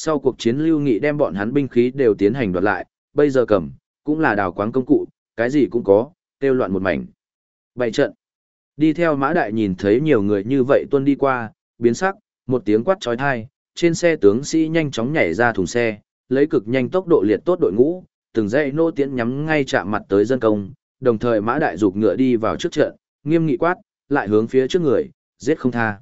Sau cuộc chiến Lưu Nghị đem bọn hắn binh khí đều tiến hành đoạt lại, bây giờ cầm, cũng là đào quáng công cụ, cái gì cũng có, tiêu loạn một mảnh. Bày trận. Đi theo mã đại nhìn thấy nhiều người như vậy tuân đi qua, biến sắc, một tiếng quát trói thai, trên xe tướng sĩ nhanh chóng nhảy ra thùng xe, lấy cực nhanh tốc độ liệt tốt đội ngũ, từng dãy nô tiễn nhắm ngay chạm mặt tới dân công, đồng thời mã đại dục ngựa đi vào trước trận, nghiêm nghị quát, lại hướng phía trước người, giết không tha.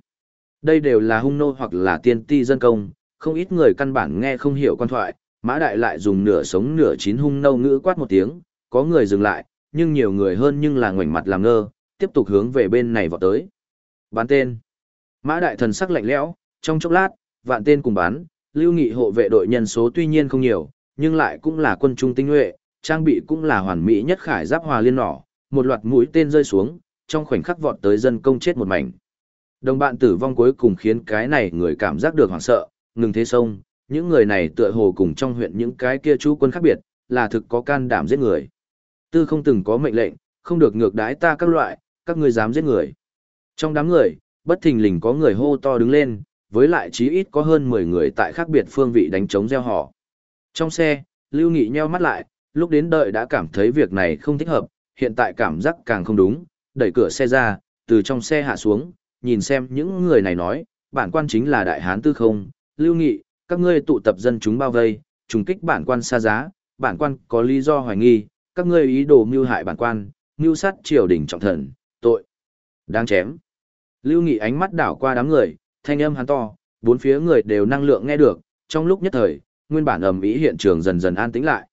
Đây đều là hung nô hoặc là tiên ti dân công, không ít người căn bản nghe không hiểu quan thoại, mã đại lại dùng nửa sống nửa chín hung nâu ngữ quát một tiếng, có người dừng lại, nhưng nhiều người hơn nhưng là ngoảnh mặt làm ngơ, tiếp tục hướng về bên này vọt tới. Bán tên. Mã đại thần sắc lạnh lẽo, trong chốc lát, vạn tên cùng bán, lưu nghị hộ vệ đội nhân số tuy nhiên không nhiều, nhưng lại cũng là quân trung tinh nhuệ, trang bị cũng là hoàn mỹ nhất khải giáp hòa liên nỏ, một loạt mũi tên rơi xuống, trong khoảnh khắc vọt tới dân công chết một mảnh. Đồng bạn tử vong cuối cùng khiến cái này người cảm giác được hoảng sợ, ngừng thế sông, những người này tựa hồ cùng trong huyện những cái kia chú quân khác biệt, là thực có can đảm giết người. Tư không từng có mệnh lệnh, không được ngược đái ta các loại, các ngươi dám giết người. Trong đám người, bất thình lình có người hô to đứng lên, với lại chí ít có hơn 10 người tại khác biệt phương vị đánh chống gieo họ. Trong xe, Lưu Nghị nheo mắt lại, lúc đến đợi đã cảm thấy việc này không thích hợp, hiện tại cảm giác càng không đúng, đẩy cửa xe ra, từ trong xe hạ xuống, nhìn xem những người này nói, bản quan chính là đại hán tư không, Lưu Nghị, các ngươi tụ tập dân chúng bao vây, trùng kích bản quan xa giá, bản quan có lý do hoài nghi, các ngươi ý đồ mưu hại bản quan, mưu sát triều đình trọng thần, tội. Đáng chém. Lưu Nghị ánh mắt đảo qua đám người, thanh âm hắn to, bốn phía người đều năng lượng nghe được, trong lúc nhất thời, nguyên bản ầm ĩ hiện trường dần dần an tĩnh lại.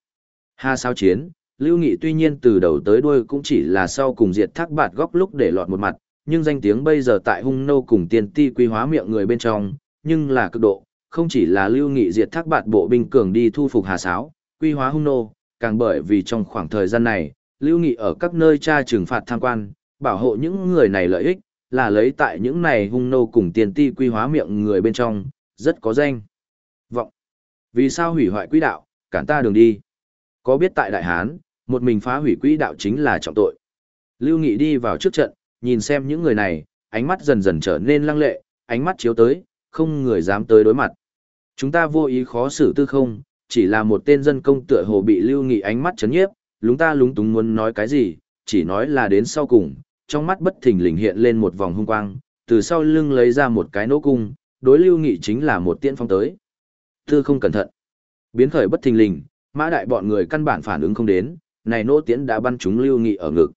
Hà sao chiến, Lưu Nghị tuy nhiên từ đầu tới đuôi cũng chỉ là sau cùng diệt thác bạt góc lúc để lọt một mặt, nhưng danh tiếng bây giờ tại hung nô cùng tiên ti quy hóa miệng người bên trong, nhưng là cực độ, không chỉ là Lưu Nghị diệt thác bạt bộ binh cường đi thu phục Hà Sáo, quy hóa hung nô, càng bởi vì trong khoảng thời gian này, Lưu Nghị ở các nơi tra trừng phạt tham quan, bảo hộ những người này lợi ích, là lấy tại những này hung nô cùng tiền ti quy hóa miệng người bên trong, rất có danh. Vọng. Vì sao hủy hoại quỹ đạo, cản ta đường đi? Có biết tại Đại Hán, một mình phá hủy quỹ đạo chính là trọng tội. Lưu Nghị đi vào trước trận, nhìn xem những người này, ánh mắt dần dần trở nên lăng lệ, ánh mắt chiếu tới, không người dám tới đối mặt. Chúng ta vô ý khó xử tư không, chỉ là một tên dân công tựa hồ bị Lưu Nghị ánh mắt chấn nhiếp, lúng ta lúng túng muốn nói cái gì, chỉ nói là đến sau cùng, trong mắt bất thình lình hiện lên một vòng hung quang, từ sau lưng lấy ra một cái nỗ cung, đối Lưu Nghị chính là một tiễn phong tới. Tư không cẩn thận. Biến khởi bất thình lình, mã đại bọn người căn bản phản ứng không đến, này nỗ tiễn đã bắn trúng Lưu Nghị ở ngực.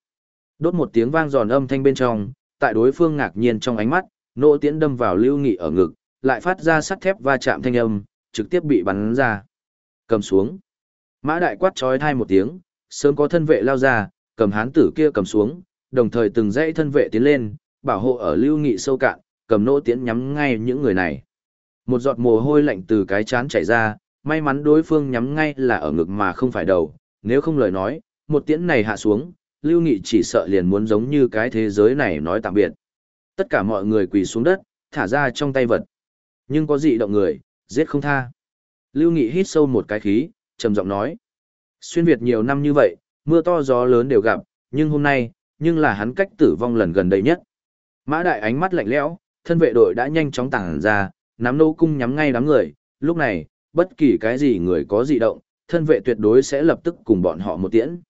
Đốt một tiếng vang giòn âm thanh bên trong, tại đối phương ngạc nhiên trong ánh mắt, nỗ tiễn đâm vào Lưu Nghị ở ngực, lại phát ra sắt thép va chạm thanh âm, trực tiếp bị bắn ra. Cầm xuống. Mã đại quát trói thai một tiếng, sớm có thân vệ lao ra, cầm hán tử kia cầm xuống, đồng thời từng dãy thân vệ tiến lên, bảo hộ ở lưu nghị sâu cạn, cầm nỗ tiễn nhắm ngay những người này. Một giọt mồ hôi lạnh từ cái chán chảy ra, may mắn đối phương nhắm ngay là ở ngực mà không phải đầu, nếu không lời nói, một tiễn này hạ xuống, lưu nghị chỉ sợ liền muốn giống như cái thế giới này nói tạm biệt. Tất cả mọi người quỳ xuống đất, thả ra trong tay vật. Nhưng có dị động người, giết không tha. Lưu Nghị hít sâu một cái khí, trầm giọng nói. Xuyên Việt nhiều năm như vậy, mưa to gió lớn đều gặp, nhưng hôm nay, nhưng là hắn cách tử vong lần gần đây nhất. Mã đại ánh mắt lạnh lẽo, thân vệ đội đã nhanh chóng tàng ra, nắm nô cung nhắm ngay đám người, lúc này, bất kỳ cái gì người có dị động, thân vệ tuyệt đối sẽ lập tức cùng bọn họ một tiễn.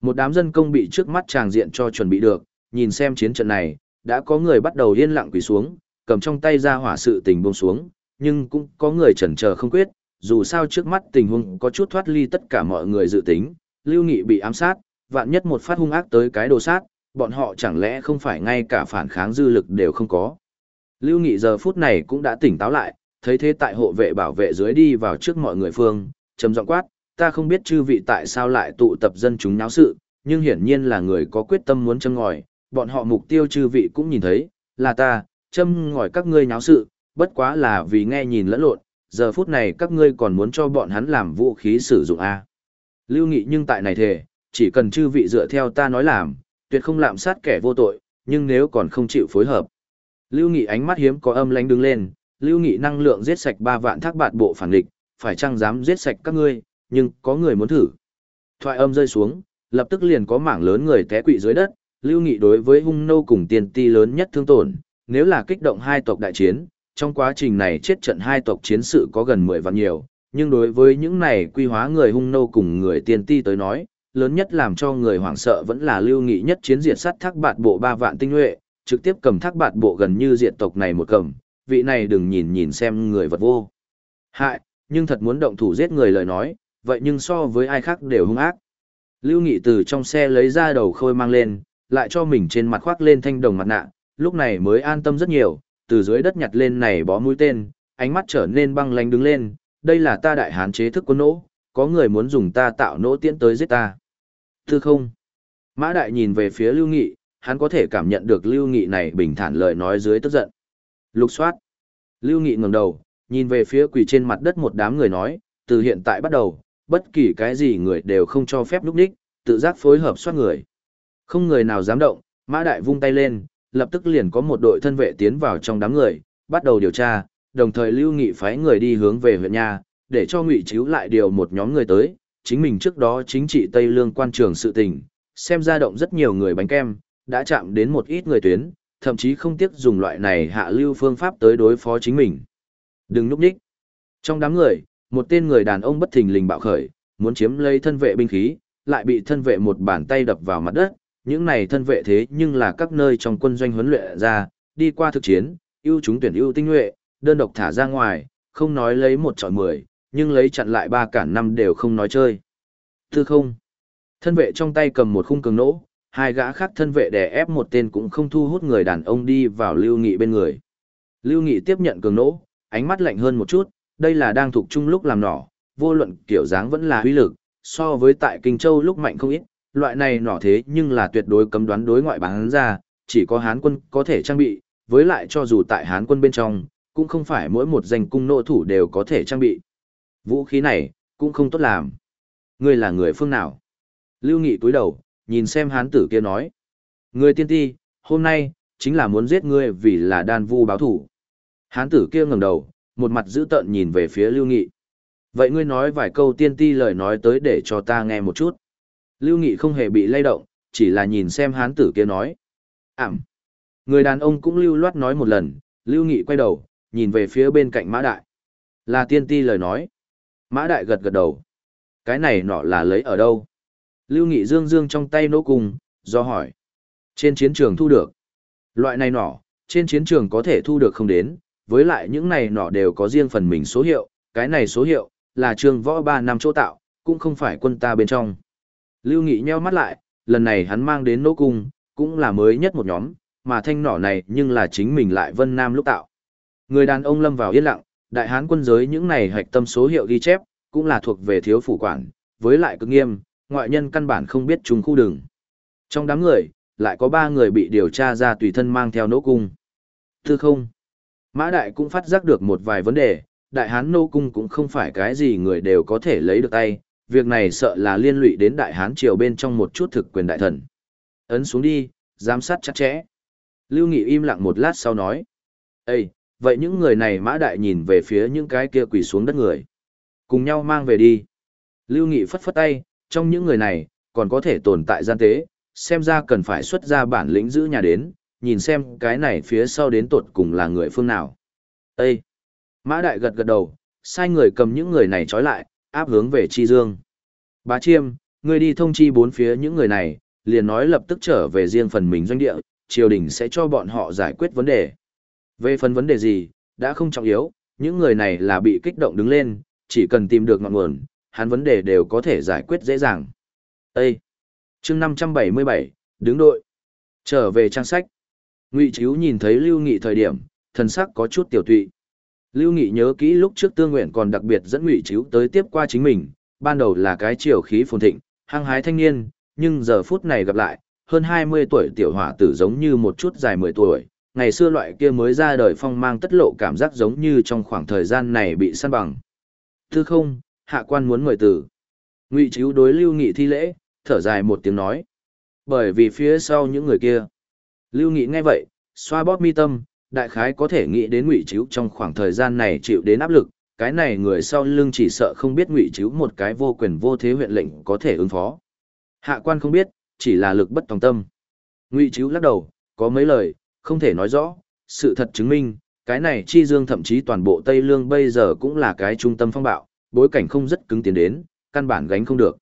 Một đám dân công bị trước mắt tràng diện cho chuẩn bị được, nhìn xem chiến trận này, đã có người bắt đầu yên lặng quỳ xuống, cầm trong tay ra hỏa sự tình buông xuống, nhưng cũng có người chần chờ không quyết, dù sao trước mắt tình huống có chút thoát ly tất cả mọi người dự tính, Lưu Nghị bị ám sát, vạn nhất một phát hung ác tới cái đồ sát, bọn họ chẳng lẽ không phải ngay cả phản kháng dư lực đều không có. Lưu Nghị giờ phút này cũng đã tỉnh táo lại, thấy thế tại hộ vệ bảo vệ dưới đi vào trước mọi người phương, trầm giọng quát, ta không biết chư vị tại sao lại tụ tập dân chúng náo sự, nhưng hiển nhiên là người có quyết tâm muốn châm ngòi, bọn họ mục tiêu chư vị cũng nhìn thấy, là ta, châm ngòi các ngươi nháo sự, bất quá là vì nghe nhìn lẫn lộn, giờ phút này các ngươi còn muốn cho bọn hắn làm vũ khí sử dụng a lưu nghị nhưng tại này thề chỉ cần chư vị dựa theo ta nói làm tuyệt không lạm sát kẻ vô tội nhưng nếu còn không chịu phối hợp. Lưu nghị ánh mắt hiếm có âm lánh đứng lên lưu nghị năng lượng giết sạch ba vạn thác bạt bộ phản địch phải chăng dám giết sạch các ngươi nhưng có người muốn thử. Thoại âm rơi xuống lập tức liền có mảng lớn người té quỵ dưới đất lưu nghị đối với hung nô cùng tiền ti lớn nhất thương tổn nếu là kích động hai tộc đại chiến trong quá trình này chết trận hai tộc chiến sự có gần 10 vạn nhiều, nhưng đối với những này quy hóa người hung nô cùng người tiên ti tới nói, lớn nhất làm cho người hoảng sợ vẫn là lưu nghị nhất chiến diệt sắt thác bạt bộ 3 vạn tinh nhuệ, trực tiếp cầm thác bạt bộ gần như diệt tộc này một cầm, vị này đừng nhìn nhìn xem người vật vô. Hại, nhưng thật muốn động thủ giết người lời nói, vậy nhưng so với ai khác đều hung ác. Lưu Nghị từ trong xe lấy ra đầu khôi mang lên, lại cho mình trên mặt khoác lên thanh đồng mặt nạ, lúc này mới an tâm rất nhiều, từ dưới đất nhặt lên này bó mũi tên, ánh mắt trở nên băng lánh đứng lên, đây là ta đại hán chế thức quân nỗ, có người muốn dùng ta tạo nỗ tiễn tới giết ta. Thư không. Mã đại nhìn về phía Lưu Nghị, hắn có thể cảm nhận được Lưu Nghị này bình thản lời nói dưới tức giận. Lục soát. Lưu Nghị ngẩng đầu, nhìn về phía quỳ trên mặt đất một đám người nói, từ hiện tại bắt đầu, bất kỳ cái gì người đều không cho phép lúc đích, tự giác phối hợp soát người. Không người nào dám động, Mã Đại vung tay lên, lập tức liền có một đội thân vệ tiến vào trong đám người, bắt đầu điều tra, đồng thời lưu nghị phái người đi hướng về huyện nhà, để cho ngụy chiếu lại điều một nhóm người tới, chính mình trước đó chính trị Tây Lương quan trường sự tình, xem ra động rất nhiều người bánh kem, đã chạm đến một ít người tuyến, thậm chí không tiếc dùng loại này hạ lưu phương pháp tới đối phó chính mình. Đừng núp đích. Trong đám người, một tên người đàn ông bất thình lình bạo khởi, muốn chiếm lấy thân vệ binh khí, lại bị thân vệ một bàn tay đập vào mặt đất. Những này thân vệ thế nhưng là các nơi trong quân doanh huấn luyện ra, đi qua thực chiến, ưu chúng tuyển ưu tinh nhuệ, đơn độc thả ra ngoài, không nói lấy một chọi mười, nhưng lấy chặn lại ba cản năm đều không nói chơi. Tư không. Thân vệ trong tay cầm một khung cường nỗ, hai gã khác thân vệ đè ép một tên cũng không thu hút người đàn ông đi vào Lưu Nghị bên người. Lưu Nghị tiếp nhận cường nỗ, ánh mắt lạnh hơn một chút, đây là đang thuộc chung lúc làm nỏ, vô luận kiểu dáng vẫn là huy lực, so với tại Kinh Châu lúc mạnh không ít, loại này nỏ thế nhưng là tuyệt đối cấm đoán đối ngoại bán ra, chỉ có Hán quân có thể trang bị, với lại cho dù tại Hán quân bên trong, cũng không phải mỗi một danh cung nộ thủ đều có thể trang bị. Vũ khí này, cũng không tốt làm. Ngươi là người phương nào? Lưu Nghị túi đầu, nhìn xem hán tử kia nói. Người tiên ti, hôm nay, chính là muốn giết ngươi vì là đan vu báo thủ. Hán tử kia ngẩng đầu, một mặt dữ tợn nhìn về phía Lưu Nghị. Vậy ngươi nói vài câu tiên ti lời nói tới để cho ta nghe một chút. Lưu Nghị không hề bị lay động, chỉ là nhìn xem hán tử kia nói. Ảm. Người đàn ông cũng lưu loát nói một lần, Lưu Nghị quay đầu, nhìn về phía bên cạnh Mã Đại. Là tiên ti lời nói. Mã Đại gật gật đầu. Cái này nọ là lấy ở đâu? Lưu Nghị dương dương trong tay nỗ cùng, do hỏi. Trên chiến trường thu được. Loại này nọ, trên chiến trường có thể thu được không đến, với lại những này nọ đều có riêng phần mình số hiệu, cái này số hiệu, là trường võ 3 năm chỗ tạo, cũng không phải quân ta bên trong. Lưu Nghị nheo mắt lại, lần này hắn mang đến nỗ cung, cũng là mới nhất một nhóm, mà thanh nỏ này nhưng là chính mình lại Vân Nam lúc tạo. Người đàn ông lâm vào yên lặng, đại hán quân giới những này hạch tâm số hiệu ghi chép, cũng là thuộc về thiếu phủ quản, với lại cực nghiêm, ngoại nhân căn bản không biết chúng khu đường. Trong đám người, lại có ba người bị điều tra ra tùy thân mang theo nỗ cung. Thư không. Mã Đại cũng phát giác được một vài vấn đề, đại hán nô cung cũng không phải cái gì người đều có thể lấy được tay, việc này sợ là liên lụy đến đại hán triều bên trong một chút thực quyền đại thần. Ấn xuống đi, giám sát chặt chẽ. Lưu Nghị im lặng một lát sau nói. Ê, vậy những người này mã đại nhìn về phía những cái kia quỳ xuống đất người. Cùng nhau mang về đi. Lưu Nghị phất phất tay, trong những người này, còn có thể tồn tại gian tế, xem ra cần phải xuất ra bản lĩnh giữ nhà đến, nhìn xem cái này phía sau đến tột cùng là người phương nào. Ê! Mã đại gật gật đầu, sai người cầm những người này trói lại, áp hướng về Chi Dương. Bá Chiêm, ngươi đi thông chi bốn phía những người này, liền nói lập tức trở về riêng phần mình doanh địa, triều đình sẽ cho bọn họ giải quyết vấn đề. Về phần vấn đề gì, đã không trọng yếu, những người này là bị kích động đứng lên, chỉ cần tìm được ngọn nguồn, hắn vấn đề đều có thể giải quyết dễ dàng. Ê! chương 577, đứng đội. Trở về trang sách. Ngụy Chiếu nhìn thấy Lưu Nghị thời điểm, thần sắc có chút tiểu tụy. Lưu Nghị nhớ kỹ lúc trước Tương Nguyện còn đặc biệt dẫn Ngụy Chiếu tới tiếp qua chính mình, ban đầu là cái chiều khí phồn thịnh, hăng hái thanh niên, nhưng giờ phút này gặp lại, hơn 20 tuổi tiểu hỏa tử giống như một chút dài 10 tuổi, ngày xưa loại kia mới ra đời phong mang tất lộ cảm giác giống như trong khoảng thời gian này bị săn bằng. Thư không, hạ quan muốn mời tử. Ngụy Chiếu đối Lưu Nghị thi lễ, thở dài một tiếng nói. Bởi vì phía sau những người kia. Lưu Nghị nghe vậy, xoa bóp mi tâm, đại khái có thể nghĩ đến Ngụy Chiếu trong khoảng thời gian này chịu đến áp lực, cái này người sau lưng chỉ sợ không biết Ngụy Chiếu một cái vô quyền vô thế huyện lệnh có thể ứng phó. Hạ quan không biết, chỉ là lực bất tòng tâm. Ngụy Chiếu lắc đầu, có mấy lời, không thể nói rõ, sự thật chứng minh, cái này chi dương thậm chí toàn bộ Tây Lương bây giờ cũng là cái trung tâm phong bạo, bối cảnh không rất cứng tiến đến, căn bản gánh không được.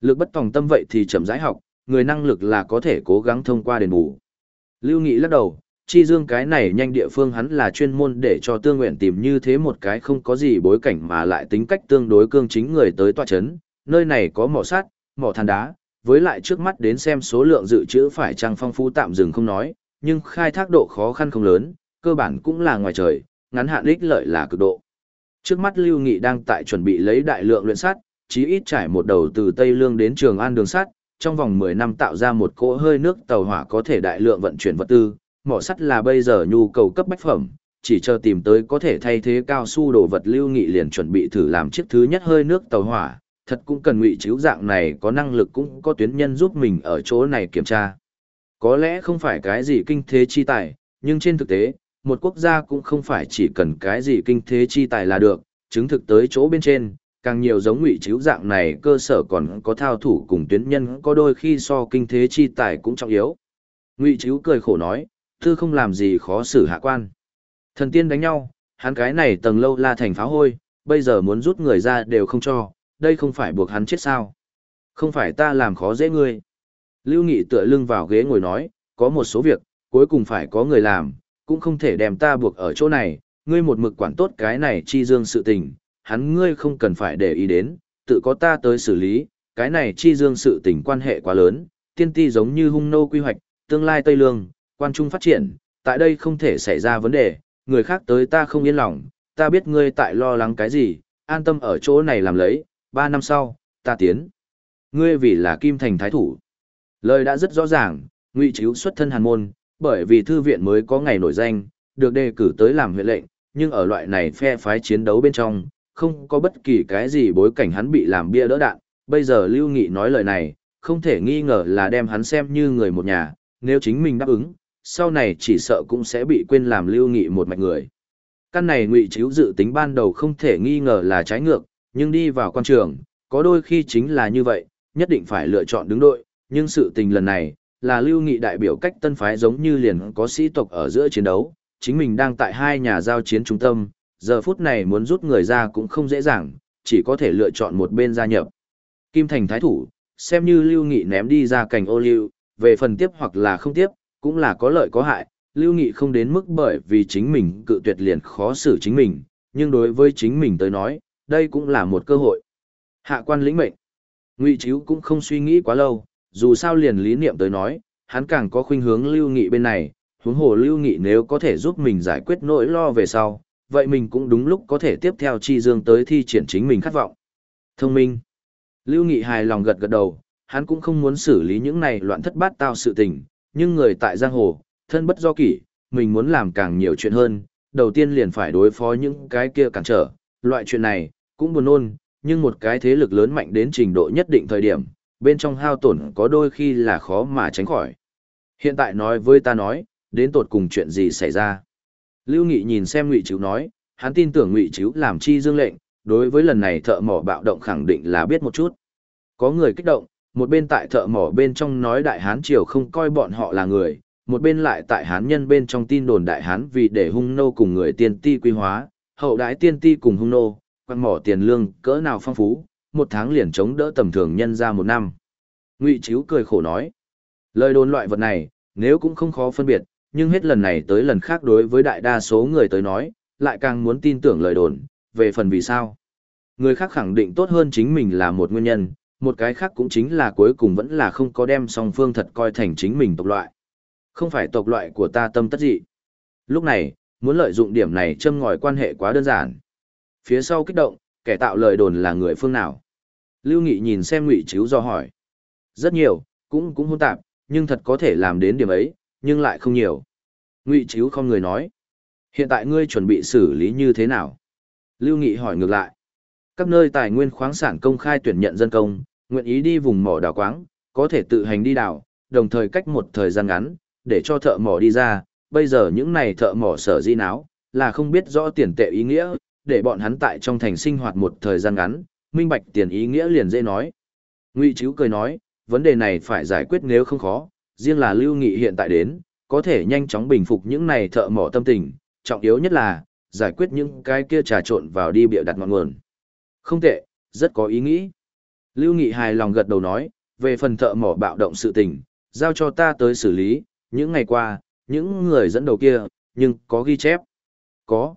Lực bất tòng tâm vậy thì chậm rãi học, người năng lực là có thể cố gắng thông qua đền bù. Lưu Nghị lắc đầu, chi dương cái này nhanh địa phương hắn là chuyên môn để cho tương nguyện tìm như thế một cái không có gì bối cảnh mà lại tính cách tương đối cương chính người tới tòa chấn, nơi này có mỏ sắt, mỏ than đá, với lại trước mắt đến xem số lượng dự trữ phải trang phong phú tạm dừng không nói, nhưng khai thác độ khó khăn không lớn, cơ bản cũng là ngoài trời, ngắn hạn ích lợi là cực độ. Trước mắt Lưu Nghị đang tại chuẩn bị lấy đại lượng luyện sắt, chí ít trải một đầu từ Tây Lương đến Trường An đường sắt, trong vòng 10 năm tạo ra một cỗ hơi nước tàu hỏa có thể đại lượng vận chuyển vật tư, mỏ sắt là bây giờ nhu cầu cấp bách phẩm, chỉ chờ tìm tới có thể thay thế cao su đồ vật Lưu Nghị liền chuẩn bị thử làm chiếc thứ nhất hơi nước tàu hỏa, thật cũng cần ngụy chiếu dạng này có năng lực cũng có tuyến nhân giúp mình ở chỗ này kiểm tra. Có lẽ không phải cái gì kinh thế chi tài, nhưng trên thực tế, một quốc gia cũng không phải chỉ cần cái gì kinh thế chi tài là được, chứng thực tới chỗ bên trên, càng nhiều giống ngụy chiếu dạng này cơ sở còn có thao thủ cùng tuyến nhân có đôi khi so kinh thế chi tài cũng trọng yếu. Ngụy chiếu cười khổ nói, thư không làm gì khó xử hạ quan. Thần tiên đánh nhau, hắn cái này tầng lâu la thành phá hôi, bây giờ muốn rút người ra đều không cho, đây không phải buộc hắn chết sao. Không phải ta làm khó dễ ngươi. Lưu Nghị tựa lưng vào ghế ngồi nói, có một số việc, cuối cùng phải có người làm, cũng không thể đem ta buộc ở chỗ này, ngươi một mực quản tốt cái này chi dương sự tình, hắn ngươi không cần phải để ý đến, tự có ta tới xử lý, cái này chi dương sự tình quan hệ quá lớn, tiên ti giống như hung nô quy hoạch, tương lai Tây Lương, quan trung phát triển, tại đây không thể xảy ra vấn đề, người khác tới ta không yên lòng, ta biết ngươi tại lo lắng cái gì, an tâm ở chỗ này làm lấy, ba năm sau, ta tiến. Ngươi vì là Kim Thành Thái Thủ. Lời đã rất rõ ràng, ngụy chiếu xuất thân hàn môn, bởi vì thư viện mới có ngày nổi danh, được đề cử tới làm huyện lệnh, nhưng ở loại này phe phái chiến đấu bên trong, không có bất kỳ cái gì bối cảnh hắn bị làm bia đỡ đạn. Bây giờ Lưu Nghị nói lời này, không thể nghi ngờ là đem hắn xem như người một nhà, nếu chính mình đáp ứng, sau này chỉ sợ cũng sẽ bị quên làm Lưu Nghị một mạch người. Căn này ngụy chiếu dự tính ban đầu không thể nghi ngờ là trái ngược, nhưng đi vào quan trường, có đôi khi chính là như vậy, nhất định phải lựa chọn đứng đội, nhưng sự tình lần này, là lưu nghị đại biểu cách tân phái giống như liền có sĩ tộc ở giữa chiến đấu, chính mình đang tại hai nhà giao chiến trung tâm, giờ phút này muốn rút người ra cũng không dễ dàng, chỉ có thể lựa chọn một bên gia nhập. Kim Thành Thái Thủ, xem như lưu nghị ném đi ra cành ô lưu, về phần tiếp hoặc là không tiếp, cũng là có lợi có hại, lưu nghị không đến mức bởi vì chính mình cự tuyệt liền khó xử chính mình, nhưng đối với chính mình tới nói, đây cũng là một cơ hội. Hạ quan lĩnh mệnh. Ngụy Chiếu cũng không suy nghĩ quá lâu, dù sao liền lý niệm tới nói, hắn càng có khuynh hướng Lưu Nghị bên này, huống hồ Lưu Nghị nếu có thể giúp mình giải quyết nỗi lo về sau, vậy mình cũng đúng lúc có thể tiếp theo chi dương tới thi triển chính mình khát vọng. Thông minh. Lưu Nghị hài lòng gật gật đầu, hắn cũng không muốn xử lý những này loạn thất bát tao sự tình, nhưng người tại giang hồ, thân bất do kỷ, mình muốn làm càng nhiều chuyện hơn, đầu tiên liền phải đối phó những cái kia cản trở, loại chuyện này, cũng buồn nôn, nhưng một cái thế lực lớn mạnh đến trình độ nhất định thời điểm, bên trong hao tổn có đôi khi là khó mà tránh khỏi. Hiện tại nói với ta nói, đến tột cùng chuyện gì xảy ra. Lưu Nghị nhìn xem Ngụy Chiếu nói, hắn tin tưởng Ngụy Chiếu làm chi dương lệnh, đối với lần này thợ mỏ bạo động khẳng định là biết một chút. Có người kích động, một bên tại thợ mỏ bên trong nói đại hán triều không coi bọn họ là người, một bên lại tại hán nhân bên trong tin đồn đại hán vì để hung nô cùng người tiên ti quy hóa, hậu đái tiên ti cùng hung nô, quan mỏ tiền lương cỡ nào phong phú, một tháng liền chống đỡ tầm thường nhân ra một năm. Ngụy Chiếu cười khổ nói, lời đồn loại vật này, nếu cũng không khó phân biệt, nhưng hết lần này tới lần khác đối với đại đa số người tới nói, lại càng muốn tin tưởng lời đồn, về phần vì sao. Người khác khẳng định tốt hơn chính mình là một nguyên nhân, một cái khác cũng chính là cuối cùng vẫn là không có đem song phương thật coi thành chính mình tộc loại. Không phải tộc loại của ta tâm tất dị. Lúc này, muốn lợi dụng điểm này châm ngòi quan hệ quá đơn giản. Phía sau kích động, kẻ tạo lời đồn là người phương nào? Lưu Nghị nhìn xem Ngụy Chiếu do hỏi. Rất nhiều, cũng cũng hỗn tạp, nhưng thật có thể làm đến điểm ấy, nhưng lại không nhiều. Ngụy Chiếu không người nói. Hiện tại ngươi chuẩn bị xử lý như thế nào? Lưu Nghị hỏi ngược lại. Các nơi tài nguyên khoáng sản công khai tuyển nhận dân công, nguyện ý đi vùng mỏ đào quáng, có thể tự hành đi đào, đồng thời cách một thời gian ngắn, để cho thợ mỏ đi ra. Bây giờ những này thợ mỏ sở di náo, là không biết rõ tiền tệ ý nghĩa, để bọn hắn tại trong thành sinh hoạt một thời gian ngắn, minh bạch tiền ý nghĩa liền dễ nói. Ngụy Chiếu cười nói, vấn đề này phải giải quyết nếu không khó, riêng là Lưu Nghị hiện tại đến, có thể nhanh chóng bình phục những này thợ mỏ tâm tình, trọng yếu nhất là, giải quyết những cái kia trà trộn vào đi bịa đặt ngọn nguồn. Không tệ, rất có ý nghĩ. Lưu Nghị hài lòng gật đầu nói, về phần thợ mỏ bạo động sự tình, giao cho ta tới xử lý, những ngày qua, những người dẫn đầu kia, nhưng có ghi chép. Có.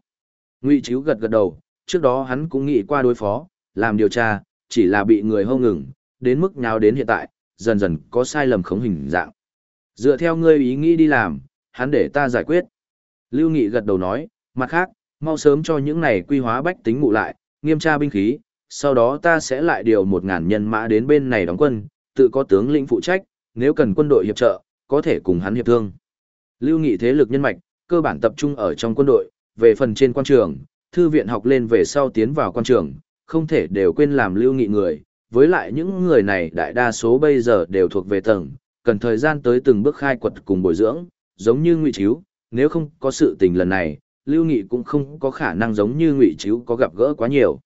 Ngụy Chíu gật gật đầu, trước đó hắn cũng nghĩ qua đối phó, làm điều tra, chỉ là bị người hâu ngừng, đến mức nháo đến hiện tại, dần dần có sai lầm khống hình dạng. Dựa theo ngươi ý nghĩ đi làm, hắn để ta giải quyết. Lưu Nghị gật đầu nói, mặt khác, mau sớm cho những này quy hóa bách tính ngụ lại, nghiêm tra binh khí, sau đó ta sẽ lại điều một ngàn nhân mã đến bên này đóng quân, tự có tướng lĩnh phụ trách, nếu cần quân đội hiệp trợ, có thể cùng hắn hiệp thương. Lưu Nghị thế lực nhân mạch, cơ bản tập trung ở trong quân đội, về phần trên quan trường, thư viện học lên về sau tiến vào quan trường, không thể đều quên làm Lưu Nghị người, với lại những người này đại đa số bây giờ đều thuộc về tầng, cần thời gian tới từng bước khai quật cùng bồi dưỡng, giống như Ngụy Chiếu, nếu không có sự tình lần này, Lưu Nghị cũng không có khả năng giống như Ngụy Chiếu có gặp gỡ quá nhiều.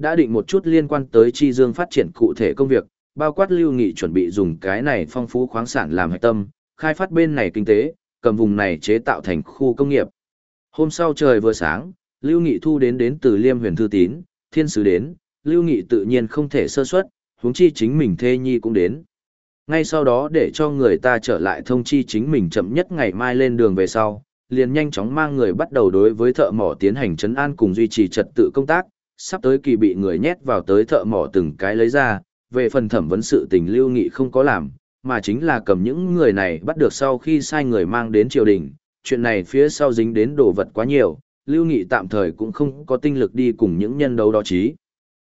Đã định một chút liên quan tới chi dương phát triển cụ thể công việc, bao quát Lưu Nghị chuẩn bị dùng cái này phong phú khoáng sản làm hạch tâm, khai phát bên này kinh tế, cầm vùng này chế tạo thành khu công nghiệp. Hôm sau trời vừa sáng, Lưu Nghị thu đến đến từ Liêm Huyền Thư Tín, thiên sứ đến, Lưu Nghị tự nhiên không thể sơ suất, huống chi chính mình thê nhi cũng đến. Ngay sau đó để cho người ta trở lại thông chi chính mình chậm nhất ngày mai lên đường về sau, liền nhanh chóng mang người bắt đầu đối với thợ mỏ tiến hành chấn an cùng duy trì trật tự công tác, sắp tới kỳ bị người nhét vào tới thợ mỏ từng cái lấy ra, về phần thẩm vấn sự tình lưu nghị không có làm, mà chính là cầm những người này bắt được sau khi sai người mang đến triều đình, chuyện này phía sau dính đến đồ vật quá nhiều, lưu nghị tạm thời cũng không có tinh lực đi cùng những nhân đấu đó chí.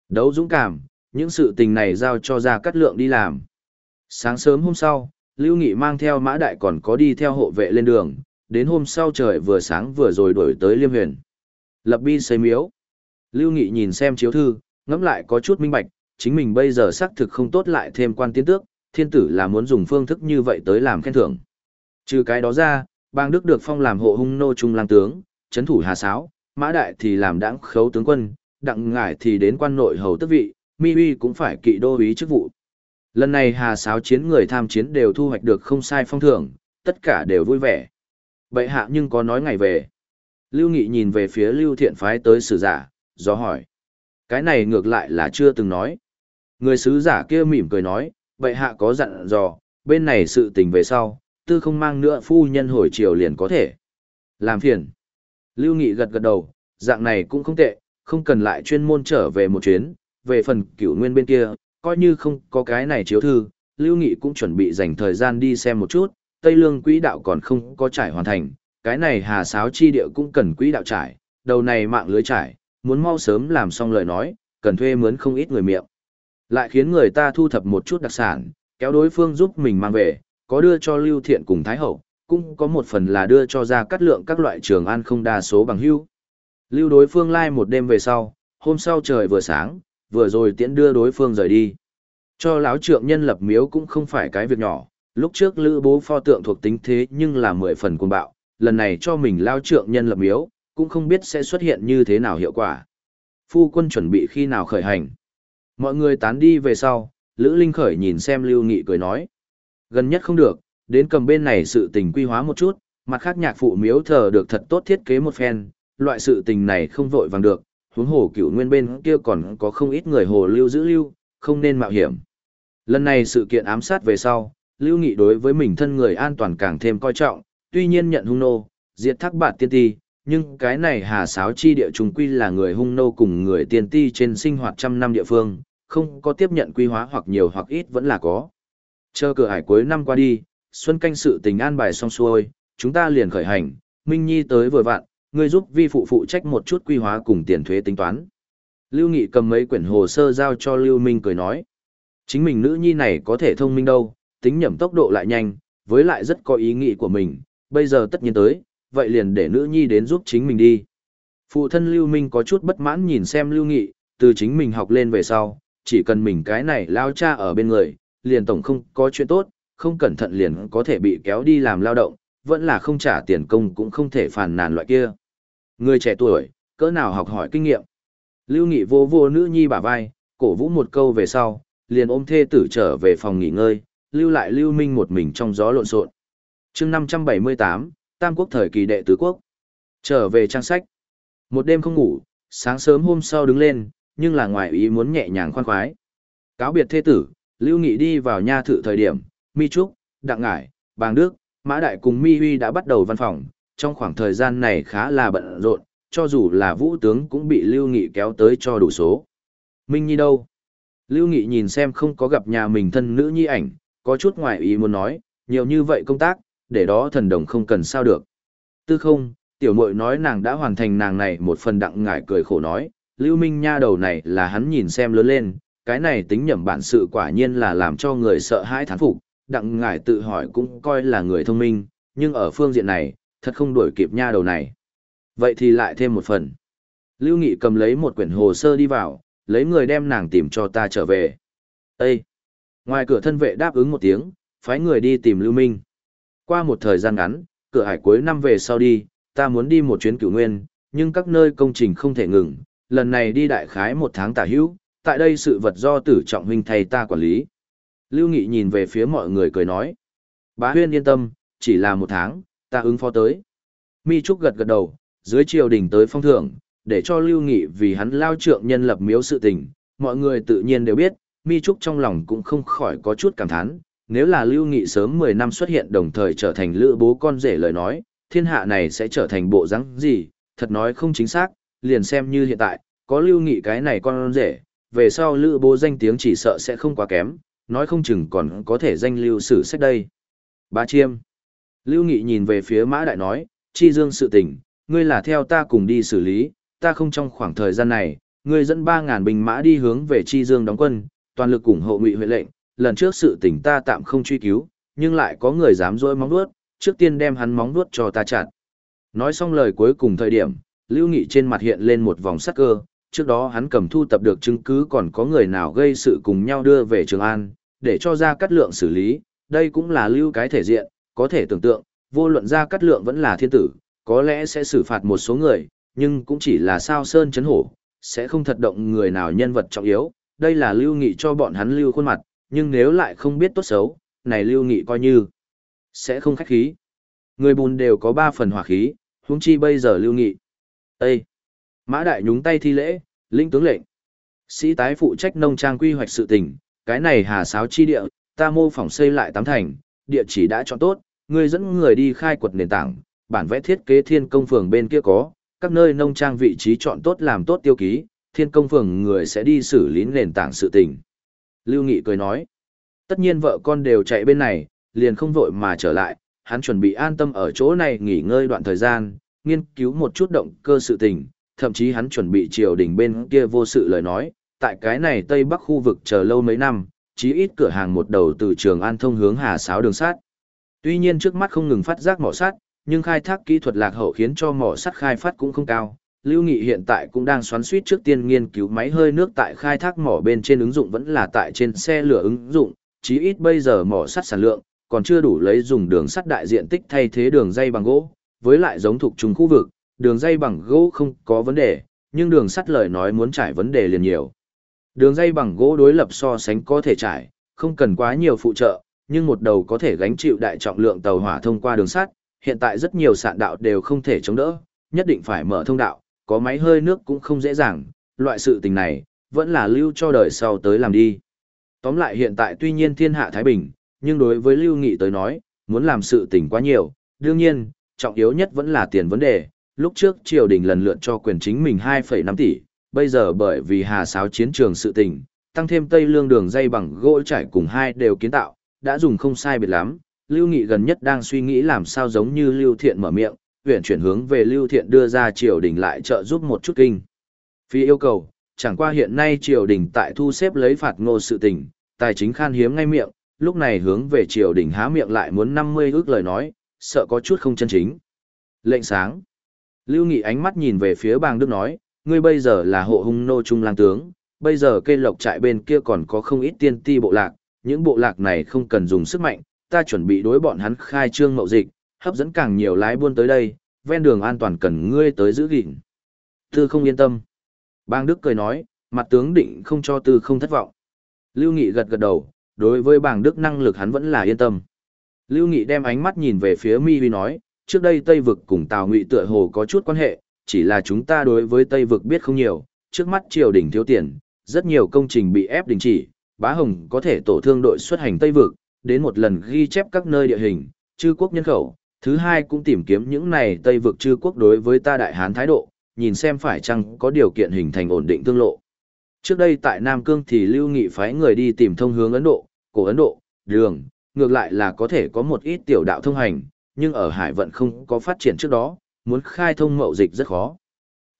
Đấu dũng cảm, những sự tình này giao cho ra cắt lượng đi làm. Sáng sớm hôm sau, Lưu Nghị mang theo mã đại còn có đi theo hộ vệ lên đường, đến hôm sau trời vừa sáng vừa rồi đuổi tới Liêm Huyền. Lập bi xây miếu. Lưu Nghị nhìn xem chiếu thư, ngẫm lại có chút minh bạch, chính mình bây giờ xác thực không tốt lại thêm quan tiến tước, thiên tử là muốn dùng phương thức như vậy tới làm khen thưởng. Trừ cái đó ra, bang Đức được phong làm hộ hung nô trung lang tướng, chấn thủ Hà Sáo, Mã Đại thì làm đảng khấu tướng quân, Đặng Ngải thì đến quan nội hầu tước vị, Mi Uy cũng phải kỵ đô úy chức vụ. Lần này Hà Sáo chiến người tham chiến đều thu hoạch được không sai phong thưởng, tất cả đều vui vẻ. Bệ hạ nhưng có nói ngày về. Lưu Nghị nhìn về phía Lưu Thiện phái tới sử giả, do hỏi. Cái này ngược lại là chưa từng nói. Người sứ giả kia mỉm cười nói, vậy hạ có dặn dò, bên này sự tình về sau, tư không mang nữa phu nhân hồi chiều liền có thể. Làm phiền. Lưu Nghị gật gật đầu, dạng này cũng không tệ, không cần lại chuyên môn trở về một chuyến, về phần cửu nguyên bên kia, coi như không có cái này chiếu thư, Lưu Nghị cũng chuẩn bị dành thời gian đi xem một chút, Tây Lương quỹ đạo còn không có trải hoàn thành, cái này hà sáo chi địa cũng cần quỹ đạo trải, đầu này mạng lưới trải, muốn mau sớm làm xong lời nói, cần thuê mướn không ít người miệng. Lại khiến người ta thu thập một chút đặc sản, kéo đối phương giúp mình mang về, có đưa cho Lưu Thiện cùng Thái Hậu, cũng có một phần là đưa cho ra cắt lượng các loại trường an không đa số bằng hưu. Lưu đối phương lai like một đêm về sau, hôm sau trời vừa sáng, vừa rồi tiễn đưa đối phương rời đi. Cho lão trượng nhân lập miếu cũng không phải cái việc nhỏ, lúc trước lữ bố pho tượng thuộc tính thế nhưng là mười phần cuồng bạo, lần này cho mình lao trượng nhân lập miếu, cũng không biết sẽ xuất hiện như thế nào hiệu quả. Phu quân chuẩn bị khi nào khởi hành. Mọi người tán đi về sau, Lữ Linh khởi nhìn xem Lưu Nghị cười nói. Gần nhất không được, đến cầm bên này sự tình quy hóa một chút, mặt khác nhạc phụ miếu thờ được thật tốt thiết kế một phen, loại sự tình này không vội vàng được, huống hồ cửu nguyên bên kia còn có không ít người hồ lưu giữ lưu, không nên mạo hiểm. Lần này sự kiện ám sát về sau, Lưu Nghị đối với mình thân người an toàn càng thêm coi trọng, tuy nhiên nhận hung nô, diệt thác bạt tiên ti, nhưng cái này hà sáo chi địa trùng quy là người hung nô cùng người tiên ti trên sinh hoạt trăm năm địa phương, không có tiếp nhận quy hóa hoặc nhiều hoặc ít vẫn là có. Chờ cửa hải cuối năm qua đi, xuân canh sự tình an bài xong xuôi, chúng ta liền khởi hành, Minh Nhi tới vừa vặn, ngươi giúp vi phụ phụ trách một chút quy hóa cùng tiền thuế tính toán. Lưu Nghị cầm mấy quyển hồ sơ giao cho Lưu Minh cười nói. Chính mình nữ nhi này có thể thông minh đâu, tính nhẩm tốc độ lại nhanh, với lại rất có ý nghĩ của mình, bây giờ tất nhiên tới, vậy liền để nữ nhi đến giúp chính mình đi. Phụ thân Lưu Minh có chút bất mãn nhìn xem Lưu Nghị, từ chính mình học lên về sau, chỉ cần mình cái này lao cha ở bên người, liền tổng không có chuyện tốt, không cẩn thận liền có thể bị kéo đi làm lao động, vẫn là không trả tiền công cũng không thể phàn nàn loại kia. Người trẻ tuổi, cỡ nào học hỏi kinh nghiệm. Lưu Nghị vô vô nữ nhi bả vai, cổ vũ một câu về sau, liền ôm thê tử trở về phòng nghỉ ngơi, lưu lại Lưu Minh một mình trong gió lộn xộn. Chương 578, Tam quốc thời kỳ đệ tứ quốc. Trở về trang sách. Một đêm không ngủ, sáng sớm hôm sau đứng lên, nhưng là ngoài ý muốn nhẹ nhàng khoan khoái. Cáo biệt thê tử, Lưu Nghị đi vào nha thự thời điểm, Mi Trúc, Đặng Ngải, Bàng Đức, Mã Đại cùng Mi Huy đã bắt đầu văn phòng, trong khoảng thời gian này khá là bận rộn, cho dù là vũ tướng cũng bị Lưu Nghị kéo tới cho đủ số. Minh Nhi đâu? Lưu Nghị nhìn xem không có gặp nhà mình thân nữ nhi ảnh, có chút ngoài ý muốn nói, nhiều như vậy công tác, để đó thần đồng không cần sao được. Tư không, tiểu muội nói nàng đã hoàn thành nàng này một phần đặng ngải cười khổ nói, Lưu Minh nha đầu này là hắn nhìn xem lớn lên, cái này tính nhầm bản sự quả nhiên là làm cho người sợ hãi thán phục, đặng ngải tự hỏi cũng coi là người thông minh, nhưng ở phương diện này, thật không đuổi kịp nha đầu này. Vậy thì lại thêm một phần. Lưu Nghị cầm lấy một quyển hồ sơ đi vào, lấy người đem nàng tìm cho ta trở về. Ê! Ngoài cửa thân vệ đáp ứng một tiếng, phái người đi tìm Lưu Minh. Qua một thời gian ngắn, cửa hải cuối năm về sau đi, ta muốn đi một chuyến cửu nguyên, nhưng các nơi công trình không thể ngừng, lần này đi đại khái một tháng tả hữu, tại đây sự vật do tử trọng huynh thầy ta quản lý. Lưu Nghị nhìn về phía mọi người cười nói. Bá huyên yên tâm, chỉ là một tháng, ta ứng phó tới. Mi Trúc gật gật đầu, dưới triều đình tới phong thưởng, để cho Lưu Nghị vì hắn lao trượng nhân lập miếu sự tình, mọi người tự nhiên đều biết, Mi Trúc trong lòng cũng không khỏi có chút cảm thán, nếu là Lưu Nghị sớm 10 năm xuất hiện đồng thời trở thành lữ bố con rể lời nói, thiên hạ này sẽ trở thành bộ rắn gì, thật nói không chính xác, liền xem như hiện tại, có Lưu Nghị cái này con rể, về sau lữ bố danh tiếng chỉ sợ sẽ không quá kém, nói không chừng còn có thể danh lưu sử sách đây. Ba Chiêm Lưu Nghị nhìn về phía Mã Đại nói, chi dương sự tình, ngươi là theo ta cùng đi xử lý, ta không trong khoảng thời gian này, ngươi dẫn 3.000 binh mã đi hướng về chi dương đóng quân, toàn lực ủng hộ ngụy huệ lệnh, lần trước sự tình ta tạm không truy cứu, nhưng lại có người dám dối móng vuốt, trước tiên đem hắn móng vuốt cho ta chặt. Nói xong lời cuối cùng thời điểm, Lưu Nghị trên mặt hiện lên một vòng sắc cơ, trước đó hắn cầm thu tập được chứng cứ còn có người nào gây sự cùng nhau đưa về Trường An, để cho ra cắt lượng xử lý, đây cũng là lưu cái thể diện, có thể tưởng tượng, vô luận ra cắt lượng vẫn là thiên tử, có lẽ sẽ xử phạt một số người, nhưng cũng chỉ là sao sơn chấn hổ, sẽ không thật động người nào nhân vật trọng yếu, đây là lưu nghị cho bọn hắn lưu khuôn mặt, nhưng nếu lại không biết tốt xấu, này lưu nghị coi như sẽ không khách khí. Người bùn đều có ba phần hỏa khí, huống chi bây giờ lưu nghị. Ê! Mã đại nhúng tay thi lễ, linh tướng lệnh. Sĩ tái phụ trách nông trang quy hoạch sự tình, cái này hà sáo chi địa, ta mô phỏng xây lại tám thành, địa chỉ đã chọn tốt, người dẫn người đi khai quật nền tảng, bản vẽ thiết kế thiên công phường bên kia có, các nơi nông trang vị trí chọn tốt làm tốt tiêu ký, thiên công phường người sẽ đi xử lý nền tảng sự tình. Lưu Nghị cười nói, tất nhiên vợ con đều chạy bên này, liền không vội mà trở lại, hắn chuẩn bị an tâm ở chỗ này nghỉ ngơi đoạn thời gian, nghiên cứu một chút động cơ sự tình, thậm chí hắn chuẩn bị triều đình bên kia vô sự lời nói, tại cái này Tây Bắc khu vực chờ lâu mấy năm, chí ít cửa hàng một đầu từ trường an thông hướng Hà Sáo đường sắt. Tuy nhiên trước mắt không ngừng phát giác mỏ sắt, nhưng khai thác kỹ thuật lạc hậu khiến cho mỏ sắt khai phát cũng không cao. Lưu Nghị hiện tại cũng đang xoắn suýt trước tiên nghiên cứu máy hơi nước tại khai thác mỏ bên trên ứng dụng vẫn là tại trên xe lửa ứng dụng, chí ít bây giờ mỏ sắt sản lượng còn chưa đủ lấy dùng đường sắt đại diện tích thay thế đường dây bằng gỗ, với lại giống thuộc trùng khu vực, đường dây bằng gỗ không có vấn đề, nhưng đường sắt lời nói muốn trải vấn đề liền nhiều. Đường dây bằng gỗ đối lập so sánh có thể trải, không cần quá nhiều phụ trợ, nhưng một đầu có thể gánh chịu đại trọng lượng tàu hỏa thông qua đường sắt, hiện tại rất nhiều sạn đạo đều không thể chống đỡ, nhất định phải mở thông đạo, có máy hơi nước cũng không dễ dàng, loại sự tình này, vẫn là lưu cho đời sau tới làm đi. Tóm lại hiện tại tuy nhiên thiên hạ Thái Bình, nhưng đối với Lưu Nghị tới nói, muốn làm sự tình quá nhiều, đương nhiên, trọng yếu nhất vẫn là tiền vấn đề, lúc trước triều đình lần lượt cho quyền chính mình 2,5 tỷ, bây giờ bởi vì hà sáo chiến trường sự tình, tăng thêm tây lương đường dây bằng gỗ trải cùng hai đều kiến tạo, đã dùng không sai biệt lắm. Lưu Nghị gần nhất đang suy nghĩ làm sao giống như Lưu Thiện mở miệng, huyện chuyển hướng về Lưu Thiện đưa ra triều đình lại trợ giúp một chút kinh. Phi yêu cầu, chẳng qua hiện nay triều đình tại thu xếp lấy phạt ngô sự tình, tài chính khan hiếm ngay miệng, lúc này hướng về triều đình há miệng lại muốn 50 ước lời nói, sợ có chút không chân chính. Lệnh sáng. Lưu Nghị ánh mắt nhìn về phía bang Đức nói, ngươi bây giờ là hộ hung nô trung lang tướng, bây giờ cây lộc trại bên kia còn có không ít tiên ti bộ lạc, những bộ lạc này không cần dùng sức mạnh, ta chuẩn bị đối bọn hắn khai trương mậu dịch, hấp dẫn càng nhiều lái buôn tới đây, ven đường an toàn cần ngươi tới giữ gìn. Tư không yên tâm. Bang Đức cười nói, mặt tướng định không cho tư không thất vọng. Lưu Nghị gật gật đầu, đối với bang Đức năng lực hắn vẫn là yên tâm. Lưu Nghị đem ánh mắt nhìn về phía Mi Huy nói, trước đây Tây vực cùng Tào Ngụy tựa hồ có chút quan hệ, chỉ là chúng ta đối với Tây vực biết không nhiều, trước mắt triều đình thiếu tiền, rất nhiều công trình bị ép đình chỉ, bá hồng có thể tổ thương đội xuất hành Tây vực, đến một lần ghi chép các nơi địa hình, chư quốc nhân khẩu, thứ hai cũng tìm kiếm những này Tây vực chư quốc đối với ta Đại Hán thái độ, nhìn xem phải chăng có điều kiện hình thành ổn định tương lộ. Trước đây tại Nam Cương thì Lưu Nghị phái người đi tìm thông hướng Ấn Độ, cổ Ấn Độ, đường, ngược lại là có thể có một ít tiểu đạo thông hành, nhưng ở hải vận không có phát triển trước đó, muốn khai thông mậu dịch rất khó.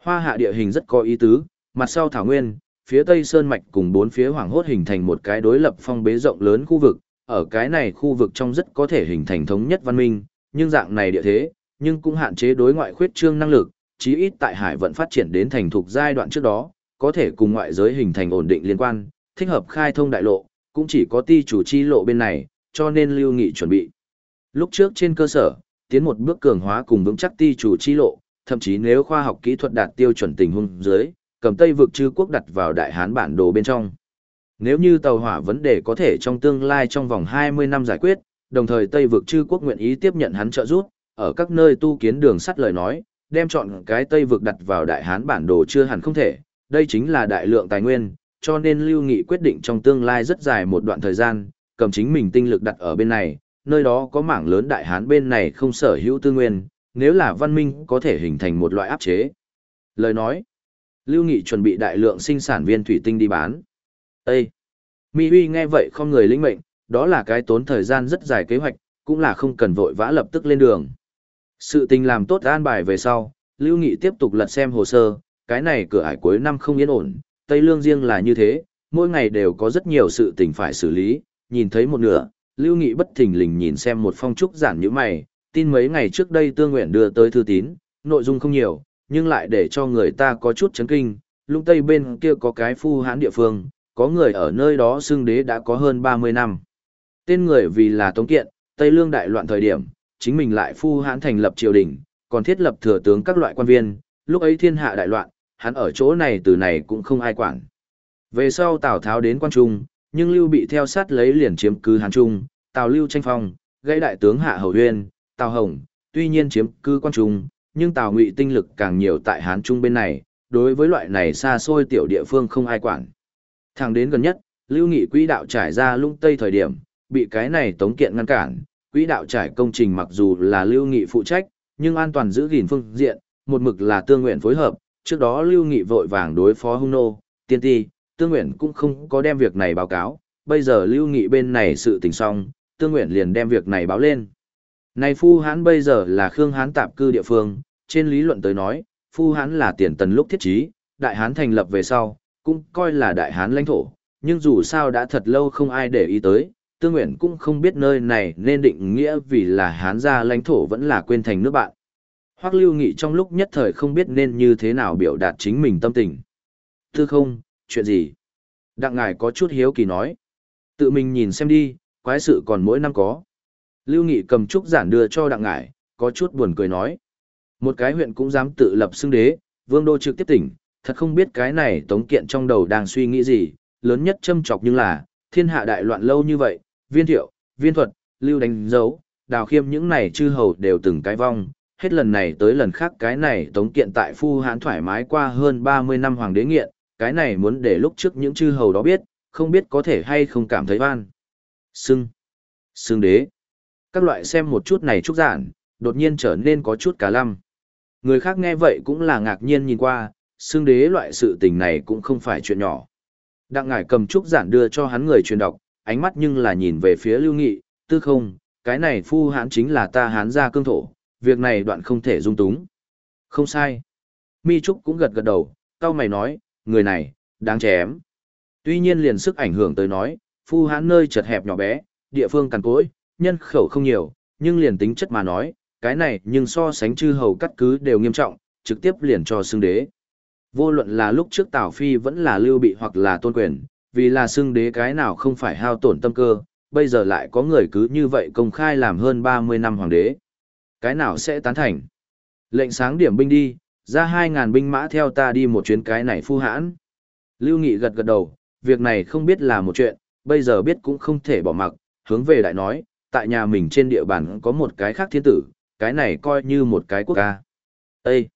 Hoa hạ địa hình rất có ý tứ, mặt sau thảo nguyên, phía tây sơn mạch cùng bốn phía hoàng hốt hình thành một cái đối lập phong bế rộng lớn khu vực, ở cái này khu vực trong rất có thể hình thành thống nhất văn minh, nhưng dạng này địa thế, nhưng cũng hạn chế đối ngoại khuyết trương năng lực, chí ít tại hải vận phát triển đến thành thục giai đoạn trước đó, có thể cùng ngoại giới hình thành ổn định liên quan, thích hợp khai thông đại lộ, cũng chỉ có ti chủ chi lộ bên này, cho nên lưu nghị chuẩn bị. Lúc trước trên cơ sở, tiến một bước cường hóa cùng vững chắc ti chủ chi lộ, thậm chí nếu khoa học kỹ thuật đạt tiêu chuẩn tình huống dưới, cầm Tây vực chư quốc đặt vào đại hán bản đồ bên trong. Nếu như tàu hỏa vấn đề có thể trong tương lai trong vòng 20 năm giải quyết, đồng thời Tây vực chư quốc nguyện ý tiếp nhận hắn trợ giúp, ở các nơi tu kiến đường sắt lời nói, đem chọn cái Tây vực đặt vào đại hán bản đồ chưa hẳn không thể, đây chính là đại lượng tài nguyên, cho nên Lưu Nghị quyết định trong tương lai rất dài một đoạn thời gian, cầm chính mình tinh lực đặt ở bên này, nơi đó có mảng lớn đại hán bên này không sở hữu tư nguyên, nếu là văn minh có thể hình thành một loại áp chế. Lời nói, Lưu Nghị chuẩn bị đại lượng sinh sản viên thủy tinh đi bán. Ê! Mi Huy nghe vậy không người linh mệnh, đó là cái tốn thời gian rất dài kế hoạch, cũng là không cần vội vã lập tức lên đường. Sự tình làm tốt an bài về sau, Lưu Nghị tiếp tục lật xem hồ sơ, cái này cửa ải cuối năm không yên ổn, Tây Lương riêng là như thế, mỗi ngày đều có rất nhiều sự tình phải xử lý, nhìn thấy một nửa, Lưu Nghị bất thình lình nhìn xem một phong trúc giản như mày, tin mấy ngày trước đây Tương Nguyện đưa tới thư tín, nội dung không nhiều, nhưng lại để cho người ta có chút chấn kinh, lung tây bên kia có cái phu hãn địa phương, có người ở nơi đó xưng đế đã có hơn 30 năm. Tên người vì là Tống Kiện, Tây Lương đại loạn thời điểm, chính mình lại phu hãn thành lập triều đình, còn thiết lập thừa tướng các loại quan viên, lúc ấy thiên hạ đại loạn, hắn ở chỗ này từ này cũng không ai quản. Về sau Tào Tháo đến quan trung, nhưng Lưu bị theo sát lấy liền chiếm cứ Hán Trung, Tào Lưu tranh phong, gây đại tướng Hạ Hầu Huyên, Tào Hồng, tuy nhiên chiếm cứ quan trung, nhưng Tào Ngụy tinh lực càng nhiều tại Hán Trung bên này, đối với loại này xa xôi tiểu địa phương không ai quản. Thẳng đến gần nhất, Lưu Nghị quỹ đạo trải ra lung tây thời điểm, bị cái này tống kiện ngăn cản, quỹ đạo trải công trình mặc dù là Lưu Nghị phụ trách, nhưng an toàn giữ gìn phương diện, một mực là tương nguyện phối hợp, trước đó Lưu Nghị vội vàng đối phó Hung Nô, Tiên Ti, Tương Nguyện cũng không có đem việc này báo cáo, bây giờ Lưu Nghị bên này sự tình xong, Tương Nguyện liền đem việc này báo lên. Này Phu Hán bây giờ là Khương Hán tạp cư địa phương, trên lý luận tới nói, Phu Hán là tiền tần lúc thiết trí, Đại Hán thành lập về sau, cũng coi là Đại Hán lãnh thổ, nhưng dù sao đã thật lâu không ai để ý tới, Tương Nguyện cũng không biết nơi này nên định nghĩa vì là Hán gia lãnh thổ vẫn là quên thành nước bạn. Hoắc Lưu Nghị trong lúc nhất thời không biết nên như thế nào biểu đạt chính mình tâm tình. Thư không, chuyện gì? Đặng ngài có chút hiếu kỳ nói. Tự mình nhìn xem đi, quái sự còn mỗi năm có. Lưu Nghị cầm trúc giản đưa cho đặng ngài, có chút buồn cười nói. Một cái huyện cũng dám tự lập xưng đế, vương đô trực tiếp tỉnh, thật không biết cái này tống kiện trong đầu đang suy nghĩ gì, lớn nhất châm chọc nhưng là, thiên hạ đại loạn lâu như vậy, viên thiệu, viên thuật, lưu đánh dấu, đào khiêm những này chư hầu đều từng cái vong, hết lần này tới lần khác cái này tống kiện tại phu hán thoải mái qua hơn 30 năm hoàng đế nghiện, cái này muốn để lúc trước những chư hầu đó biết, không biết có thể hay không cảm thấy oan. Sưng. Sưng đế. Các loại xem một chút này trúc giản, đột nhiên trở nên có chút cả lăm. Người khác nghe vậy cũng là ngạc nhiên nhìn qua, xương đế loại sự tình này cũng không phải chuyện nhỏ. Đặng ngải cầm trúc giản đưa cho hắn người truyền đọc, ánh mắt nhưng là nhìn về phía lưu nghị, tư không, cái này phu hãn chính là ta hán ra cương thổ, việc này đoạn không thể dung túng. Không sai. Mi Trúc cũng gật gật đầu, cao mày nói, người này, đáng chém. Tuy nhiên liền sức ảnh hưởng tới nói, phu hãn nơi chật hẹp nhỏ bé, địa phương cằn cỗi, nhân khẩu không nhiều, nhưng liền tính chất mà nói, cái này nhưng so sánh chư hầu cắt cứ đều nghiêm trọng, trực tiếp liền cho xưng đế. Vô luận là lúc trước Tào Phi vẫn là lưu bị hoặc là tôn quyền, vì là xưng đế cái nào không phải hao tổn tâm cơ, bây giờ lại có người cứ như vậy công khai làm hơn 30 năm hoàng đế. Cái nào sẽ tán thành? Lệnh sáng điểm binh đi, ra 2.000 binh mã theo ta đi một chuyến cái này phu hãn. Lưu Nghị gật gật đầu, việc này không biết là một chuyện, bây giờ biết cũng không thể bỏ mặc, hướng về đại nói, tại nhà mình trên địa bàn có một cái khác thiên tử, cái này coi như một cái quốc ca. Ê!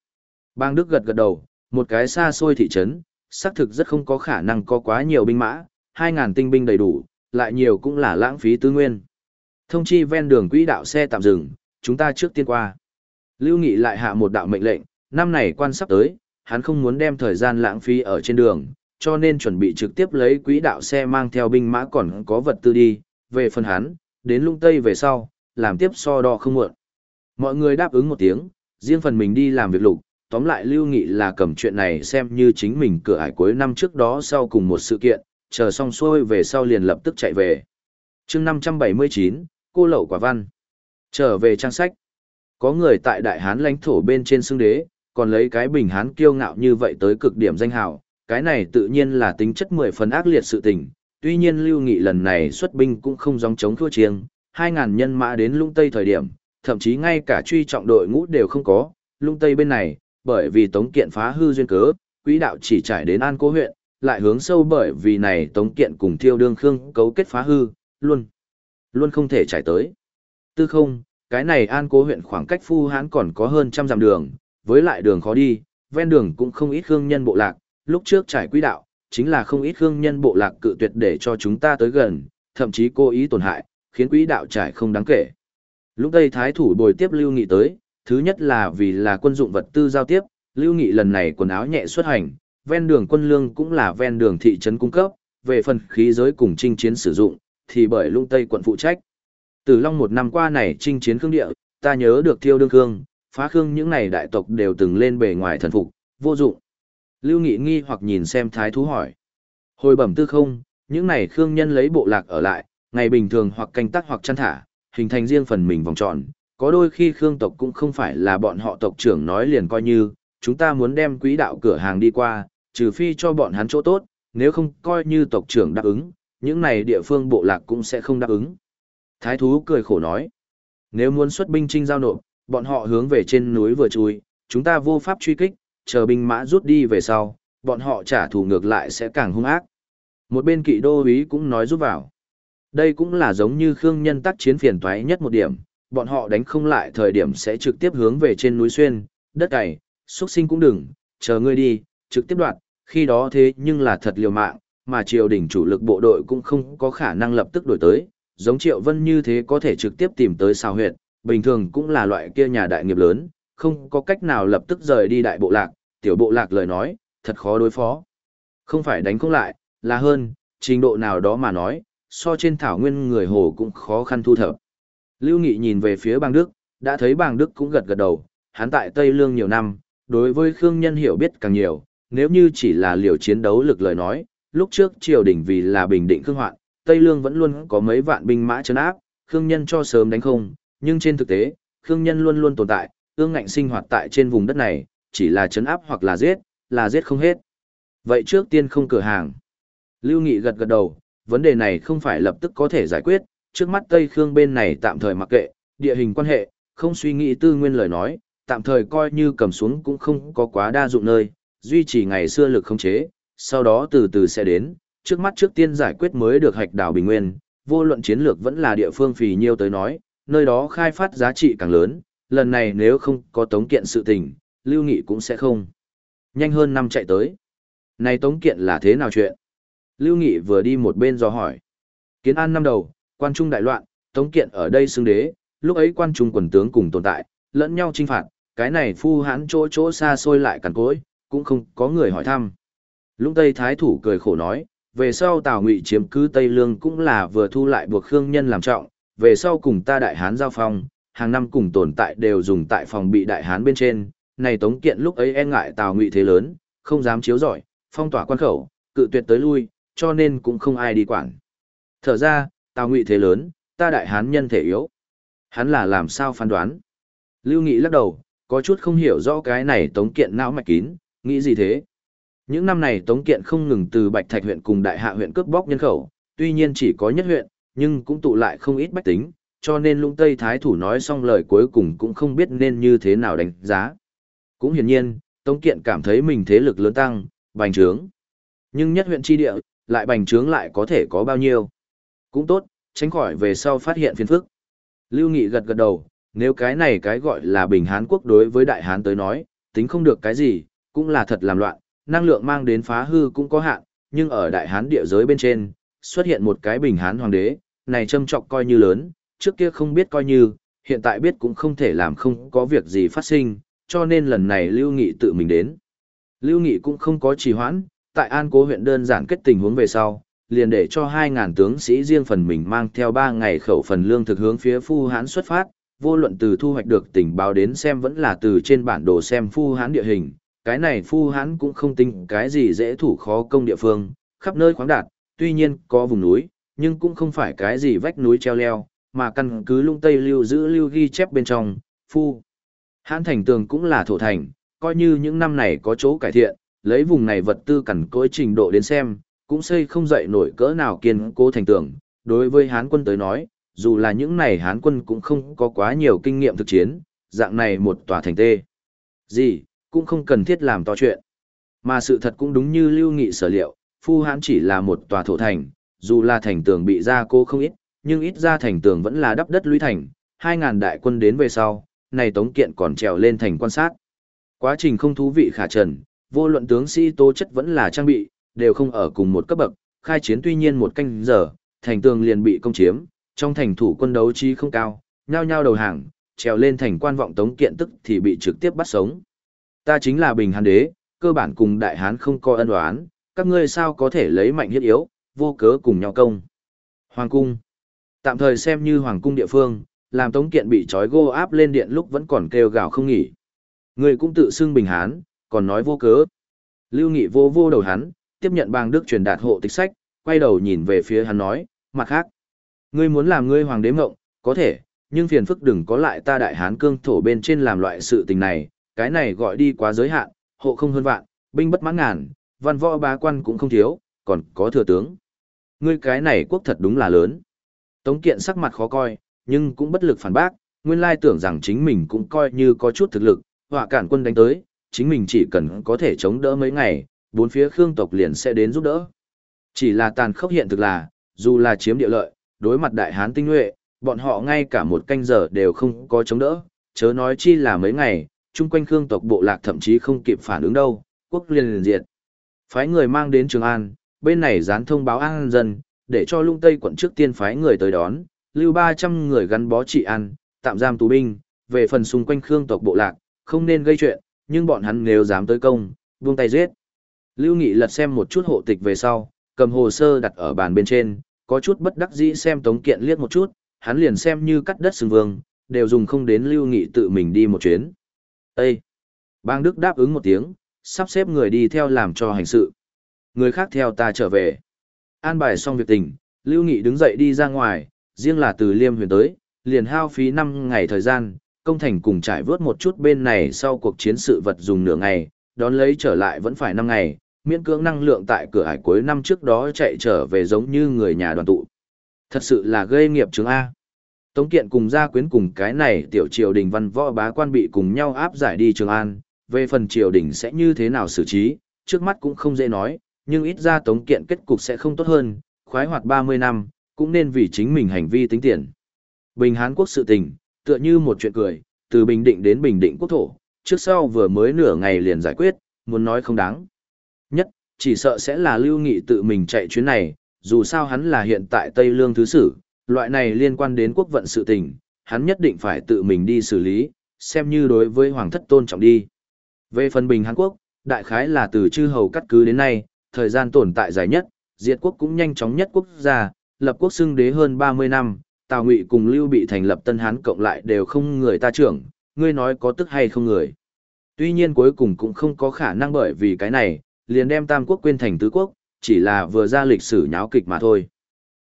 Bang Đức gật gật đầu, một cái xa xôi thị trấn, xác thực rất không có khả năng có quá nhiều binh mã, 2.000 tinh binh đầy đủ, lại nhiều cũng là lãng phí tư nguyên. Thông chi ven đường quỹ đạo xe tạm dừng, chúng ta trước tiên qua. Lưu Nghị lại hạ một đạo mệnh lệnh, năm này quan sắp tới, hắn không muốn đem thời gian lãng phí ở trên đường, cho nên chuẩn bị trực tiếp lấy quỹ đạo xe mang theo binh mã còn có vật tư đi, về phần hắn, đến lung tây về sau, làm tiếp so đo không muộn. Mọi người đáp ứng một tiếng, riêng phần mình đi làm việc lục, tóm lại Lưu Nghị là cầm chuyện này xem như chính mình cửa ải cuối năm trước đó sau cùng một sự kiện, chờ xong xuôi về sau liền lập tức chạy về. chương 579, cô lậu quả văn. Trở về trang sách. Có người tại Đại Hán lãnh thổ bên trên xương đế, còn lấy cái bình Hán kiêu ngạo như vậy tới cực điểm danh hào, cái này tự nhiên là tính chất mười phần ác liệt sự tình. Tuy nhiên Lưu Nghị lần này xuất binh cũng không dòng chống thua chiêng, 2.000 nhân mã đến lung tây thời điểm, thậm chí ngay cả truy trọng đội ngũ đều không có, lung tây bên này, bởi vì tống kiện phá hư duyên cớ, quỹ đạo chỉ trải đến An Cố huyện, lại hướng sâu bởi vì này tống kiện cùng thiêu đương khương cấu kết phá hư, luôn, luôn không thể trải tới. Tư không, cái này An Cố huyện khoảng cách phu hán còn có hơn trăm dặm đường, với lại đường khó đi, ven đường cũng không ít khương nhân bộ lạc, lúc trước trải quỹ đạo, chính là không ít khương nhân bộ lạc cự tuyệt để cho chúng ta tới gần, thậm chí cố ý tổn hại, khiến quỹ đạo trải không đáng kể. Lúc đây thái thủ bồi tiếp Lưu Nghị tới, thứ nhất là vì là quân dụng vật tư giao tiếp, Lưu Nghị lần này quần áo nhẹ xuất hành, ven đường quân lương cũng là ven đường thị trấn cung cấp, về phần khí giới cùng chinh chiến sử dụng, thì bởi lung tây quận phụ trách. Từ Long một năm qua này chinh chiến khương địa, ta nhớ được thiêu đương khương, phá khương những này đại tộc đều từng lên bề ngoài thần phục, vô dụng. Lưu Nghị nghi hoặc nhìn xem thái thú hỏi. Hồi bẩm tư không, những này khương nhân lấy bộ lạc ở lại, ngày bình thường hoặc canh tác hoặc chăn thả, hình thành riêng phần mình vòng tròn. Có đôi khi khương tộc cũng không phải là bọn họ tộc trưởng nói liền coi như, chúng ta muốn đem quỹ đạo cửa hàng đi qua, trừ phi cho bọn hắn chỗ tốt, nếu không coi như tộc trưởng đáp ứng, những này địa phương bộ lạc cũng sẽ không đáp ứng. Thái thú cười khổ nói, nếu muốn xuất binh trinh giao nộp, bọn họ hướng về trên núi vừa chui, chúng ta vô pháp truy kích, chờ binh mã rút đi về sau, bọn họ trả thù ngược lại sẽ càng hung ác. Một bên kỵ đô úy cũng nói giúp vào. Đây cũng là giống như Khương Nhân tác chiến phiền toái nhất một điểm, bọn họ đánh không lại thời điểm sẽ trực tiếp hướng về trên núi xuyên, đất cày, xuất sinh cũng đừng, chờ ngươi đi, trực tiếp đoạn, khi đó thế nhưng là thật liều mạng, mà triều đình chủ lực bộ đội cũng không có khả năng lập tức đổi tới, giống triệu vân như thế có thể trực tiếp tìm tới sao huyệt, bình thường cũng là loại kia nhà đại nghiệp lớn, không có cách nào lập tức rời đi đại bộ lạc, tiểu bộ lạc lời nói, thật khó đối phó. Không phải đánh không lại, là hơn, trình độ nào đó mà nói, so trên thảo nguyên người hồ cũng khó khăn thu thập. Lưu Nghị nhìn về phía bang Đức, đã thấy bang Đức cũng gật gật đầu, hắn tại Tây Lương nhiều năm, đối với Khương Nhân hiểu biết càng nhiều, nếu như chỉ là liều chiến đấu lực lời nói, lúc trước triều đình vì là bình định Khương hoạn, Tây Lương vẫn luôn có mấy vạn binh mã chấn áp, Khương Nhân cho sớm đánh không, nhưng trên thực tế, Khương Nhân luôn luôn tồn tại, ương ngạnh sinh hoạt tại trên vùng đất này, chỉ là chấn áp hoặc là giết, là giết không hết. Vậy trước tiên không cửa hàng. Lưu Nghị gật gật đầu, vấn đề này không phải lập tức có thể giải quyết, trước mắt Tây Khương bên này tạm thời mặc kệ, địa hình quan hệ, không suy nghĩ tư nguyên lời nói, tạm thời coi như cầm xuống cũng không có quá đa dụng nơi, duy trì ngày xưa lực không chế, sau đó từ từ sẽ đến, trước mắt trước tiên giải quyết mới được hạch đảo bình nguyên, vô luận chiến lược vẫn là địa phương phì nhiêu tới nói, nơi đó khai phát giá trị càng lớn, lần này nếu không có tống kiện sự tình, Lưu Nghị cũng sẽ không. Nhanh hơn năm chạy tới. Này tống kiện là thế nào chuyện? Lưu Nghị vừa đi một bên do hỏi. Kiến an năm đầu, quan trung đại loạn, tống kiện ở đây xưng đế, lúc ấy quan trung quần tướng cùng tồn tại, lẫn nhau trinh phạt, cái này phu hãn chỗ chỗ xa xôi lại cằn cối, cũng không có người hỏi thăm. Lũng Tây Thái thủ cười khổ nói, về sau Tào Ngụy chiếm cứ Tây Lương cũng là vừa thu lại buộc Khương Nhân làm trọng, về sau cùng ta Đại Hán giao phong, hàng năm cùng tồn tại đều dùng tại phòng bị Đại Hán bên trên, này Tống Kiện lúc ấy e ngại Tào Ngụy thế lớn, không dám chiếu giỏi, phong tỏa quan khẩu, cự tuyệt tới lui, cho nên cũng không ai đi quản. Thở ra, Tào Ngụy thế lớn, ta Đại Hán nhân thể yếu. Hắn là làm sao phán đoán? Lưu Nghị lắc đầu, có chút không hiểu rõ cái này Tống Kiện não mạch kín, nghĩ gì thế? Những năm này Tống Kiện không ngừng từ Bạch Thạch huyện cùng Đại Hạ huyện cướp bóc nhân khẩu, tuy nhiên chỉ có nhất huyện, nhưng cũng tụ lại không ít bách tính, cho nên lũng Tây Thái thủ nói xong lời cuối cùng cũng không biết nên như thế nào đánh giá. Cũng hiển nhiên, Tống Kiện cảm thấy mình thế lực lớn tăng, bành trướng. Nhưng nhất huyện tri địa, lại bành trướng lại có thể có bao nhiêu. Cũng tốt, tránh khỏi về sau phát hiện phiền phức. Lưu Nghị gật gật đầu, Nếu cái này cái gọi là Bình Hán quốc đối với Đại Hán tới nói, tính không được cái gì, cũng là thật làm loạn, năng lượng mang đến phá hư cũng có hạn, nhưng ở Đại Hán địa giới bên trên, xuất hiện một cái Bình Hán hoàng đế, này châm trọng coi như lớn, trước kia không biết coi như, hiện tại biết cũng không thể làm không có việc gì phát sinh, cho nên lần này Lưu Nghị tự mình đến. Lưu Nghị cũng không có trì hoãn, tại An Cố huyện đơn giản kết tình huống về sau, liền để cho 2.000 tướng sĩ riêng phần mình mang theo 3 ngày khẩu phần lương thực hướng phía Phu Hán xuất phát, vô luận từ thu hoạch được tình báo đến xem vẫn là từ trên bản đồ xem Phu Hán địa hình, cái này Phu Hán cũng không tính cái gì dễ thủ khó công địa phương, khắp nơi khoáng đạt, tuy nhiên có vùng núi, nhưng cũng không phải cái gì vách núi treo leo, mà căn cứ lung tây lưu giữ lưu ghi chép bên trong, Phu Hán thành tường cũng là thổ thành, coi như những năm này có chỗ cải thiện, lấy vùng này vật tư cẩn cối trình độ đến xem, cũng xây không dậy nổi cỡ nào kiên cố thành tường. Đối với Hán quân tới nói, dù là những này Hán quân cũng không có quá nhiều kinh nghiệm thực chiến, dạng này một tòa thành tê. Gì, cũng không cần thiết làm to chuyện. Mà sự thật cũng đúng như lưu nghị sở liệu, Phu Hán chỉ là một tòa thổ thành, dù là thành tường bị ra cô không ít, nhưng ít ra thành tường vẫn là đắp đất lũy thành, 2.000 đại quân đến về sau, này tống kiện còn trèo lên thành quan sát. Quá trình không thú vị khả trần, vô luận tướng sĩ tố chất vẫn là trang bị, đều không ở cùng một cấp bậc, khai chiến tuy nhiên một canh giờ, thành tường liền bị công chiếm, trong thành thủ quân đấu trí không cao, nhao nhao đầu hàng, trèo lên thành quan vọng tống kiện tức thì bị trực tiếp bắt sống. Ta chính là Bình Hán đế, cơ bản cùng đại hán không có ân oán, các ngươi sao có thể lấy mạnh hiết yếu, vô cớ cùng nhau công. Hoàng cung. Tạm thời xem như hoàng cung địa phương, làm tống kiện bị trói gô áp lên điện lúc vẫn còn kêu gào không nghỉ. Người cũng tự xưng Bình Hán, còn nói vô cớ. Lưu Nghị vô vô đầu hắn, tiếp nhận bang đức truyền đạt hộ tịch sách, quay đầu nhìn về phía hắn nói, mặt khác. Ngươi muốn làm ngươi hoàng đế mộng, có thể, nhưng phiền phức đừng có lại ta đại hán cương thổ bên trên làm loại sự tình này, cái này gọi đi quá giới hạn, hộ không hơn vạn, binh bất mãn ngàn, văn võ bá quan cũng không thiếu, còn có thừa tướng. Ngươi cái này quốc thật đúng là lớn. Tống kiện sắc mặt khó coi, nhưng cũng bất lực phản bác, nguyên lai tưởng rằng chính mình cũng coi như có chút thực lực, họa cản quân đánh tới, chính mình chỉ cần có thể chống đỡ mấy ngày, bốn phía Khương tộc liền sẽ đến giúp đỡ. Chỉ là tàn khốc hiện thực là, dù là chiếm địa lợi, đối mặt đại hán tinh nhuệ, bọn họ ngay cả một canh giờ đều không có chống đỡ, chớ nói chi là mấy ngày, chung quanh Khương tộc bộ lạc thậm chí không kịp phản ứng đâu, quốc liền liền diệt. Phái người mang đến Trường An, bên này dán thông báo an dân, để cho lung tây quận trước tiên phái người tới đón, lưu 300 người gắn bó trị an, tạm giam tù binh, về phần xung quanh Khương tộc bộ lạc, không nên gây chuyện, nhưng bọn hắn nếu dám tới công, buông tay giết. Lưu Nghị lật xem một chút hộ tịch về sau, cầm hồ sơ đặt ở bàn bên trên, có chút bất đắc dĩ xem tống kiện liếc một chút, hắn liền xem như cắt đất xương vương, đều dùng không đến Lưu Nghị tự mình đi một chuyến. Ê! Bang Đức đáp ứng một tiếng, sắp xếp người đi theo làm cho hành sự. Người khác theo ta trở về. An bài xong việc tình, Lưu Nghị đứng dậy đi ra ngoài, riêng là từ Liêm huyền tới, liền hao phí 5 ngày thời gian, công thành cùng trải vớt một chút bên này sau cuộc chiến sự vật dùng nửa ngày, đón lấy trở lại vẫn phải 5 ngày, miễn cưỡng năng lượng tại cửa hải cuối năm trước đó chạy trở về giống như người nhà đoàn tụ. Thật sự là gây nghiệp chứng A. Tống kiện cùng gia quyến cùng cái này tiểu triều đình văn võ bá quan bị cùng nhau áp giải đi Trường An, về phần triều đình sẽ như thế nào xử trí, trước mắt cũng không dễ nói, nhưng ít ra tống kiện kết cục sẽ không tốt hơn, khoái hoạt 30 năm, cũng nên vì chính mình hành vi tính tiền. Bình Hán quốc sự tình, tựa như một chuyện cười, từ Bình Định đến Bình Định quốc thổ, trước sau vừa mới nửa ngày liền giải quyết, muốn nói không đáng. Nhất, chỉ sợ sẽ là Lưu Nghị tự mình chạy chuyến này, dù sao hắn là hiện tại Tây Lương Thứ Sử, loại này liên quan đến quốc vận sự tình, hắn nhất định phải tự mình đi xử lý, xem như đối với Hoàng thất tôn trọng đi. Về phần Bình Hán Quốc, đại khái là từ chư hầu cắt cứ đến nay, thời gian tồn tại dài nhất, diệt quốc cũng nhanh chóng nhất quốc gia, lập quốc xưng đế hơn 30 năm, Tào Ngụy cùng Lưu bị thành lập Tân Hán cộng lại đều không người ta trưởng, ngươi nói có tức hay không người. Tuy nhiên cuối cùng cũng không có khả năng bởi vì cái này, liền đem Tam Quốc quên thành Tứ Quốc, chỉ là vừa ra lịch sử nháo kịch mà thôi.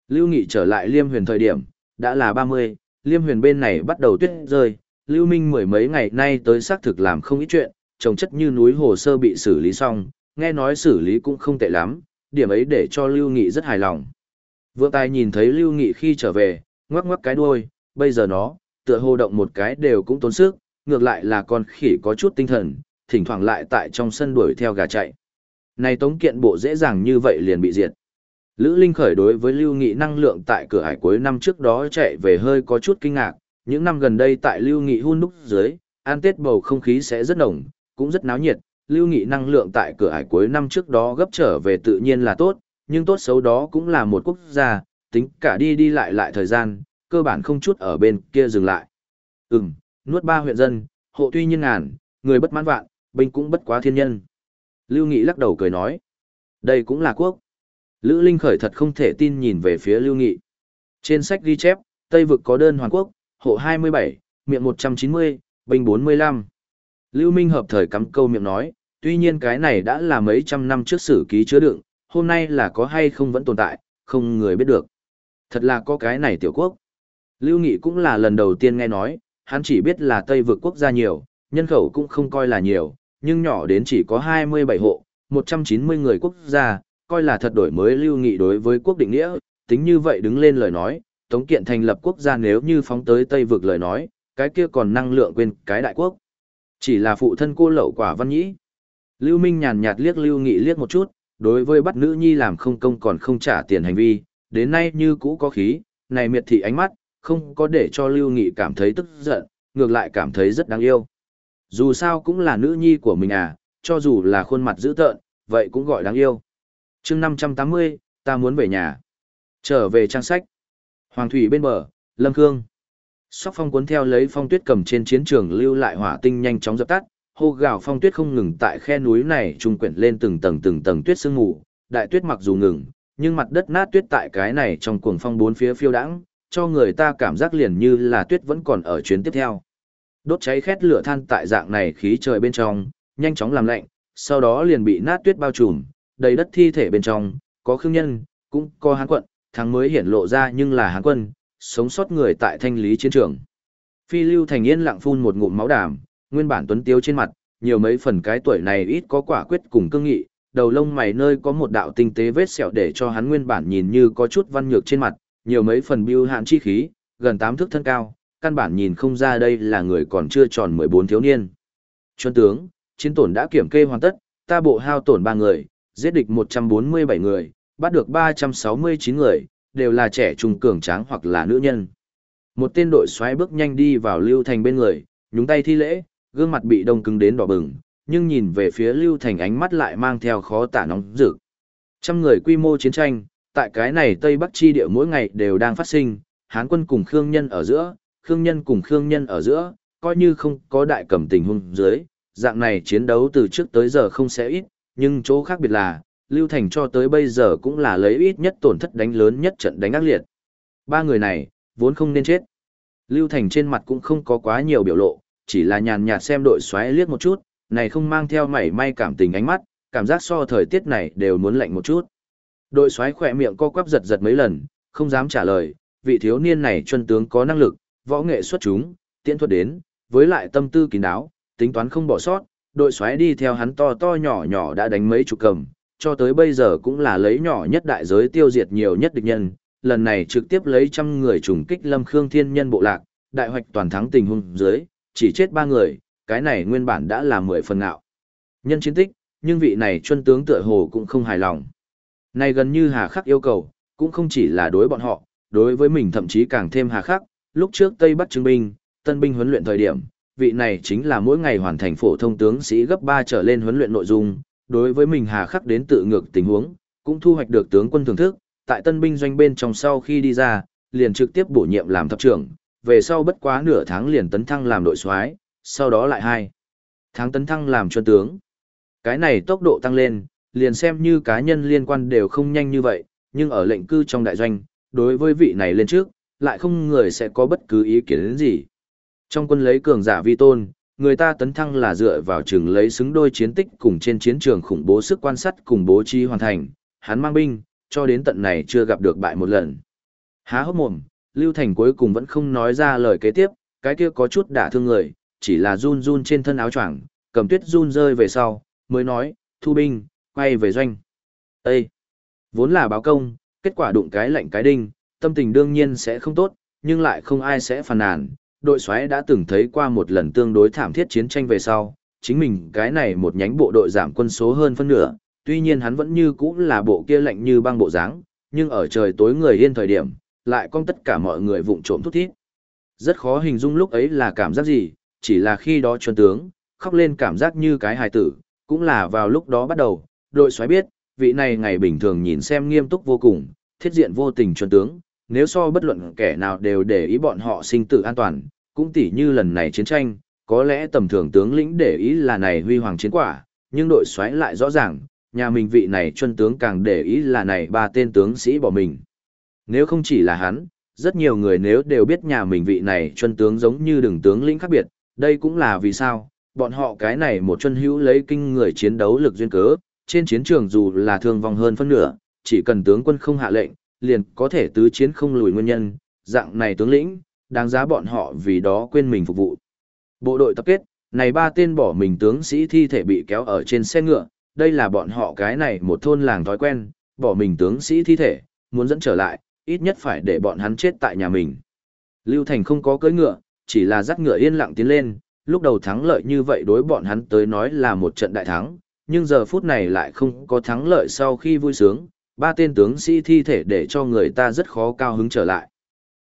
Lưu Nghị trở lại Liêm Huyền thời điểm, đã là 30, Liêm Huyền bên này bắt đầu tuyết rơi, Lưu Minh mười mấy ngày nay tới xác thực làm không ít chuyện, trồng chất như núi hồ sơ bị xử lý xong, nghe nói xử lý cũng không tệ lắm, điểm ấy để cho Lưu Nghị rất hài lòng. Vượng tài nhìn thấy Lưu Nghị khi trở về, ngoắc ngoắc cái đuôi, bây giờ nó, tựa hồ động một cái đều cũng tốn sức, ngược lại là con khỉ có chút tinh thần, thỉnh thoảng lại tại trong sân đuổi theo gà chạy. Này tống kiện bộ dễ dàng như vậy liền bị diệt. Lữ Linh khởi đối với Lưu Nghị năng lượng tại cửa hải cuối năm trước đó chạy về hơi có chút kinh ngạc, những năm gần đây tại Lưu Nghị hun đúc dưới, an tết bầu không khí sẽ rất nồng, cũng rất náo nhiệt, Lưu Nghị năng lượng tại cửa hải cuối năm trước đó gấp trở về tự nhiên là tốt, nhưng tốt xấu đó cũng là một quốc gia, tính cả đi đi lại lại thời gian, cơ bản không chút ở bên kia dừng lại. Ừm, nuốt ba huyện dân, hộ tuy nhiên ngàn, người bất mãn vạn, binh cũng bất quá thiên nhân. Lưu Nghị lắc đầu cười nói, đây cũng là quốc. Lữ Linh khởi thật không thể tin nhìn về phía Lưu Nghị. Trên sách ghi chép, Tây vực có đơn Hoàn Quốc, hộ 27, miệng 190, binh 45. Lưu Minh hợp thời cắm câu miệng nói, tuy nhiên cái này đã là mấy trăm năm trước sử ký chứa đựng, hôm nay là có hay không vẫn tồn tại, không người biết được. Thật là có cái này tiểu quốc. Lưu Nghị cũng là lần đầu tiên nghe nói, hắn chỉ biết là Tây vực quốc gia nhiều, nhân khẩu cũng không coi là nhiều, nhưng nhỏ đến chỉ có 27 hộ, 190 người quốc gia, coi là thật đổi mới Lưu Nghị đối với quốc định nghĩa, tính như vậy đứng lên lời nói, Tống Kiện thành lập quốc gia nếu như phóng tới Tây vực lời nói, cái kia còn năng lượng quên cái đại quốc. Chỉ là phụ thân cô lậu quả văn nhĩ. Lưu Minh nhàn nhạt liếc Lưu Nghị liếc một chút, đối với bắt nữ nhi làm không công còn không trả tiền hành vi, đến nay như cũ có khí, này miệt thị ánh mắt, không có để cho Lưu Nghị cảm thấy tức giận, ngược lại cảm thấy rất đáng yêu. Dù sao cũng là nữ nhi của mình à, cho dù là khuôn mặt dữ tợn, vậy cũng gọi đáng yêu. chương 580, ta muốn về nhà. Trở về trang sách. Hoàng thủy bên bờ, Lâm Khương. Sóc phong cuốn theo lấy phong tuyết cầm trên chiến trường lưu lại hỏa tinh nhanh chóng dập tắt, hô gào phong tuyết không ngừng tại khe núi này trung quyển lên từng tầng từng tầng tuyết sương mù, đại tuyết mặc dù ngừng, nhưng mặt đất nát tuyết tại cái này trong cuồng phong bốn phía phiêu đãng, cho người ta cảm giác liền như là tuyết vẫn còn ở chuyến tiếp theo. Đốt cháy khét lửa than tại dạng này khí trời bên trong, nhanh chóng làm lạnh, sau đó liền bị nát tuyết bao trùm, đầy đất thi thể bên trong, có khương nhân, cũng có hán quận, thắng mới hiển lộ ra nhưng là hán quân, sống sót người tại thanh lý chiến trường. Phi lưu thành yên lặng phun một ngụm máu đàm, nguyên bản tuấn tiếu trên mặt, nhiều mấy phần cái tuổi này ít có quả quyết cùng cương nghị, đầu lông mày nơi có một đạo tinh tế vết sẹo để cho hắn nguyên bản nhìn như có chút văn nhược trên mặt, nhiều mấy phần biêu hạn chi khí, gần tám thước thân cao, căn bản nhìn không ra đây là người còn chưa tròn 14 thiếu niên. Chuân tướng, chiến tổn đã kiểm kê hoàn tất, ta bộ hao tổn 3 người, giết địch 147 người, bắt được 369 người, đều là trẻ trung cường tráng hoặc là nữ nhân. Một tên đội xoáy bước nhanh đi vào Lưu Thành bên người, nhúng tay thi lễ, gương mặt bị đông cứng đến đỏ bừng, nhưng nhìn về phía Lưu Thành ánh mắt lại mang theo khó tả nóng rực. Trăm người quy mô chiến tranh, tại cái này Tây Bắc chi địa mỗi ngày đều đang phát sinh, Hán quân cùng Khương nhân ở giữa, Khương nhân cùng Khương nhân ở giữa, coi như không có đại cầm tình hung dưới, dạng này chiến đấu từ trước tới giờ không sẽ ít, nhưng chỗ khác biệt là, Lưu Thành cho tới bây giờ cũng là lấy ít nhất tổn thất đánh lớn nhất trận đánh ác liệt. Ba người này, vốn không nên chết. Lưu Thành trên mặt cũng không có quá nhiều biểu lộ, chỉ là nhàn nhạt xem đội xoáy liếc một chút, này không mang theo mảy may cảm tình ánh mắt, cảm giác so thời tiết này đều muốn lạnh một chút. Đội xoáy khỏe miệng co quắp giật giật mấy lần, không dám trả lời, vị thiếu niên này chuân tướng có năng lực, võ nghệ xuất chúng, tiễn thuật đến, với lại tâm tư kín đáo, tính toán không bỏ sót, đội xoáy đi theo hắn to to nhỏ nhỏ đã đánh mấy chục cầm, cho tới bây giờ cũng là lấy nhỏ nhất đại giới tiêu diệt nhiều nhất địch nhân, lần này trực tiếp lấy trăm người trùng kích Lâm Khương Thiên Nhân bộ lạc, đại hoạch toàn thắng tình huống dưới, chỉ chết ba người, cái này nguyên bản đã là mười phần ngạo. Nhân chiến tích, nhưng vị này chuân tướng tựa hồ cũng không hài lòng. Này gần như hà khắc yêu cầu, cũng không chỉ là đối bọn họ, đối với mình thậm chí càng thêm hà khắc, lúc trước Tây Bắc chứng binh, tân binh huấn luyện thời điểm, vị này chính là mỗi ngày hoàn thành phổ thông tướng sĩ gấp 3 trở lên huấn luyện nội dung, đối với mình hà khắc đến tự ngược tình huống, cũng thu hoạch được tướng quân thưởng thức, tại tân binh doanh bên trong sau khi đi ra, liền trực tiếp bổ nhiệm làm thập trưởng, về sau bất quá nửa tháng liền tấn thăng làm đội soái, sau đó lại hai tháng tấn thăng làm chuân tướng. Cái này tốc độ tăng lên, liền xem như cá nhân liên quan đều không nhanh như vậy, nhưng ở lệnh cư trong đại doanh, đối với vị này lên trước, lại không người sẽ có bất cứ ý kiến đến gì. Trong quân lấy cường giả vi tôn, người ta tấn thăng là dựa vào trường lấy xứng đôi chiến tích cùng trên chiến trường khủng bố sức quan sát cùng bố trí hoàn thành, hắn mang binh, cho đến tận này chưa gặp được bại một lần. Há hốc mồm, Lưu Thành cuối cùng vẫn không nói ra lời kế tiếp, cái kia có chút đả thương người, chỉ là run run trên thân áo choàng, cầm tuyết run rơi về sau, mới nói, thu binh, quay về doanh. Ê! Vốn là báo công, kết quả đụng cái lạnh cái đinh, tâm tình đương nhiên sẽ không tốt, nhưng lại không ai sẽ phàn nàn. Đội xoáy đã từng thấy qua một lần tương đối thảm thiết chiến tranh về sau, chính mình cái này một nhánh bộ đội giảm quân số hơn phân nửa, tuy nhiên hắn vẫn như cũ là bộ kia lạnh như băng bộ dáng, nhưng ở trời tối người yên thời điểm, lại con tất cả mọi người vụng trộm thút thít. Rất khó hình dung lúc ấy là cảm giác gì, chỉ là khi đó chuẩn tướng, khóc lên cảm giác như cái hài tử, cũng là vào lúc đó bắt đầu, đội xoáy biết, vị này ngày bình thường nhìn xem nghiêm túc vô cùng, thiết diện vô tình chuẩn tướng, nếu so bất luận kẻ nào đều để ý bọn họ sinh tử an toàn, cũng tỉ như lần này chiến tranh, có lẽ tầm thường tướng lĩnh để ý là này huy hoàng chiến quả, nhưng đội xoáy lại rõ ràng, nhà mình vị này chuân tướng càng để ý là này ba tên tướng sĩ bỏ mình. Nếu không chỉ là hắn, rất nhiều người nếu đều biết nhà mình vị này chuân tướng giống như đường tướng lĩnh khác biệt, đây cũng là vì sao, bọn họ cái này một chuân hữu lấy kinh người chiến đấu lực duyên cớ, trên chiến trường dù là thương vong hơn phân nửa, chỉ cần tướng quân không hạ lệnh, liền có thể tứ chiến không lùi nguyên nhân, dạng này tướng lĩnh, đáng giá bọn họ vì đó quên mình phục vụ. Bộ đội tập kết, này ba tên bỏ mình tướng sĩ thi thể bị kéo ở trên xe ngựa, đây là bọn họ cái này một thôn làng thói quen, bỏ mình tướng sĩ thi thể, muốn dẫn trở lại, ít nhất phải để bọn hắn chết tại nhà mình. Lưu Thành không có cưỡi ngựa, chỉ là dắt ngựa yên lặng tiến lên, lúc đầu thắng lợi như vậy đối bọn hắn tới nói là một trận đại thắng, nhưng giờ phút này lại không có thắng lợi sau khi vui sướng, ba tên tướng sĩ thi thể để cho người ta rất khó cao hứng trở lại.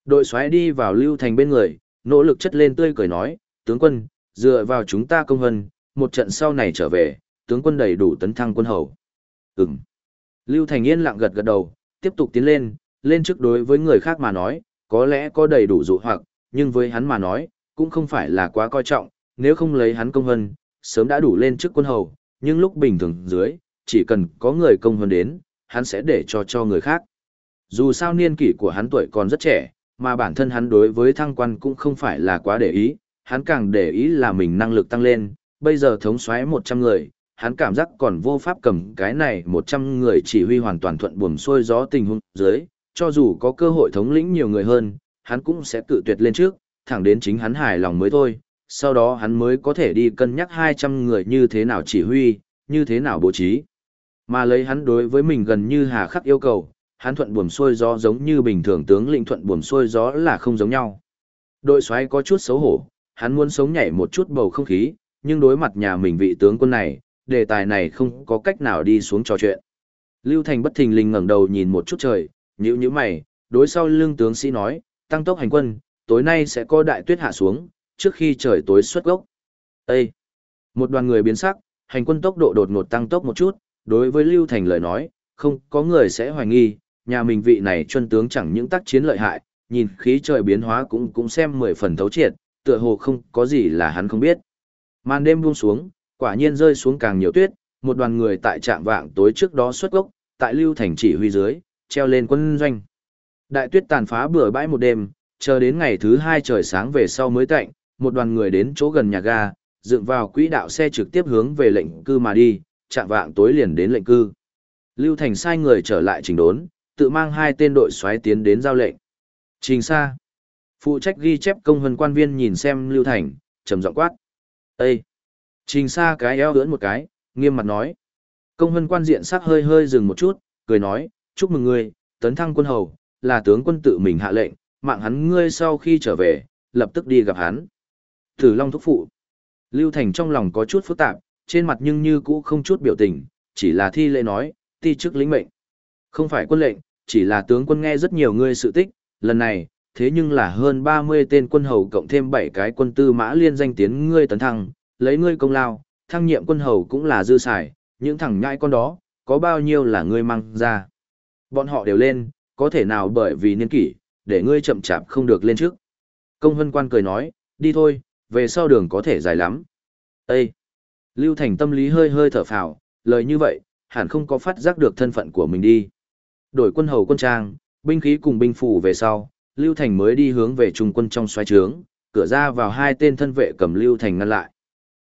Đội xoáy đi vào Lưu Thành bên người, nỗ lực chất lên tươi cười nói, tướng quân, dựa vào chúng ta công hân, một trận sau này trở về, tướng quân đầy đủ tấn thăng quân hầu. Ừm. Lưu Thành yên lặng gật gật đầu, tiếp tục tiến lên, lên trước đối với người khác mà nói, có lẽ có đầy đủ dụ hoặc, nhưng với hắn mà nói, cũng không phải là quá coi trọng, nếu không lấy hắn công hân, sớm đã đủ lên trước quân hầu, nhưng lúc bình thường dưới, chỉ cần có người công hân đến, hắn sẽ để cho cho người khác. Dù sao niên kỷ của hắn tuổi còn rất trẻ, mà bản thân hắn đối với thăng quan cũng không phải là quá để ý, hắn càng để ý là mình năng lực tăng lên, bây giờ thống soái 100 người, hắn cảm giác còn vô pháp cầm cái này 100 người chỉ huy hoàn toàn thuận buồm xuôi gió tình huống dưới, cho dù có cơ hội thống lĩnh nhiều người hơn, hắn cũng sẽ tự tuyệt lên trước, thẳng đến chính hắn hài lòng mới thôi, sau đó hắn mới có thể đi cân nhắc 200 người như thế nào chỉ huy, như thế nào bố trí. Mà lấy hắn đối với mình gần như hà khắc yêu cầu, hắn thuận buồm xuôi gió giống như bình thường tướng lĩnh thuận buồm xuôi gió là không giống nhau. Đội xoáy có chút xấu hổ, hắn muốn sống nhảy một chút bầu không khí, nhưng đối mặt nhà mình vị tướng quân này, đề tài này không có cách nào đi xuống trò chuyện. Lưu Thành bất thình lình ngẩng đầu nhìn một chút trời, nhíu nhíu mày, đối sau lưng tướng sĩ nói, tăng tốc hành quân, tối nay sẽ có đại tuyết hạ xuống, trước khi trời tối xuất gốc. Ê! Một đoàn người biến sắc, hành quân tốc độ đột ngột tăng tốc một chút, đối với Lưu Thành lời nói, không có người sẽ hoài nghi, nhà mình vị này chuân tướng chẳng những tác chiến lợi hại, nhìn khí trời biến hóa cũng cũng xem mười phần thấu triệt, tựa hồ không có gì là hắn không biết. Màn đêm buông xuống, quả nhiên rơi xuống càng nhiều tuyết, một đoàn người tại trạm vạng tối trước đó xuất gốc, tại Lưu Thành chỉ huy dưới, treo lên quân doanh. Đại tuyết tàn phá bừa bãi một đêm, chờ đến ngày thứ hai trời sáng về sau mới tạnh, một đoàn người đến chỗ gần nhà ga, dựng vào quỹ đạo xe trực tiếp hướng về lệnh cư mà đi, chạm vạng tối liền đến lệnh cư. Lưu Thành sai người trở lại trình đốn, tự mang hai tên đội xoáy tiến đến giao lệnh. Trình xa. Phụ trách ghi chép công hân quan viên nhìn xem Lưu Thành, trầm giọng quát. Ê! Trình xa cái eo ưỡn một cái, nghiêm mặt nói. Công hân quan diện sắc hơi hơi dừng một chút, cười nói, chúc mừng ngươi, tấn thăng quân hầu, là tướng quân tự mình hạ lệnh, mạng hắn ngươi sau khi trở về, lập tức đi gặp hắn. Tử Long thúc phụ. Lưu Thành trong lòng có chút phức tạp, trên mặt nhưng như cũ không chút biểu tình, chỉ là thi lễ nói, ti chức lĩnh mệnh. Không phải quân lệnh, chỉ là tướng quân nghe rất nhiều ngươi sự tích, lần này, thế nhưng là hơn 30 tên quân hầu cộng thêm 7 cái quân tư mã liên danh tiến ngươi tấn thăng, lấy ngươi công lao, thăng nhiệm quân hầu cũng là dư xài, những thằng nhãi con đó, có bao nhiêu là ngươi mang ra. Bọn họ đều lên, có thể nào bởi vì niên kỷ, để ngươi chậm chạp không được lên trước. Công hân quan cười nói, đi thôi, về sau đường có thể dài lắm. Ê! Lưu Thành tâm lý hơi hơi thở phào, lời như vậy, hẳn không có phát giác được thân phận của mình đi. Đổi quân hầu quân trang, binh khí cùng binh phủ về sau, Lưu Thành mới đi hướng về trung quân trong xoáy trướng, cửa ra vào hai tên thân vệ cầm Lưu Thành ngăn lại.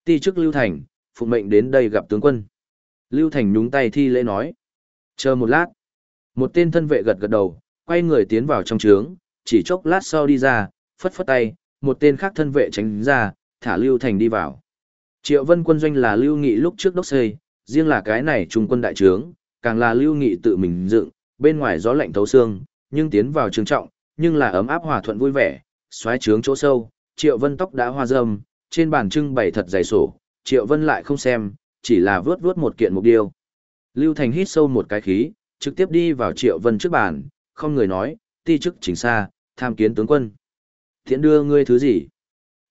Ti chức Lưu Thành, phụ mệnh đến đây gặp tướng quân. Lưu Thành nhúng tay thi lễ nói. Chờ một lát. Một tên thân vệ gật gật đầu, quay người tiến vào trong trướng, chỉ chốc lát sau đi ra, phất phất tay, một tên khác thân vệ tránh ra, thả Lưu Thành đi vào. Triệu Vân quân doanh là Lưu Nghị lúc trước đốc xây, riêng là cái này trung quân đại trướng, càng là Lưu Nghị tự mình dựng, bên ngoài gió lạnh thấu xương, nhưng tiến vào trường trọng, nhưng là ấm áp hòa thuận vui vẻ, xoáy trướng chỗ sâu, Triệu Vân tóc đã hoa râm, trên bàn trưng bày thật dày sổ, Triệu Vân lại không xem, chỉ là vướt vướt một kiện mục điêu. Lưu Thành hít sâu một cái khí, trực tiếp đi vào Triệu Vân trước bàn, không người nói, ti chức chính xa, tham kiến tướng quân. Thiện đưa ngươi thứ gì?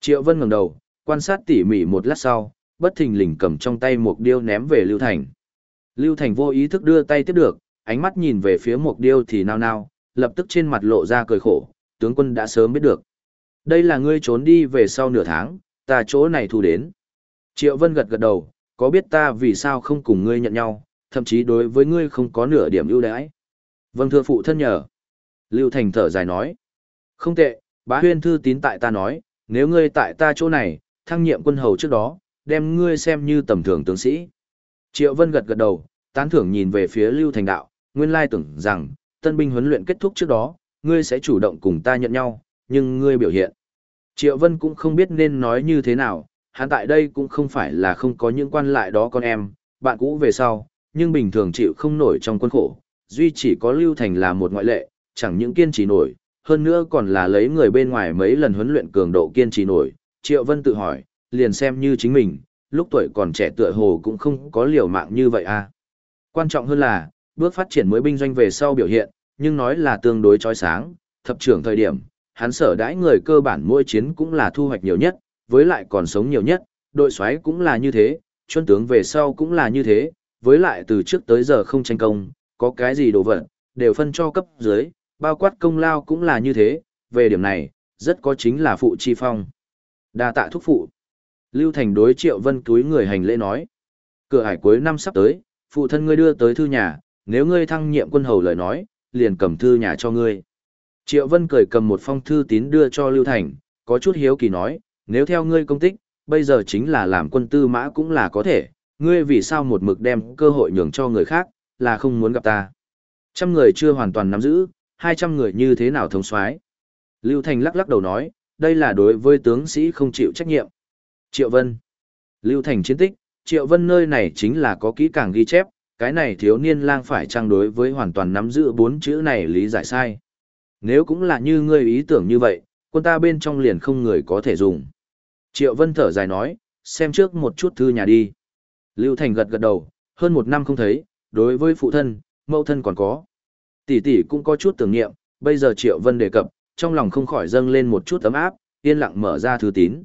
Triệu Vân ngẩng đầu, quan sát tỉ mỉ một lát sau, bất thình lình cầm trong tay một điêu ném về Lưu Thành. Lưu Thành vô ý thức đưa tay tiếp được, ánh mắt nhìn về phía một điêu thì nao nao, lập tức trên mặt lộ ra cười khổ, tướng quân đã sớm biết được. Đây là ngươi trốn đi về sau nửa tháng, ta chỗ này thu đến. Triệu Vân gật gật đầu, có biết ta vì sao không cùng ngươi nhận nhau, thậm chí đối với ngươi không có nửa điểm ưu đãi. Vâng thưa phụ thân nhờ. Lưu Thành thở dài nói. Không tệ, bá huyên thư tín tại ta nói, nếu ngươi tại ta chỗ này, thăng nhiệm quân hầu trước đó, đem ngươi xem như tầm thường tướng sĩ. Triệu Vân gật gật đầu, tán thưởng nhìn về phía Lưu Thành đạo, nguyên lai tưởng rằng, tân binh huấn luyện kết thúc trước đó, ngươi sẽ chủ động cùng ta nhận nhau, nhưng ngươi biểu hiện. Triệu Vân cũng không biết nên nói như thế nào, hắn tại đây cũng không phải là không có những quan lại đó con em, bạn cũ về sau, nhưng bình thường chịu không nổi trong quân khổ, duy chỉ có Lưu Thành là một ngoại lệ, chẳng những kiên trì nổi, hơn nữa còn là lấy người bên ngoài mấy lần huấn luyện cường độ kiên trì nổi. Triệu Vân tự hỏi, liền xem như chính mình, lúc tuổi còn trẻ tựa hồ cũng không có liều mạng như vậy à. Quan trọng hơn là, bước phát triển mới binh doanh về sau biểu hiện, nhưng nói là tương đối chói sáng, thập trưởng thời điểm, hắn sở đãi người cơ bản mỗi chiến cũng là thu hoạch nhiều nhất, với lại còn sống nhiều nhất, đội xoáy cũng là như thế, chuân tướng về sau cũng là như thế, với lại từ trước tới giờ không tranh công, có cái gì đồ vật, đều phân cho cấp dưới, bao quát công lao cũng là như thế, về điểm này, rất có chính là phụ chi phong đa tạ thúc phụ. Lưu Thành đối Triệu Vân túi người hành lễ nói. Cửa hải cuối năm sắp tới, phụ thân ngươi đưa tới thư nhà, nếu ngươi thăng nhiệm quân hầu lời nói, liền cầm thư nhà cho ngươi. Triệu Vân cười cầm một phong thư tín đưa cho Lưu Thành, có chút hiếu kỳ nói, nếu theo ngươi công tích, bây giờ chính là làm quân tư mã cũng là có thể, ngươi vì sao một mực đem cơ hội nhường cho người khác, là không muốn gặp ta. Trăm người chưa hoàn toàn nắm giữ, hai trăm người như thế nào thống soái Lưu Thành lắc lắc đầu nói, đây là đối với tướng sĩ không chịu trách nhiệm. Triệu Vân Lưu Thành chiến tích, Triệu Vân nơi này chính là có kỹ càng ghi chép, cái này thiếu niên lang phải trang đối với hoàn toàn nắm giữ bốn chữ này lý giải sai. Nếu cũng là như ngươi ý tưởng như vậy, quân ta bên trong liền không người có thể dùng. Triệu Vân thở dài nói, xem trước một chút thư nhà đi. Lưu Thành gật gật đầu, hơn một năm không thấy, đối với phụ thân, mẫu thân còn có. Tỷ tỷ cũng có chút tưởng niệm, bây giờ Triệu Vân đề cập, trong lòng không khỏi dâng lên một chút ấm áp, yên lặng mở ra thư tín.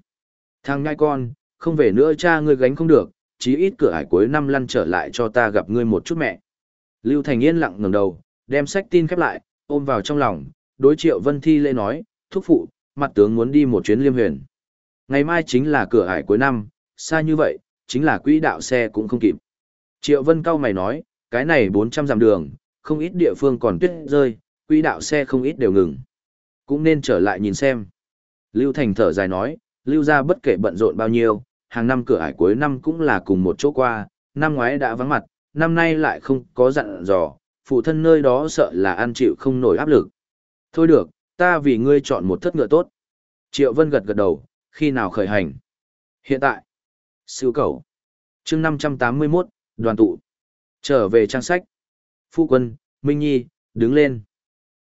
Thằng ngai con, không về nữa cha ngươi gánh không được, chí ít cửa ải cuối năm lăn trở lại cho ta gặp ngươi một chút mẹ. Lưu Thành yên lặng ngẩng đầu, đem sách tin khép lại, ôm vào trong lòng, đối Triệu Vân Thi lễ nói, thúc phụ, mặt tướng muốn đi một chuyến liêm huyền. Ngày mai chính là cửa ải cuối năm, xa như vậy, chính là quỹ đạo xe cũng không kịp. Triệu Vân cao mày nói, cái này 400 dặm đường, không ít địa phương còn tuyết rơi, quỹ đạo xe không ít đều ngừng. Cũng nên trở lại nhìn xem. Lưu Thành thở dài nói, Lưu ra bất kể bận rộn bao nhiêu, hàng năm cửa ải cuối năm cũng là cùng một chỗ qua, năm ngoái đã vắng mặt, năm nay lại không có dặn dò, phụ thân nơi đó sợ là ăn chịu không nổi áp lực. Thôi được, ta vì ngươi chọn một thất ngựa tốt. Triệu Vân gật gật đầu, khi nào khởi hành? Hiện tại. Siêu cầu. chương 581, đoàn tụ. Trở về trang sách. Phu quân, Minh Nhi, đứng lên.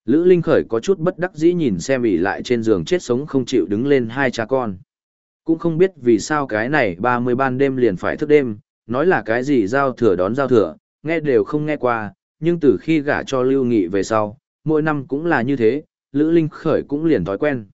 Lữ Linh Khởi có chút bất đắc dĩ nhìn xem ỉ lại trên giường chết sống không chịu đứng lên hai cha con. Cũng không biết vì sao cái này 30 ban đêm liền phải thức đêm, nói là cái gì giao thừa đón giao thừa, nghe đều không nghe qua, nhưng từ khi gả cho Lưu Nghị về sau, mỗi năm cũng là như thế, Lữ Linh Khởi cũng liền thói quen.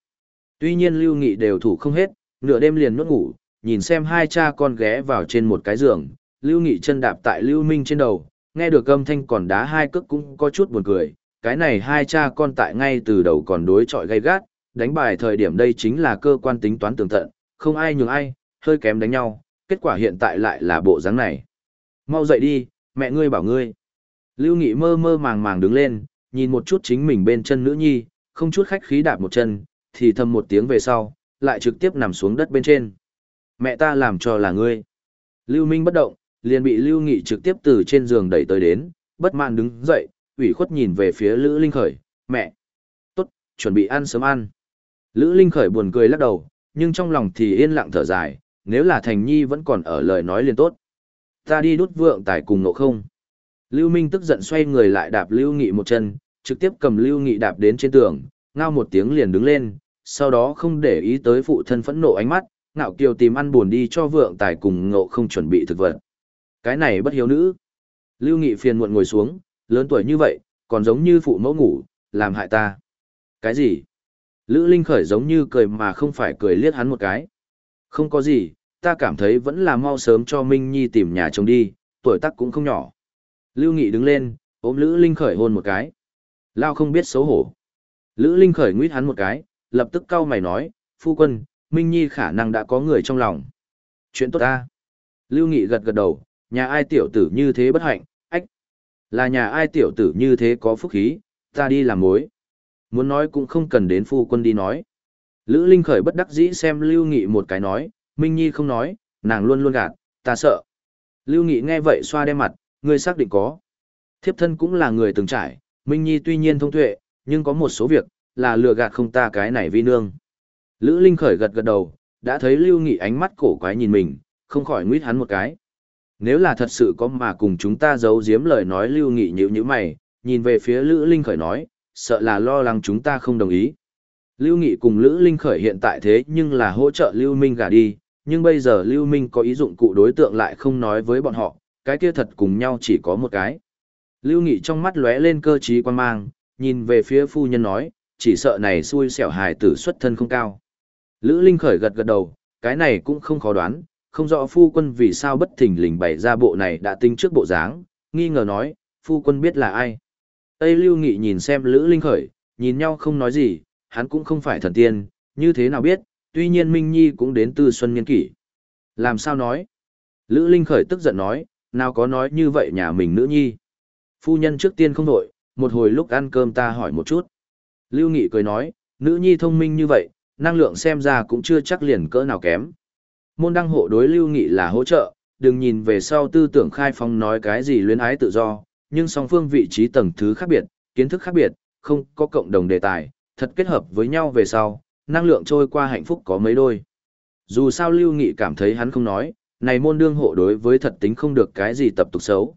Tuy nhiên Lưu Nghị đều thủ không hết, nửa đêm liền nuốt ngủ, nhìn xem hai cha con ghé vào trên một cái giường, Lưu Nghị chân đạp tại Lưu Minh trên đầu, nghe được âm thanh còn đá hai cước cũng có chút buồn cười, cái này hai cha con tại ngay từ đầu còn đối chọi gay gắt, đánh bài thời điểm đây chính là cơ quan tính toán tường tận, không ai nhường ai, hơi kém đánh nhau, kết quả hiện tại lại là bộ dáng này. Mau dậy đi, mẹ ngươi bảo ngươi. Lưu Nghị mơ mơ màng màng đứng lên, nhìn một chút chính mình bên chân nữ nhi, không chút khách khí đạp một chân, thì thầm một tiếng về sau, lại trực tiếp nằm xuống đất bên trên. Mẹ ta làm cho là ngươi. Lưu Minh bất động, liền bị Lưu Nghị trực tiếp từ trên giường đẩy tới đến, bất mãn đứng dậy, ủy khuất nhìn về phía Lữ Linh Khởi, mẹ. Tốt, chuẩn bị ăn sớm ăn. Lữ Linh Khởi buồn cười lắc đầu, nhưng trong lòng thì yên lặng thở dài, nếu là Thành Nhi vẫn còn ở lời nói liền tốt. Ta đi đút vượng tài cùng nộ không. Lưu Minh tức giận xoay người lại đạp Lưu Nghị một chân, trực tiếp cầm Lưu Nghị đạp đến trên tường, ngao một tiếng liền đứng lên, sau đó không để ý tới phụ thân phẫn nộ ánh mắt, ngạo kiều tìm ăn buồn đi cho vượng tài cùng ngộ không chuẩn bị thực vật. Cái này bất hiếu nữ. Lưu Nghị phiền muộn ngồi xuống, lớn tuổi như vậy, còn giống như phụ mẫu ngủ, làm hại ta. Cái gì? Lữ Linh khởi giống như cười mà không phải cười liếc hắn một cái. Không có gì, ta cảm thấy vẫn là mau sớm cho Minh Nhi tìm nhà chồng đi, tuổi tác cũng không nhỏ. Lưu Nghị đứng lên, ôm Lữ Linh khởi hôn một cái. Lao không biết xấu hổ. Lữ Linh khởi nguyết hắn một cái, lập tức cau mày nói, phu quân, Minh Nhi khả năng đã có người trong lòng. Chuyện tốt ta. Lưu Nghị gật gật đầu, nhà ai tiểu tử như thế bất hạnh. Là nhà ai tiểu tử như thế có phúc khí, ta đi làm mối. Muốn nói cũng không cần đến phu quân đi nói. Lữ Linh khởi bất đắc dĩ xem Lưu Nghị một cái nói, Minh Nhi không nói, nàng luôn luôn gạt, ta sợ. Lưu Nghị nghe vậy xoa đem mặt, ngươi xác định có. Thiếp thân cũng là người từng trải, Minh Nhi tuy nhiên thông tuệ, nhưng có một số việc, là lừa gạt không ta cái này vi nương. Lữ Linh khởi gật gật đầu, đã thấy Lưu Nghị ánh mắt cổ quái nhìn mình, không khỏi nguyết hắn một cái. Nếu là thật sự có mà cùng chúng ta giấu giếm lời nói Lưu Nghị nhíu như mày, nhìn về phía Lữ Linh khởi nói, sợ là lo lắng chúng ta không đồng ý. Lưu Nghị cùng Lữ Linh khởi hiện tại thế nhưng là hỗ trợ Lưu Minh gả đi, nhưng bây giờ Lưu Minh có ý dụng cụ đối tượng lại không nói với bọn họ, cái kia thật cùng nhau chỉ có một cái. Lưu Nghị trong mắt lóe lên cơ trí quan mang, nhìn về phía phu nhân nói, chỉ sợ này xui xẻo hài tử xuất thân không cao. Lữ Linh khởi gật gật đầu, cái này cũng không khó đoán, không rõ phu quân vì sao bất thình lình bày ra bộ này đã tính trước bộ dáng, nghi ngờ nói, phu quân biết là ai. Tây Lưu Nghị nhìn xem Lữ Linh khởi, nhìn nhau không nói gì, hắn cũng không phải thần tiên, như thế nào biết, tuy nhiên Minh Nhi cũng đến từ xuân niên kỷ. Làm sao nói? Lữ Linh khởi tức giận nói, nào có nói như vậy nhà mình nữ nhi. Phu nhân trước tiên không đổi, một hồi lúc ăn cơm ta hỏi một chút. Lưu Nghị cười nói, nữ nhi thông minh như vậy, năng lượng xem ra cũng chưa chắc liền cỡ nào kém. Môn đăng hộ đối Lưu Nghị là hỗ trợ, đừng nhìn về sau tư tưởng khai phong nói cái gì luyến ái tự do, nhưng song phương vị trí tầng thứ khác biệt, kiến thức khác biệt, không có cộng đồng đề tài, thật kết hợp với nhau về sau, năng lượng trôi qua hạnh phúc có mấy đôi. Dù sao Lưu Nghị cảm thấy hắn không nói, này môn đương hộ đối với thật tính không được cái gì tập tục xấu.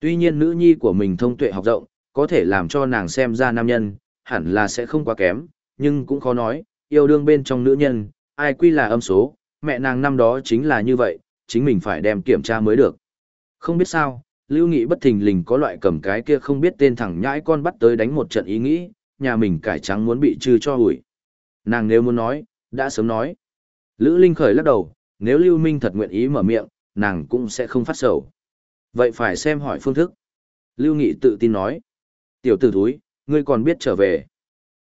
Tuy nhiên nữ nhi của mình thông tuệ học rộng, có thể làm cho nàng xem ra nam nhân, hẳn là sẽ không quá kém, nhưng cũng khó nói, yêu đương bên trong nữ nhân, ai quy là âm số, mẹ nàng năm đó chính là như vậy, chính mình phải đem kiểm tra mới được. Không biết sao, Lưu Nghị bất thình lình có loại cầm cái kia không biết tên thẳng nhãi con bắt tới đánh một trận ý nghĩ, nhà mình cải trắng muốn bị trừ cho hủi. Nàng nếu muốn nói, đã sớm nói. Lữ Linh khởi lắc đầu, nếu Lưu Minh thật nguyện ý mở miệng, nàng cũng sẽ không phát sầu. Vậy phải xem hỏi phương thức. Lưu Nghị tự tin nói. Tiểu tử thúi, ngươi còn biết trở về.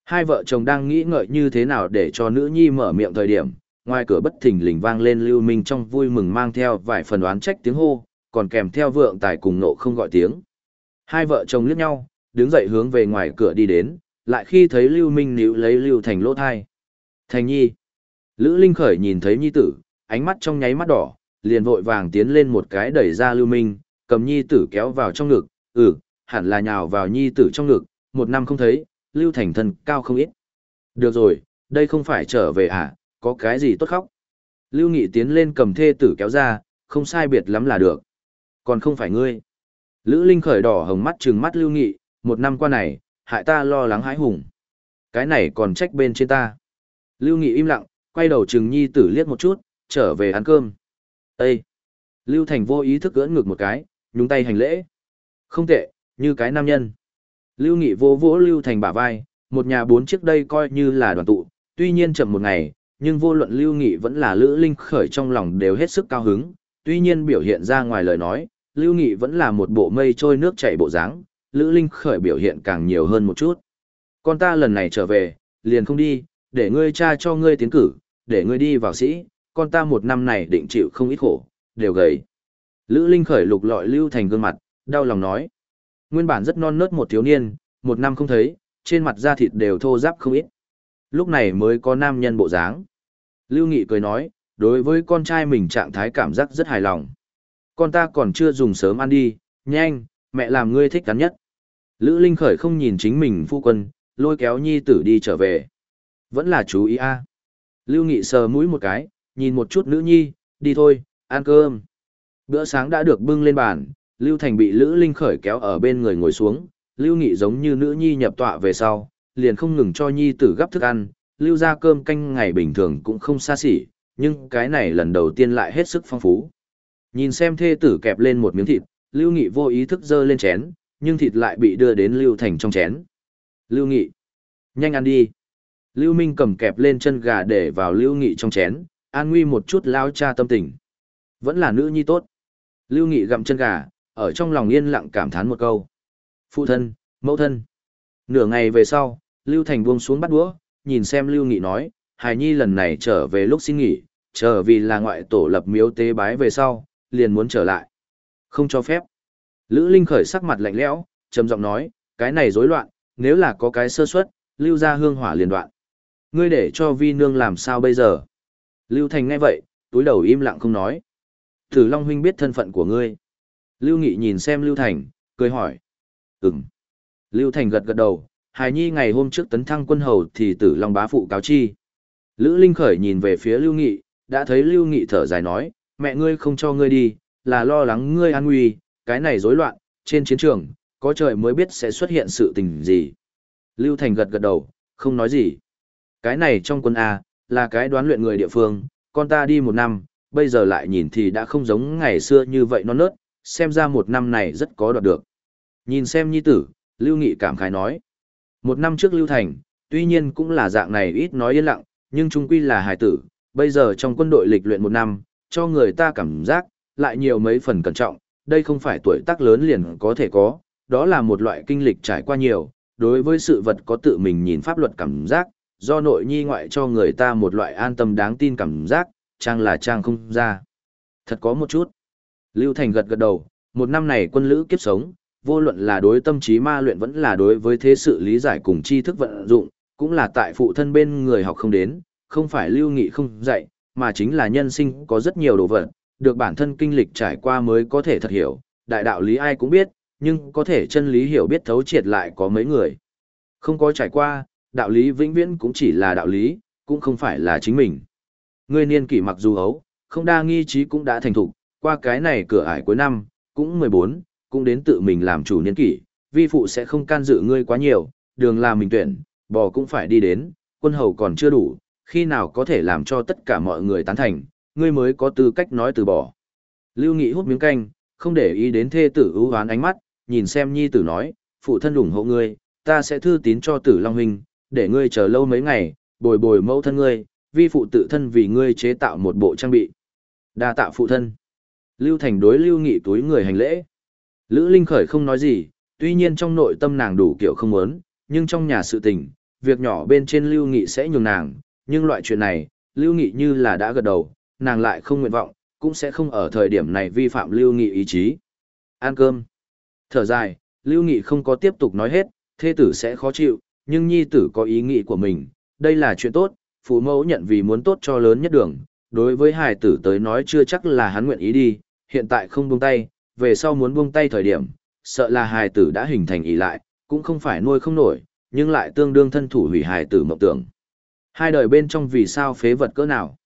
Hai vợ chồng đang nghĩ ngợi như thế nào để cho nữ nhi mở miệng thời điểm, ngoài cửa bất thình lình vang lên Lưu Minh trong vui mừng mang theo vài phần oán trách tiếng hô, còn kèm theo vượng tài cùng nộ không gọi tiếng. Hai vợ chồng liếc nhau, đứng dậy hướng về ngoài cửa đi đến, lại khi thấy Lưu Minh níu lấy Lưu Thành lỗ thai. Thành nhi. Lữ Linh Khởi nhìn thấy nhi tử, ánh mắt trong nháy mắt đỏ, liền vội vàng tiến lên một cái đẩy ra Lưu Minh, cầm nhi tử kéo vào trong ngực, ừ, hẳn là nhào vào nhi tử trong ngực, một năm không thấy, Lưu Thành thân cao không ít. Được rồi, đây không phải trở về à, có cái gì tốt khóc. Lưu Nghị tiến lên cầm thê tử kéo ra, không sai biệt lắm là được. Còn không phải ngươi. Lữ Linh khởi đỏ hồng mắt trừng mắt Lưu Nghị, một năm qua này, hại ta lo lắng hãi hùng. Cái này còn trách bên trên ta. Lưu Nghị im lặng, quay đầu trừng nhi tử liếc một chút, trở về ăn cơm. Ê! Lưu Thành vô ý thức gỡn ngược một cái, nhúng tay hành lễ. Không tệ, như cái nam nhân. Lưu Nghị vô vỗ Lưu Thành bả vai, một nhà bốn chiếc đây coi như là đoàn tụ, tuy nhiên chậm một ngày, nhưng vô luận Lưu Nghị vẫn là Lữ Linh khởi trong lòng đều hết sức cao hứng, tuy nhiên biểu hiện ra ngoài lời nói, Lưu Nghị vẫn là một bộ mây trôi nước chảy bộ dáng, Lữ Linh khởi biểu hiện càng nhiều hơn một chút. Con ta lần này trở về, liền không đi, để ngươi cha cho ngươi tiến cử, để ngươi đi vào sĩ, con ta một năm này định chịu không ít khổ, đều gầy. Lữ Linh khởi lục lọi Lưu Thành gương mặt, đau lòng nói. Nguyên bản rất non nớt một thiếu niên, một năm không thấy, trên mặt da thịt đều thô ráp không ít. Lúc này mới có nam nhân bộ dáng. Lưu Nghị cười nói, đối với con trai mình trạng thái cảm giác rất hài lòng. Con ta còn chưa dùng sớm ăn đi, nhanh, mẹ làm ngươi thích cắn nhất. Lữ Linh khởi không nhìn chính mình phu quân, lôi kéo nhi tử đi trở về. Vẫn là chú ý a. Lưu Nghị sờ mũi một cái, nhìn một chút nữ nhi, đi thôi, ăn cơm. Bữa sáng đã được bưng lên bàn, Lưu Thành bị Lữ Linh khởi kéo ở bên người ngồi xuống, Lưu Nghị giống như nữ nhi nhập tọa về sau, liền không ngừng cho nhi tử gấp thức ăn, lưu ra cơm canh ngày bình thường cũng không xa xỉ, nhưng cái này lần đầu tiên lại hết sức phong phú. Nhìn xem thê tử kẹp lên một miếng thịt, Lưu Nghị vô ý thức dơ lên chén, nhưng thịt lại bị đưa đến Lưu Thành trong chén. Lưu Nghị, nhanh ăn đi. Lưu Minh cầm kẹp lên chân gà để vào Lưu Nghị trong chén, an nguy một chút lao cha tâm tình. Vẫn là nữ nhi tốt. Lưu Nghị gặm chân gà, ở trong lòng yên lặng cảm thán một câu. Phụ thân, mẫu thân. Nửa ngày về sau, Lưu Thành buông xuống bắt đũa, nhìn xem Lưu Nghị nói, Hải Nhi lần này trở về lúc xin nghỉ, trở vì là ngoại tổ lập miếu tế bái về sau, liền muốn trở lại. Không cho phép. Lữ Linh khởi sắc mặt lạnh lẽo, trầm giọng nói, cái này rối loạn, nếu là có cái sơ suất, lưu ra hương hỏa liền đoạn. Ngươi để cho vi nương làm sao bây giờ? Lưu Thành nghe vậy, túi đầu im lặng không nói. Tử Long huynh biết thân phận của ngươi. Lưu Nghị nhìn xem Lưu Thành, cười hỏi. Ừm. Lưu Thành gật gật đầu, Hải Nhi ngày hôm trước tấn thăng quân hầu thì Tử Long bá phụ cáo chi. Lữ Linh khởi nhìn về phía Lưu Nghị, đã thấy Lưu Nghị thở dài nói, mẹ ngươi không cho ngươi đi, là lo lắng ngươi an nguy, cái này rối loạn, trên chiến trường, có trời mới biết sẽ xuất hiện sự tình gì. Lưu Thành gật gật đầu, không nói gì. Cái này trong quân A, là cái đoán luyện người địa phương, con ta đi một năm, bây giờ lại nhìn thì đã không giống ngày xưa như vậy non nớt, xem ra một năm này rất có đoạt được. Nhìn xem nhi tử, Lưu Nghị cảm khái nói. Một năm trước Lưu Thành, tuy nhiên cũng là dạng này ít nói yên lặng, nhưng trung quy là hài tử, bây giờ trong quân đội lịch luyện một năm, cho người ta cảm giác, lại nhiều mấy phần cẩn trọng, đây không phải tuổi tác lớn liền có thể có, đó là một loại kinh lịch trải qua nhiều, đối với sự vật có tự mình nhìn pháp luật cảm giác, do nội nhi ngoại cho người ta một loại an tâm đáng tin cảm giác, trang là trang không ra. Thật có một chút. Lưu Thành gật gật đầu, một năm này quân lữ kiếp sống, vô luận là đối tâm trí ma luyện vẫn là đối với thế sự lý giải cùng tri thức vận dụng, cũng là tại phụ thân bên người học không đến, không phải lưu nghị không dạy, mà chính là nhân sinh có rất nhiều đồ vật, được bản thân kinh lịch trải qua mới có thể thật hiểu, đại đạo lý ai cũng biết, nhưng có thể chân lý hiểu biết thấu triệt lại có mấy người. Không có trải qua, đạo lý vĩnh viễn cũng chỉ là đạo lý, cũng không phải là chính mình. Ngươi niên kỷ mặc dù ấu, không đa nghi trí cũng đã thành thục, qua cái này cửa ải cuối năm, cũng 14, cũng đến tự mình làm chủ niên kỷ, vi phụ sẽ không can dự ngươi quá nhiều, đường là mình tuyển, bò cũng phải đi đến, quân hầu còn chưa đủ, khi nào có thể làm cho tất cả mọi người tán thành, ngươi mới có tư cách nói từ bỏ. Lưu Nghị hút miếng canh, không để ý đến thê tử ưu hoán ánh mắt, nhìn xem nhi tử nói, phụ thân ủng hộ ngươi, ta sẽ thư tín cho tử Long Huynh, để ngươi chờ lâu mấy ngày, bồi bồi mẫu thân ngươi, vi phụ tự thân vì ngươi chế tạo một bộ trang bị. đa tạ phụ thân. Lưu Thành đối Lưu Nghị túi người hành lễ. Lữ Linh Khởi không nói gì, tuy nhiên trong nội tâm nàng đủ kiểu không muốn, nhưng trong nhà sự tình, việc nhỏ bên trên Lưu Nghị sẽ nhường nàng, nhưng loại chuyện này, Lưu Nghị như là đã gật đầu, nàng lại không nguyện vọng, cũng sẽ không ở thời điểm này vi phạm Lưu Nghị ý chí. Ăn cơm. Thở dài, Lưu Nghị không có tiếp tục nói hết, thê tử sẽ khó chịu, nhưng nhi tử có ý nghĩ của mình, đây là chuyện tốt, phụ mẫu nhận vì muốn tốt cho lớn nhất đường, đối với hài tử tới nói chưa chắc là hắn nguyện ý đi, hiện tại không buông tay, về sau muốn buông tay thời điểm, sợ là hài tử đã hình thành ý lại, cũng không phải nuôi không nổi, nhưng lại tương đương thân thủ hủy hài tử mộng tưởng. Hai đời bên trong vì sao phế vật cỡ nào?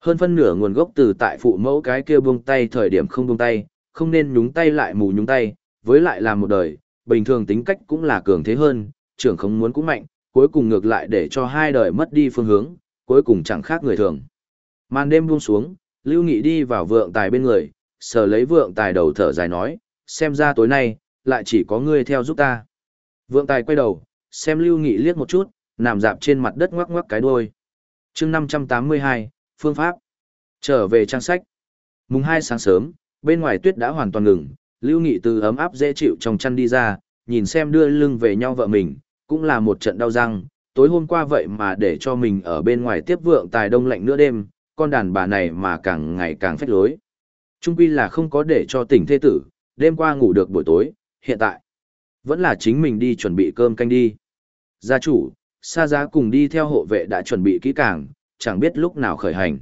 Hơn phân nửa nguồn gốc từ tại phụ mẫu cái kia buông tay thời điểm không buông tay, không nên nhúng tay lại mù nhúng tay, với lại làm một đời, bình thường tính cách cũng là cường thế hơn, trưởng không muốn cũng mạnh, cuối cùng ngược lại để cho hai đời mất đi phương hướng, cuối cùng chẳng khác người thường. Màn đêm buông xuống, Lưu Nghị đi vào vượng tài bên người, sờ lấy vượng tài đầu thở dài nói, xem ra tối nay, lại chỉ có ngươi theo giúp ta. Vượng tài quay đầu, xem Lưu Nghị liếc một chút, nằm dạp trên mặt đất ngoắc ngoắc cái đuôi. chương 582, Phương pháp. Trở về trang sách. Mùng 2 sáng sớm, bên ngoài tuyết đã hoàn toàn ngừng, Lưu Nghị từ ấm áp dễ chịu trong chăn đi ra, nhìn xem đưa lưng về nhau vợ mình, cũng là một trận đau răng, tối hôm qua vậy mà để cho mình ở bên ngoài tiếp vượng tài đông lạnh nửa đêm, con đàn bà này mà càng ngày càng phách lối. Trung quy là không có để cho tỉnh thê tử, đêm qua ngủ được buổi tối, hiện tại. Vẫn là chính mình đi chuẩn bị cơm canh đi. Gia chủ, xa giá cùng đi theo hộ vệ đã chuẩn bị kỹ càng, chẳng biết lúc nào khởi hành.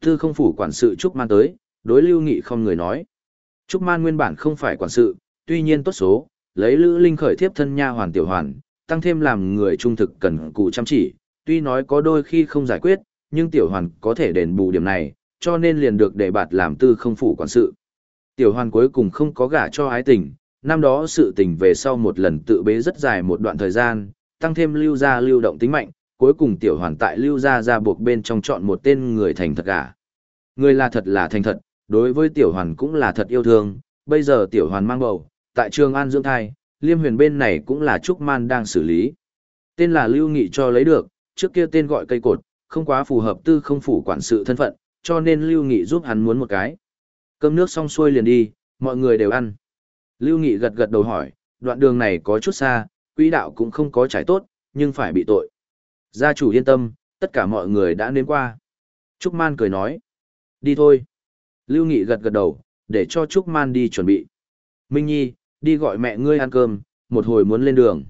Tư không phủ quản sự Trúc Man tới, đối lưu nghị không người nói. Trúc Man nguyên bản không phải quản sự, tuy nhiên tốt số, lấy Lữ Linh khởi thiếp thân nha hoàn tiểu hoàn, tăng thêm làm người trung thực cần cù chăm chỉ, tuy nói có đôi khi không giải quyết, nhưng tiểu hoàn có thể đền bù điểm này, cho nên liền được đề bạt làm tư không phủ quản sự. Tiểu hoàn cuối cùng không có gả cho ái tình, năm đó sự tình về sau một lần tự bế rất dài một đoạn thời gian, tăng thêm lưu Gia lưu động tính mạnh, cuối cùng tiểu hoàn tại lưu Gia ra buộc bên trong chọn một tên người thành thật gả. Người là thật là thành thật, đối với tiểu hoàn cũng là thật yêu thương, bây giờ tiểu hoàn mang bầu, tại trường an dưỡng thai, liêm huyền bên này cũng là trúc man đang xử lý. Tên là lưu nghị cho lấy được, trước kia tên gọi cây cột, không quá phù hợp tư không phủ quản sự thân phận, cho nên Lưu Nghị giúp hắn muốn một cái. Cơm nước xong xuôi liền đi, mọi người đều ăn. Lưu Nghị gật gật đầu hỏi, đoạn đường này có chút xa, quỹ đạo cũng không có trải tốt, nhưng phải bị tội. Gia chủ yên tâm, tất cả mọi người đã đến qua. Trúc Man cười nói, đi thôi. Lưu Nghị gật gật đầu, để cho Trúc Man đi chuẩn bị. Minh Nhi, đi gọi mẹ ngươi ăn cơm, một hồi muốn lên đường.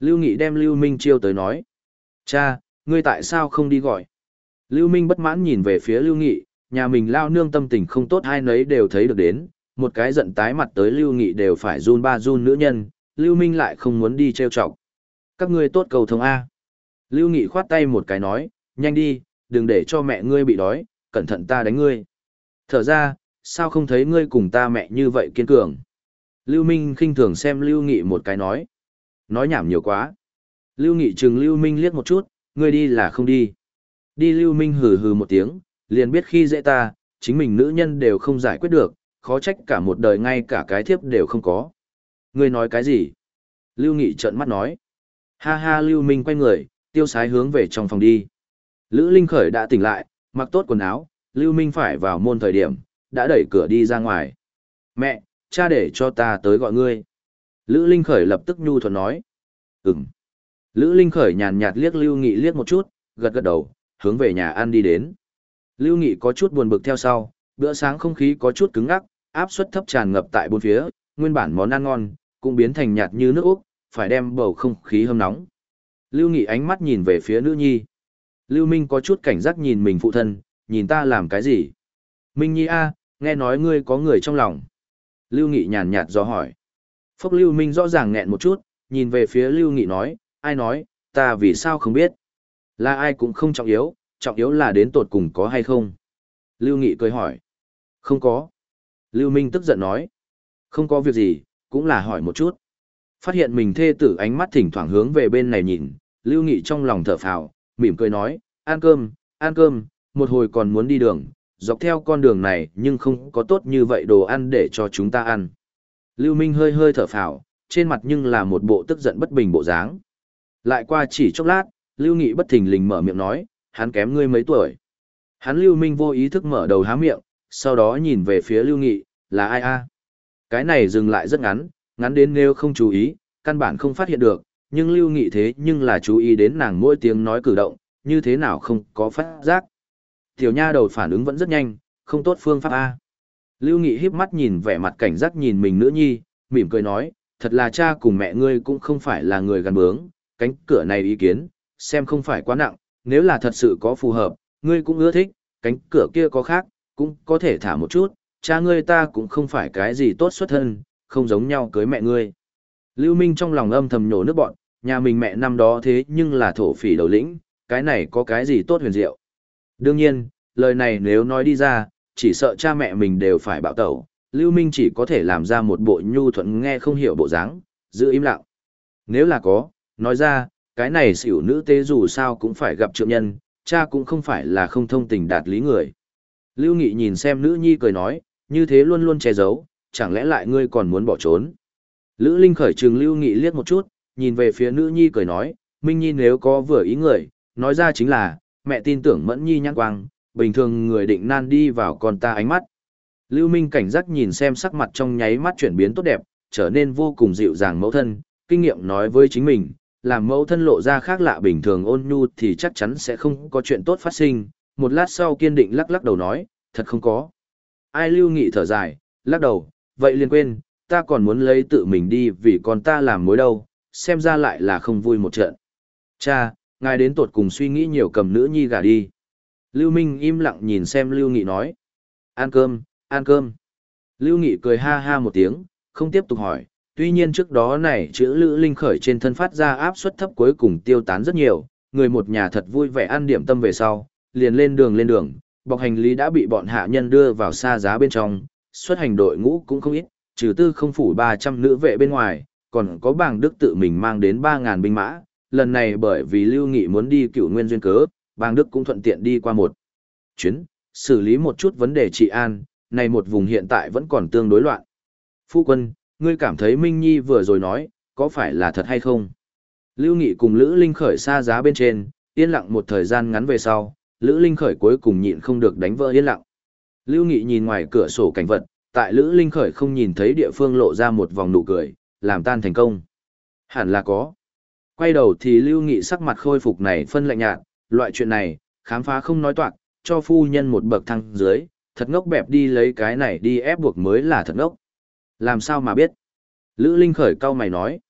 Lưu Nghị đem Lưu Minh chiêu tới nói. Cha, ngươi tại sao không đi gọi? Lưu Minh bất mãn nhìn về phía Lưu Nghị, nhà mình lao nương tâm tình không tốt hai nấy đều thấy được đến, một cái giận tái mặt tới Lưu Nghị đều phải run ba run nữ nhân, Lưu Minh lại không muốn đi treo chọc. Các ngươi tốt cầu thông A. Lưu Nghị khoát tay một cái nói, nhanh đi, đừng để cho mẹ ngươi bị đói, cẩn thận ta đánh ngươi. Thở ra, sao không thấy ngươi cùng ta mẹ như vậy kiên cường? Lưu Minh khinh thường xem Lưu Nghị một cái nói. Nói nhảm nhiều quá. Lưu Nghị chừng Lưu Minh liếc một chút, ngươi đi là không đi. Đi Lưu Minh hừ hừ một tiếng, liền biết khi dễ ta, chính mình nữ nhân đều không giải quyết được, khó trách cả một đời ngay cả cái thiếp đều không có. Ngươi nói cái gì? Lưu Nghị trợn mắt nói. Ha ha Lưu Minh quay người, tiêu sái hướng về trong phòng đi. Lữ Linh Khởi đã tỉnh lại, mặc tốt quần áo, Lưu Minh phải vào môn thời điểm, đã đẩy cửa đi ra ngoài. Mẹ, cha để cho ta tới gọi ngươi. Lữ Linh Khởi lập tức nhu thuận nói. Ừm. Lữ Linh Khởi nhàn nhạt liếc Lưu Nghị liếc một chút, gật gật đầu, hướng về nhà ăn đi đến. Lưu Nghị có chút buồn bực theo sau, bữa sáng không khí có chút cứng ngắc, áp suất thấp tràn ngập tại bốn phía, nguyên bản món ăn ngon, cũng biến thành nhạt như nước Úc, phải đem bầu không khí hâm nóng. Lưu Nghị ánh mắt nhìn về phía nữ nhi. Lưu Minh có chút cảnh giác nhìn mình phụ thân, nhìn ta làm cái gì? Minh Nhi a, nghe nói ngươi có người trong lòng. Lưu Nghị nhàn nhạt do hỏi. Phốc Lưu Minh rõ ràng nghẹn một chút, nhìn về phía Lưu Nghị nói, ai nói, ta vì sao không biết. Là ai cũng không trọng yếu, trọng yếu là đến tột cùng có hay không. Lưu Nghị cười hỏi. Không có. Lưu Minh tức giận nói. Không có việc gì, cũng là hỏi một chút. Phát hiện mình thê tử ánh mắt thỉnh thoảng hướng về bên này nhìn, Lưu Nghị trong lòng thở phào, mỉm cười nói, ăn cơm, ăn cơm, một hồi còn muốn đi đường, dọc theo con đường này nhưng không có tốt như vậy đồ ăn để cho chúng ta ăn. Lưu Minh hơi hơi thở phào, trên mặt nhưng là một bộ tức giận bất bình bộ dáng. Lại qua chỉ chốc lát, Lưu Nghị bất thình lình mở miệng nói, hắn kém ngươi mấy tuổi. Hắn Lưu Minh vô ý thức mở đầu há miệng, sau đó nhìn về phía Lưu Nghị, là ai a? Cái này dừng lại rất ngắn, ngắn đến nếu không chú ý, căn bản không phát hiện được, nhưng Lưu Nghị thế nhưng là chú ý đến nàng mỗi tiếng nói cử động, như thế nào không có phát giác. Tiểu nha đầu phản ứng vẫn rất nhanh, không tốt phương pháp A. Lưu Nghị híp mắt nhìn vẻ mặt cảnh giác nhìn mình nữ nhi, mỉm cười nói, thật là cha cùng mẹ ngươi cũng không phải là người gần bướng, cánh cửa này ý kiến, xem không phải quá nặng, nếu là thật sự có phù hợp, ngươi cũng ưa thích, cánh cửa kia có khác, cũng có thể thả một chút, cha ngươi ta cũng không phải cái gì tốt xuất thân, không giống nhau cưới mẹ ngươi. Lưu Minh trong lòng âm thầm nhổ nước bọn, nhà mình mẹ năm đó thế nhưng là thổ phỉ đầu lĩnh, cái này có cái gì tốt huyền diệu. Đương nhiên, lời này nếu nói đi ra, chỉ sợ cha mẹ mình đều phải bạo tẩu, Lưu Minh chỉ có thể làm ra một bộ nhu thuận nghe không hiểu bộ dáng, giữ im lặng. Nếu là có, nói ra, cái này xỉu nữ tế dù sao cũng phải gặp trượng nhân, cha cũng không phải là không thông tình đạt lý người. Lưu Nghị nhìn xem nữ nhi cười nói, như thế luôn luôn che giấu, chẳng lẽ lại ngươi còn muốn bỏ trốn. Lữ Linh khởi trừng Lưu Nghị liếc một chút, nhìn về phía nữ nhi cười nói, Minh Nhi nếu có vừa ý người, nói ra chính là, mẹ tin tưởng Mẫn Nhi nhãn quang, bình thường người định nan đi vào con ta ánh mắt. Lưu Minh cảnh giác nhìn xem sắc mặt trong nháy mắt chuyển biến tốt đẹp, trở nên vô cùng dịu dàng mẫu thân, kinh nghiệm nói với chính mình, làm mẫu thân lộ ra khác lạ bình thường ôn nhu thì chắc chắn sẽ không có chuyện tốt phát sinh. Một lát sau kiên định lắc lắc đầu nói, thật không có. Ai lưu nghị thở dài, lắc đầu, vậy liền quên, ta còn muốn lấy tự mình đi vì con ta làm mối đâu, xem ra lại là không vui một trận. Cha, ngài đến tột cùng suy nghĩ nhiều cầm nữ nhi gả đi. Lưu Minh im lặng nhìn xem Lưu Nghị nói. Ăn cơm, ăn cơm. Lưu Nghị cười ha ha một tiếng, không tiếp tục hỏi. Tuy nhiên trước đó này chữ Lữ Linh khởi trên thân phát ra áp suất thấp cuối cùng tiêu tán rất nhiều, người một nhà thật vui vẻ ăn điểm tâm về sau, liền lên đường lên đường, bọc hành lý đã bị bọn hạ nhân đưa vào xa giá bên trong, xuất hành đội ngũ cũng không ít, trừ tư không phủ 300 nữ vệ bên ngoài, còn có bảng Đức tự mình mang đến 3.000 binh mã, lần này bởi vì Lưu Nghị muốn đi cựu nguyên duyên cớ, bang Đức cũng thuận tiện đi qua một chuyến, xử lý một chút vấn đề trị an, này một vùng hiện tại vẫn còn tương đối loạn. Phu quân, ngươi cảm thấy Minh Nhi vừa rồi nói, có phải là thật hay không? Lưu Nghị cùng Lữ Linh khởi xa giá bên trên, Yên lặng một thời gian ngắn về sau, Lữ Linh Khởi cuối cùng nhịn không được đánh vỡ yên lặng. Lưu Nghị nhìn ngoài cửa sổ cảnh vật, tại Lữ Linh Khởi không nhìn thấy địa phương lộ ra một vòng nụ cười, làm tan thành công. Hẳn là có. Quay đầu thì Lưu Nghị sắc mặt khôi phục này phân lạnh nhạt, loại chuyện này, khám phá không nói toạc, cho phu nhân một bậc thăng dưới, thật ngốc bẹp đi lấy cái này đi ép buộc mới là thật ngốc. Làm sao mà biết? Lữ Linh khởi cao mày nói.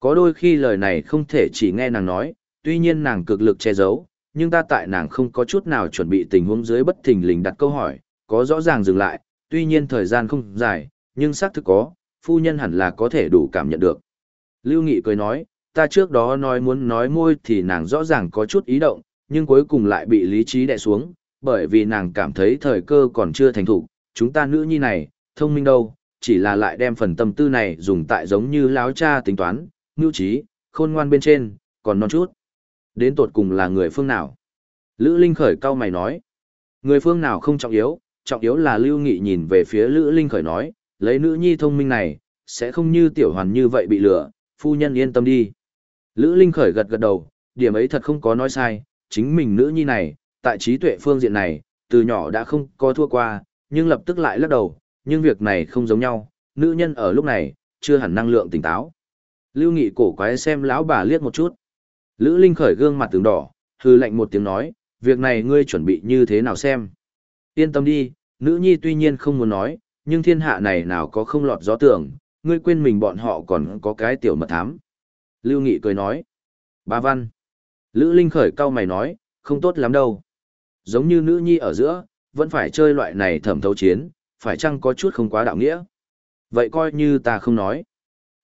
Có đôi khi lời này không thể chỉ nghe nàng nói, tuy nhiên nàng cực lực che giấu, nhưng ta tại nàng không có chút nào chuẩn bị tình huống dưới bất thình lình đặt câu hỏi, có rõ ràng dừng lại, tuy nhiên thời gian không dài, nhưng xác thực có, phu nhân hẳn là có thể đủ cảm nhận được. Lưu Nghị cười nói, ta trước đó nói muốn nói môi thì nàng rõ ràng có chút ý động, nhưng cuối cùng lại bị lý trí đè xuống, bởi vì nàng cảm thấy thời cơ còn chưa thành thủ, chúng ta nữ nhi này, thông minh đâu, chỉ là lại đem phần tâm tư này dùng tại giống như láo cha tính toán, ngưu trí, khôn ngoan bên trên, còn non chút. Đến tột cùng là người phương nào? Lữ Linh Khởi cao mày nói, người phương nào không trọng yếu, trọng yếu là Lưu Nghị nhìn về phía Lữ Linh Khởi nói, lấy nữ nhi thông minh này, sẽ không như tiểu hoàn như vậy bị lừa, phu nhân yên tâm đi. Lữ Linh Khởi gật gật đầu, điểm ấy thật không có nói sai, chính mình nữ nhi này, tại trí tuệ phương diện này, từ nhỏ đã không có thua qua, nhưng lập tức lại lắc đầu, nhưng việc này không giống nhau, nữ nhân ở lúc này, chưa hẳn năng lượng tỉnh táo. Lưu Nghị cổ quái xem lão bà liếc một chút. Lữ Linh khởi gương mặt tướng đỏ, hư lạnh một tiếng nói, việc này ngươi chuẩn bị như thế nào xem. Yên tâm đi, nữ nhi tuy nhiên không muốn nói, nhưng thiên hạ này nào có không lọt gió tưởng, ngươi quên mình bọn họ còn có cái tiểu mật thám. Lưu Nghị cười nói, ba văn. Lữ Linh khởi cau mày nói, không tốt lắm đâu. Giống như nữ nhi ở giữa, vẫn phải chơi loại này thẩm thấu chiến, phải chăng có chút không quá đạo nghĩa. Vậy coi như ta không nói.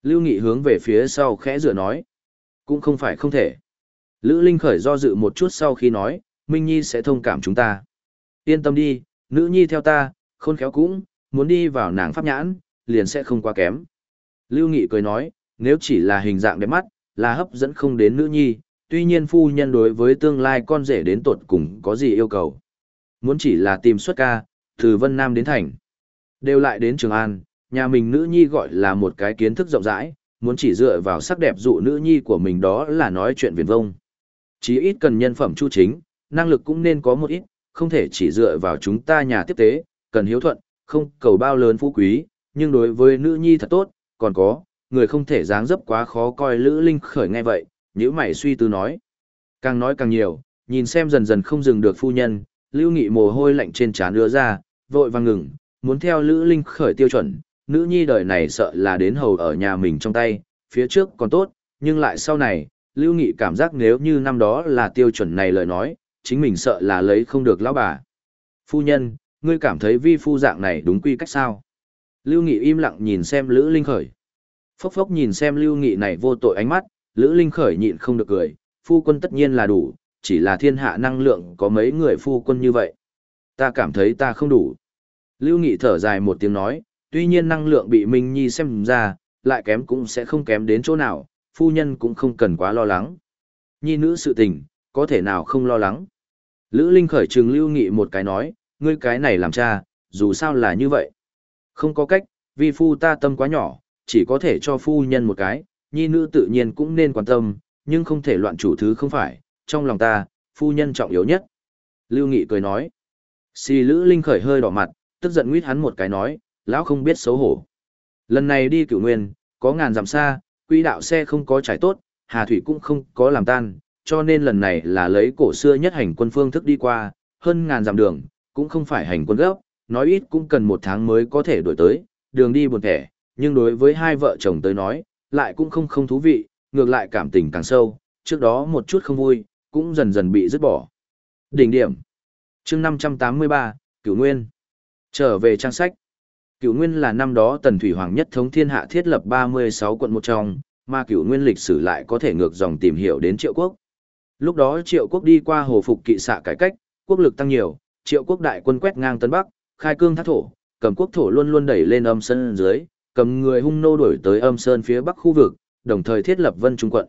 Lưu Nghị hướng về phía sau khẽ rửa nói. Cũng không phải không thể. Lữ Linh khởi do dự một chút sau khi nói, Minh Nhi sẽ thông cảm chúng ta. Yên tâm đi, nữ nhi theo ta, khôn khéo cũng, muốn đi vào nàng pháp nhãn, liền sẽ không quá kém. Lưu Nghị cười nói, nếu chỉ là hình dạng đẹp mắt, là hấp dẫn không đến nữ nhi, tuy nhiên phu nhân đối với tương lai con rể đến tột cùng có gì yêu cầu. Muốn chỉ là tìm xuất ca, từ Vân Nam đến thành. Đều lại đến Trường An, nhà mình nữ nhi gọi là một cái kiến thức rộng rãi, muốn chỉ dựa vào sắc đẹp dụ nữ nhi của mình đó là nói chuyện viển vông. Chí ít cần nhân phẩm chu chính, năng lực cũng nên có một ít, không thể chỉ dựa vào chúng ta nhà tiếp tế, cần hiếu thuận, không cầu bao lớn phú quý, nhưng đối với nữ nhi thật tốt, còn có, người không thể dáng dấp quá khó coi Lữ Linh khởi nghe vậy, nhữ mày suy tư nói. Càng nói càng nhiều, nhìn xem dần dần không dừng được phu nhân, Lưu Nghị mồ hôi lạnh trên trán đưa ra, vội vàng ngừng, muốn theo Lữ Linh khởi tiêu chuẩn, nữ nhi đời này sợ là đến hầu ở nhà mình trong tay, phía trước còn tốt, nhưng lại sau này, Lưu Nghị cảm giác nếu như năm đó là tiêu chuẩn này lời nói, chính mình sợ là lấy không được lão bà. Phu nhân, ngươi cảm thấy vi phu dạng này đúng quy cách sao? Lưu Nghị im lặng nhìn xem Lữ Linh khởi. Phốc phốc nhìn xem Lưu Nghị này vô tội ánh mắt, Lữ Linh khởi nhịn không được cười, phu quân tất nhiên là đủ, chỉ là thiên hạ năng lượng có mấy người phu quân như vậy. Ta cảm thấy ta không đủ. Lưu Nghị thở dài một tiếng nói, tuy nhiên năng lượng bị Minh Nhi xem ra, lại kém cũng sẽ không kém đến chỗ nào, phu nhân cũng không cần quá lo lắng. Nhi nữ sự tình, có thể nào không lo lắng. Lữ Linh khởi trừng Lưu Nghị một cái nói, ngươi cái này làm cha, dù sao là như vậy. Không có cách, vì phu ta tâm quá nhỏ, chỉ có thể cho phu nhân một cái, nhi nữ tự nhiên cũng nên quan tâm, nhưng không thể loạn chủ thứ không phải, trong lòng ta, phu nhân trọng yếu nhất. Lưu Nghị cười nói. Xì Lữ Linh khởi hơi đỏ mặt, tức giận nguyết hắn một cái nói, lão không biết xấu hổ. Lần này đi cửu nguyên, có ngàn dặm xa, quỹ đạo xe không có trải tốt, hà thủy cũng không có làm tan, cho nên lần này là lấy cổ xưa nhất hành quân phương thức đi qua, hơn ngàn dặm đường, cũng không phải hành quân gấp, nói ít cũng cần một tháng mới có thể đổi tới, đường đi buồn thẻ, nhưng đối với hai vợ chồng tới nói, lại cũng không không thú vị, ngược lại cảm tình càng sâu, trước đó một chút không vui, cũng dần dần bị dứt bỏ. Đỉnh điểm chương 583, Cửu Nguyên Trở về trang sách Cửu Nguyên là năm đó Tần Thủy Hoàng nhất thống thiên hạ thiết lập 36 quận một trong, mà Cửu Nguyên lịch sử lại có thể ngược dòng tìm hiểu đến Triệu Quốc. Lúc đó Triệu Quốc đi qua hồ phục kỵ xạ cải cách, quốc lực tăng nhiều, Triệu Quốc đại quân quét ngang Tân Bắc, khai cương thác thổ, cầm quốc thổ luôn luôn đẩy lên âm sơn dưới, cầm người hung nô đuổi tới âm sơn phía bắc khu vực, đồng thời thiết lập Vân Trung quận.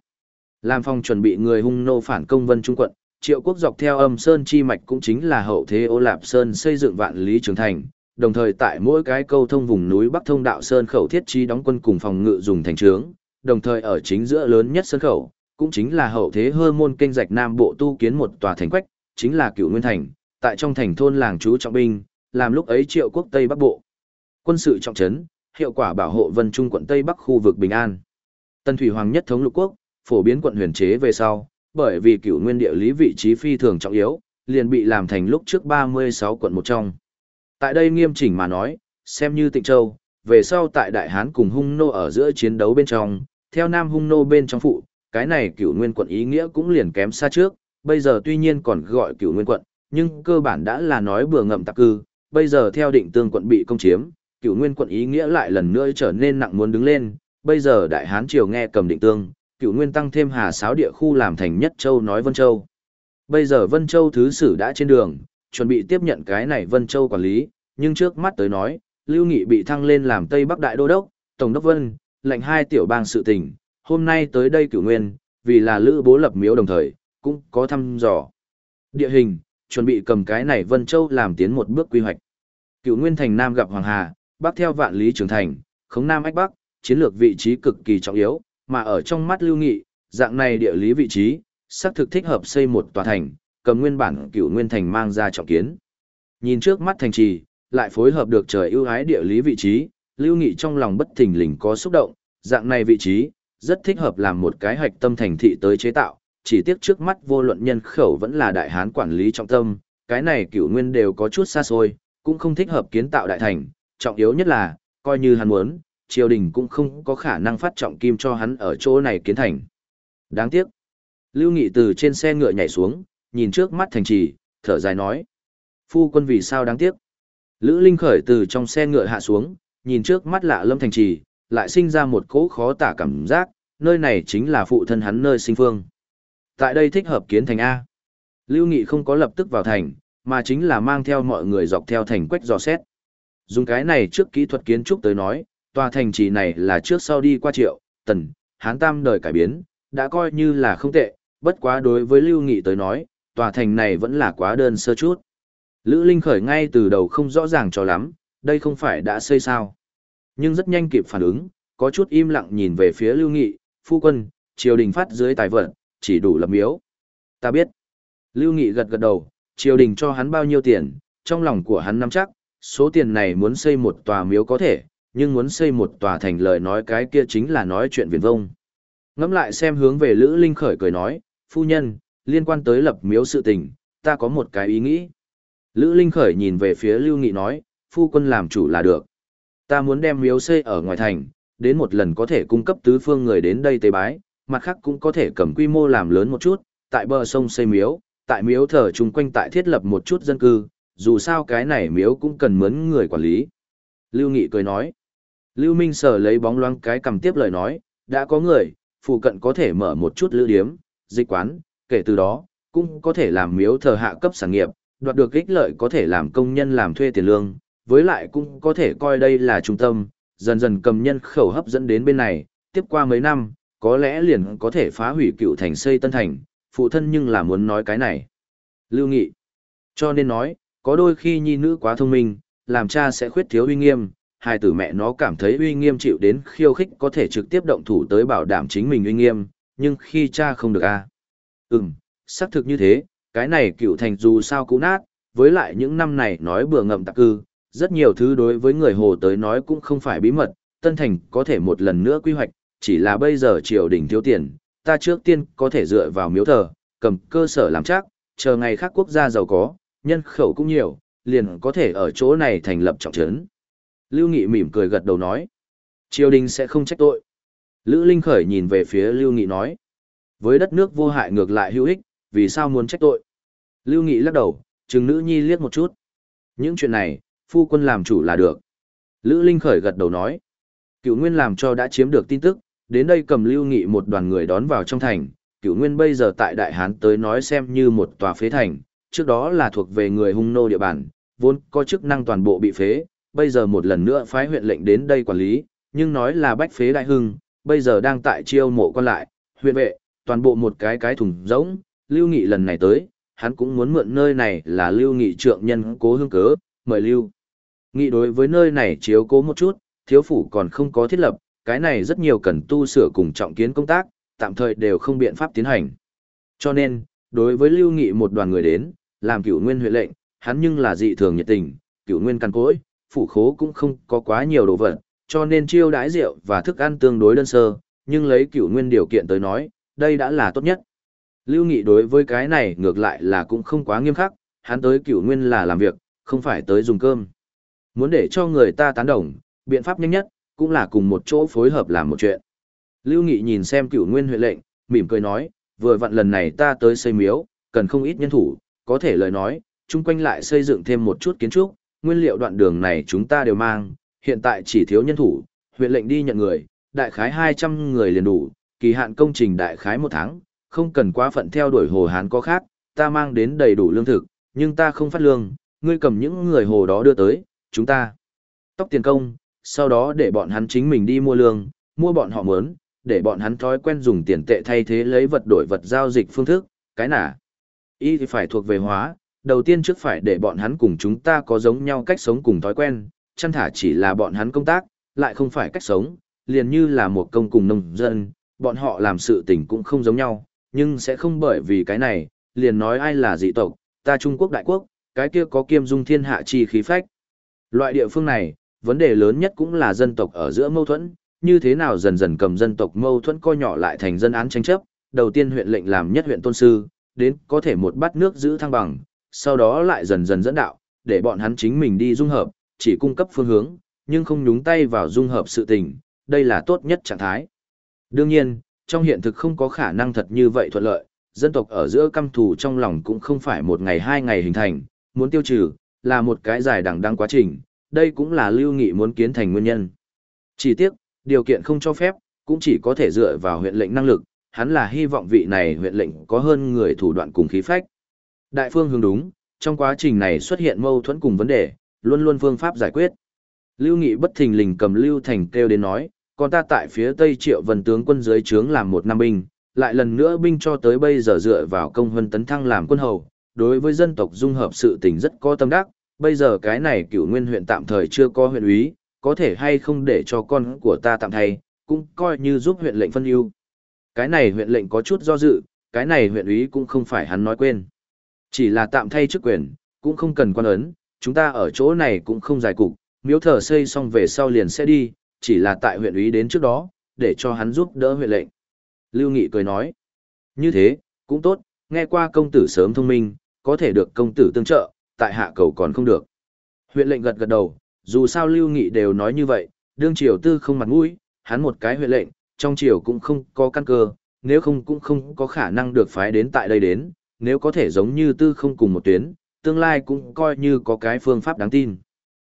Làm phòng chuẩn bị người hung nô phản công Vân Trung quận, Triệu Quốc dọc theo âm sơn chi mạch cũng chính là hậu thế Ô Lạp Sơn xây dựng vạn lý trường thành, đồng thời tại mỗi cái câu thông vùng núi Bắc thông đạo sơn khẩu thiết trí đóng quân cùng phòng ngự dùng thành trướng, đồng thời ở chính giữa lớn nhất sơn khẩu, cũng chính là hậu thế hơ môn kênh rạch Nam Bộ tu kiến một tòa thành quách, chính là cựu Nguyên Thành, tại trong thành thôn làng chú trọng binh, làm lúc ấy triệu quốc Tây Bắc Bộ. Quân sự trọng trấn, hiệu quả bảo hộ vân trung quận Tây Bắc khu vực bình an. Tân Thủy Hoàng nhất thống lục quốc, phổ biến quận huyền chế về sau, bởi vì cựu nguyên địa lý vị trí phi thường trọng yếu, liền bị làm thành lúc trước 36 quận một trong. Tại đây nghiêm chỉnh mà nói, xem như Tịnh Châu, về sau tại Đại Hán cùng Hung Nô ở giữa chiến đấu bên trong, theo Nam Hung Nô bên trong phụ, cái này cựu nguyên quận ý nghĩa cũng liền kém xa trước, bây giờ tuy nhiên còn gọi cựu nguyên quận, nhưng cơ bản đã là nói bừa ngậm tạp cư, bây giờ theo định tương quận bị công chiếm, cựu nguyên quận ý nghĩa lại lần nữa trở nên nặng muốn đứng lên, bây giờ Đại Hán Triều nghe cầm định tương, cựu nguyên tăng thêm hà sáo địa khu làm thành nhất châu nói Vân Châu. Bây giờ Vân Châu thứ sử đã trên đường, chuẩn bị tiếp nhận cái này Vân Châu quản lý, nhưng trước mắt tới nói, Lưu Nghị bị thăng lên làm Tây Bắc Đại Đô Đốc, Tổng đốc Vân, lệnh hai tiểu bang sự tình, hôm nay tới đây cửu nguyên, vì là lữ bố lập miếu đồng thời, cũng có thăm dò. Địa hình, chuẩn bị cầm cái này Vân Châu làm tiến một bước quy hoạch. Cửu nguyên thành Nam gặp Hoàng Hà, Bắc theo vạn lý trưởng thành, khống Nam ách Bắc, chiến lược vị trí cực kỳ trọng yếu, mà ở trong mắt Lưu Nghị, dạng này địa lý vị trí, xác thực thích hợp xây một tòa thành, cầm nguyên bản cựu nguyên thành mang ra trọng kiến. Nhìn trước mắt thành trì, lại phối hợp được trời ưu ái địa lý vị trí, Lưu Nghị trong lòng bất thình lình có xúc động, dạng này vị trí, rất thích hợp làm một cái hạch tâm thành thị tới chế tạo, chỉ tiếc trước mắt vô luận nhân khẩu vẫn là đại hán quản lý trọng tâm, cái này cựu nguyên đều có chút xa xôi, cũng không thích hợp kiến tạo đại thành, trọng yếu nhất là, coi như hắn muốn, triều đình cũng không có khả năng phát trọng kim cho hắn ở chỗ này kiến thành. Đáng tiếc. Lưu Nghị từ trên xe ngựa nhảy xuống, nhìn trước mắt thành trì, thở dài nói. Phu quân vì sao đáng tiếc? Lữ Linh khởi từ trong xe ngựa hạ xuống, nhìn trước mắt lạ lâm thành trì, lại sinh ra một cỗ khó tả cảm giác, nơi này chính là phụ thân hắn nơi sinh phương. Tại đây thích hợp kiến thành A. Lưu Nghị không có lập tức vào thành, mà chính là mang theo mọi người dọc theo thành quách dò xét. Dùng cái này trước kỹ thuật kiến trúc tới nói, tòa thành trì này là trước sau đi qua triệu, tần, hán tam đời cải biến, đã coi như là không tệ, bất quá đối với Lưu Nghị tới nói, tòa thành này vẫn là quá đơn sơ chút. Lữ Linh khởi ngay từ đầu không rõ ràng cho lắm, đây không phải đã xây sao. Nhưng rất nhanh kịp phản ứng, có chút im lặng nhìn về phía Lưu Nghị, phu quân, triều đình phát dưới tài vận, chỉ đủ lập miếu. Ta biết. Lưu Nghị gật gật đầu, triều đình cho hắn bao nhiêu tiền, trong lòng của hắn nắm chắc, số tiền này muốn xây một tòa miếu có thể, nhưng muốn xây một tòa thành lời nói cái kia chính là nói chuyện viển vông. Ngắm lại xem hướng về Lữ Linh khởi cười nói, phu nhân, liên quan tới lập miếu sự tình, ta có một cái ý nghĩ. Lữ Linh khởi nhìn về phía Lưu Nghị nói, phu quân làm chủ là được. Ta muốn đem miếu xây ở ngoài thành, đến một lần có thể cung cấp tứ phương người đến đây tế bái, mặt khác cũng có thể cầm quy mô làm lớn một chút, tại bờ sông xây miếu, tại miếu thờ chung quanh tại thiết lập một chút dân cư, dù sao cái này miếu cũng cần mướn người quản lý. Lưu Nghị cười nói. Lưu Minh sở lấy bóng loáng cái cầm tiếp lời nói, đã có người, phụ cận có thể mở một chút lữ điếm, dịch quán, kể từ đó, cũng có thể làm miếu thờ hạ cấp sản nghiệp, đoạt được ích lợi có thể làm công nhân làm thuê tiền lương, với lại cũng có thể coi đây là trung tâm, dần dần cầm nhân khẩu hấp dẫn đến bên này, tiếp qua mấy năm, có lẽ liền có thể phá hủy cựu thành xây tân thành, phụ thân nhưng là muốn nói cái này. Lưu Nghị. Cho nên nói, có đôi khi nhi nữ quá thông minh, làm cha sẽ khuyết thiếu uy nghiêm, hai tử mẹ nó cảm thấy uy nghiêm chịu đến khiêu khích có thể trực tiếp động thủ tới bảo đảm chính mình uy nghiêm, nhưng khi cha không được a à? Ừm, xác thực như thế, cái này cựu thành dù sao cũ nát, với lại những năm này nói bừa ngậm tạc cư, rất nhiều thứ đối với người hồ tới nói cũng không phải bí mật, Tân Thành có thể một lần nữa quy hoạch, chỉ là bây giờ triều đình thiếu tiền, ta trước tiên có thể dựa vào miếu thờ, cầm cơ sở làm chắc, chờ ngày khác quốc gia giàu có, nhân khẩu cũng nhiều, liền có thể ở chỗ này thành lập trọng trấn. Lưu Nghị mỉm cười gật đầu nói, triều đình sẽ không trách tội. Lữ Linh Khởi nhìn về phía Lưu Nghị nói, với đất nước vô hại ngược lại hữu ích, vì sao muốn trách tội? Lưu Nghị lắc đầu, trừng nữ nhi liếc một chút. Những chuyện này, phu quân làm chủ là được. Lữ Linh khởi gật đầu nói. Cựu Nguyên làm cho đã chiếm được tin tức, đến đây cầm Lưu Nghị một đoàn người đón vào trong thành. Cựu Nguyên bây giờ tại Đại Hán tới nói xem như một tòa phế thành, trước đó là thuộc về người hung nô địa bàn, vốn có chức năng toàn bộ bị phế, bây giờ một lần nữa phái huyện lệnh đến đây quản lý, nhưng nói là bách phế đại hưng, bây giờ đang tại chiêu mộ quan lại, huyện vệ, toàn bộ một cái cái thùng rỗng, Lưu Nghị lần này tới, hắn cũng muốn mượn nơi này là Lưu Nghị trượng nhân cố hương cớ, mời Lưu. Nghị đối với nơi này chiếu cố một chút, thiếu phủ còn không có thiết lập, cái này rất nhiều cần tu sửa cùng trọng kiến công tác, tạm thời đều không biện pháp tiến hành. Cho nên, đối với Lưu Nghị một đoàn người đến, làm cửu nguyên huyện lệnh, hắn nhưng là dị thường nhiệt tình, cửu nguyên căn cối, phủ khố cũng không có quá nhiều đồ vật, cho nên chiêu đãi rượu và thức ăn tương đối đơn sơ, nhưng lấy cửu nguyên điều kiện tới nói, đây đã là tốt nhất. Lưu Nghị đối với cái này ngược lại là cũng không quá nghiêm khắc, hắn tới cửu nguyên là làm việc, không phải tới dùng cơm. Muốn để cho người ta tán đồng, biện pháp nhanh nhất, cũng là cùng một chỗ phối hợp làm một chuyện. Lưu Nghị nhìn xem cửu nguyên huyện lệnh, mỉm cười nói, vừa vặn lần này ta tới xây miếu, cần không ít nhân thủ, có thể lời nói, chung quanh lại xây dựng thêm một chút kiến trúc, nguyên liệu đoạn đường này chúng ta đều mang, hiện tại chỉ thiếu nhân thủ, huyện lệnh đi nhận người, đại khái 200 người liền đủ, kỳ hạn công trình đại khái một tháng, không cần quá phận theo đuổi hồ hán có khác, ta mang đến đầy đủ lương thực, nhưng ta không phát lương, ngươi cầm những người hồ đó đưa tới, chúng ta tóc tiền công, sau đó để bọn hắn chính mình đi mua lương, mua bọn họ muốn, để bọn hắn thói quen dùng tiền tệ thay thế lấy vật đổi vật giao dịch phương thức, cái nả. Y thì phải thuộc về hóa, đầu tiên trước phải để bọn hắn cùng chúng ta có giống nhau cách sống cùng thói quen, chăn thả chỉ là bọn hắn công tác, lại không phải cách sống, liền như là một công cùng nông dân, bọn họ làm sự tình cũng không giống nhau, nhưng sẽ không bởi vì cái này, liền nói ai là dị tộc, ta Trung Quốc đại quốc, cái kia có kiêm dung thiên hạ chi khí phách. Loại địa phương này, vấn đề lớn nhất cũng là dân tộc ở giữa mâu thuẫn, như thế nào dần dần cầm dân tộc mâu thuẫn coi nhỏ lại thành dân án tranh chấp, đầu tiên huyện lệnh làm nhất huyện tôn sư, đến có thể một bát nước giữ thăng bằng, sau đó lại dần dần dẫn đạo, để bọn hắn chính mình đi dung hợp, chỉ cung cấp phương hướng, nhưng không nhúng tay vào dung hợp sự tình, đây là tốt nhất trạng thái. Đương nhiên, trong hiện thực không có khả năng thật như vậy thuận lợi, dân tộc ở giữa căm thù trong lòng cũng không phải một ngày hai ngày hình thành, muốn tiêu trừ, là một cái dài đằng đăng quá trình, đây cũng là lưu nghị muốn kiến thành nguyên nhân. Chỉ tiếc, điều kiện không cho phép, cũng chỉ có thể dựa vào huyện lệnh năng lực, hắn là hy vọng vị này huyện lệnh có hơn người thủ đoạn cùng khí phách. Đại phương hướng đúng, trong quá trình này xuất hiện mâu thuẫn cùng vấn đề, luôn luôn phương pháp giải quyết. Lưu Nghị bất thình lình cầm Lưu Thành kêu đến nói, còn ta tại phía Tây Triệu Vân tướng quân dưới trướng làm một năm binh, lại lần nữa binh cho tới bây giờ dựa vào công huân tấn thăng làm quân hầu, đối với dân tộc dung hợp sự tình rất có tâm đắc, bây giờ cái này cựu nguyên huyện tạm thời chưa có huyện úy, có thể hay không để cho con của ta tạm thay, cũng coi như giúp huyện lệnh phân ưu. Cái này huyện lệnh có chút do dự, cái này huyện úy cũng không phải hắn nói quên. Chỉ là tạm thay chức quyền, cũng không cần quan ấn, chúng ta ở chỗ này cũng không dài cục, miếu thờ xây xong về sau liền sẽ đi, chỉ là tại huyện úy đến trước đó, để cho hắn giúp đỡ huyện lệnh. Lưu Nghị cười nói, như thế, cũng tốt, nghe qua công tử sớm thông minh, có thể được công tử tương trợ, tại hạ cầu còn không được. Huyện lệnh gật gật đầu, dù sao Lưu Nghị đều nói như vậy, đương triều tư không mặt mũi, hắn một cái huyện lệnh, trong triều cũng không có căn cơ, nếu không cũng không có khả năng được phái đến tại đây đến, nếu có thể giống như tư không cùng một tuyến, tương lai cũng coi như có cái phương pháp đáng tin.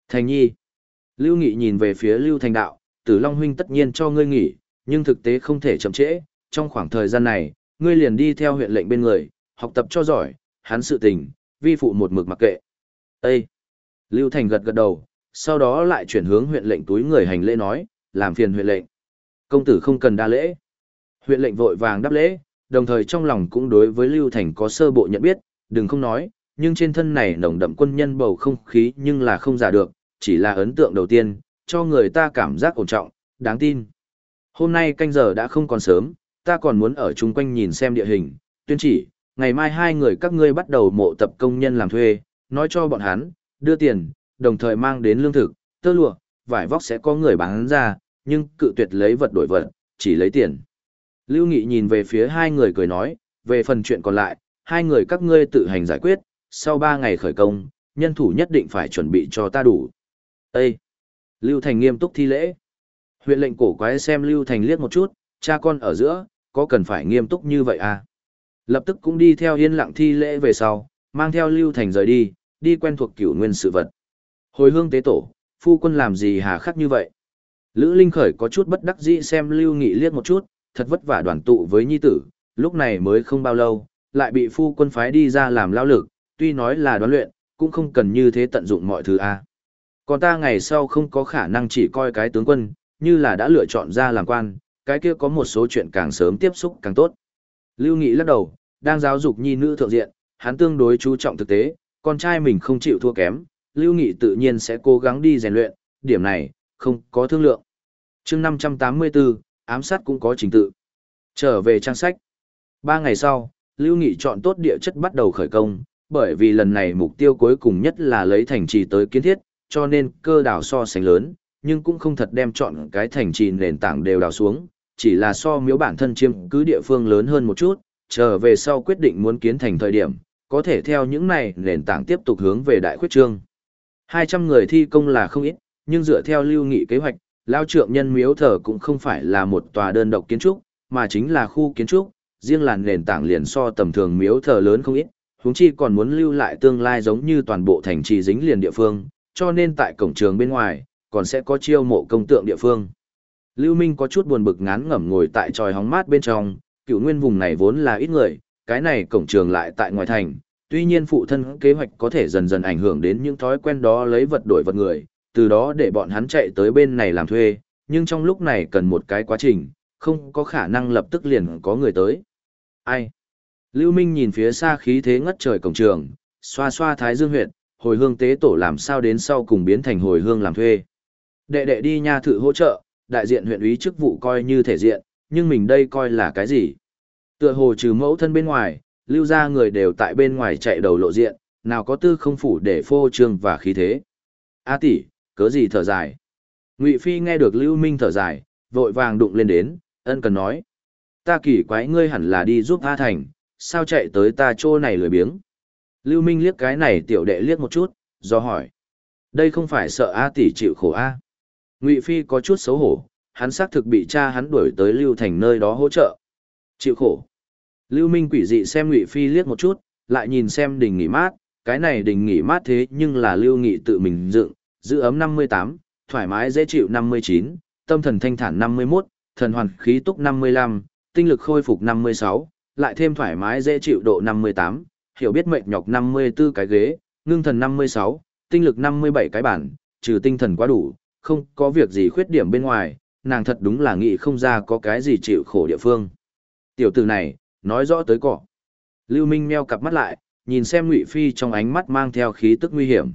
Thành nhi. Lưu Nghị nhìn về phía Lưu Thành Đạo, Tử Long Huynh tất nhiên cho ngươi nghỉ, nhưng thực tế không thể chậm trễ, trong khoảng thời gian này, ngươi liền đi theo huyện lệnh bên người, học tập cho giỏi, hắn sự tình, vi phụ một mực mặc kệ. Ê! Lưu Thành gật gật đầu, sau đó lại chuyển hướng huyện lệnh túi người hành lễ nói, làm phiền huyện lệnh. Công tử không cần đa lễ. Huyện lệnh vội vàng đáp lễ, đồng thời trong lòng cũng đối với Lưu Thành có sơ bộ nhận biết, đừng không nói, nhưng trên thân này nồng đậm quân nhân bầu không khí nhưng là không giả được, chỉ là ấn tượng đầu tiên, cho người ta cảm giác ổn trọng, đáng tin. Hôm nay canh giờ đã không còn sớm, ta còn muốn ở chung quanh nhìn xem địa hình, tuyên chỉ, ngày mai hai người các ngươi bắt đầu mộ tập công nhân làm thuê, nói cho bọn hắn, đưa tiền, đồng thời mang đến lương thực, tơ lụa, vải vóc sẽ có người bán ra, nhưng cự tuyệt lấy vật đổi vật, chỉ lấy tiền. Lưu Nghị nhìn về phía hai người cười nói, về phần chuyện còn lại, hai người các ngươi tự hành giải quyết, sau ba ngày khởi công, nhân thủ nhất định phải chuẩn bị cho ta đủ. Ê! Lưu Thành nghiêm túc thi lễ. Huyện lệnh cổ quái xem Lưu Thành liếc một chút, cha con ở giữa, có cần phải nghiêm túc như vậy à? Lập tức cũng đi theo yên lặng thi lễ về sau, mang theo Lưu Thành rời đi, đi quen thuộc cửu nguyên sự vật. Hồi hương tế tổ, phu quân làm gì hà khắc như vậy? Lữ Linh Khởi có chút bất đắc dĩ xem Lưu Nghị liếc một chút, thật vất vả đoàn tụ với nhi tử, lúc này mới không bao lâu, lại bị phu quân phái đi ra làm lao lực, tuy nói là đoán luyện, cũng không cần như thế tận dụng mọi thứ a. Còn ta ngày sau không có khả năng chỉ coi cái tướng quân, như là đã lựa chọn ra làm quan, cái kia có một số chuyện càng sớm tiếp xúc càng tốt. Lưu Nghị lắc đầu, đang giáo dục nhi nữ thượng diện, hắn tương đối chú trọng thực tế, con trai mình không chịu thua kém, Lưu Nghị tự nhiên sẽ cố gắng đi rèn luyện, điểm này, không có thương lượng. chương 584, ám sát cũng có trình tự. Trở về trang sách. Ba ngày sau, Lưu Nghị chọn tốt địa chất bắt đầu khởi công, bởi vì lần này mục tiêu cuối cùng nhất là lấy thành trì tới kiến thiết, cho nên cơ đào so sánh lớn, nhưng cũng không thật đem chọn cái thành trì nền tảng đều đào xuống, chỉ là so miếu bản thân chiếm cứ địa phương lớn hơn một chút, trở về sau quyết định muốn kiến thành thời điểm, có thể theo những này nền tảng tiếp tục hướng về đại khuyết trương. 200 người thi công là không ít, nhưng dựa theo lưu nghị kế hoạch, lao trượng nhân miếu thờ cũng không phải là một tòa đơn độc kiến trúc, mà chính là khu kiến trúc, riêng là nền tảng liền so tầm thường miếu thờ lớn không ít, huống chi còn muốn lưu lại tương lai giống như toàn bộ thành trì dính liền địa phương, cho nên tại cổng trường bên ngoài, còn sẽ có chiêu mộ công tượng địa phương. Lưu Minh có chút buồn bực ngán ngẩm ngồi tại tròi hóng mát bên trong, cựu nguyên vùng này vốn là ít người, cái này cổng trường lại tại ngoài thành, tuy nhiên phụ thân kế hoạch có thể dần dần ảnh hưởng đến những thói quen đó lấy vật đổi vật người, từ đó để bọn hắn chạy tới bên này làm thuê, nhưng trong lúc này cần một cái quá trình, không có khả năng lập tức liền có người tới. Ai? Lưu Minh nhìn phía xa khí thế ngất trời cổng trường, xoa xoa thái dương huyệt, hồi hương tế tổ làm sao đến sau cùng biến thành hồi hương làm thuê. Đệ đệ đi nha thử hỗ trợ, đại diện huyện ủy chức vụ coi như thể diện, nhưng mình đây coi là cái gì? Tựa hồ trừ mẫu thân bên ngoài, lưu ra người đều tại bên ngoài chạy đầu lộ diện, nào có tư không phủ để phô trương và khí thế. A tỷ, cớ gì thở dài? Ngụy Phi nghe được Lưu Minh thở dài, vội vàng đụng lên đến, ân cần nói. Ta kỳ quái ngươi hẳn là đi giúp A Thành, sao chạy tới ta chỗ này lười biếng? Lưu Minh liếc cái này tiểu đệ liếc một chút, do hỏi. Đây không phải sợ A tỷ chịu khổ A. Ngụy Phi có chút xấu hổ, hắn xác thực bị cha hắn đuổi tới Lưu Thành nơi đó hỗ trợ. Chịu khổ. Lưu Minh quỷ dị xem Ngụy Phi liếc một chút, lại nhìn xem đình nghỉ mát, cái này đình nghỉ mát thế nhưng là Lưu Nghị tự mình dựng, giữ ấm 58, thoải mái dễ chịu 59, tâm thần thanh thản 51, thần hoàn khí túc 55, tinh lực khôi phục 56, lại thêm thoải mái dễ chịu độ 58, hiểu biết mệnh nhọc 54 cái ghế, ngưng thần 56, tinh lực 57 cái bản, trừ tinh thần quá đủ, không có việc gì khuyết điểm bên ngoài, nàng thật đúng là nghĩ không ra có cái gì chịu khổ địa phương. Tiểu tử này, nói rõ tới cỏ. Lưu Minh meo cặp mắt lại, nhìn xem Ngụy Phi trong ánh mắt mang theo khí tức nguy hiểm.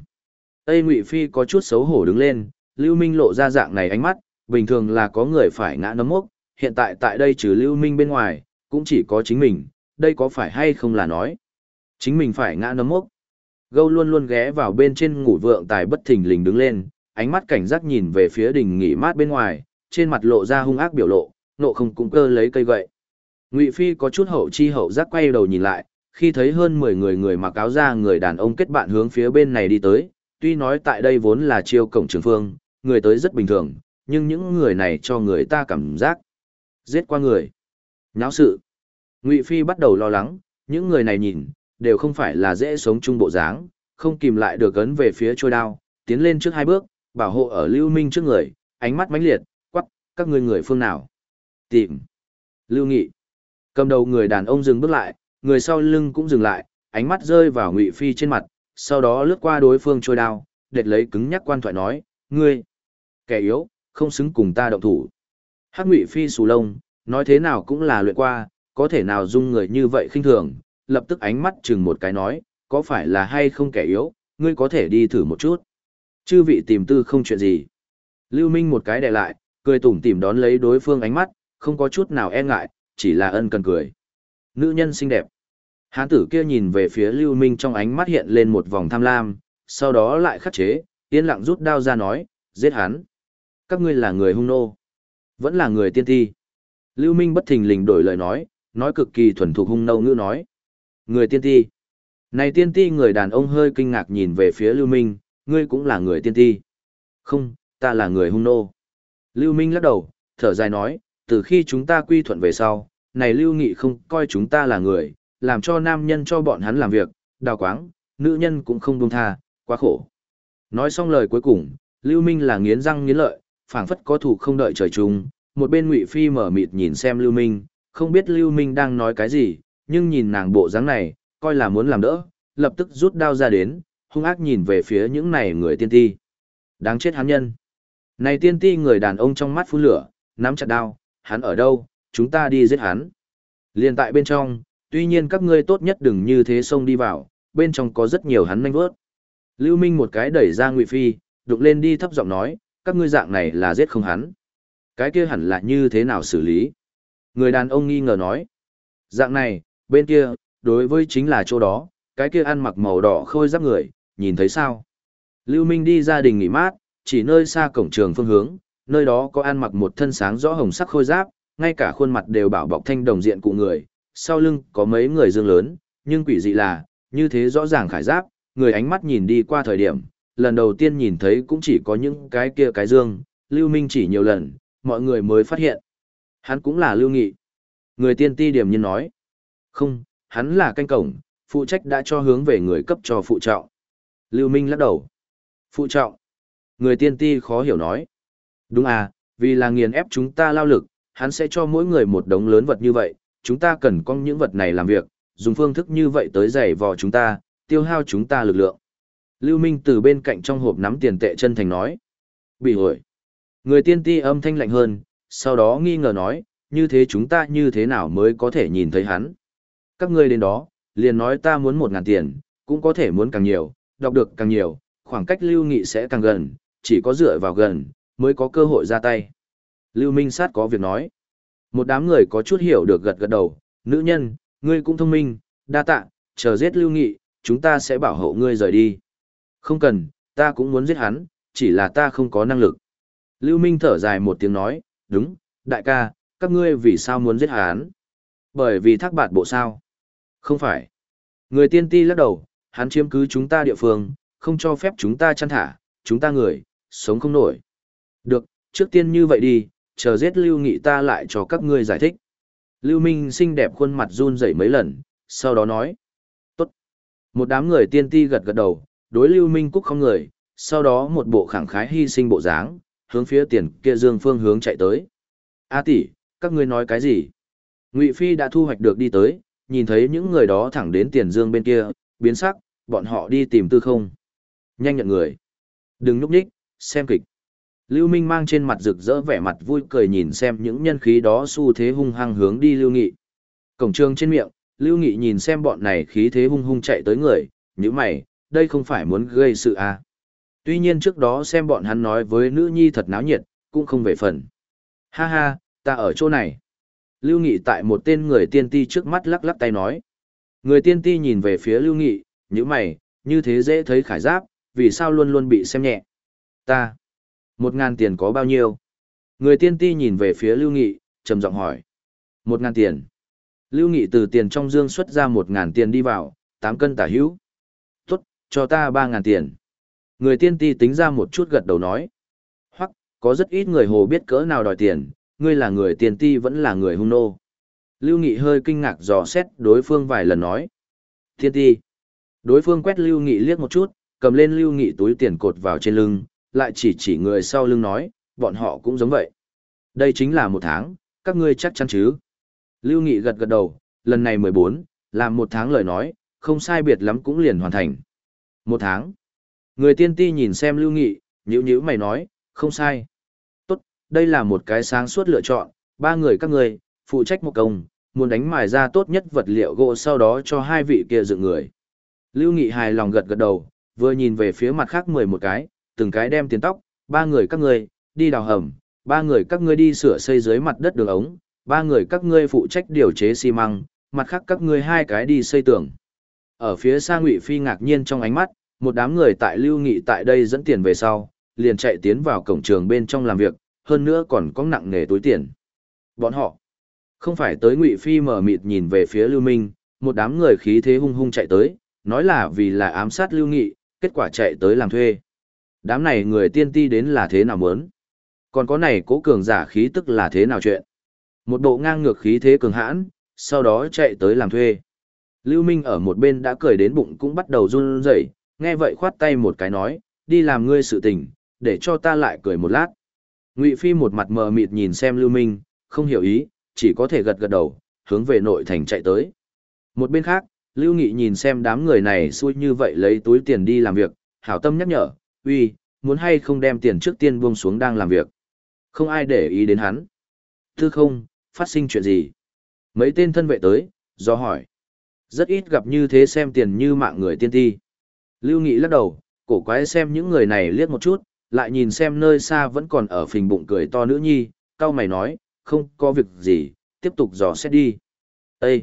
Tây Ngụy Phi có chút xấu hổ đứng lên, Lưu Minh lộ ra dạng này ánh mắt, bình thường là có người phải ngã nấm mốc, hiện tại tại đây trừ Lưu Minh bên ngoài, cũng chỉ có chính mình, đây có phải hay không là nói. Chính mình phải ngã nấm mốc. Gâu luôn luôn ghé vào bên trên ngủ vượng tài bất thình lình đứng lên, ánh mắt cảnh giác nhìn về phía đỉnh nghỉ mát bên ngoài, trên mặt lộ ra hung ác biểu lộ, nộ không cũng cơ lấy cây gậy. Ngụy Phi có chút hậu chi hậu giác quay đầu nhìn lại, khi thấy hơn 10 người người mặc áo da người đàn ông kết bạn hướng phía bên này đi tới, tuy nói tại đây vốn là chiêu cổng trường phương, người tới rất bình thường, nhưng những người này cho người ta cảm giác giết qua người. Nháo sự. Ngụy Phi bắt đầu lo lắng, những người này nhìn, đều không phải là dễ sống chung bộ dáng, không kìm lại được gấn về phía trôi đao, tiến lên trước hai bước, bảo hộ ở Lưu Minh trước người, ánh mắt mãnh liệt, quắc, các ngươi người phương nào? Tìm. Lưu Nghị. Cầm đầu người đàn ông dừng bước lại, người sau lưng cũng dừng lại, ánh mắt rơi vào Ngụy Phi trên mặt, sau đó lướt qua đối phương trôi đao, đệt lấy cứng nhắc quan thoại nói, ngươi, kẻ yếu, không xứng cùng ta động thủ. Hắc Ngụy Phi sù lông, nói thế nào cũng là luyện qua, có thể nào dung người như vậy khinh thường, lập tức ánh mắt chừng một cái nói, có phải là hay không kẻ yếu, ngươi có thể đi thử một chút. Chư vị tìm tư không chuyện gì. Lưu Minh một cái đè lại, cười tủm tỉm đón lấy đối phương ánh mắt, không có chút nào e ngại, chỉ là ân cần cười. Nữ nhân xinh đẹp. Hán tử kia nhìn về phía Lưu Minh trong ánh mắt hiện lên một vòng tham lam, sau đó lại khắc chế, yên lặng rút đao ra nói, giết hắn. Các ngươi là người hung nô. Vẫn là người tiên ti. Lưu Minh bất thình lình đổi lời nói, nói cực kỳ thuần thục hung nâu ngữ nói. Người tiên ti. Này tiên ti người đàn ông hơi kinh ngạc nhìn về phía Lưu Minh, ngươi cũng là người tiên ti. Không, ta là người hung nô. Lưu Minh lắc đầu, thở dài nói, từ khi chúng ta quy thuận về sau, này Lưu Nghị không coi chúng ta là người, làm cho nam nhân cho bọn hắn làm việc, đào quáng, nữ nhân cũng không buông tha, quá khổ. Nói xong lời cuối cùng, Lưu Minh là nghiến răng nghiến lợi, phảng phất có thủ không đợi trời chung, một bên Ngụy Phi mở mịt nhìn xem Lưu Minh, không biết Lưu Minh đang nói cái gì, nhưng nhìn nàng bộ dáng này, coi là muốn làm đỡ, lập tức rút đao ra đến, hung ác nhìn về phía những này người tiên ti. Đáng chết hắn nhân. Này tiên ti người đàn ông trong mắt phun lửa, nắm chặt đao, hắn ở đâu, chúng ta đi giết hắn. Liên tại bên trong, tuy nhiên các ngươi tốt nhất đừng như thế xông đi vào, bên trong có rất nhiều hắn nhanh vớt. Lưu Minh một cái đẩy ra Ngụy Phi, đụng lên đi thấp giọng nói, các ngươi dạng này là giết không hắn. Cái kia hẳn là như thế nào xử lý? Người đàn ông nghi ngờ nói. Dạng này, bên kia, đối với chính là chỗ đó, cái kia ăn mặc màu đỏ khôi giáp người, nhìn thấy sao? Lưu Minh đi ra đình nghỉ mát, chỉ nơi xa cổng trường phương hướng, nơi đó có ăn mặc một thân sáng rõ hồng sắc khôi giáp, ngay cả khuôn mặt đều bảo bọc thanh đồng diện cụ người, sau lưng có mấy người dương lớn, nhưng quỷ dị là, như thế rõ ràng khải giáp, người ánh mắt nhìn đi qua thời điểm, lần đầu tiên nhìn thấy cũng chỉ có những cái kia cái dương, Lưu Minh chỉ nhiều lần, mọi người mới phát hiện. Hắn cũng là Lưu Nghị. Người tiên ti điểm nhiên nói. Không, hắn là canh cổng, phụ trách đã cho hướng về người cấp cho phụ trọng. Lưu Minh lắc đầu. Phụ trọng. Người tiên ti khó hiểu nói. Đúng à, vì là nghiền ép chúng ta lao lực, hắn sẽ cho mỗi người một đống lớn vật như vậy, chúng ta cần con những vật này làm việc, dùng phương thức như vậy tới giày vò chúng ta, tiêu hao chúng ta lực lượng. Lưu Minh từ bên cạnh trong hộp nắm tiền tệ chân thành nói. Bị hội. Người tiên ti âm thanh lạnh hơn, sau đó nghi ngờ nói, như thế chúng ta như thế nào mới có thể nhìn thấy hắn. Các ngươi đến đó, liền nói ta muốn một ngàn tiền, cũng có thể muốn càng nhiều, đọc được càng nhiều, khoảng cách lưu nghị sẽ càng gần, chỉ có dựa vào gần, mới có cơ hội ra tay. Lưu Minh Sát có việc nói. Một đám người có chút hiểu được gật gật đầu, nữ nhân, ngươi cũng thông minh, đa tạ, chờ giết lưu nghị, chúng ta sẽ bảo hộ ngươi rời đi. Không cần, ta cũng muốn giết hắn, chỉ là ta không có năng lực. Lưu Minh thở dài một tiếng nói, đúng, đại ca, các ngươi vì sao muốn giết hắn? Bởi vì thác bạt bộ sao? Không phải. Người tiên ti lắc đầu, hắn chiếm cứ chúng ta địa phương, không cho phép chúng ta chăn thả, chúng ta người, sống không nổi. Được, trước tiên như vậy đi, chờ giết Lưu Nghị ta lại cho các ngươi giải thích. Lưu Minh xinh đẹp khuôn mặt run rẩy mấy lần, sau đó nói. Tốt. Một đám người tiên ti gật gật đầu, đối Lưu Minh Cúc không người, sau đó một bộ khẳng khái hy sinh bộ dáng, hướng phía tiền kia dương phương hướng chạy tới. A tỷ, các ngươi nói cái gì? Ngụy Phi đã thu hoạch được đi tới, nhìn thấy những người đó thẳng đến tiền dương bên kia, biến sắc, bọn họ đi tìm tư không. Nhanh nhận người. Đừng núp nhích, xem kịch. Lưu Minh mang trên mặt rực rỡ vẻ mặt vui cười nhìn xem những nhân khí đó xu thế hung hăng hướng đi Lưu Nghị. Cổng trường trên miệng, Lưu Nghị nhìn xem bọn này khí thế hung hung chạy tới người, như mày, đây không phải muốn gây sự à. Tuy nhiên trước đó xem bọn hắn nói với nữ nhi thật náo nhiệt, cũng không về phần. Ha ha, ta ở chỗ này. Lưu Nghị tại một tên người tiên ti trước mắt lắc lắc tay nói. Người tiên ti nhìn về phía Lưu Nghị, như mày, như thế dễ thấy khải giáp, vì sao luôn luôn bị xem nhẹ. Ta, một ngàn tiền có bao nhiêu? Người tiên ti nhìn về phía Lưu Nghị, trầm giọng hỏi. Một ngàn tiền. Lưu Nghị từ tiền trong dương xuất ra một ngàn tiền đi vào, tám cân tả hữu. Tốt, cho ta ba ngàn tiền. Người tiên ti tính ra một chút gật đầu nói. Hoặc, có rất ít người hồ biết cỡ nào đòi tiền, ngươi là người tiên ti vẫn là người hung nô. Lưu Nghị hơi kinh ngạc dò xét đối phương vài lần nói. Tiên ti. Đối phương quét Lưu Nghị liếc một chút, cầm lên Lưu Nghị túi tiền cột vào trên lưng, lại chỉ chỉ người sau lưng nói, bọn họ cũng giống vậy. Đây chính là một tháng, các ngươi chắc chắn chứ. Lưu Nghị gật gật đầu, lần này 14, làm một tháng lời nói, không sai biệt lắm cũng liền hoàn thành. Một tháng. Người tiên ti nhìn xem Lưu Nghị, nhữ nhữ mày nói, không sai. Tốt, đây là một cái sáng suốt lựa chọn, ba người các người, phụ trách một công, muốn đánh mài ra tốt nhất vật liệu gỗ sau đó cho hai vị kia dựng người. Lưu Nghị hài lòng gật gật đầu, vừa nhìn về phía mặt khác mười một cái, từng cái đem tiền tóc, ba người các ngươi đi đào hầm, ba người các ngươi đi sửa xây dưới mặt đất đường ống, ba người các ngươi phụ trách điều chế xi măng, mặt khác các ngươi hai cái đi xây tường. Ở phía xa Ngụy Phi ngạc nhiên trong ánh mắt, một đám người tại Lưu Nghị tại đây dẫn tiền về sau, liền chạy tiến vào cổng trường bên trong làm việc, hơn nữa còn có nặng nghề túi tiền. Bọn họ không phải tới Ngụy Phi mở mịt nhìn về phía Lưu Minh, một đám người khí thế hung hung chạy tới, nói là vì là ám sát Lưu Nghị, kết quả chạy tới làm thuê. Đám này người tiên ti đến là thế nào muốn? Còn có này cố cường giả khí tức là thế nào chuyện? Một bộ ngang ngược khí thế cường hãn, sau đó chạy tới làm thuê. Lưu Minh ở một bên đã cười đến bụng cũng bắt đầu run rẩy, nghe vậy khoát tay một cái nói, đi làm ngươi sự tình, để cho ta lại cười một lát. Ngụy Phi một mặt mờ mịt nhìn xem Lưu Minh, không hiểu ý, chỉ có thể gật gật đầu, hướng về nội thành chạy tới. Một bên khác, Lưu Nghị nhìn xem đám người này xui như vậy lấy túi tiền đi làm việc, hảo tâm nhắc nhở, uy, muốn hay không đem tiền trước tiên buông xuống đang làm việc. Không ai để ý đến hắn. Tư không, phát sinh chuyện gì? Mấy tên thân vệ tới, do hỏi. Rất ít gặp như thế xem tiền như mạng người tiên ti. Lưu Nghị lắc đầu, cổ quái xem những người này liếc một chút, lại nhìn xem nơi xa vẫn còn ở phình bụng cười to nữ nhi, cao mày nói, không có việc gì, tiếp tục dò xét đi. Ê!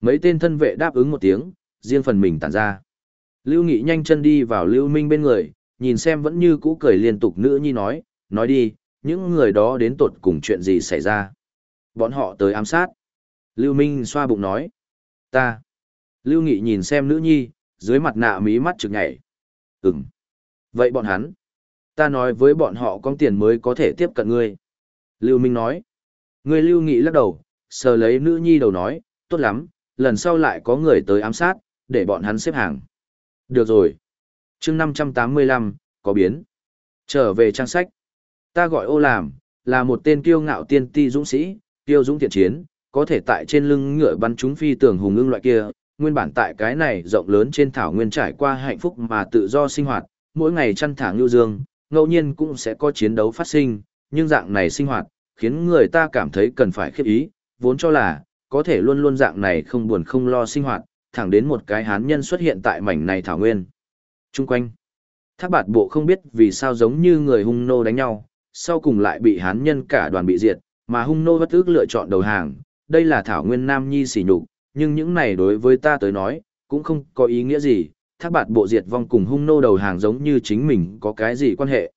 Mấy tên thân vệ đáp ứng một tiếng, riêng phần mình tản ra. Lưu Nghị nhanh chân đi vào Lưu Minh bên người, nhìn xem vẫn như cũ cười liên tục nữ nhi nói, nói đi, những người đó đến tột cùng chuyện gì xảy ra. Bọn họ tới ám sát. Lưu Minh xoa bụng nói, ta. Lưu Nghị nhìn xem nữ nhi, dưới mặt nạ mí mắt trực nhảy. Ừm. Vậy bọn hắn? Ta nói với bọn họ con tiền mới có thể tiếp cận ngươi. Lưu Minh nói. Ngươi Lưu Nghị lắc đầu, sờ lấy nữ nhi đầu nói, tốt lắm, lần sau lại có người tới ám sát, để bọn hắn xếp hàng. Được rồi chương 585, có biến. Trở về trang sách. Ta gọi ô làm, là một tên kiêu ngạo tiên ti dũng sĩ, kiêu dũng thiện chiến, có thể tại trên lưng ngựa bắn chúng phi tường hùng ưng loại kia, nguyên bản tại cái này rộng lớn trên thảo nguyên trải qua hạnh phúc mà tự do sinh hoạt, mỗi ngày chăn thả ngưu dương, ngẫu nhiên cũng sẽ có chiến đấu phát sinh, nhưng dạng này sinh hoạt, khiến người ta cảm thấy cần phải khiếp ý, vốn cho là, có thể luôn luôn dạng này không buồn không lo sinh hoạt, thẳng đến một cái hán nhân xuất hiện tại mảnh này thảo nguyên. Trung quanh, thác bạt bộ không biết vì sao giống như người hung nô đánh nhau, sau cùng lại bị hán nhân cả đoàn bị diệt, mà hung nô bất ước lựa chọn đầu hàng, đây là thảo nguyên nam nhi sỉ nhục, nhưng những này đối với ta tới nói, cũng không có ý nghĩa gì, thác bạt bộ diệt vong cùng hung nô đầu hàng giống như chính mình có cái gì quan hệ.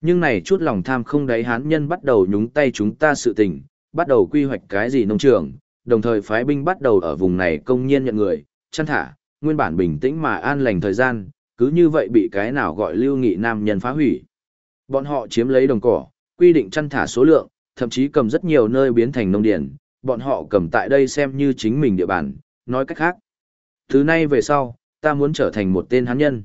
Nhưng này chút lòng tham không đáy hán nhân bắt đầu nhúng tay chúng ta sự tình, bắt đầu quy hoạch cái gì nông trường, đồng thời phái binh bắt đầu ở vùng này công nhiên nhận người, chăn thả, nguyên bản bình tĩnh mà an lành thời gian, cứ như vậy bị cái nào gọi lưu nghị nam nhân phá hủy. Bọn họ chiếm lấy đồng cỏ, quy định chăn thả số lượng, thậm chí cầm rất nhiều nơi biến thành nông điển, bọn họ cầm tại đây xem như chính mình địa bàn, nói cách khác. Thứ nay về sau, ta muốn trở thành một tên hán nhân.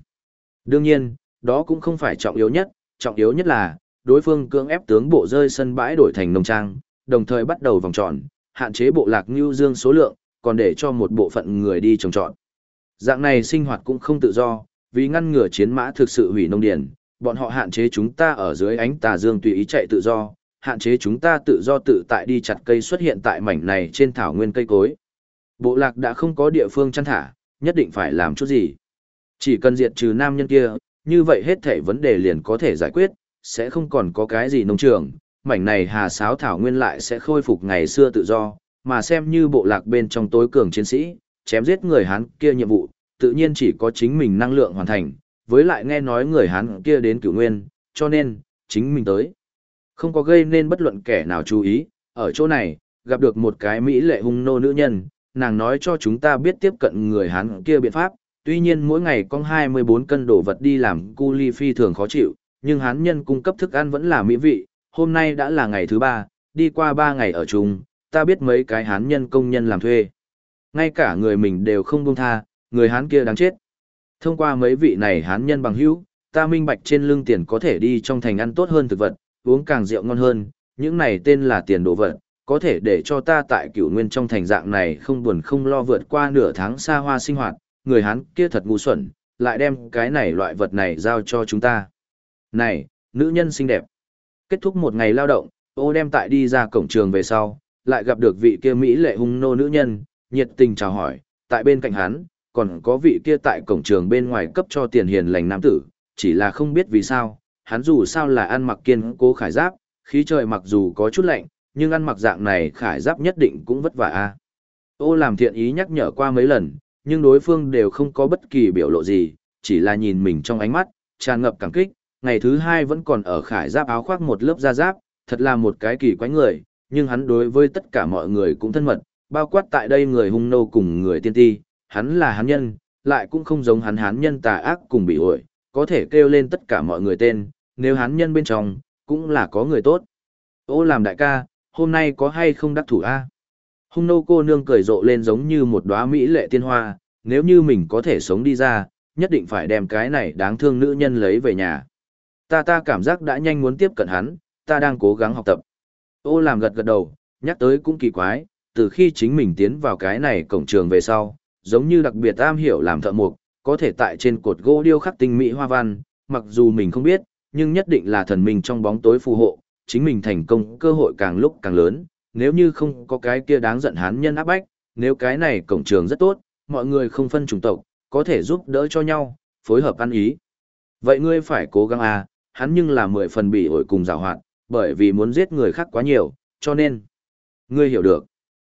Đương nhiên, đó cũng không phải trọng yếu nhất, trọng yếu nhất là, đối phương cưỡng ép tướng bộ rơi sân bãi đổi thành nông trang, đồng thời bắt đầu vòng tròn, hạn chế bộ lạc như Dương số lượng, còn để cho một bộ phận người đi trồng trọt. Dạng này sinh hoạt cũng không tự do, vì ngăn ngừa chiến mã thực sự hủy nông điền, bọn họ hạn chế chúng ta ở dưới ánh tà dương tùy ý chạy tự do, hạn chế chúng ta tự do tự tại đi chặt cây xuất hiện tại mảnh này trên thảo nguyên cây cối. Bộ lạc đã không có địa phương chăn thả, nhất định phải làm chút gì. Chỉ cần diệt trừ nam nhân kia, như vậy hết thảy vấn đề liền có thể giải quyết, sẽ không còn có cái gì nông trường, mảnh này hà sáo thảo nguyên lại sẽ khôi phục ngày xưa tự do, mà xem như bộ lạc bên trong tối cường chiến sĩ, chém giết người Hán kia nhiệm vụ, tự nhiên chỉ có chính mình năng lượng hoàn thành, với lại nghe nói người Hán kia đến cửu nguyên, cho nên, chính mình tới. Không có gây nên bất luận kẻ nào chú ý, ở chỗ này, gặp được một cái Mỹ lệ hung nô nữ nhân, nàng nói cho chúng ta biết tiếp cận người Hán kia biện pháp, tuy nhiên mỗi ngày con 24 cân đồ vật đi làm cu ly phi thường khó chịu, nhưng Hán nhân cung cấp thức ăn vẫn là mỹ vị, hôm nay đã là ngày thứ ba, đi qua ba ngày ở chung, ta biết mấy cái Hán nhân công nhân làm thuê. Ngay cả người mình đều không buông tha, người Hán kia đáng chết. Thông qua mấy vị này Hán nhân bằng hữu, ta minh bạch trên lưng tiền có thể đi trong thành ăn tốt hơn thực vật, uống càng rượu ngon hơn, những này tên là tiền đồ vật, có thể để cho ta tại cửu nguyên trong thành dạng này không buồn không lo vượt qua nửa tháng xa hoa sinh hoạt, người Hán kia thật ngu xuẩn, lại đem cái này loại vật này giao cho chúng ta. Này, nữ nhân xinh đẹp. Kết thúc một ngày lao động, ô đem tại đi ra cổng trường về sau, lại gặp được vị kia Mỹ lệ hung nô nữ nhân, nhiệt tình chào hỏi, tại bên cạnh hắn, còn có vị kia tại cổng trường bên ngoài cấp cho tiền hiền lành nam tử, chỉ là không biết vì sao, hắn dù sao là ăn mặc kiên cố khải giáp, khí trời mặc dù có chút lạnh, nhưng ăn mặc dạng này khải giáp nhất định cũng vất vả a. Ô làm thiện ý nhắc nhở qua mấy lần, nhưng đối phương đều không có bất kỳ biểu lộ gì, chỉ là nhìn mình trong ánh mắt, tràn ngập cảm kích, ngày thứ hai vẫn còn ở khải giáp áo khoác một lớp da giáp, thật là một cái kỳ quái người, nhưng hắn đối với tất cả mọi người cũng thân mật, bao quát tại đây người hung nô cùng người tiên ti, hắn là hán nhân, lại cũng không giống hắn hán nhân tà ác cùng bị ổi, có thể kêu lên tất cả mọi người tên, nếu hán nhân bên trong, cũng là có người tốt. Ô làm đại ca, hôm nay có hay không đắc thủ a? Hung nô cô nương cười rộ lên giống như một đóa mỹ lệ tiên hoa, nếu như mình có thể sống đi ra, nhất định phải đem cái này đáng thương nữ nhân lấy về nhà. Ta ta cảm giác đã nhanh muốn tiếp cận hắn, ta đang cố gắng học tập. Ô làm gật gật đầu, nhắc tới cũng kỳ quái, từ khi chính mình tiến vào cái này cổng trường về sau, giống như đặc biệt am hiểu làm thợ mộc, có thể tại trên cột gỗ điêu khắc tinh mỹ hoa văn, mặc dù mình không biết, nhưng nhất định là thần mình trong bóng tối phù hộ, chính mình thành công cơ hội càng lúc càng lớn, nếu như không có cái kia đáng giận hán nhân áp bách, nếu cái này cổng trường rất tốt, mọi người không phân chủng tộc, có thể giúp đỡ cho nhau, phối hợp ăn ý. Vậy ngươi phải cố gắng à, hắn nhưng là mười phần bị ổi cùng rào hoạt, bởi vì muốn giết người khác quá nhiều, cho nên, ngươi hiểu được.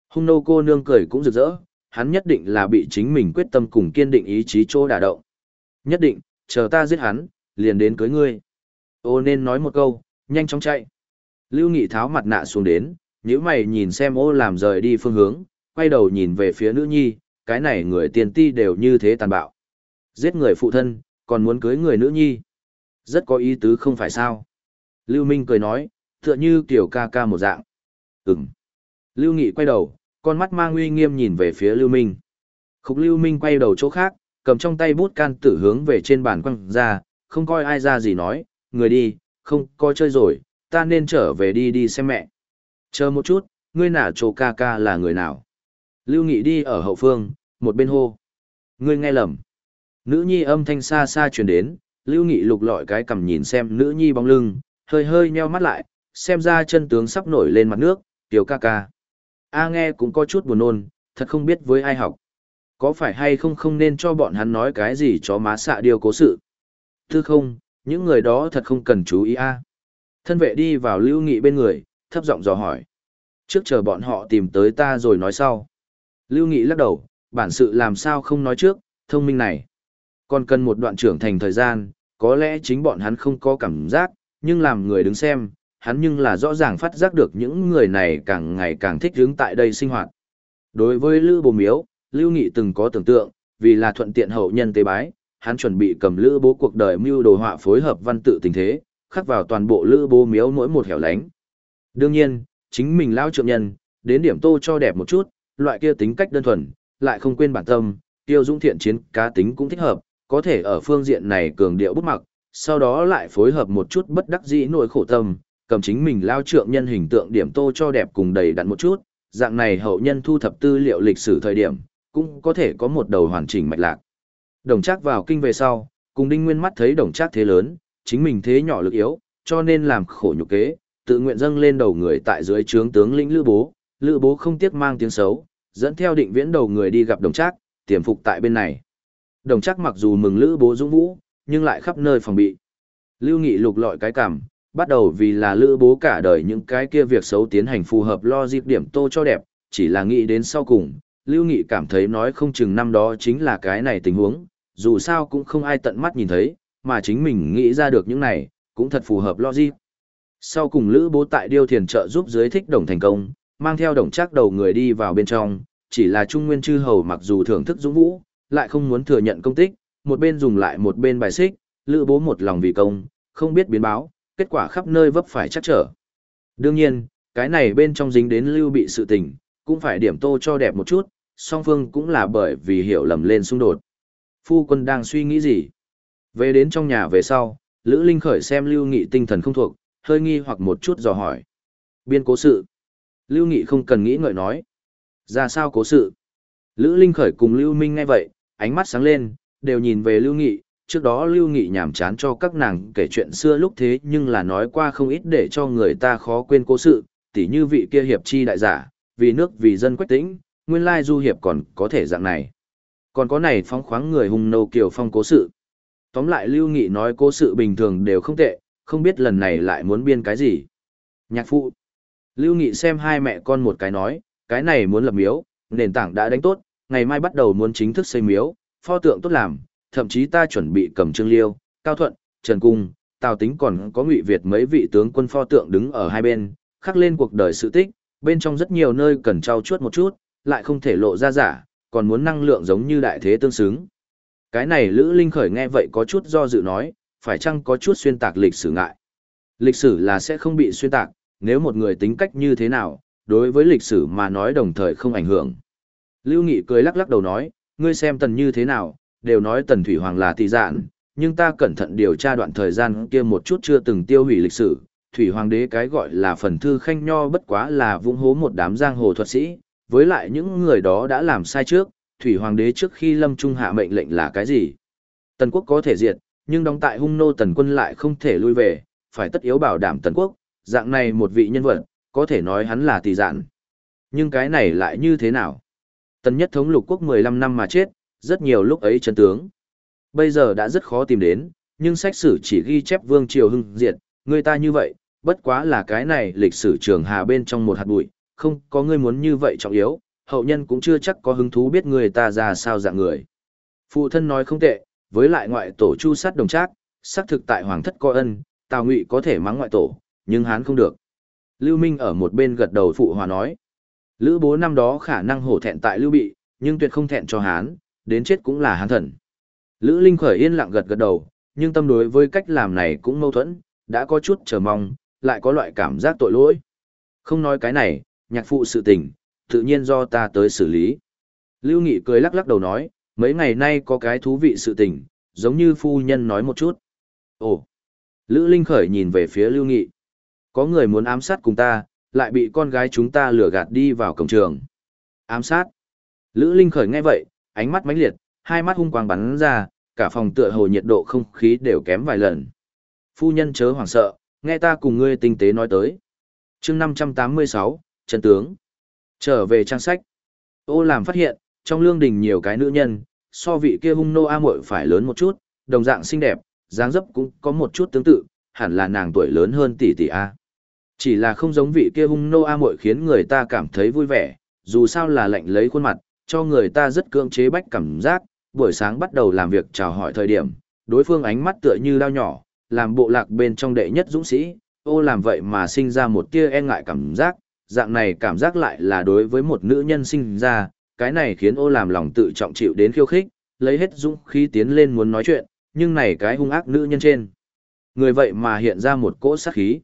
Hung nô cô nương cười cũng rực rỡ, hắn nhất định là bị chính mình quyết tâm cùng kiên định ý chí chỗ đả động. Nhất định, chờ ta giết hắn, liền đến cưới ngươi. Ô nên nói một câu, nhanh chóng chạy. Lưu Nghị tháo mặt nạ xuống đến, nếu mày nhìn xem ô làm rời đi phương hướng, quay đầu nhìn về phía nữ nhi, cái này người tiền ti đều như thế tàn bạo. Giết người phụ thân, còn muốn cưới người nữ nhi. Rất có ý tứ không phải sao. Lưu Minh cười nói, tựa như tiểu ca ca một dạng. Ừm. Lưu Nghị quay đầu, con mắt mang uy nghiêm nhìn về phía Lưu Minh. Khúc Lưu Minh quay đầu chỗ khác, cầm trong tay bút can tử hướng về trên bàn quăng ra, không coi ai ra gì nói, người đi, không coi chơi rồi, ta nên trở về đi đi xem mẹ. Chờ một chút, ngươi nả chỗ ca ca là người nào? Lưu Nghị đi ở hậu phương, một bên hô. Ngươi nghe lầm. Nữ nhi âm thanh xa xa truyền đến, Lưu Nghị lục lọi cái cầm nhìn xem nữ nhi bóng lưng, hơi hơi nheo mắt lại, xem ra chân tướng sắp nổi lên mặt nước, tiểu ca ca. A nghe cũng có chút buồn nôn, thật không biết với ai học. Có phải hay không không nên cho bọn hắn nói cái gì cho má xạ điều cố sự. Thư không, những người đó thật không cần chú ý a. Thân vệ đi vào lưu nghị bên người, thấp giọng dò hỏi. Trước chờ bọn họ tìm tới ta rồi nói sau. Lưu nghị lắc đầu, bản sự làm sao không nói trước, thông minh này. Còn cần một đoạn trưởng thành thời gian, có lẽ chính bọn hắn không có cảm giác, nhưng làm người đứng xem, hắn nhưng là rõ ràng phát giác được những người này càng ngày càng thích hướng tại đây sinh hoạt. Đối với Lữ Bố Miếu, Lưu Nghị từng có tưởng tượng, vì là thuận tiện hậu nhân tế bái, hắn chuẩn bị cầm Lữ Bố cuộc đời mưu đồ họa phối hợp văn tự tình thế, khắc vào toàn bộ Lữ Bố Miếu mỗi một hẻo lánh. Đương nhiên, chính mình lao trượng nhân, đến điểm tô cho đẹp một chút, loại kia tính cách đơn thuần, lại không quên bản tâm, tiêu dũng thiện chiến cá tính cũng thích hợp, có thể ở phương diện này cường điệu bút mặc, sau đó lại phối hợp một chút bất đắc dĩ nỗi khổ tâm, cầm chính mình lao trượng nhân hình tượng điểm tô cho đẹp cùng đầy đặn một chút, dạng này hậu nhân thu thập tư liệu lịch sử thời điểm, cũng có thể có một đầu hoàn chỉnh mạch lạc. Đồng Trác vào kinh về sau, cùng Đinh Nguyên mắt thấy Đồng Trác thế lớn, chính mình thế nhỏ lực yếu, cho nên làm khổ nhục kế, tự nguyện dâng lên đầu người tại dưới trướng tướng lĩnh Lữ Bố, Lữ Bố không tiếc mang tiếng xấu, dẫn theo định viễn đầu người đi gặp Đồng Trác, tiềm phục tại bên này. Đồng Trác mặc dù mừng Lữ Bố dũng vũ, nhưng lại khắp nơi phòng bị. Lưu Nghị lục lọi cái cảm, bắt đầu vì là lữ bố cả đời những cái kia việc xấu tiến hành phù hợp lo dịp điểm tô cho đẹp, chỉ là nghĩ đến sau cùng, Lưu Nghị cảm thấy nói không chừng năm đó chính là cái này tình huống, dù sao cũng không ai tận mắt nhìn thấy, mà chính mình nghĩ ra được những này, cũng thật phù hợp lo dịp. Sau cùng Lữ Bố tại Điêu Thiền trợ giúp dưới thích đồng thành công, mang theo đồng chắc đầu người đi vào bên trong, chỉ là Trung Nguyên Chư Hầu mặc dù thưởng thức dũng vũ, lại không muốn thừa nhận công tích, một bên dùng lại một bên bài xích, Lữ Bố một lòng vì công, không biết biến báo, kết quả khắp nơi vấp phải chắc trở. Đương nhiên, cái này bên trong dính đến lưu bị sự tình, cũng phải điểm tô cho đẹp một chút, song phương cũng là bởi vì hiểu lầm lên xung đột. Phu quân đang suy nghĩ gì? Về đến trong nhà về sau, Lữ Linh khởi xem Lưu Nghị tinh thần không thuộc, hơi nghi hoặc một chút dò hỏi. Biên cố sự. Lưu Nghị không cần nghĩ ngợi nói. Ra sao cố sự? Lữ Linh khởi cùng Lưu Minh ngay vậy, ánh mắt sáng lên, đều nhìn về Lưu Nghị, trước đó Lưu Nghị nhảm chán cho các nàng kể chuyện xưa lúc thế nhưng là nói qua không ít để cho người ta khó quên cố sự, tỉ như vị kia hiệp chi đại giả, vì nước vì dân quách tĩnh, nguyên lai du hiệp còn có thể dạng này. Còn có này phóng khoáng người hùng nâu kiều phong cố sự. Tóm lại Lưu Nghị nói cố sự bình thường đều không tệ, không biết lần này lại muốn biên cái gì. Nhạc phụ. Lưu Nghị xem hai mẹ con một cái nói, cái này muốn lập miếu, nền tảng đã đánh tốt, ngày mai bắt đầu muốn chính thức xây miếu, pho tượng tốt làm, thậm chí ta chuẩn bị cầm Trương Liêu, Cao Thuận, Trần Cung, Tào Tính còn có Ngụy Việt mấy vị tướng quân pho tượng đứng ở hai bên, khắc lên cuộc đời sự tích, bên trong rất nhiều nơi cần trao chuốt một chút, lại không thể lộ ra giả, còn muốn năng lượng giống như đại thế tương xứng. Cái này Lữ Linh Khởi nghe vậy có chút do dự nói, phải chăng có chút xuyên tạc lịch sử ngại. Lịch sử là sẽ không bị xuyên tạc, nếu một người tính cách như thế nào, đối với lịch sử mà nói đồng thời không ảnh hưởng. Lưu Nghị cười lắc lắc đầu nói, ngươi xem tần như thế nào, đều nói tần thủy hoàng là tỷ dạn, nhưng ta cẩn thận điều tra đoạn thời gian kia một chút chưa từng tiêu hủy lịch sử. Thủy hoàng đế cái gọi là phần thư khanh nho bất quá là vung hố một đám giang hồ thuật sĩ, với lại những người đó đã làm sai trước, thủy hoàng đế trước khi lâm trung hạ mệnh lệnh là cái gì? Tần quốc có thể diệt, nhưng đóng tại hung nô tần quân lại không thể lui về, phải tất yếu bảo đảm tần quốc, dạng này một vị nhân vật, có thể nói hắn là tỷ dạn. Nhưng cái này lại như thế nào? Tần nhất thống lục quốc 15 năm mà chết, rất nhiều lúc ấy chân tướng. Bây giờ đã rất khó tìm đến, nhưng sách sử chỉ ghi chép vương triều hưng diệt, người ta như vậy, bất quá là cái này lịch sử trường hà bên trong một hạt bụi, không có ngươi muốn như vậy trọng yếu, hậu nhân cũng chưa chắc có hứng thú biết người ta ra sao dạng người. Phụ thân nói không tệ, với lại ngoại tổ chu sát đồng trác, xác thực tại hoàng thất có ân, Tào Ngụy có thể mắng ngoại tổ, nhưng hán không được. Lưu Minh ở một bên gật đầu phụ hòa nói. Lữ bố năm đó khả năng hổ thẹn tại Lưu Bị, nhưng tuyệt không thẹn cho hán, đến chết cũng là hán thần. Lữ Linh khởi yên lặng gật gật đầu, nhưng tâm đối với cách làm này cũng mâu thuẫn, đã có chút chờ mong, lại có loại cảm giác tội lỗi. Không nói cái này, nhạc phụ sự tình, tự nhiên do ta tới xử lý. Lưu Nghị cười lắc lắc đầu nói, mấy ngày nay có cái thú vị sự tình, giống như phu nhân nói một chút. Ồ! Lữ Linh khởi nhìn về phía Lưu Nghị. Có người muốn ám sát cùng ta, lại bị con gái chúng ta lừa gạt đi vào cổng trường. Ám sát. Lữ Linh khởi nghe vậy, ánh mắt mãnh liệt, hai mắt hung quang bắn ra, cả phòng tựa hồ nhiệt độ không khí đều kém vài lần. Phu nhân chớ hoảng sợ, nghe ta cùng ngươi tinh tế nói tới. chương 586, Trần Tướng. Trở về trang sách. Ô làm phát hiện, trong lương đình nhiều cái nữ nhân, so vị kia hung nô A muội phải lớn một chút, đồng dạng xinh đẹp, dáng dấp cũng có một chút tương tự, hẳn là nàng tuổi lớn hơn tỷ tỷ A. Chỉ là không giống vị kia hung nô A muội khiến người ta cảm thấy vui vẻ, dù sao là lạnh lấy khuôn mặt, cho người ta rất cưỡng chế bách cảm giác, buổi sáng bắt đầu làm việc chào hỏi thời điểm, đối phương ánh mắt tựa như đao nhỏ, làm bộ lạc bên trong đệ nhất dũng sĩ, ô làm vậy mà sinh ra một tia e ngại cảm giác, dạng này cảm giác lại là đối với một nữ nhân sinh ra, cái này khiến ô làm lòng tự trọng chịu đến khiêu khích, lấy hết dũng khí tiến lên muốn nói chuyện, nhưng này cái hung ác nữ nhân trên. Người vậy mà hiện ra một cỗ sát khí.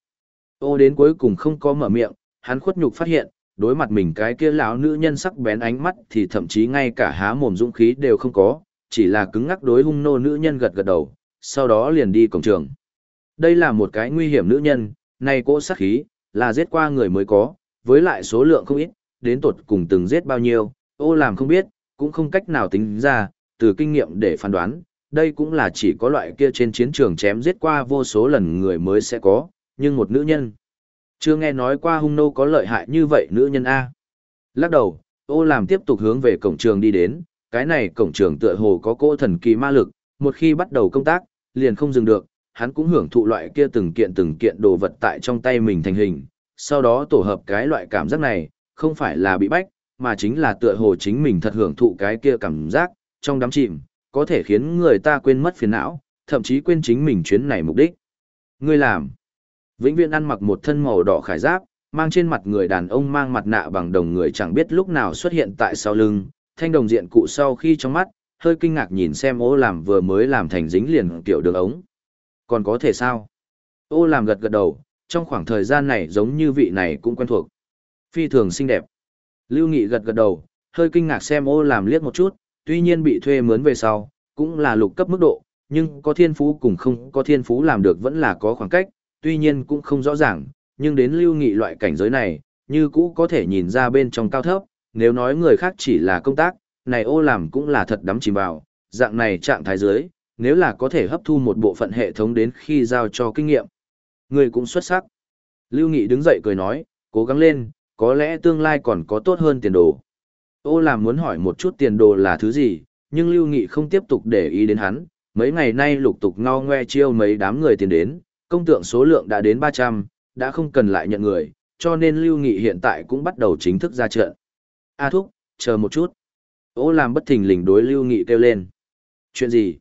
Ô đến cuối cùng không có mở miệng, hắn khuất nhục phát hiện, đối mặt mình cái kia lão nữ nhân sắc bén ánh mắt thì thậm chí ngay cả há mồm dũng khí đều không có, chỉ là cứng ngắc đối hung nô nữ nhân gật gật đầu, sau đó liền đi cổng trường. Đây là một cái nguy hiểm nữ nhân, này cỗ sát khí, là giết qua người mới có, với lại số lượng không ít, đến tột cùng từng giết bao nhiêu, ô làm không biết, cũng không cách nào tính ra, từ kinh nghiệm để phán đoán, đây cũng là chỉ có loại kia trên chiến trường chém giết qua vô số lần người mới sẽ có, nhưng một nữ nhân. Chưa nghe nói qua hung nô có lợi hại như vậy nữ nhân A. Lắc đầu, ô làm tiếp tục hướng về cổng trường đi đến, cái này cổng trường tựa hồ có cỗ thần kỳ ma lực, một khi bắt đầu công tác, liền không dừng được, hắn cũng hưởng thụ loại kia từng kiện từng kiện đồ vật tại trong tay mình thành hình, sau đó tổ hợp cái loại cảm giác này, không phải là bị bách, mà chính là tựa hồ chính mình thật hưởng thụ cái kia cảm giác, trong đám chìm, có thể khiến người ta quên mất phiền não, thậm chí quên chính mình chuyến này mục đích. Ngươi làm. Vĩnh viễn ăn mặc một thân màu đỏ khải giáp, mang trên mặt người đàn ông mang mặt nạ bằng đồng người chẳng biết lúc nào xuất hiện tại sau lưng, thanh đồng diện cụ sau khi trong mắt, hơi kinh ngạc nhìn xem ô làm vừa mới làm thành dính liền kiểu đường ống. Còn có thể sao? Ô làm gật gật đầu, trong khoảng thời gian này giống như vị này cũng quen thuộc. Phi thường xinh đẹp. Lưu Nghị gật gật đầu, hơi kinh ngạc xem ô làm liếc một chút, tuy nhiên bị thuê mướn về sau, cũng là lục cấp mức độ, nhưng có thiên phú cùng không có thiên phú làm được vẫn là có khoảng cách, tuy nhiên cũng không rõ ràng, nhưng đến lưu nghị loại cảnh giới này, như cũ có thể nhìn ra bên trong cao thấp, nếu nói người khác chỉ là công tác, này ô làm cũng là thật đắm chìm vào, dạng này trạng thái dưới, nếu là có thể hấp thu một bộ phận hệ thống đến khi giao cho kinh nghiệm. Người cũng xuất sắc. Lưu Nghị đứng dậy cười nói, cố gắng lên, có lẽ tương lai còn có tốt hơn tiền đồ. Ô làm muốn hỏi một chút tiền đồ là thứ gì, nhưng Lưu Nghị không tiếp tục để ý đến hắn, mấy ngày nay lục tục ngao ngoe chiêu mấy đám người tiền đến, công tượng số lượng đã đến 300, đã không cần lại nhận người, cho nên Lưu Nghị hiện tại cũng bắt đầu chính thức ra trận. A thúc, chờ một chút. Ô làm bất thình lình đối Lưu Nghị kêu lên. Chuyện gì?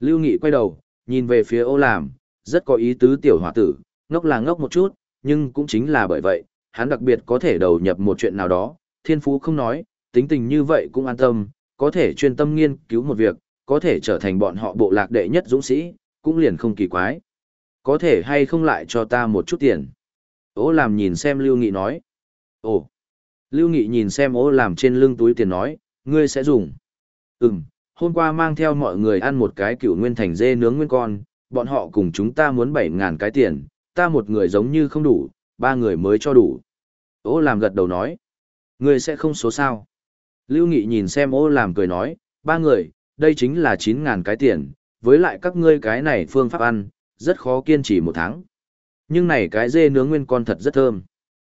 Lưu Nghị quay đầu, nhìn về phía ô làm, rất có ý tứ tiểu hòa tử, ngốc là ngốc một chút, nhưng cũng chính là bởi vậy, hắn đặc biệt có thể đầu nhập một chuyện nào đó, thiên phú không nói, tính tình như vậy cũng an tâm, có thể chuyên tâm nghiên cứu một việc, có thể trở thành bọn họ bộ lạc đệ nhất dũng sĩ, cũng liền không kỳ quái. Có thể hay không lại cho ta một chút tiền? Ô làm nhìn xem Lưu Nghị nói. Ồ! Lưu Nghị nhìn xem ô làm trên lưng túi tiền nói, ngươi sẽ dùng. Ừm, hôm qua mang theo mọi người ăn một cái cựu nguyên thành dê nướng nguyên con, bọn họ cùng chúng ta muốn bảy ngàn cái tiền, ta một người giống như không đủ, ba người mới cho đủ. Ô làm gật đầu nói, ngươi sẽ không số sao. Lưu Nghị nhìn xem ô làm cười nói, ba người, đây chính là 9.000 cái tiền, với lại các ngươi cái này phương pháp ăn, rất khó kiên trì một tháng. Nhưng này cái dê nướng nguyên con thật rất thơm.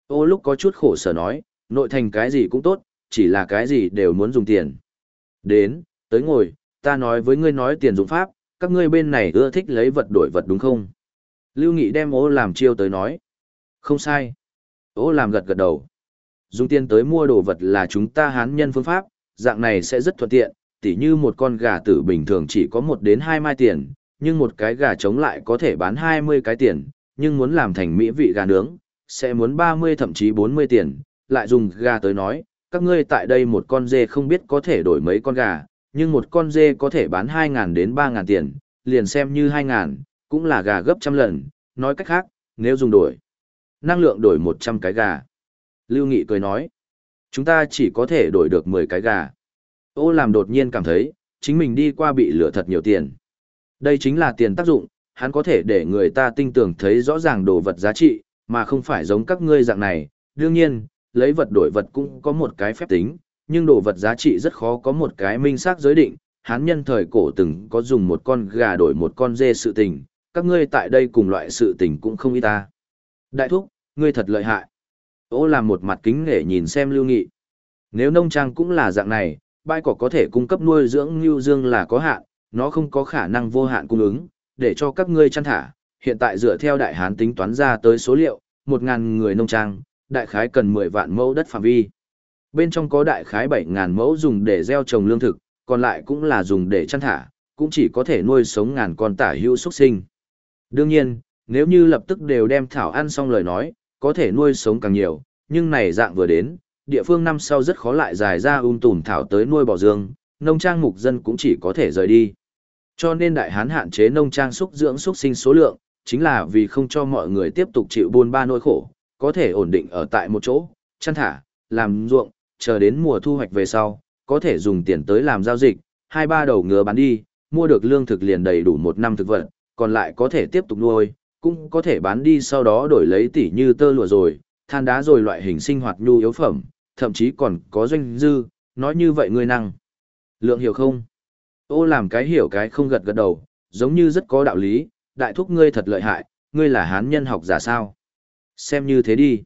Ô lúc có chút khổ sở nói, nội thành cái gì cũng tốt, chỉ là cái gì đều muốn dùng tiền. Đến, tới ngồi, ta nói với ngươi nói tiền dùng pháp, các ngươi bên này ưa thích lấy vật đổi vật đúng không? Lưu Nghị đem ô làm chiêu tới nói. Không sai. Ô làm gật gật đầu. dùng tiền tới mua đồ vật là chúng ta hán nhân phương pháp, dạng này sẽ rất thuận tiện, tỉ như một con gà tử bình thường chỉ có một đến hai mai tiền, nhưng một cái gà trống lại có thể bán 20 cái tiền, nhưng muốn làm thành mỹ vị gà nướng, sẽ muốn 30 thậm chí 40 tiền, lại dùng gà tới nói, các ngươi tại đây một con dê không biết có thể đổi mấy con gà, nhưng một con dê có thể bán 2.000 đến 3.000 tiền, liền xem như 2.000, cũng là gà gấp trăm lần, nói cách khác, nếu dùng đổi, năng lượng đổi 100 cái gà. Lưu Nghị cười nói, chúng ta chỉ có thể đổi được 10 cái gà. Ô làm đột nhiên cảm thấy, chính mình đi qua bị lửa thật nhiều tiền. Đây chính là tiền tác dụng, hắn có thể để người ta tinh tưởng thấy rõ ràng đồ vật giá trị, mà không phải giống các ngươi dạng này. Đương nhiên, lấy vật đổi vật cũng có một cái phép tính, nhưng đồ vật giá trị rất khó có một cái minh xác giới định. Hán nhân thời cổ từng có dùng một con gà đổi một con dê sự tình, các ngươi tại đây cùng loại sự tình cũng không ít ta. Đại thúc, ngươi thật lợi hại. Ô làm một mặt kính để nhìn xem lưu nghị. Nếu nông trang cũng là dạng này, bãi cỏ có thể cung cấp nuôi dưỡng lưu dương là có hạn, nó không có khả năng vô hạn cung ứng, để cho các ngươi chăn thả. Hiện tại dựa theo đại hán tính toán ra tới số liệu, 1.000 người nông trang, đại khái cần 10 vạn mẫu đất phạm vi. Bên trong có đại khái 7.000 mẫu dùng để gieo trồng lương thực, còn lại cũng là dùng để chăn thả, cũng chỉ có thể nuôi sống ngàn con tả hữu xuất sinh. Đương nhiên, nếu như lập tức đều đem thảo ăn xong lời nói, có thể nuôi sống càng nhiều, nhưng này dạng vừa đến, địa phương năm sau rất khó lại dài ra um tùm thảo tới nuôi bò dương, nông trang mục dân cũng chỉ có thể rời đi. Cho nên đại hán hạn chế nông trang xúc dưỡng xúc sinh số lượng, chính là vì không cho mọi người tiếp tục chịu buôn ba nỗi khổ, có thể ổn định ở tại một chỗ, chăn thả, làm ruộng, chờ đến mùa thu hoạch về sau, có thể dùng tiền tới làm giao dịch, hai ba đầu ngựa bán đi, mua được lương thực liền đầy đủ một năm thực vật, còn lại có thể tiếp tục nuôi, cũng có thể bán đi sau đó đổi lấy tỷ như tơ lụa rồi, than đá rồi loại hình sinh hoạt nhu yếu phẩm, thậm chí còn có doanh dư, nói như vậy ngươi năng. Lượng hiểu không? Ô làm cái hiểu cái không gật gật đầu, giống như rất có đạo lý, đại thúc ngươi thật lợi hại, ngươi là hán nhân học giả sao? Xem như thế đi.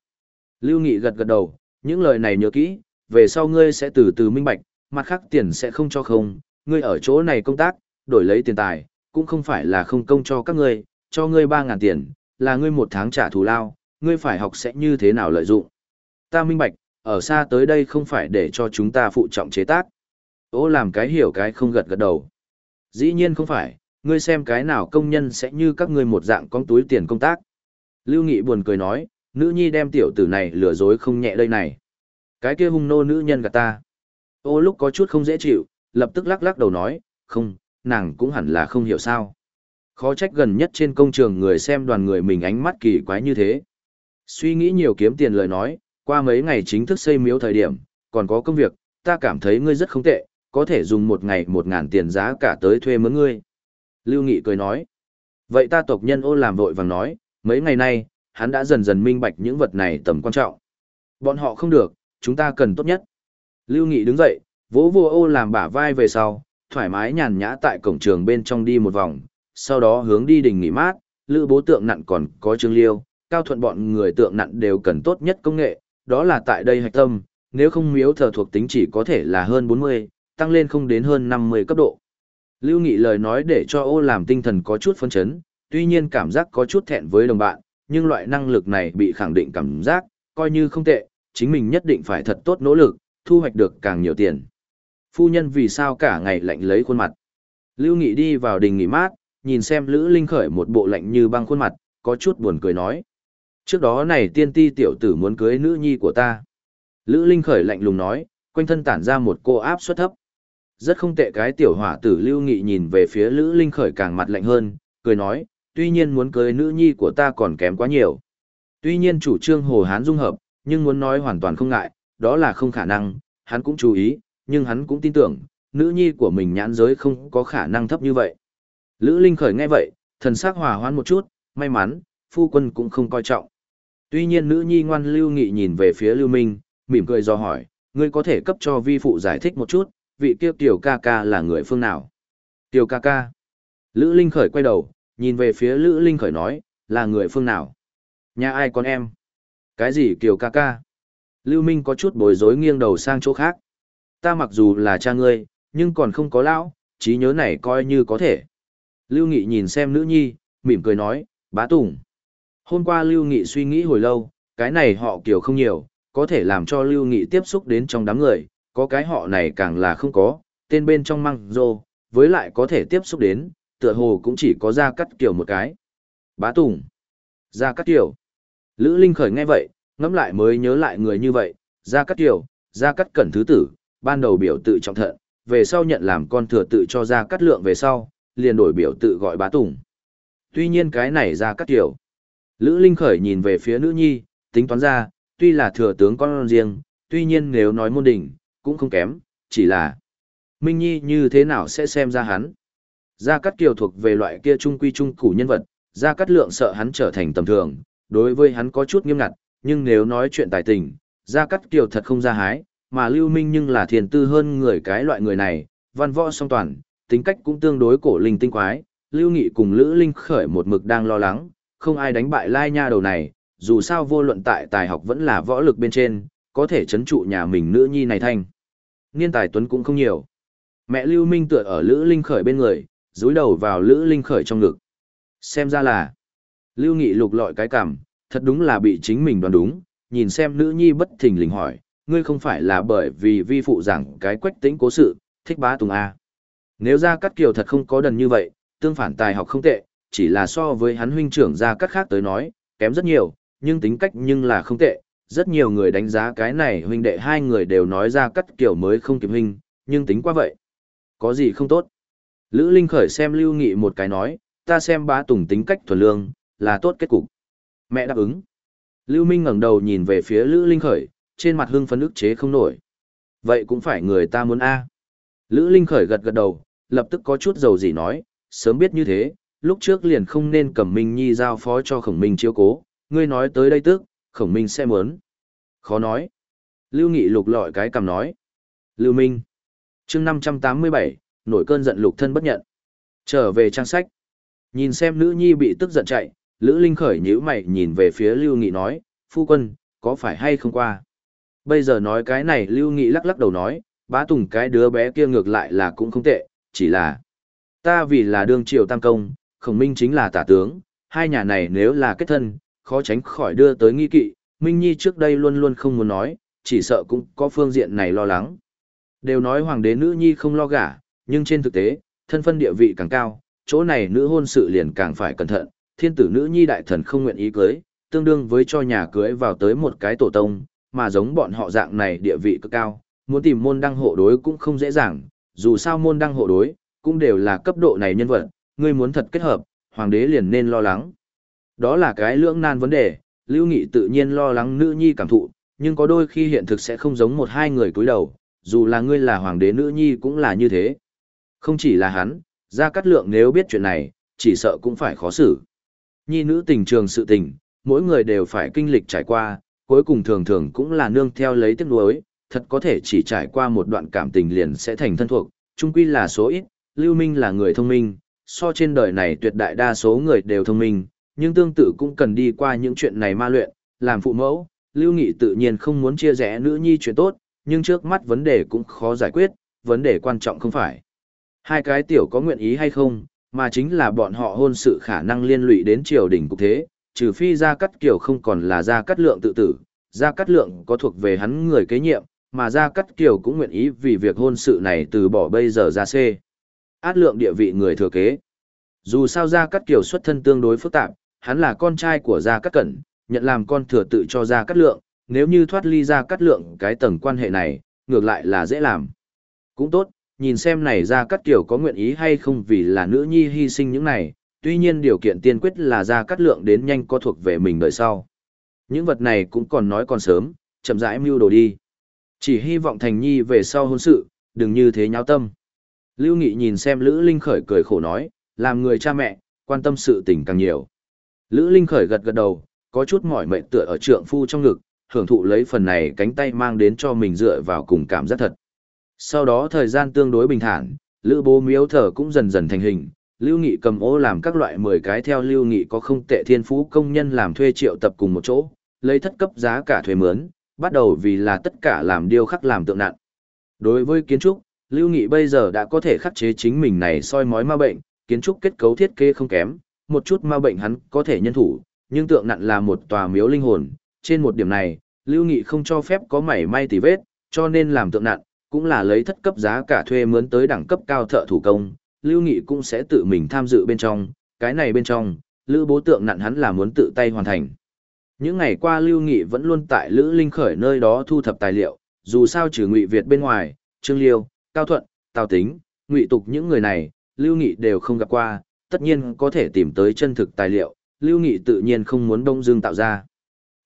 Lưu Nghị gật gật đầu, những lời này nhớ kỹ, về sau ngươi sẽ từ từ minh bạch, mặt khác tiền sẽ không cho không, ngươi ở chỗ này công tác, đổi lấy tiền tài, cũng không phải là không công cho các ngươi, cho ngươi 3.000 tiền, là ngươi một tháng trả thù lao, ngươi phải học sẽ như thế nào lợi dụng. Ta minh bạch, ở xa tới đây không phải để cho chúng ta phụ trọng chế tác. Ô làm cái hiểu cái không gật gật đầu. Dĩ nhiên không phải, ngươi xem cái nào công nhân sẽ như các ngươi một dạng con túi tiền công tác. Lưu Nghị buồn cười nói, nữ nhi đem tiểu tử này lừa dối không nhẹ đây này. Cái kia hung nô nữ nhân gạt ta. Ô lúc có chút không dễ chịu, lập tức lắc lắc đầu nói, không, nàng cũng hẳn là không hiểu sao. Khó trách gần nhất trên công trường người xem đoàn người mình ánh mắt kỳ quái như thế. Suy nghĩ nhiều kiếm tiền lời nói, qua mấy ngày chính thức xây miếu thời điểm, còn có công việc, ta cảm thấy ngươi rất không tệ, có thể dùng một ngày một ngàn tiền giá cả tới thuê mướn ngươi. Lưu Nghị cười nói. Vậy ta tộc nhân ô làm vội vàng nói, mấy ngày nay, hắn đã dần dần minh bạch những vật này tầm quan trọng. Bọn họ không được, chúng ta cần tốt nhất. Lưu Nghị đứng dậy, vỗ vô ô làm bả vai về sau, thoải mái nhàn nhã tại cổng trường bên trong đi một vòng, sau đó hướng đi đình nghỉ mát, lữ bố tượng nặn còn có trương liêu, cao thuận bọn người tượng nặn đều cần tốt nhất công nghệ, đó là tại đây hạch tâm, nếu không miếu thờ thuộc tính chỉ có thể là hơn 40, tăng lên không đến hơn 50 cấp độ. Lưu Nghị lời nói để cho ô làm tinh thần có chút phân chấn, tuy nhiên cảm giác có chút thẹn với đồng bạn, nhưng loại năng lực này bị khẳng định cảm giác, coi như không tệ, chính mình nhất định phải thật tốt nỗ lực, thu hoạch được càng nhiều tiền. Phu nhân vì sao cả ngày lạnh lấy khuôn mặt. Lưu Nghị đi vào đình nghỉ mát, nhìn xem Lữ Linh khởi một bộ lạnh như băng khuôn mặt, có chút buồn cười nói. Trước đó này tiên ti tiểu tử muốn cưới nữ nhi của ta. Lữ Linh khởi lạnh lùng nói, quanh thân tản ra một cô áp suất thấp. Rất không tệ cái tiểu hỏa tử Lưu Nghị nhìn về phía Lữ Linh khởi càng mặt lạnh hơn, cười nói, tuy nhiên muốn cưới nữ nhi của ta còn kém quá nhiều. Tuy nhiên chủ trương Hồ Hán dung hợp, nhưng muốn nói hoàn toàn không ngại, đó là không khả năng, hắn cũng chú ý, nhưng hắn cũng tin tưởng, nữ nhi của mình nhãn giới không có khả năng thấp như vậy. Lữ Linh khởi nghe vậy, thần sắc hòa hoãn một chút, may mắn, phu quân cũng không coi trọng. Tuy nhiên nữ nhi ngoan Lưu Nghị nhìn về phía Lưu Minh, mỉm cười do hỏi, ngươi có thể cấp cho vi phụ giải thích một chút, vị kia tiểu ca ca là người phương nào? Tiểu ca ca. Lữ Linh khởi quay đầu, nhìn về phía Lữ Linh khởi nói, là người phương nào? Nhà ai con em? Cái gì tiểu ca ca? Lưu Minh có chút bối rối nghiêng đầu sang chỗ khác. Ta mặc dù là cha ngươi, nhưng còn không có lão, trí nhớ này coi như có thể. Lưu Nghị nhìn xem nữ nhi, mỉm cười nói, bá tùng. Hôm qua Lưu Nghị suy nghĩ hồi lâu, cái này họ kiểu không nhiều, có thể làm cho Lưu Nghị tiếp xúc đến trong đám người, có cái họ này càng là không có, tên bên trong măng rô, với lại có thể tiếp xúc đến, tựa hồ cũng chỉ có Gia Cắt Kiều một cái. Bá Tùng. Gia Cắt Kiều. Lữ Linh khởi nghe vậy, ngẫm lại mới nhớ lại người như vậy, Gia Cắt Kiều, Gia Cắt Cẩn Thứ Tử, ban đầu biểu tự trọng thận, về sau nhận làm con thừa tự cho Gia Cắt Lượng về sau, liền đổi biểu tự gọi Bá Tùng. Tuy nhiên cái này Gia Cắt Kiều. Lữ Linh khởi nhìn về phía nữ nhi, tính toán ra, tuy là thừa tướng con riêng, tuy nhiên nếu nói môn đỉnh, cũng không kém, chỉ là Minh Nhi như thế nào sẽ xem ra hắn. Gia Cát Kiều thuộc về loại kia trung quy trung củ nhân vật, Gia Cát Lượng sợ hắn trở thành tầm thường, đối với hắn có chút nghiêm ngặt, nhưng nếu nói chuyện tài tình, Gia Cát Kiều thật không ra hái, mà Lưu Minh nhưng là thiền tư hơn người cái loại người này, văn võ song toàn, tính cách cũng tương đối cổ linh tinh quái, Lưu Nghị cùng Lữ Linh khởi một mực đang lo lắng, không ai đánh bại Lai Nha đầu này, dù sao vô luận tại tài học vẫn là võ lực bên trên, có thể chấn trụ nhà mình nữ nhi này thanh. Niên tài tuấn cũng không nhiều. Mẹ Lưu Minh tựa ở Lữ Linh khởi bên người, dúi đầu vào Lữ Linh khởi trong ngực. Xem ra là, Lưu Nghị lục lọi cái cảm, thật đúng là bị chính mình đoán đúng, nhìn xem nữ nhi bất thình lình hỏi, ngươi không phải là bởi vì vi phụ giảng cái quách tính cố sự, thích bá tùng A. Nếu ra cắt kiều thật không có đần như vậy, tương phản tài học không tệ, chỉ là so với hắn huynh trưởng ra cắt khác tới nói, kém rất nhiều, nhưng tính cách nhưng là không tệ. Rất nhiều người đánh giá cái này huynh đệ hai người đều nói ra cắt kiểu mới không kịp huynh, nhưng tính qua vậy. Có gì không tốt? Lữ Linh khởi xem Lưu Nghị một cái nói, ta xem bá tùng tính cách thuần lương, là tốt kết cục. Mẹ đáp ứng. Lưu Minh ngẩng đầu nhìn về phía Lữ Linh khởi, trên mặt hưng phấn ức chế không nổi. Vậy cũng phải người ta muốn A. Lữ Linh khởi gật gật đầu, lập tức có chút dầu gì nói, sớm biết như thế, lúc trước liền không nên cầm Minh Nhi giao phó cho khổng minh chiếu cố, ngươi nói tới đây tức, khổng minh sẽ muốn. Khó nói. Lưu Nghị lục lọi cái cầm nói. Lưu Minh. chương 587, nổi cơn giận lục thân bất nhận. Trở về trang sách. Nhìn xem nữ nhi bị tức giận chạy, Lữ Linh khởi nhíu mày nhìn về phía Lưu Nghị nói, phu quân, có phải hay không qua? Bây giờ nói cái này Lưu Nghị lắc lắc đầu nói, bá tùng cái đứa bé kia ngược lại là cũng không tệ, chỉ là ta vì là đương triều tam công, khổng minh chính là tả tướng, hai nhà này nếu là kết thân, khó tránh khỏi đưa tới nghi kỵ, Minh Nhi trước đây luôn luôn không muốn nói, chỉ sợ cũng có phương diện này lo lắng. Đều nói hoàng đế nữ nhi không lo gả, nhưng trên thực tế, thân phân địa vị càng cao, chỗ này nữ hôn sự liền càng phải cẩn thận, thiên tử nữ nhi đại thần không nguyện ý cưới, tương đương với cho nhà cưới vào tới một cái tổ tông, mà giống bọn họ dạng này địa vị cực cao, muốn tìm môn đăng hộ đối cũng không dễ dàng, dù sao môn đăng hộ đối, cũng đều là cấp độ này nhân vật, ngươi muốn thật kết hợp, hoàng đế liền nên lo lắng. Đó là cái lưỡng nan vấn đề, Lưu Nghị tự nhiên lo lắng nữ nhi cảm thụ, nhưng có đôi khi hiện thực sẽ không giống một hai người cúi đầu, dù là ngươi là hoàng đế nữ nhi cũng là như thế. Không chỉ là hắn, Gia Cát Lượng nếu biết chuyện này, chỉ sợ cũng phải khó xử. Nhi nữ tình trường sự tình, mỗi người đều phải kinh lịch trải qua, cuối cùng thường thường cũng là nương theo lấy tiếc nuối, thật có thể chỉ trải qua một đoạn cảm tình liền sẽ thành thân thuộc, chung quy là số ít, Lưu Minh là người thông minh, so trên đời này tuyệt đại đa số người đều thông minh, nhưng tương tự cũng cần đi qua những chuyện này ma luyện, làm phụ mẫu, Lưu Nghị tự nhiên không muốn chia rẽ nữ nhi chuyện tốt, nhưng trước mắt vấn đề cũng khó giải quyết, vấn đề quan trọng không phải. Hai cái tiểu có nguyện ý hay không, mà chính là bọn họ hôn sự khả năng liên lụy đến triều đình cục thế, trừ phi Gia Cát Kiều không còn là Gia Cát Lượng tự tử, Gia Cát Lượng có thuộc về hắn người kế nhiệm, mà Gia Cát Kiều cũng nguyện ý vì việc hôn sự này từ bỏ bây giờ ra C. Át lượng địa vị người thừa kế. Dù sao Gia Cát Kiều xuất thân tương đối phức tạp, hắn là con trai của Gia Cát Cẩn, nhận làm con thừa tự cho Gia Cát Lượng, nếu như thoát ly Gia Cát Lượng cái tầng quan hệ này, ngược lại là dễ làm. Cũng tốt, nhìn xem này Gia Cát Kiều có nguyện ý hay không vì là nữ nhi hy sinh những này, tuy nhiên điều kiện tiên quyết là Gia Cát Lượng đến nhanh có thuộc về mình đời sau. Những vật này cũng còn nói còn sớm, chậm rãi mưu đồ đi. Chỉ hy vọng Thành Nhi về sau hôn sự, đừng như thế nháo tâm. Lưu Nghị nhìn xem Lữ Linh Khởi cười khổ nói, làm người cha mẹ, quan tâm sự tình càng nhiều. Lữ Linh khởi gật gật đầu, có chút mỏi mệt tựa ở trượng phu trong ngực, hưởng thụ lấy phần này cánh tay mang đến cho mình dựa vào cùng cảm giác thật. Sau đó thời gian tương đối bình thản, Lữ bố miếu thở cũng dần dần thành hình, Lưu Nghị cầm ô làm các loại 10 cái theo Lưu Nghị có không tệ thiên phú công nhân làm thuê triệu tập cùng một chỗ, lấy thất cấp giá cả thuê mướn, bắt đầu vì là tất cả làm điêu khắc làm tượng nặng. Đối với kiến trúc, Lưu Nghị bây giờ đã có thể khắc chế chính mình này soi mói ma bệnh, kiến trúc kết cấu thiết kế không kém, một chút ma bệnh hắn có thể nhân thủ, nhưng tượng nặn là một tòa miếu linh hồn, trên một điểm này, Lưu Nghị không cho phép có mảy may tì vết, cho nên làm tượng nặn, cũng là lấy thất cấp giá cả thuê mướn tới đẳng cấp cao thợ thủ công, Lưu Nghị cũng sẽ tự mình tham dự bên trong, cái này bên trong, Lữ bố tượng nặn hắn là muốn tự tay hoàn thành. Những ngày qua Lưu Nghị vẫn luôn tại Lữ Linh Khởi nơi đó thu thập tài liệu, dù sao trừ Ngụy Việt bên ngoài, Trương Liêu, Cao Thuận, Tào Tính, Ngụy Tục những người này, Lưu Nghị đều không gặp qua, tất nhiên có thể tìm tới chân thực tài liệu, Lưu Nghị tự nhiên không muốn đông dương tạo ra.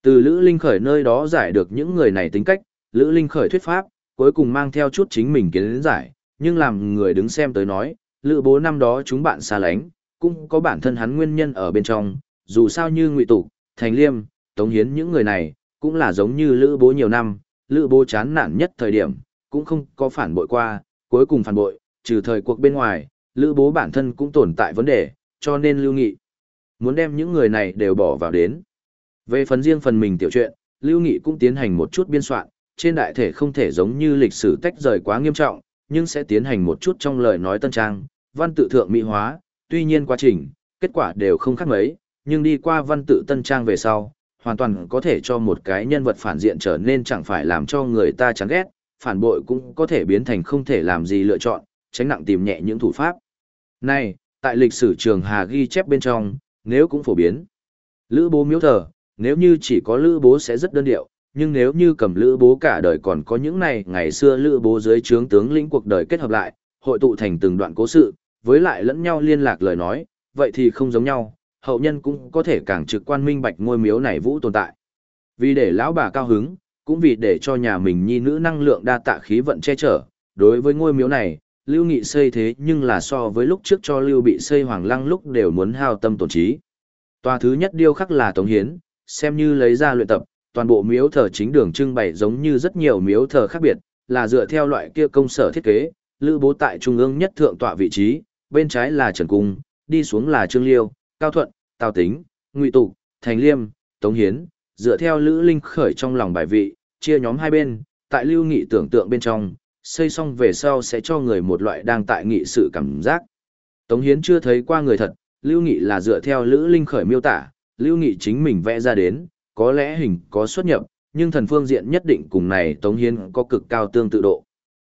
Từ Lữ Linh Khởi nơi đó giải được những người này tính cách, Lữ Linh Khởi thuyết pháp, cuối cùng mang theo chút chính mình kiến giải, nhưng làm người đứng xem tới nói, Lữ bố năm đó chúng bạn xa lánh, cũng có bản thân hắn nguyên nhân ở bên trong, dù sao như Ngụy Tụ, Thành Liêm, Tống Hiến những người này, cũng là giống như Lữ bố nhiều năm, Lữ bố chán nản nhất thời điểm, cũng không có phản bội qua, cuối cùng phản bội, trừ thời cuộc bên ngoài, Lữ bố bản thân cũng tồn tại vấn đề, cho nên Lưu Nghị muốn đem những người này đều bỏ vào đến. Về phần riêng phần mình tiểu chuyện, Lưu Nghị cũng tiến hành một chút biên soạn, trên đại thể không thể giống như lịch sử tách rời quá nghiêm trọng, nhưng sẽ tiến hành một chút trong lời nói tân trang, văn tự thượng mỹ hóa, tuy nhiên quá trình, kết quả đều không khác mấy, nhưng đi qua văn tự tân trang về sau, hoàn toàn có thể cho một cái nhân vật phản diện trở nên chẳng phải làm cho người ta chán ghét, phản bội cũng có thể biến thành không thể làm gì lựa chọn, tránh nặng tìm nhẹ những thủ pháp. Này, tại lịch sử trường Hà ghi chép bên trong, nếu cũng phổ biến. Lữ bố miếu thờ, nếu như chỉ có lữ bố sẽ rất đơn điệu, nhưng nếu như cầm lữ bố cả đời còn có những này ngày xưa lữ bố dưới trướng tướng lĩnh cuộc đời kết hợp lại, hội tụ thành từng đoạn cố sự, với lại lẫn nhau liên lạc lời nói, vậy thì không giống nhau, hậu nhân cũng có thể càng trực quan minh bạch ngôi miếu này vũ tồn tại. Vì để lão bà cao hứng, cũng vì để cho nhà mình nhi nữ năng lượng đa tạ khí vận che chở, đối với ngôi miếu này, Lưu Nghị xây thế nhưng là so với lúc trước cho Lưu bị xây Hoàng Lăng lúc đều muốn hao tâm tổn trí. Tòa thứ nhất điêu khắc là Tống Hiến, xem như lấy ra luyện tập, toàn bộ miếu thờ chính đường trưng bày giống như rất nhiều miếu thờ khác biệt, là dựa theo loại kia công sở thiết kế, Lưu bố tại trung ương nhất thượng tọa vị trí, bên trái là Trần Cung, đi xuống là Trương Liêu, Cao Thuận, Tào Tính, Ngụy Tục, Thành Liêm, Tống Hiến, dựa theo Lữ Linh khởi trong lòng bài vị, chia nhóm hai bên, tại Lưu Nghị tưởng tượng bên trong, xây xong về sau sẽ cho người một loại đang tại nghị sự cảm giác. Tống Hiến chưa thấy qua người thật, Lưu Nghị là dựa theo Lữ Linh khởi miêu tả, Lưu Nghị chính mình vẽ ra đến, có lẽ hình có xuất nhập, nhưng thần phương diện nhất định cùng này Tống Hiến có cực cao tương tự độ.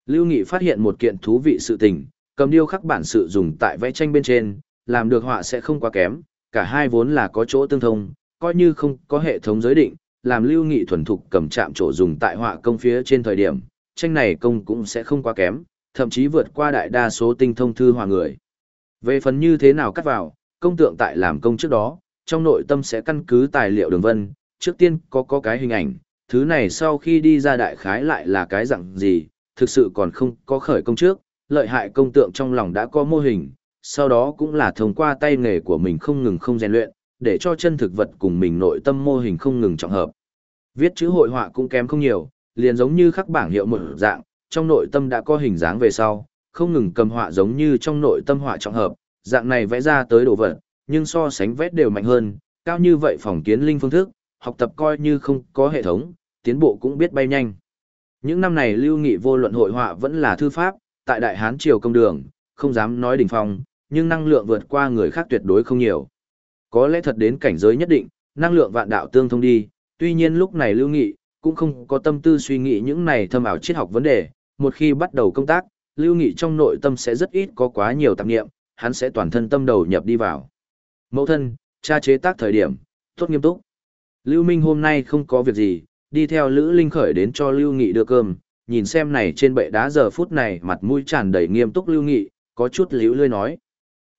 Lưu Nghị phát hiện một kiện thú vị sự tình, cầm điêu khắc bản sự dùng tại vẽ tranh bên trên, làm được họa sẽ không quá kém, cả hai vốn là có chỗ tương thông, coi như không có hệ thống giới định, làm Lưu Nghị thuần thục cầm chạm chỗ dùng tại họa công phía trên thời điểm, tranh này công cũng sẽ không quá kém, thậm chí vượt qua đại đa số tinh thông thư hòa người. Về phần như thế nào cắt vào, công tượng tại làm công trước đó, trong nội tâm sẽ căn cứ tài liệu đường vân, trước tiên có có cái hình ảnh, thứ này sau khi đi ra đại khái lại là cái dạng gì, thực sự còn không có khởi công trước, lợi hại công tượng trong lòng đã có mô hình, sau đó cũng là thông qua tay nghề của mình không ngừng không rèn luyện, để cho chân thực vật cùng mình nội tâm mô hình không ngừng trọng hợp. Viết chữ hội họa cũng kém không nhiều, liền giống như khắc bảng hiệu một dạng, trong nội tâm đã có hình dáng về sau, không ngừng cầm họa giống như trong nội tâm họa trọng hợp, dạng này vẽ ra tới đồ vật, nhưng so sánh vét đều mạnh hơn, cao như vậy phòng kiến linh phương thức, học tập coi như không có hệ thống, tiến bộ cũng biết bay nhanh. Những năm này Lưu Nghị vô luận hội họa vẫn là thư pháp, tại Đại Hán Triều công đường, không dám nói đỉnh phong, nhưng năng lượng vượt qua người khác tuyệt đối không nhiều. Có lẽ thật đến cảnh giới nhất định, năng lượng vạn đạo tương thông đi, tuy nhiên lúc này Lưu Nghị, cũng không có tâm tư suy nghĩ những này thâm ảo triết học vấn đề, một khi bắt đầu công tác, Lưu Nghị trong nội tâm sẽ rất ít có quá nhiều tạp niệm, hắn sẽ toàn thân tâm đầu nhập đi vào. Mẫu thân, cha chế tác thời điểm, tốt nghiêm túc. Lưu Minh hôm nay không có việc gì, đi theo Lữ Linh khởi đến cho Lưu Nghị đưa cơm, nhìn xem này trên bệ đá giờ phút này mặt mũi tràn đầy nghiêm túc Lưu Nghị, có chút liễu lươi nói.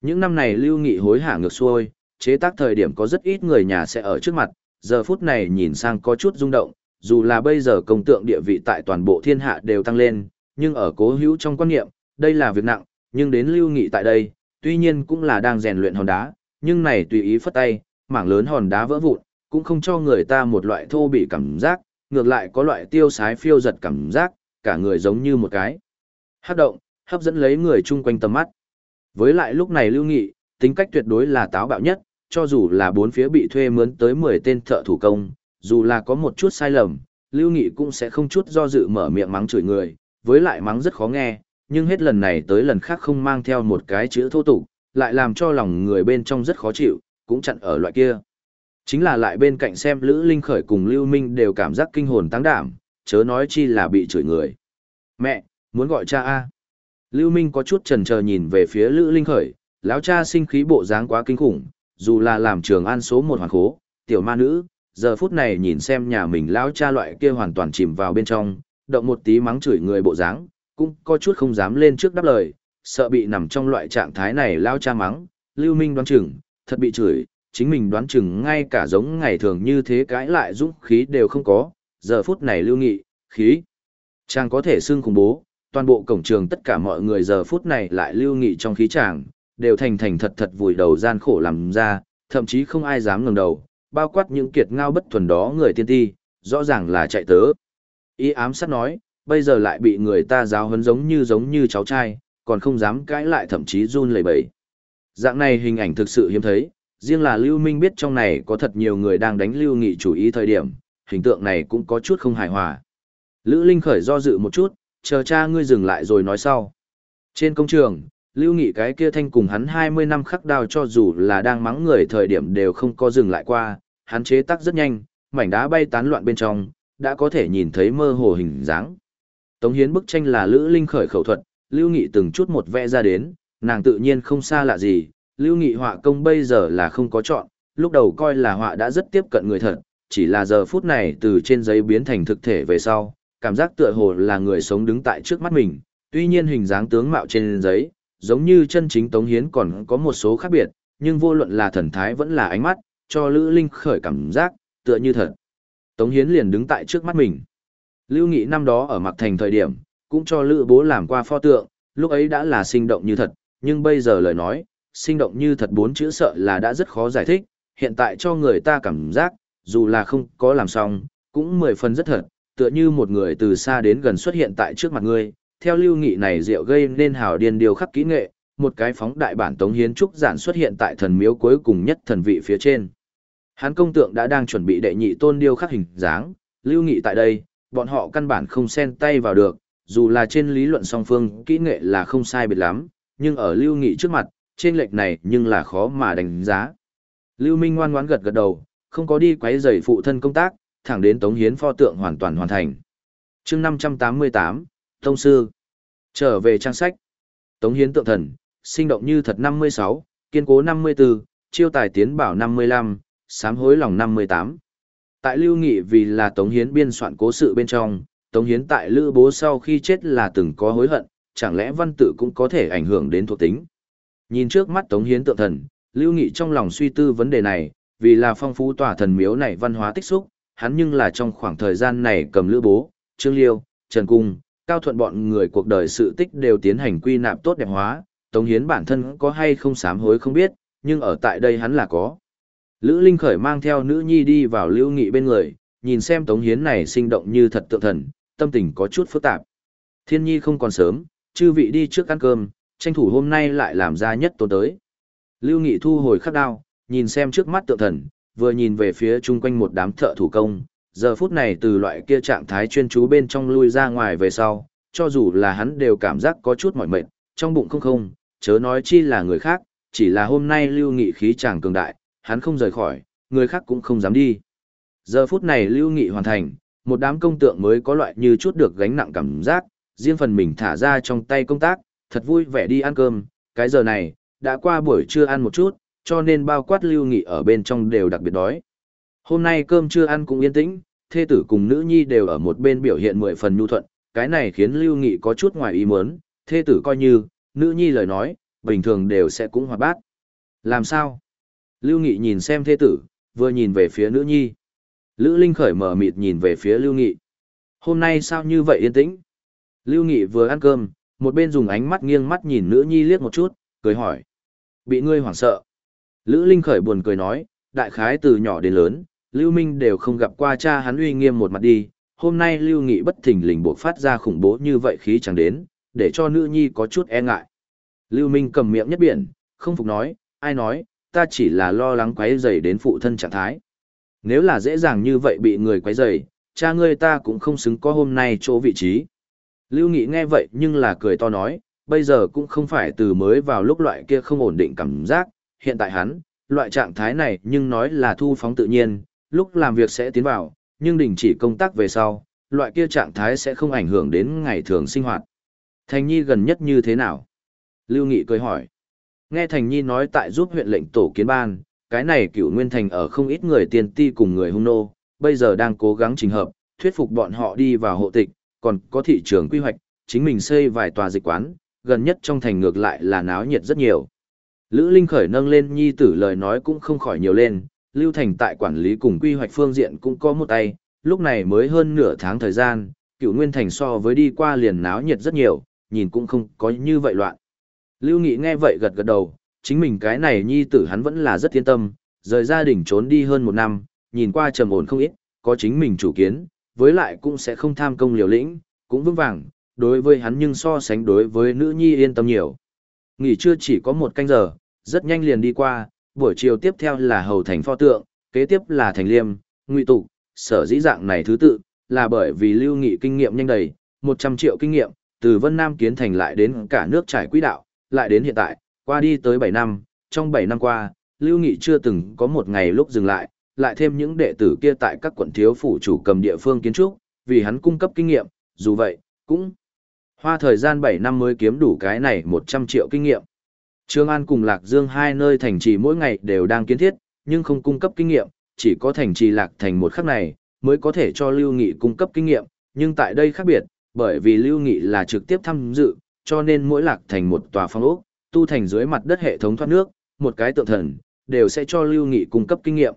Những năm này Lưu Nghị hối hả ngược xuôi, chế tác thời điểm có rất ít người nhà sẽ ở trước mặt, giờ phút này nhìn sang có chút rung động, dù là bây giờ công tượng địa vị tại toàn bộ thiên hạ đều tăng lên, nhưng ở cố hữu trong quan niệm, đây là việc nặng, nhưng đến Lưu Nghị tại đây, tuy nhiên cũng là đang rèn luyện hòn đá, nhưng này tùy ý phất tay, mảng lớn hòn đá vỡ vụn, cũng không cho người ta một loại thô bị cảm giác, ngược lại có loại tiêu sái phiêu giật cảm giác, cả người giống như một cái. Hát động, hấp dẫn lấy người chung quanh tầm mắt. Với lại lúc này Lưu Nghị, tính cách tuyệt đối là táo bạo nhất, cho dù là bốn phía bị thuê mướn tới 10 tên thợ thủ công, dù là có một chút sai lầm, Lưu Nghị cũng sẽ không chút do dự mở miệng mắng chửi người, với lại mắng rất khó nghe, nhưng hết lần này tới lần khác không mang theo một cái chữ thô tục, lại làm cho lòng người bên trong rất khó chịu, cũng chặn ở loại kia. Chính là lại bên cạnh xem Lữ Linh Khởi cùng Lưu Minh đều cảm giác kinh hồn tăng đảm, chớ nói chi là bị chửi người. Mẹ, muốn gọi cha A. Lưu Minh có chút chần chờ nhìn về phía Lữ Linh Khởi, lão cha sinh khí bộ dáng quá kinh khủng, dù là làm trường an số một hoàn khố, tiểu ma nữ, giờ phút này nhìn xem nhà mình lão cha loại kia hoàn toàn chìm vào bên trong, động một tí mắng chửi người bộ dáng, cũng có chút không dám lên trước đáp lời, sợ bị nằm trong loại trạng thái này lão cha mắng, Lưu Minh đoán chừng, thật bị chửi, chính mình đoán chừng ngay cả giống ngày thường như thế cãi lại dũng khí đều không có, giờ phút này Lưu Nghị, khí, chàng có thể xưng khủng bố, toàn bộ cổng trường tất cả mọi người giờ phút này lại Lưu Nghị trong khí chàng, đều thành thành thật thật vùi đầu gian khổ làm ra, thậm chí không ai dám ngẩng đầu, bao quát những kiệt ngao bất thuần đó người tiên ti, rõ ràng là chạy tớ. Ý ám sát nói, bây giờ lại bị người ta giáo huấn giống như giống như cháu trai, còn không dám cãi lại thậm chí run lẩy bẩy. Dạng này hình ảnh thực sự hiếm thấy, riêng là Lưu Minh biết trong này có thật nhiều người đang đánh Lưu Nghị chủ ý thời điểm, hình tượng này cũng có chút không hài hòa. Lữ Linh khởi do dự một chút, chờ cha ngươi dừng lại rồi nói sau. Trên công trường, Lưu Nghị cái kia thanh cùng hắn 20 năm khắc đao cho dù là đang mắng người thời điểm đều không có dừng lại qua, hắn chế tác rất nhanh, mảnh đá bay tán loạn bên trong, đã có thể nhìn thấy mơ hồ hình dáng. Tống Hiến bức tranh là Lữ Linh khởi khẩu thuật, Lưu Nghị từng chút một vẽ ra đến, nàng tự nhiên không xa lạ gì, Lưu Nghị họa công bây giờ là không có chọn, lúc đầu coi là họa đã rất tiếp cận người thật, chỉ là giờ phút này từ trên giấy biến thành thực thể về sau, cảm giác tựa hồ là người sống đứng tại trước mắt mình, tuy nhiên hình dáng tướng mạo trên giấy, giống như chân chính Tống Hiến còn có một số khác biệt, nhưng vô luận là thần thái vẫn là ánh mắt, cho Lữ Linh khởi cảm giác, tựa như thật. Tống Hiến liền đứng tại trước mắt mình. Lưu Nghị năm đó ở Mạc Thành thời điểm, cũng cho Lữ bố làm qua pho tượng, lúc ấy đã là sinh động như thật, nhưng bây giờ lời nói, sinh động như thật bốn chữ sợ là đã rất khó giải thích, hiện tại cho người ta cảm giác, dù là không có làm xong, cũng mười phần rất thật, tựa như một người từ xa đến gần xuất hiện tại trước mặt ngươi, theo lưu nghị này rượu gây nên hào điên điều khắc kỹ nghệ, một cái phóng đại bản tống hiến trúc giản xuất hiện tại thần miếu cuối cùng nhất thần vị phía trên. Hán công tượng đã đang chuẩn bị đệ nhị tôn điêu khắc hình dáng, lưu nghị tại đây, bọn họ căn bản không xen tay vào được, dù là trên lý luận song phương kỹ nghệ là không sai biệt lắm, nhưng ở lưu nghị trước mặt, trên lệch này nhưng là khó mà đánh giá. Lưu Minh ngoan ngoãn gật gật đầu, không có đi quấy rầy phụ thân công tác, thẳng đến Tống Hiến pho tượng hoàn toàn hoàn thành. chương 588, Tông Sư. Trở về trang sách. Tống Hiến tượng thần, sinh động như thật 56, kiên cố 54, chiêu tài tiến bảo 55, sám hối lòng 58. Tại Lưu Nghị vì là Tống Hiến biên soạn cố sự bên trong, Tống Hiến tại Lữ Bố sau khi chết là từng có hối hận, chẳng lẽ văn tự cũng có thể ảnh hưởng đến thuộc tính. Nhìn trước mắt Tống Hiến tượng thần, Lưu Nghị trong lòng suy tư vấn đề này, vì là phong phú tòa thần miếu này văn hóa tích xúc, hắn nhưng là trong khoảng thời gian này cầm Lữ Bố, Trương Liêu, Trần Cung, Cao Thuận bọn người cuộc đời sự tích đều tiến hành quy nạp tốt đẹp hóa, Tống Hiến bản thân có hay không sám hối không biết, nhưng ở tại đây hắn là có. Lữ Linh Khởi mang theo nữ nhi đi vào Lưu Nghị bên người, nhìn xem Tống Hiến này sinh động như thật tượng thần, tâm tình có chút phức tạp. Thiên nhi không còn sớm, chư vị đi trước ăn cơm, tranh thủ hôm nay lại làm ra nhất tôn tới. Lưu Nghị thu hồi khắc đao, nhìn xem trước mắt tượng thần, vừa nhìn về phía chung quanh một đám thợ thủ công, giờ phút này từ loại kia trạng thái chuyên chú bên trong lui ra ngoài về sau, cho dù là hắn đều cảm giác có chút mỏi mệt, trong bụng không không, chớ nói chi là người khác, chỉ là hôm nay Lưu Nghị khí chàng cường đại, hắn không rời khỏi, người khác cũng không dám đi. Giờ phút này Lưu Nghị hoàn thành, một đám công tượng mới có loại như chút được gánh nặng cảm giác, riêng phần mình thả ra trong tay công tác, thật vui vẻ đi ăn cơm, cái giờ này, đã qua buổi trưa ăn một chút, cho nên bao quát lưu nghị ở bên trong đều đặc biệt đói. Hôm nay cơm trưa ăn cũng yên tĩnh, thê tử cùng nữ nhi đều ở một bên biểu hiện mười phần nhu thuận, cái này khiến lưu nghị có chút ngoài ý muốn, thê tử coi như, nữ nhi lời nói, bình thường đều sẽ cũng hoạt bát. Làm sao? Lưu nghị nhìn xem thê tử, vừa nhìn về phía nữ nhi. Lữ Linh khởi mở mịt nhìn về phía lưu nghị. Hôm nay sao như vậy yên tĩnh? Lưu nghị vừa ăn cơm, một bên dùng ánh mắt nghiêng mắt nhìn nữ nhi liếc một chút, cười hỏi. Bị ngươi hoảng sợ. Lữ Linh khởi buồn cười nói, đại khái từ nhỏ đến lớn, Lưu Minh đều không gặp qua cha hắn uy nghiêm một mặt đi, hôm nay Lưu Nghị bất thình lình buộc phát ra khủng bố như vậy khí chẳng đến, để cho nữ nhi có chút e ngại. Lưu Minh cầm miệng nhất biển, không phục nói, ai nói, ta chỉ là lo lắng quấy rầy đến phụ thân trạng thái. Nếu là dễ dàng như vậy bị người quấy rầy, cha ngươi ta cũng không xứng có hôm nay chỗ vị trí. Lưu Nghị nghe vậy nhưng là cười to nói, bây giờ cũng không phải từ mới vào lúc loại kia không ổn định cảm giác, hiện tại hắn, loại trạng thái này nhưng nói là thu phóng tự nhiên, lúc làm việc sẽ tiến vào, nhưng đình chỉ công tác về sau, loại kia trạng thái sẽ không ảnh hưởng đến ngày thường sinh hoạt. Thành Nhi gần nhất như thế nào? Lưu Nghị cười hỏi. Nghe Thành Nhi nói tại giúp huyện lệnh tổ kiến ban, cái này cựu nguyên thành ở không ít người tiền ti cùng người hung nô, bây giờ đang cố gắng trình hợp, thuyết phục bọn họ đi vào hộ tịch, còn có thị trường quy hoạch, chính mình xây vài tòa dịch quán, gần nhất trong thành ngược lại là náo nhiệt rất nhiều. Lữ Linh khởi nâng lên nhi tử lời nói cũng không khỏi nhiều lên, Lưu Thành tại quản lý cùng quy hoạch phương diện cũng có một tay, lúc này mới hơn nửa tháng thời gian, cựu nguyên thành so với đi qua liền náo nhiệt rất nhiều, nhìn cũng không có như vậy loạn. Lưu Nghị nghe vậy gật gật đầu, chính mình cái này nhi tử hắn vẫn là rất yên tâm, rời gia đình trốn đi hơn một năm, nhìn qua trầm ổn không ít, có chính mình chủ kiến, với lại cũng sẽ không tham công liều lĩnh, cũng vững vàng, đối với hắn nhưng so sánh đối với nữ nhi yên tâm nhiều. Nghỉ trưa chỉ có một canh giờ, rất nhanh liền đi qua, buổi chiều tiếp theo là hầu thành pho tượng, kế tiếp là thành liêm, ngụy tụ, sở dĩ dạng này thứ tự, là bởi vì lưu nghị kinh nghiệm nhanh đầy, 100 triệu kinh nghiệm, từ Vân Nam kiến thành lại đến cả nước trải quỹ đạo, lại đến hiện tại, qua đi tới 7 năm, trong 7 năm qua, lưu nghị chưa từng có một ngày lúc dừng lại, lại thêm những đệ tử kia tại các quận thiếu phủ chủ cầm địa phương kiến trúc, vì hắn cung cấp kinh nghiệm, dù vậy, cũng hoa thời gian 7 năm mới kiếm đủ cái này 100 triệu kinh nghiệm. Trương An cùng Lạc Dương hai nơi thành trì mỗi ngày đều đang kiến thiết, nhưng không cung cấp kinh nghiệm, chỉ có thành trì Lạc Thành một khắc này, mới có thể cho Lưu Nghị cung cấp kinh nghiệm, nhưng tại đây khác biệt, bởi vì Lưu Nghị là trực tiếp tham dự, cho nên mỗi Lạc Thành một tòa phong ốc, tu thành dưới mặt đất hệ thống thoát nước, một cái tượng thần, đều sẽ cho Lưu Nghị cung cấp kinh nghiệm.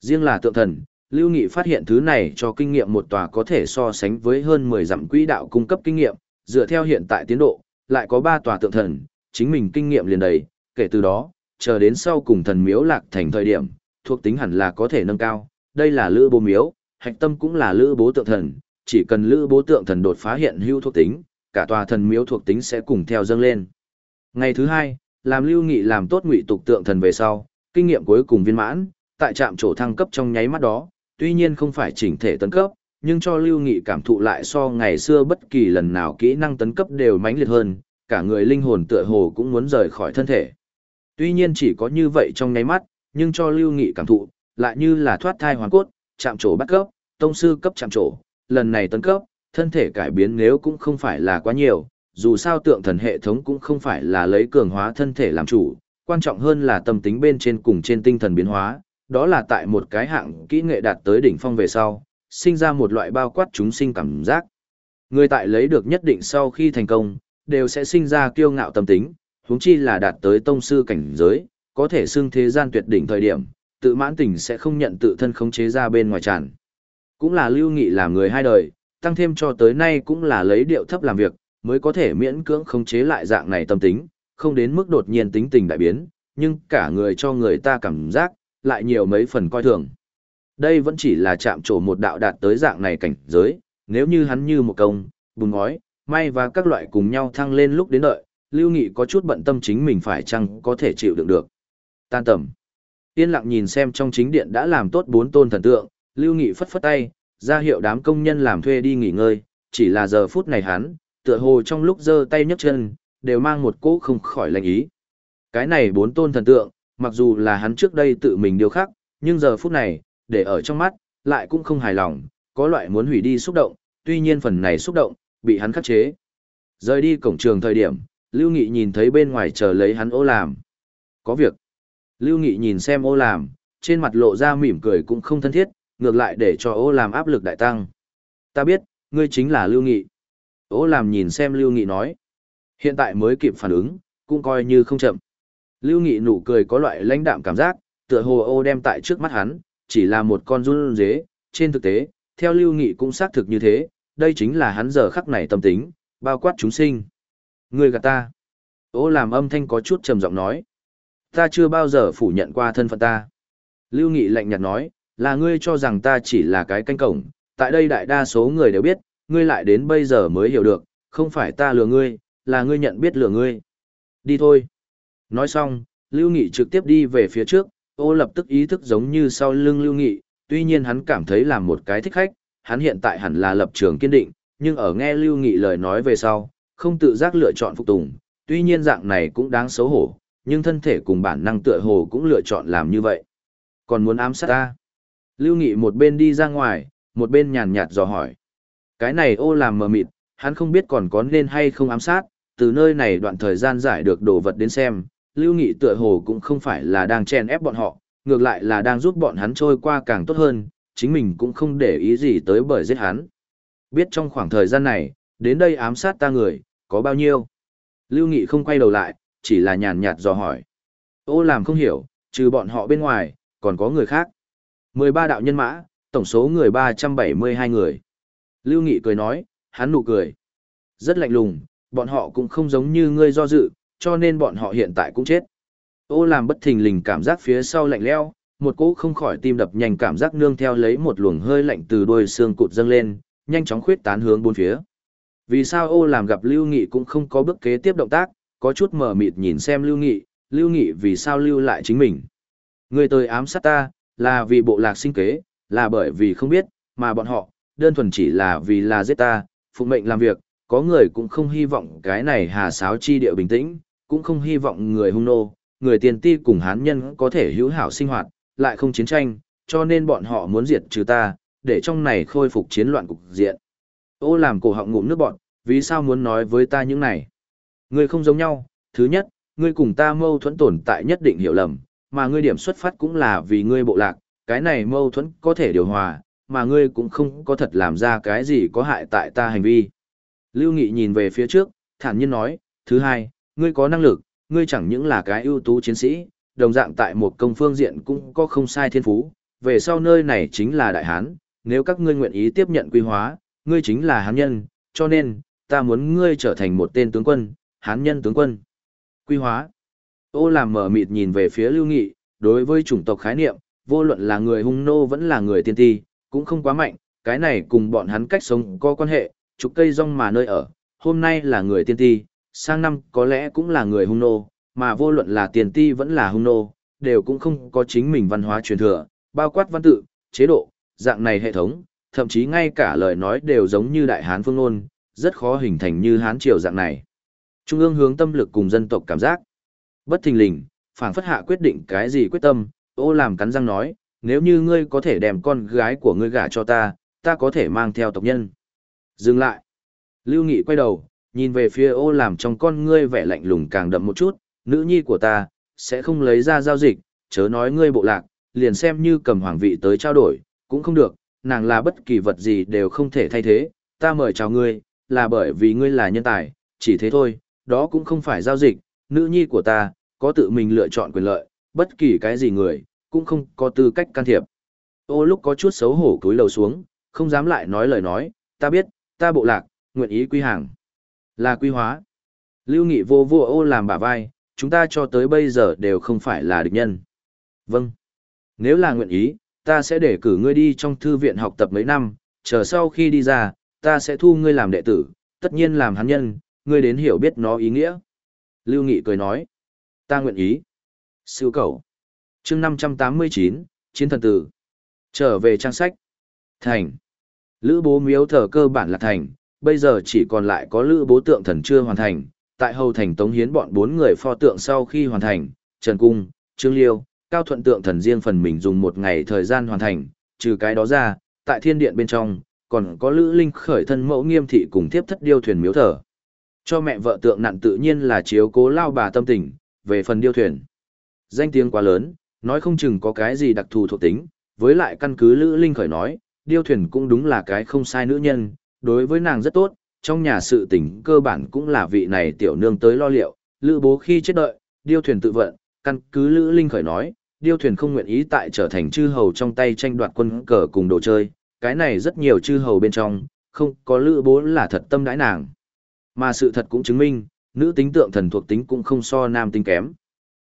Riêng là tượng thần, Lưu Nghị phát hiện thứ này cho kinh nghiệm một tòa có thể so sánh với hơn 10 dặm quỹ đạo cung cấp kinh nghiệm, dựa theo hiện tại tiến độ, lại có 3 tòa tượng thần, chính mình kinh nghiệm liền đầy, kể từ đó, chờ đến sau cùng thần miếu lạc thành thời điểm, thuộc tính hẳn là có thể nâng cao, đây là lữ bố miếu, hạch tâm cũng là lữ bố tượng thần, chỉ cần lữ bố tượng thần đột phá hiện hữu thuộc tính, cả tòa thần miếu thuộc tính sẽ cùng theo dâng lên. Ngày thứ hai, làm lưu nghị làm tốt ngụy tục tượng thần về sau, kinh nghiệm cuối cùng viên mãn, tại trạm chỗ thăng cấp trong nháy mắt đó, tuy nhiên không phải chỉnh thể tấn cấp, nhưng cho lưu nghị cảm thụ lại so ngày xưa bất kỳ lần nào kỹ năng tấn cấp đều mãnh liệt hơn, cả người linh hồn tựa hồ cũng muốn rời khỏi thân thể. Tuy nhiên chỉ có như vậy trong nháy mắt, nhưng cho lưu nghị cảm thụ, lại như là thoát thai hoàn cốt, chạm trổ bắt cấp, tông sư cấp chạm trổ, lần này tấn cấp, thân thể cải biến nếu cũng không phải là quá nhiều, dù sao tượng thần hệ thống cũng không phải là lấy cường hóa thân thể làm chủ, quan trọng hơn là tâm tính bên trên cùng trên tinh thần biến hóa, đó là tại một cái hạng kỹ nghệ đạt tới đỉnh phong về sau, sinh ra một loại bao quát chúng sinh cảm giác. Người tại lấy được nhất định sau khi thành công, đều sẽ sinh ra kiêu ngạo tâm tính, huống chi là đạt tới tông sư cảnh giới, có thể xưng thế gian tuyệt đỉnh thời điểm, tự mãn tình sẽ không nhận tự thân khống chế ra bên ngoài tràn. Cũng là lưu nghị làm người hai đời, tăng thêm cho tới nay cũng là lấy điệu thấp làm việc, mới có thể miễn cưỡng khống chế lại dạng này tâm tính, không đến mức đột nhiên tính tình đại biến, nhưng cả người cho người ta cảm giác, lại nhiều mấy phần coi thường. Đây vẫn chỉ là chạm trổ một đạo đạt tới dạng này cảnh giới, nếu như hắn như một công, bùn ngói, may và các loại cùng nhau thăng lên lúc đến đợi, Lưu Nghị có chút bận tâm chính mình phải chăng có thể chịu đựng được. Tan tầm. Yên lặng nhìn xem trong chính điện đã làm tốt bốn tôn thần tượng, Lưu Nghị phất phất tay, ra hiệu đám công nhân làm thuê đi nghỉ ngơi, chỉ là giờ phút này hắn, tựa hồ trong lúc giơ tay nhấc chân, đều mang một cỗ không khỏi lạnh ý. Cái này bốn tôn thần tượng, mặc dù là hắn trước đây tự mình điều khắc, nhưng giờ phút này, để ở trong mắt, lại cũng không hài lòng, có loại muốn hủy đi xúc động, tuy nhiên phần này xúc động, bị hắn khắc chế. Rời đi cổng trường thời điểm, Lưu Nghị nhìn thấy bên ngoài chờ lấy hắn ô làm. Có việc. Lưu Nghị nhìn xem ô làm, trên mặt lộ ra mỉm cười cũng không thân thiết, ngược lại để cho ô làm áp lực đại tăng. Ta biết, ngươi chính là Lưu Nghị. Ô làm nhìn xem Lưu Nghị nói. Hiện tại mới kịp phản ứng, cũng coi như không chậm. Lưu Nghị nụ cười có loại lãnh đạm cảm giác, tựa hồ ô đem tại trước mắt hắn, chỉ là một con run dế, trên thực tế, theo Lưu Nghị cũng xác thực như thế, đây chính là hắn giờ khắc này tâm tính, bao quát chúng sinh. Ngươi gạt ta. Ô làm âm thanh có chút trầm giọng nói. Ta chưa bao giờ phủ nhận qua thân phận ta. Lưu Nghị lạnh nhạt nói, là ngươi cho rằng ta chỉ là cái canh cổng, tại đây đại đa số người đều biết, ngươi lại đến bây giờ mới hiểu được, không phải ta lừa ngươi, là ngươi nhận biết lừa ngươi. Đi thôi. Nói xong, Lưu Nghị trực tiếp đi về phía trước, ô lập tức ý thức giống như sau lưng Lưu Nghị, tuy nhiên hắn cảm thấy là một cái thích khách, hắn hiện tại hẳn là lập trường kiên định, nhưng ở nghe Lưu Nghị lời nói về sau, không tự giác lựa chọn phục tùng, tuy nhiên dạng này cũng đáng xấu hổ, nhưng thân thể cùng bản năng tựa hồ cũng lựa chọn làm như vậy. Còn muốn ám sát ta? Lưu Nghị một bên đi ra ngoài, một bên nhàn nhạt dò hỏi. Cái này ô làm mờ mịt, hắn không biết còn có nên hay không ám sát, từ nơi này đoạn thời gian giải được đồ vật đến xem, Lưu Nghị tựa hồ cũng không phải là đang chen ép bọn họ, ngược lại là đang giúp bọn hắn trôi qua càng tốt hơn, chính mình cũng không để ý gì tới bởi giết hắn. Biết trong khoảng thời gian này, đến đây ám sát ta người, có bao nhiêu? Lưu Nghị không quay đầu lại, chỉ là nhàn nhạt dò hỏi. Ô làm không hiểu, trừ bọn họ bên ngoài, còn có người khác. 13 đạo nhân mã, tổng số người 372 người. Lưu Nghị cười nói, hắn nụ cười. Rất lạnh lùng, bọn họ cũng không giống như ngươi do dự, cho nên bọn họ hiện tại cũng chết. Ô làm bất thình lình cảm giác phía sau lạnh leo, một cỗ không khỏi tim đập nhanh cảm giác nương theo lấy một luồng hơi lạnh từ đôi xương cụt dâng lên, nhanh chóng khuyết tán hướng bốn phía. Vì sao ô làm gặp Lưu Nghị cũng không có bước kế tiếp động tác, có chút mở mịt nhìn xem Lưu Nghị, Lưu Nghị vì sao lưu lại chính mình. Người tới ám sát ta, là vì bộ lạc sinh kế, là bởi vì không biết, mà bọn họ, đơn thuần chỉ là vì là giết ta, phụ mệnh làm việc, có người cũng không hy vọng cái này hà sáo chi địa bình tĩnh, cũng không hy vọng người hung nô, người tiền ti cùng hán nhân có thể hữu hảo sinh hoạt, lại không chiến tranh, cho nên bọn họ muốn diệt trừ ta, để trong này khôi phục chiến loạn cục diện. Ô làm cổ họng ngụm nước bọn, vì sao muốn nói với ta những này? Ngươi không giống nhau, thứ nhất, ngươi cùng ta mâu thuẫn tồn tại nhất định hiểu lầm, mà ngươi điểm xuất phát cũng là vì ngươi bộ lạc, cái này mâu thuẫn có thể điều hòa, mà ngươi cũng không có thật làm ra cái gì có hại tại ta hành vi. Lưu Nghị nhìn về phía trước, thản nhiên nói, thứ hai, ngươi có năng lực, ngươi chẳng những là cái ưu tú chiến sĩ, đồng dạng tại một công phương diện cũng có không sai thiên phú, về sau nơi này chính là Đại Hán, nếu các ngươi nguyện ý tiếp nhận quy hóa, ngươi chính là Hán nhân, cho nên, ta muốn ngươi trở thành một tên tướng quân, Hán nhân tướng quân. Quy hóa. Ô làm mở mịt nhìn về phía Lưu Nghị, đối với chủng tộc khái niệm, vô luận là người hung nô vẫn là người tiên ti, cũng không quá mạnh, cái này cùng bọn hắn cách sống có quan hệ, Trục cây rong mà nơi ở, hôm nay là người tiên ti, sang năm có lẽ cũng là người hung nô, mà vô luận là tiền ti vẫn là hung nô, đều cũng không có chính mình văn hóa truyền thừa, bao quát văn tự, chế độ, dạng này hệ thống, thậm chí ngay cả lời nói đều giống như đại hán phương ngôn, rất khó hình thành như hán triều dạng này. Trung ương hướng tâm lực cùng dân tộc cảm giác. Bất thình lình, phảng phất hạ quyết định cái gì quyết tâm, ô làm cắn răng nói, nếu như ngươi có thể đem con gái của ngươi gả cho ta, ta có thể mang theo tộc nhân. Dừng lại. Lưu Nghị quay đầu, nhìn về phía ô làm trong con ngươi vẻ lạnh lùng càng đậm một chút, nữ nhi của ta, sẽ không lấy ra giao dịch, chớ nói ngươi bộ lạc, liền xem như cầm hoàng vị tới trao đổi, cũng không được, nàng là bất kỳ vật gì đều không thể thay thế, ta mời chào ngươi, là bởi vì ngươi là nhân tài, chỉ thế thôi, đó cũng không phải giao dịch, nữ nhi của ta, có tự mình lựa chọn quyền lợi, bất kỳ cái gì người, cũng không có tư cách can thiệp. Ô lúc có chút xấu hổ cúi lầu xuống, không dám lại nói lời nói, ta biết, ta bộ lạc, nguyện ý quy hàng. Là quy hóa. Lưu Nghị vô vô ô làm bả vai, chúng ta cho tới bây giờ đều không phải là địch nhân. Vâng. Nếu là nguyện ý, ta sẽ để cử ngươi đi trong thư viện học tập mấy năm, chờ sau khi đi ra, ta sẽ thu ngươi làm đệ tử, tất nhiên làm hắn nhân, ngươi đến hiểu biết nó ý nghĩa. Lưu Nghị cười nói, ta nguyện ý. Siêu cầu. chương 589, Chiến thần tử. Trở về trang sách. Thành. Lữ bố miếu thờ cơ bản là thành, bây giờ chỉ còn lại có lữ bố tượng thần chưa hoàn thành, tại hầu thành tống hiến bọn bốn người pho tượng sau khi hoàn thành, Trần Cung, Trương Liêu, Cao Thuận tượng thần riêng phần mình dùng một ngày thời gian hoàn thành, trừ cái đó ra, tại thiên điện bên trong, còn có Lữ Linh khởi thân mẫu nghiêm thị cùng tiếp thất điêu thuyền miếu thờ. Cho mẹ vợ tượng nặng tự nhiên là chiếu cố lao bà tâm tình, về phần điêu thuyền. Danh tiếng quá lớn, nói không chừng có cái gì đặc thù thuộc tính, với lại căn cứ Lữ Linh khởi nói, điêu thuyền cũng đúng là cái không sai nữ nhân, đối với nàng rất tốt, trong nhà sự tình cơ bản cũng là vị này tiểu nương tới lo liệu, lữ bố khi chết đợi, điêu thuyền tự vận, căn cứ lữ linh khởi nói, điêu thuyền không nguyện ý tại trở thành chư hầu trong tay tranh đoạt quân cờ cùng đồ chơi, cái này rất nhiều chư hầu bên trong, không có lữ bố là thật tâm đãi nàng. Mà sự thật cũng chứng minh, nữ tính tượng thần thuộc tính cũng không so nam tính kém.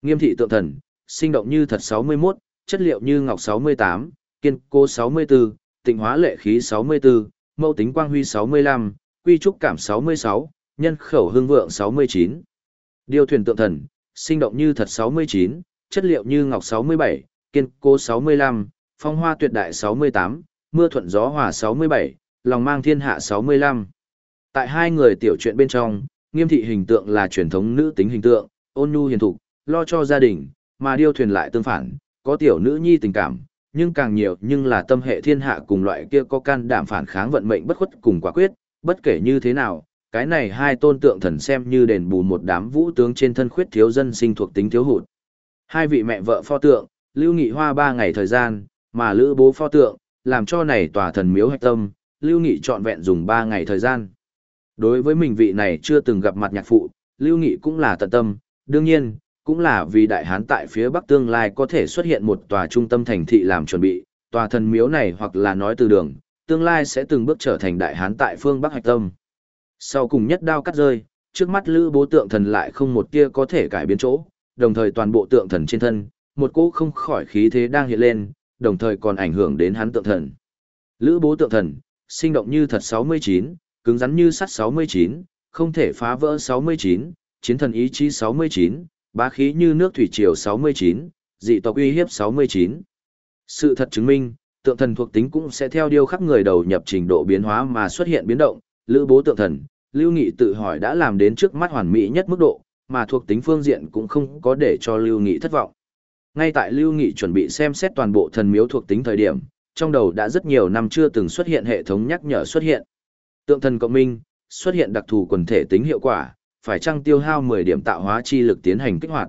Nghiêm thị tượng thần, sinh động như thật 61, chất liệu như ngọc 68, kiên cố 64, tịnh hóa lệ khí 64, mâu tính quang huy 65, quy trúc cảm 66, nhân khẩu hương vượng 69. điều thuyền tượng thần, sinh động như thật 69, chất liệu như ngọc 67, kiên cố 65, phong hoa tuyệt đại 68, mưa thuận gió hòa 67, lòng mang thiên hạ 65. Tại hai người tiểu chuyện bên trong, nghiêm thị hình tượng là truyền thống nữ tính hình tượng, ôn nhu hiền thục, lo cho gia đình, mà điêu thuyền lại tương phản, có tiểu nữ nhi tình cảm, nhưng càng nhiều nhưng là tâm hệ thiên hạ cùng loại kia có can đảm phản kháng vận mệnh bất khuất cùng quả quyết, bất kể như thế nào, cái này hai tôn tượng thần xem như đền bù một đám vũ tướng trên thân khuyết thiếu dân sinh thuộc tính thiếu hụt. Hai vị mẹ vợ pho tượng, Lưu Nghị Hoa ba ngày thời gian, mà Lữ Bố pho tượng, làm cho này tòa thần miếu hạch tâm, Lưu Nghị trọn vẹn dùng ba ngày thời gian. Đối với mình vị này chưa từng gặp mặt nhạc phụ, Lưu Nghị cũng là tận tâm, đương nhiên, cũng là vì đại hán tại phía bắc tương lai có thể xuất hiện một tòa trung tâm thành thị làm chuẩn bị, tòa thần miếu này hoặc là nói từ đường, tương lai sẽ từng bước trở thành đại hán tại phương bắc hạch tâm. Sau cùng nhất đao cắt rơi, trước mắt lữ bố tượng thần lại không một tia có thể cải biến chỗ, đồng thời toàn bộ tượng thần trên thân, một cỗ không khỏi khí thế đang hiện lên, đồng thời còn ảnh hưởng đến hắn tượng thần. Lữ bố tượng thần, sinh động như thật 69, cứng rắn như sắt 69, không thể phá vỡ 69, chiến thần ý chí 69, bá khí như nước thủy triều 69, dị tộc uy hiếp 69. Sự thật chứng minh, tượng thần thuộc tính cũng sẽ theo điều khắc người đầu nhập trình độ biến hóa mà xuất hiện biến động, lữ bố tượng thần, Lưu Nghị tự hỏi đã làm đến trước mắt hoàn mỹ nhất mức độ, mà thuộc tính phương diện cũng không có để cho Lưu Nghị thất vọng. Ngay tại Lưu Nghị chuẩn bị xem xét toàn bộ thần miếu thuộc tính thời điểm, trong đầu đã rất nhiều năm chưa từng xuất hiện hệ thống nhắc nhở xuất hiện. Tượng thần cộng minh, xuất hiện đặc thù quần thể tính hiệu quả, phải chăng tiêu hao 10 điểm tạo hóa chi lực tiến hành kích hoạt.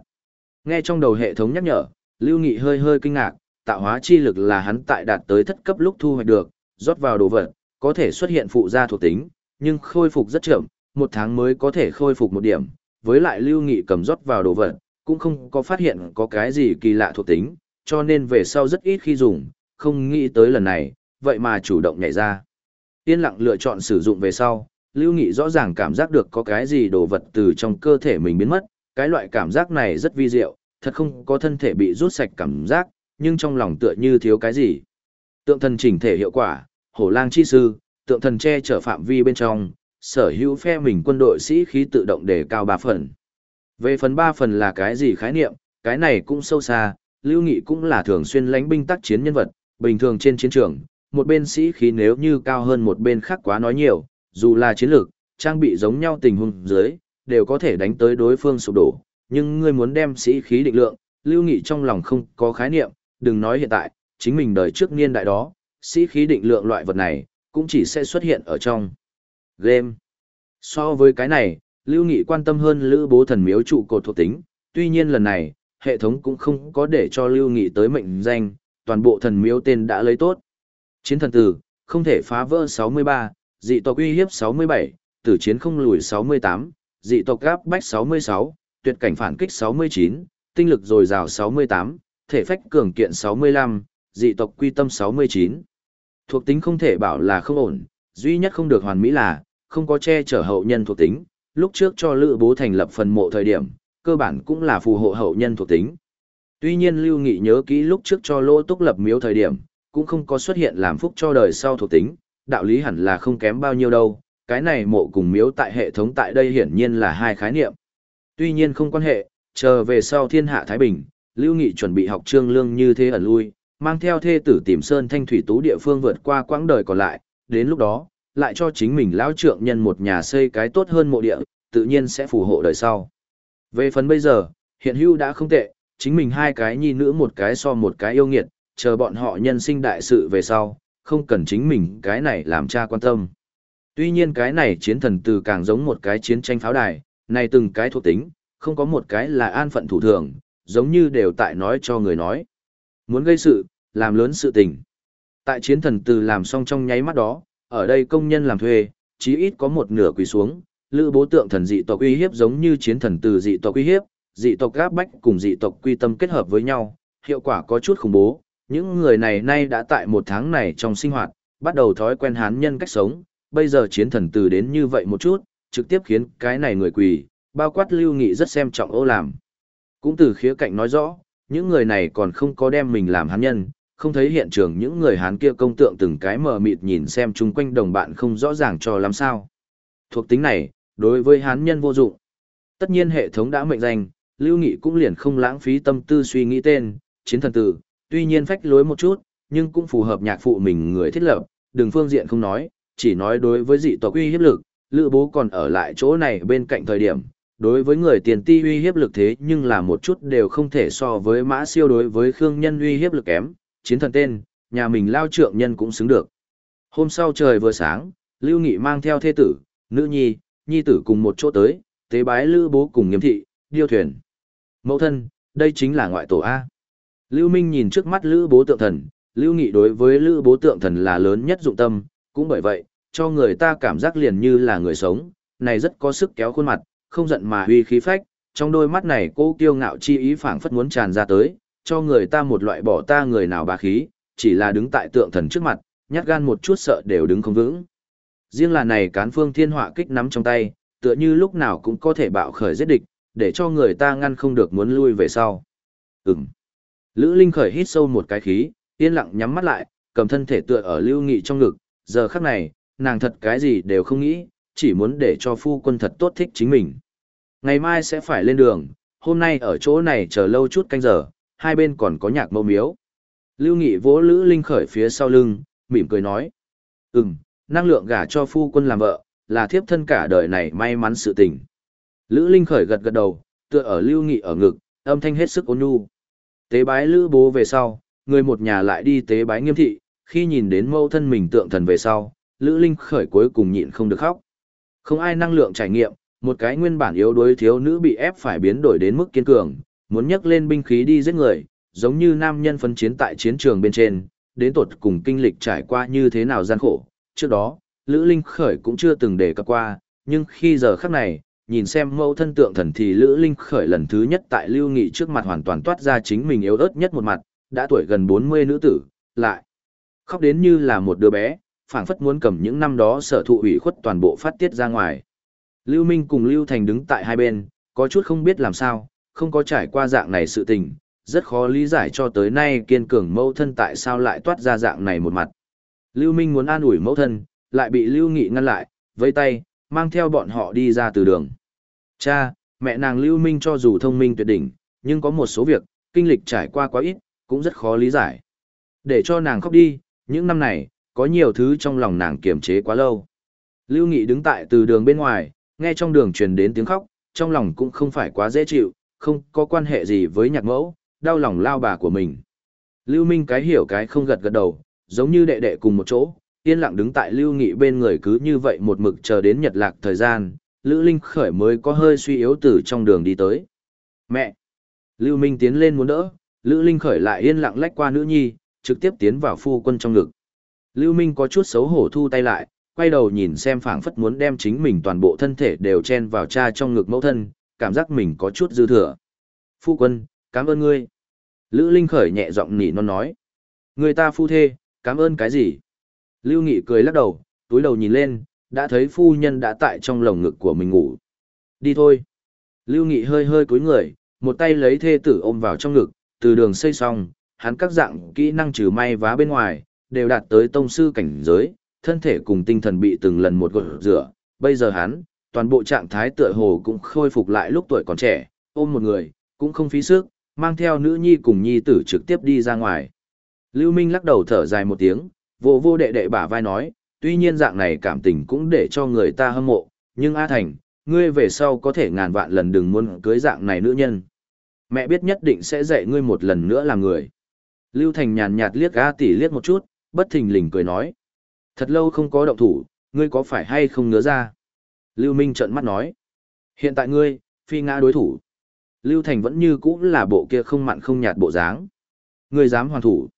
Nghe trong đầu hệ thống nhắc nhở, Lưu Nghị hơi hơi kinh ngạc, tạo hóa chi lực là hắn tại đạt tới thất cấp lúc thu hoạch được, rót vào đồ vật, có thể xuất hiện phụ gia thuộc tính, nhưng khôi phục rất chậm, một tháng mới có thể khôi phục một điểm, với lại Lưu Nghị cầm rót vào đồ vật, cũng không có phát hiện có cái gì kỳ lạ thuộc tính, cho nên về sau rất ít khi dùng, không nghĩ tới lần này, vậy mà chủ động nhảy ra. Yên lặng lựa chọn sử dụng về sau, Lưu Nghị rõ ràng cảm giác được có cái gì đồ vật từ trong cơ thể mình biến mất, cái loại cảm giác này rất vi diệu, thật không có thân thể bị rút sạch cảm giác, nhưng trong lòng tựa như thiếu cái gì. Tượng thần chỉnh thể hiệu quả, hổ lang chi sư, tượng thần che chở phạm vi bên trong, sở hữu phe mình quân đội sĩ khí tự động đề cao 3 phần. Về phần 3 phần là cái gì khái niệm, cái này cũng sâu xa, Lưu Nghị cũng là thường xuyên lánh binh tác chiến nhân vật, bình thường trên chiến trường, một bên sĩ khí nếu như cao hơn một bên khác quá nói nhiều, dù là chiến lược, trang bị giống nhau tình huống dưới, đều có thể đánh tới đối phương sụp đổ, nhưng ngươi muốn đem sĩ khí định lượng, Lưu Nghị trong lòng không có khái niệm, đừng nói hiện tại, chính mình đời trước niên đại đó, sĩ khí định lượng loại vật này, cũng chỉ sẽ xuất hiện ở trong game. So với cái này, Lưu Nghị quan tâm hơn Lữ Bố Thần Miếu trụ cột thuộc tính, tuy nhiên lần này, hệ thống cũng không có để cho Lưu Nghị tới mệnh danh, toàn bộ thần miếu tên đã lấy tốt. Chiến thần tử, không thể phá vỡ 63, dị tộc uy hiếp 67, tử chiến không lùi 68, dị tộc gáp bách 66, tuyệt cảnh phản kích 69, tinh lực dồi dào 68, thể phách cường kiện 65, dị tộc quy tâm 69. Thuộc tính không thể bảo là không ổn, duy nhất không được hoàn mỹ là, không có che chở hậu nhân thuộc tính, lúc trước cho lữ bố thành lập phần mộ thời điểm, cơ bản cũng là phù hộ hậu nhân thuộc tính. Tuy nhiên Lưu Nghị nhớ kỹ lúc trước cho lỗ túc lập miếu thời điểm, cũng không có xuất hiện làm phúc cho đời sau thuộc tính, đạo lý hẳn là không kém bao nhiêu đâu, cái này mộ cùng miếu tại hệ thống tại đây hiển nhiên là hai khái niệm. Tuy nhiên không quan hệ, chờ về sau thiên hạ Thái Bình, Lưu Nghị chuẩn bị học trương lương như thế ẩn lui, mang theo thê tử tìm sơn thanh thủy tú địa phương vượt qua quãng đời còn lại, đến lúc đó, lại cho chính mình lão trượng nhân một nhà xây cái tốt hơn mộ địa, tự nhiên sẽ phù hộ đời sau. Về phần bây giờ, hiện hữu đã không tệ, chính mình hai cái nhi nữ một cái so một cái yêu nghiệt, chờ bọn họ nhân sinh đại sự về sau, không cần chính mình cái này làm cha quan tâm. Tuy nhiên cái này chiến thần từ càng giống một cái chiến tranh pháo đài, này từng cái thuộc tính, không có một cái là an phận thủ thường, giống như đều tại nói cho người nói. Muốn gây sự, làm lớn sự tình. Tại chiến thần từ làm xong trong nháy mắt đó, ở đây công nhân làm thuê, chí ít có một nửa quỳ xuống, lữ bố tượng thần dị tộc uy hiếp giống như chiến thần từ dị tộc uy hiếp, dị tộc gáp bách cùng dị tộc quy tâm kết hợp với nhau, hiệu quả có chút khủng bố. Những người này nay đã tại một tháng này trong sinh hoạt, bắt đầu thói quen hán nhân cách sống, bây giờ chiến thần từ đến như vậy một chút, trực tiếp khiến cái này người quỳ, bao quát lưu nghị rất xem trọng ô làm. Cũng từ khía cạnh nói rõ, những người này còn không có đem mình làm hán nhân, không thấy hiện trường những người hán kia công tượng từng cái mờ mịt nhìn xem chung quanh đồng bạn không rõ ràng cho làm sao. Thuộc tính này, đối với hán nhân vô dụng. Tất nhiên hệ thống đã mệnh danh, Lưu Nghị cũng liền không lãng phí tâm tư suy nghĩ tên, chiến thần tử, tuy nhiên phách lối một chút, nhưng cũng phù hợp nhạc phụ mình người thiết lập, đừng phương diện không nói, chỉ nói đối với dị tộc uy hiếp lực, Lữ Bố còn ở lại chỗ này bên cạnh thời điểm, đối với người tiền ti uy hiếp lực thế nhưng là một chút đều không thể so với mã siêu đối với Khương Nhân uy hiếp lực kém, chiến thần tên, nhà mình lao trượng nhân cũng xứng được. Hôm sau trời vừa sáng, Lưu Nghị mang theo thê tử, nữ nhi, nhi tử cùng một chỗ tới, tế bái lữ bố cùng nghiêm thị, điêu thuyền. Mẫu thân, đây chính là ngoại tổ A. Lưu Minh nhìn trước mắt lữ bố tượng thần, Lưu Nghị đối với lữ bố tượng thần là lớn nhất dụng tâm, cũng bởi vậy, cho người ta cảm giác liền như là người sống, này rất có sức kéo khuôn mặt, không giận mà uy khí phách, trong đôi mắt này cô kiêu ngạo chi ý phảng phất muốn tràn ra tới, cho người ta một loại bỏ ta người nào bá khí, chỉ là đứng tại tượng thần trước mặt, nhát gan một chút sợ đều đứng không vững. Riêng là này cán phương thiên họa kích nắm trong tay, tựa như lúc nào cũng có thể bạo khởi giết địch, để cho người ta ngăn không được muốn lui về sau. Ừm. Lữ Linh khởi hít sâu một cái khí, yên lặng nhắm mắt lại, cầm thân thể tựa ở Lưu Nghị trong ngực, giờ khắc này, nàng thật cái gì đều không nghĩ, chỉ muốn để cho phu quân thật tốt thích chính mình. Ngày mai sẽ phải lên đường, hôm nay ở chỗ này chờ lâu chút canh giờ, hai bên còn có nhạc mâu miếu. Lưu Nghị vỗ Lữ Linh khởi phía sau lưng, mỉm cười nói. Ừm, năng lượng gả cho phu quân làm vợ, là thiếp thân cả đời này may mắn sự tình. Lữ Linh khởi gật gật đầu, tựa ở Lưu Nghị ở ngực, âm thanh hết sức ôn nhu. Tế bái Lữ bố về sau, người một nhà lại đi tế bái nghiêm thị, khi nhìn đến mâu thân mình tượng thần về sau, Lữ Linh khởi cuối cùng nhịn không được khóc. Không ai năng lượng trải nghiệm, một cái nguyên bản yếu đuối thiếu nữ bị ép phải biến đổi đến mức kiên cường, muốn nhấc lên binh khí đi giết người, giống như nam nhân phân chiến tại chiến trường bên trên, đến tột cùng kinh lịch trải qua như thế nào gian khổ. Trước đó, Lữ Linh Khởi cũng chưa từng đề cập qua, nhưng khi giờ khắc này, nhìn xem mẫu thân tượng thần thì Lữ Linh Khởi lần thứ nhất tại Lưu Nghị trước mặt hoàn toàn toát ra chính mình yếu ớt nhất một mặt, đã tuổi gần 40 nữ tử, lại khóc đến như là một đứa bé, phảng phất muốn cầm những năm đó sở thụ ủy khuất toàn bộ phát tiết ra ngoài. Lưu Minh cùng Lưu Thành đứng tại hai bên, có chút không biết làm sao, không có trải qua dạng này sự tình, rất khó lý giải cho tới nay kiên cường mẫu thân tại sao lại toát ra dạng này một mặt. Lưu Minh muốn an ủi mẫu thân, lại bị Lưu Nghị ngăn lại, vây tay, mang theo bọn họ đi ra từ đường. Cha, mẹ nàng Lưu Minh cho dù thông minh tuyệt đỉnh, nhưng có một số việc, kinh lịch trải qua quá ít, cũng rất khó lý giải. Để cho nàng khóc đi, những năm này, có nhiều thứ trong lòng nàng kiềm chế quá lâu. Lưu Nghị đứng tại từ đường bên ngoài, nghe trong đường truyền đến tiếng khóc, trong lòng cũng không phải quá dễ chịu, không có quan hệ gì với nhạc mẫu, đau lòng lao bà của mình. Lưu Minh cái hiểu cái không gật gật đầu, giống như đệ đệ cùng một chỗ, yên lặng đứng tại Lưu Nghị bên người cứ như vậy một mực chờ đến nhật lạc thời gian, Lữ Linh khởi mới có hơi suy yếu từ trong đường đi tới. Mẹ! Lưu Minh tiến lên muốn đỡ, Lữ Linh khởi lại yên lặng lách qua nữ nhi, trực tiếp tiến vào phu quân trong ngực. Lưu Minh có chút xấu hổ thu tay lại, quay đầu nhìn xem phảng phất muốn đem chính mình toàn bộ thân thể đều chen vào cha trong ngực mẫu thân, cảm giác mình có chút dư thừa. Phu quân, cảm ơn ngươi. Lữ Linh khởi nhẹ giọng nỉ non nói. Người ta phu thê, cảm ơn cái gì? Lưu Nghị cười lắc đầu, túi đầu nhìn lên, đã thấy phu nhân đã tại trong lồng ngực của mình ngủ. Đi thôi. Lưu Nghị hơi hơi cúi người, một tay lấy thê tử ôm vào trong ngực, từ đường xây xong, hắn các dạng kỹ năng trừ may vá bên ngoài, đều đạt tới tông sư cảnh giới, thân thể cùng tinh thần bị từng lần một gột rửa. Bây giờ hắn, toàn bộ trạng thái tựa hồ cũng khôi phục lại lúc tuổi còn trẻ, ôm một người, cũng không phí sức, mang theo nữ nhi cùng nhi tử trực tiếp đi ra ngoài. Lưu Minh lắc đầu thở dài một tiếng, vô vô đệ đệ bả vai nói, tuy nhiên dạng này cảm tình cũng để cho người ta hâm mộ, nhưng A Thành, ngươi về sau có thể ngàn vạn lần đừng muốn cưới dạng này nữ nhân. Mẹ biết nhất định sẽ dạy ngươi một lần nữa làm người. Lưu Thành nhàn nhạt liếc A tỷ liếc một chút, bất thình lình cười nói. Thật lâu không có động thủ, ngươi có phải hay không nhớ ra? Lưu Minh trợn mắt nói. Hiện tại ngươi, phi ngã đối thủ. Lưu Thành vẫn như cũ là bộ kia không mặn không nhạt bộ dáng. Ngươi dám hoàn thủ.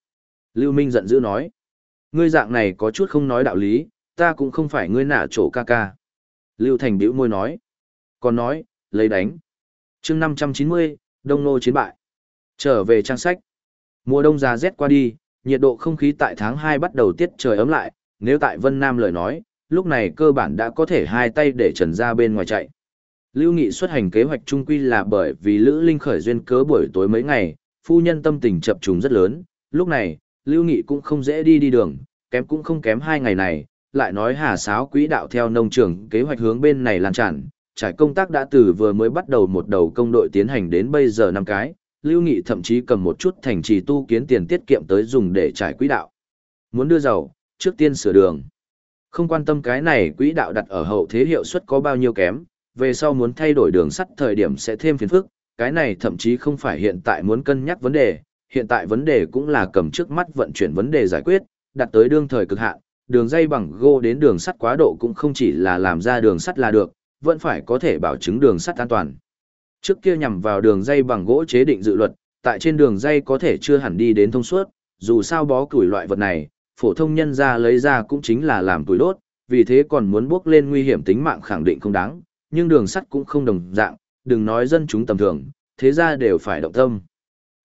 Lưu Minh giận dữ nói. Ngươi dạng này có chút không nói đạo lý, ta cũng không phải ngươi nả chỗ ca ca. Lưu Thành bĩu môi nói. Còn nói, lấy đánh. chương 590, Đông Nô chiến bại. Trở về trang sách. Mùa đông già rét qua đi, nhiệt độ không khí tại tháng 2 bắt đầu tiết trời ấm lại, nếu tại Vân Nam lời nói, lúc này cơ bản đã có thể hai tay để trần ra bên ngoài chạy. Lưu Nghị xuất hành kế hoạch trung quy là bởi vì Lữ Linh khởi duyên cớ buổi tối mấy ngày, phu nhân tâm tình chập trùng rất lớn, lúc này, Lưu Nghị cũng không dễ đi đi đường, kém cũng không kém hai ngày này, lại nói hà sáo quỹ đạo theo nông trường kế hoạch hướng bên này lan tràn, trải công tác đã từ vừa mới bắt đầu một đầu công đội tiến hành đến bây giờ năm cái, Lưu Nghị thậm chí cầm một chút thành trì tu kiến tiền tiết kiệm tới dùng để trải quỹ đạo. Muốn đưa giàu, trước tiên sửa đường. Không quan tâm cái này quỹ đạo đặt ở hậu thế hiệu suất có bao nhiêu kém, về sau muốn thay đổi đường sắt thời điểm sẽ thêm phiền phức, cái này thậm chí không phải hiện tại muốn cân nhắc vấn đề, hiện tại vấn đề cũng là cầm trước mắt vận chuyển vấn đề giải quyết, đặt tới đương thời cực hạn, đường dây bằng gô đến đường sắt quá độ cũng không chỉ là làm ra đường sắt là được, vẫn phải có thể bảo chứng đường sắt an toàn. Trước kia nhằm vào đường dây bằng gỗ chế định dự luật, tại trên đường dây có thể chưa hẳn đi đến thông suốt, dù sao bó củi loại vật này, phổ thông nhân ra lấy ra cũng chính là làm củi đốt, vì thế còn muốn bước lên nguy hiểm tính mạng khẳng định không đáng, nhưng đường sắt cũng không đồng dạng, đừng nói dân chúng tầm thường, thế ra đều phải động tâm.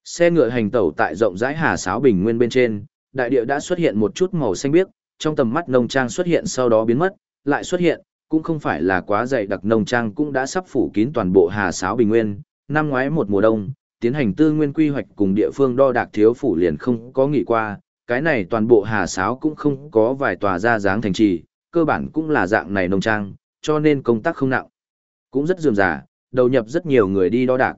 Xe ngựa hành tẩu tại rộng rãi hà sáo bình nguyên bên trên, đại địa đã xuất hiện một chút màu xanh biếc, trong tầm mắt nông trang xuất hiện sau đó biến mất, lại xuất hiện, cũng không phải là quá dày đặc nông trang cũng đã sắp phủ kín toàn bộ hà sáo bình nguyên, năm ngoái một mùa đông, tiến hành tư nguyên quy hoạch cùng địa phương đo đạc thiếu phủ liền không có nghỉ qua, cái này toàn bộ hà sáo cũng không có vài tòa ra dáng thành trì, cơ bản cũng là dạng này nông trang, cho nên công tác không nặng. Cũng rất dườm giả, đầu nhập rất nhiều người đi đo đạc.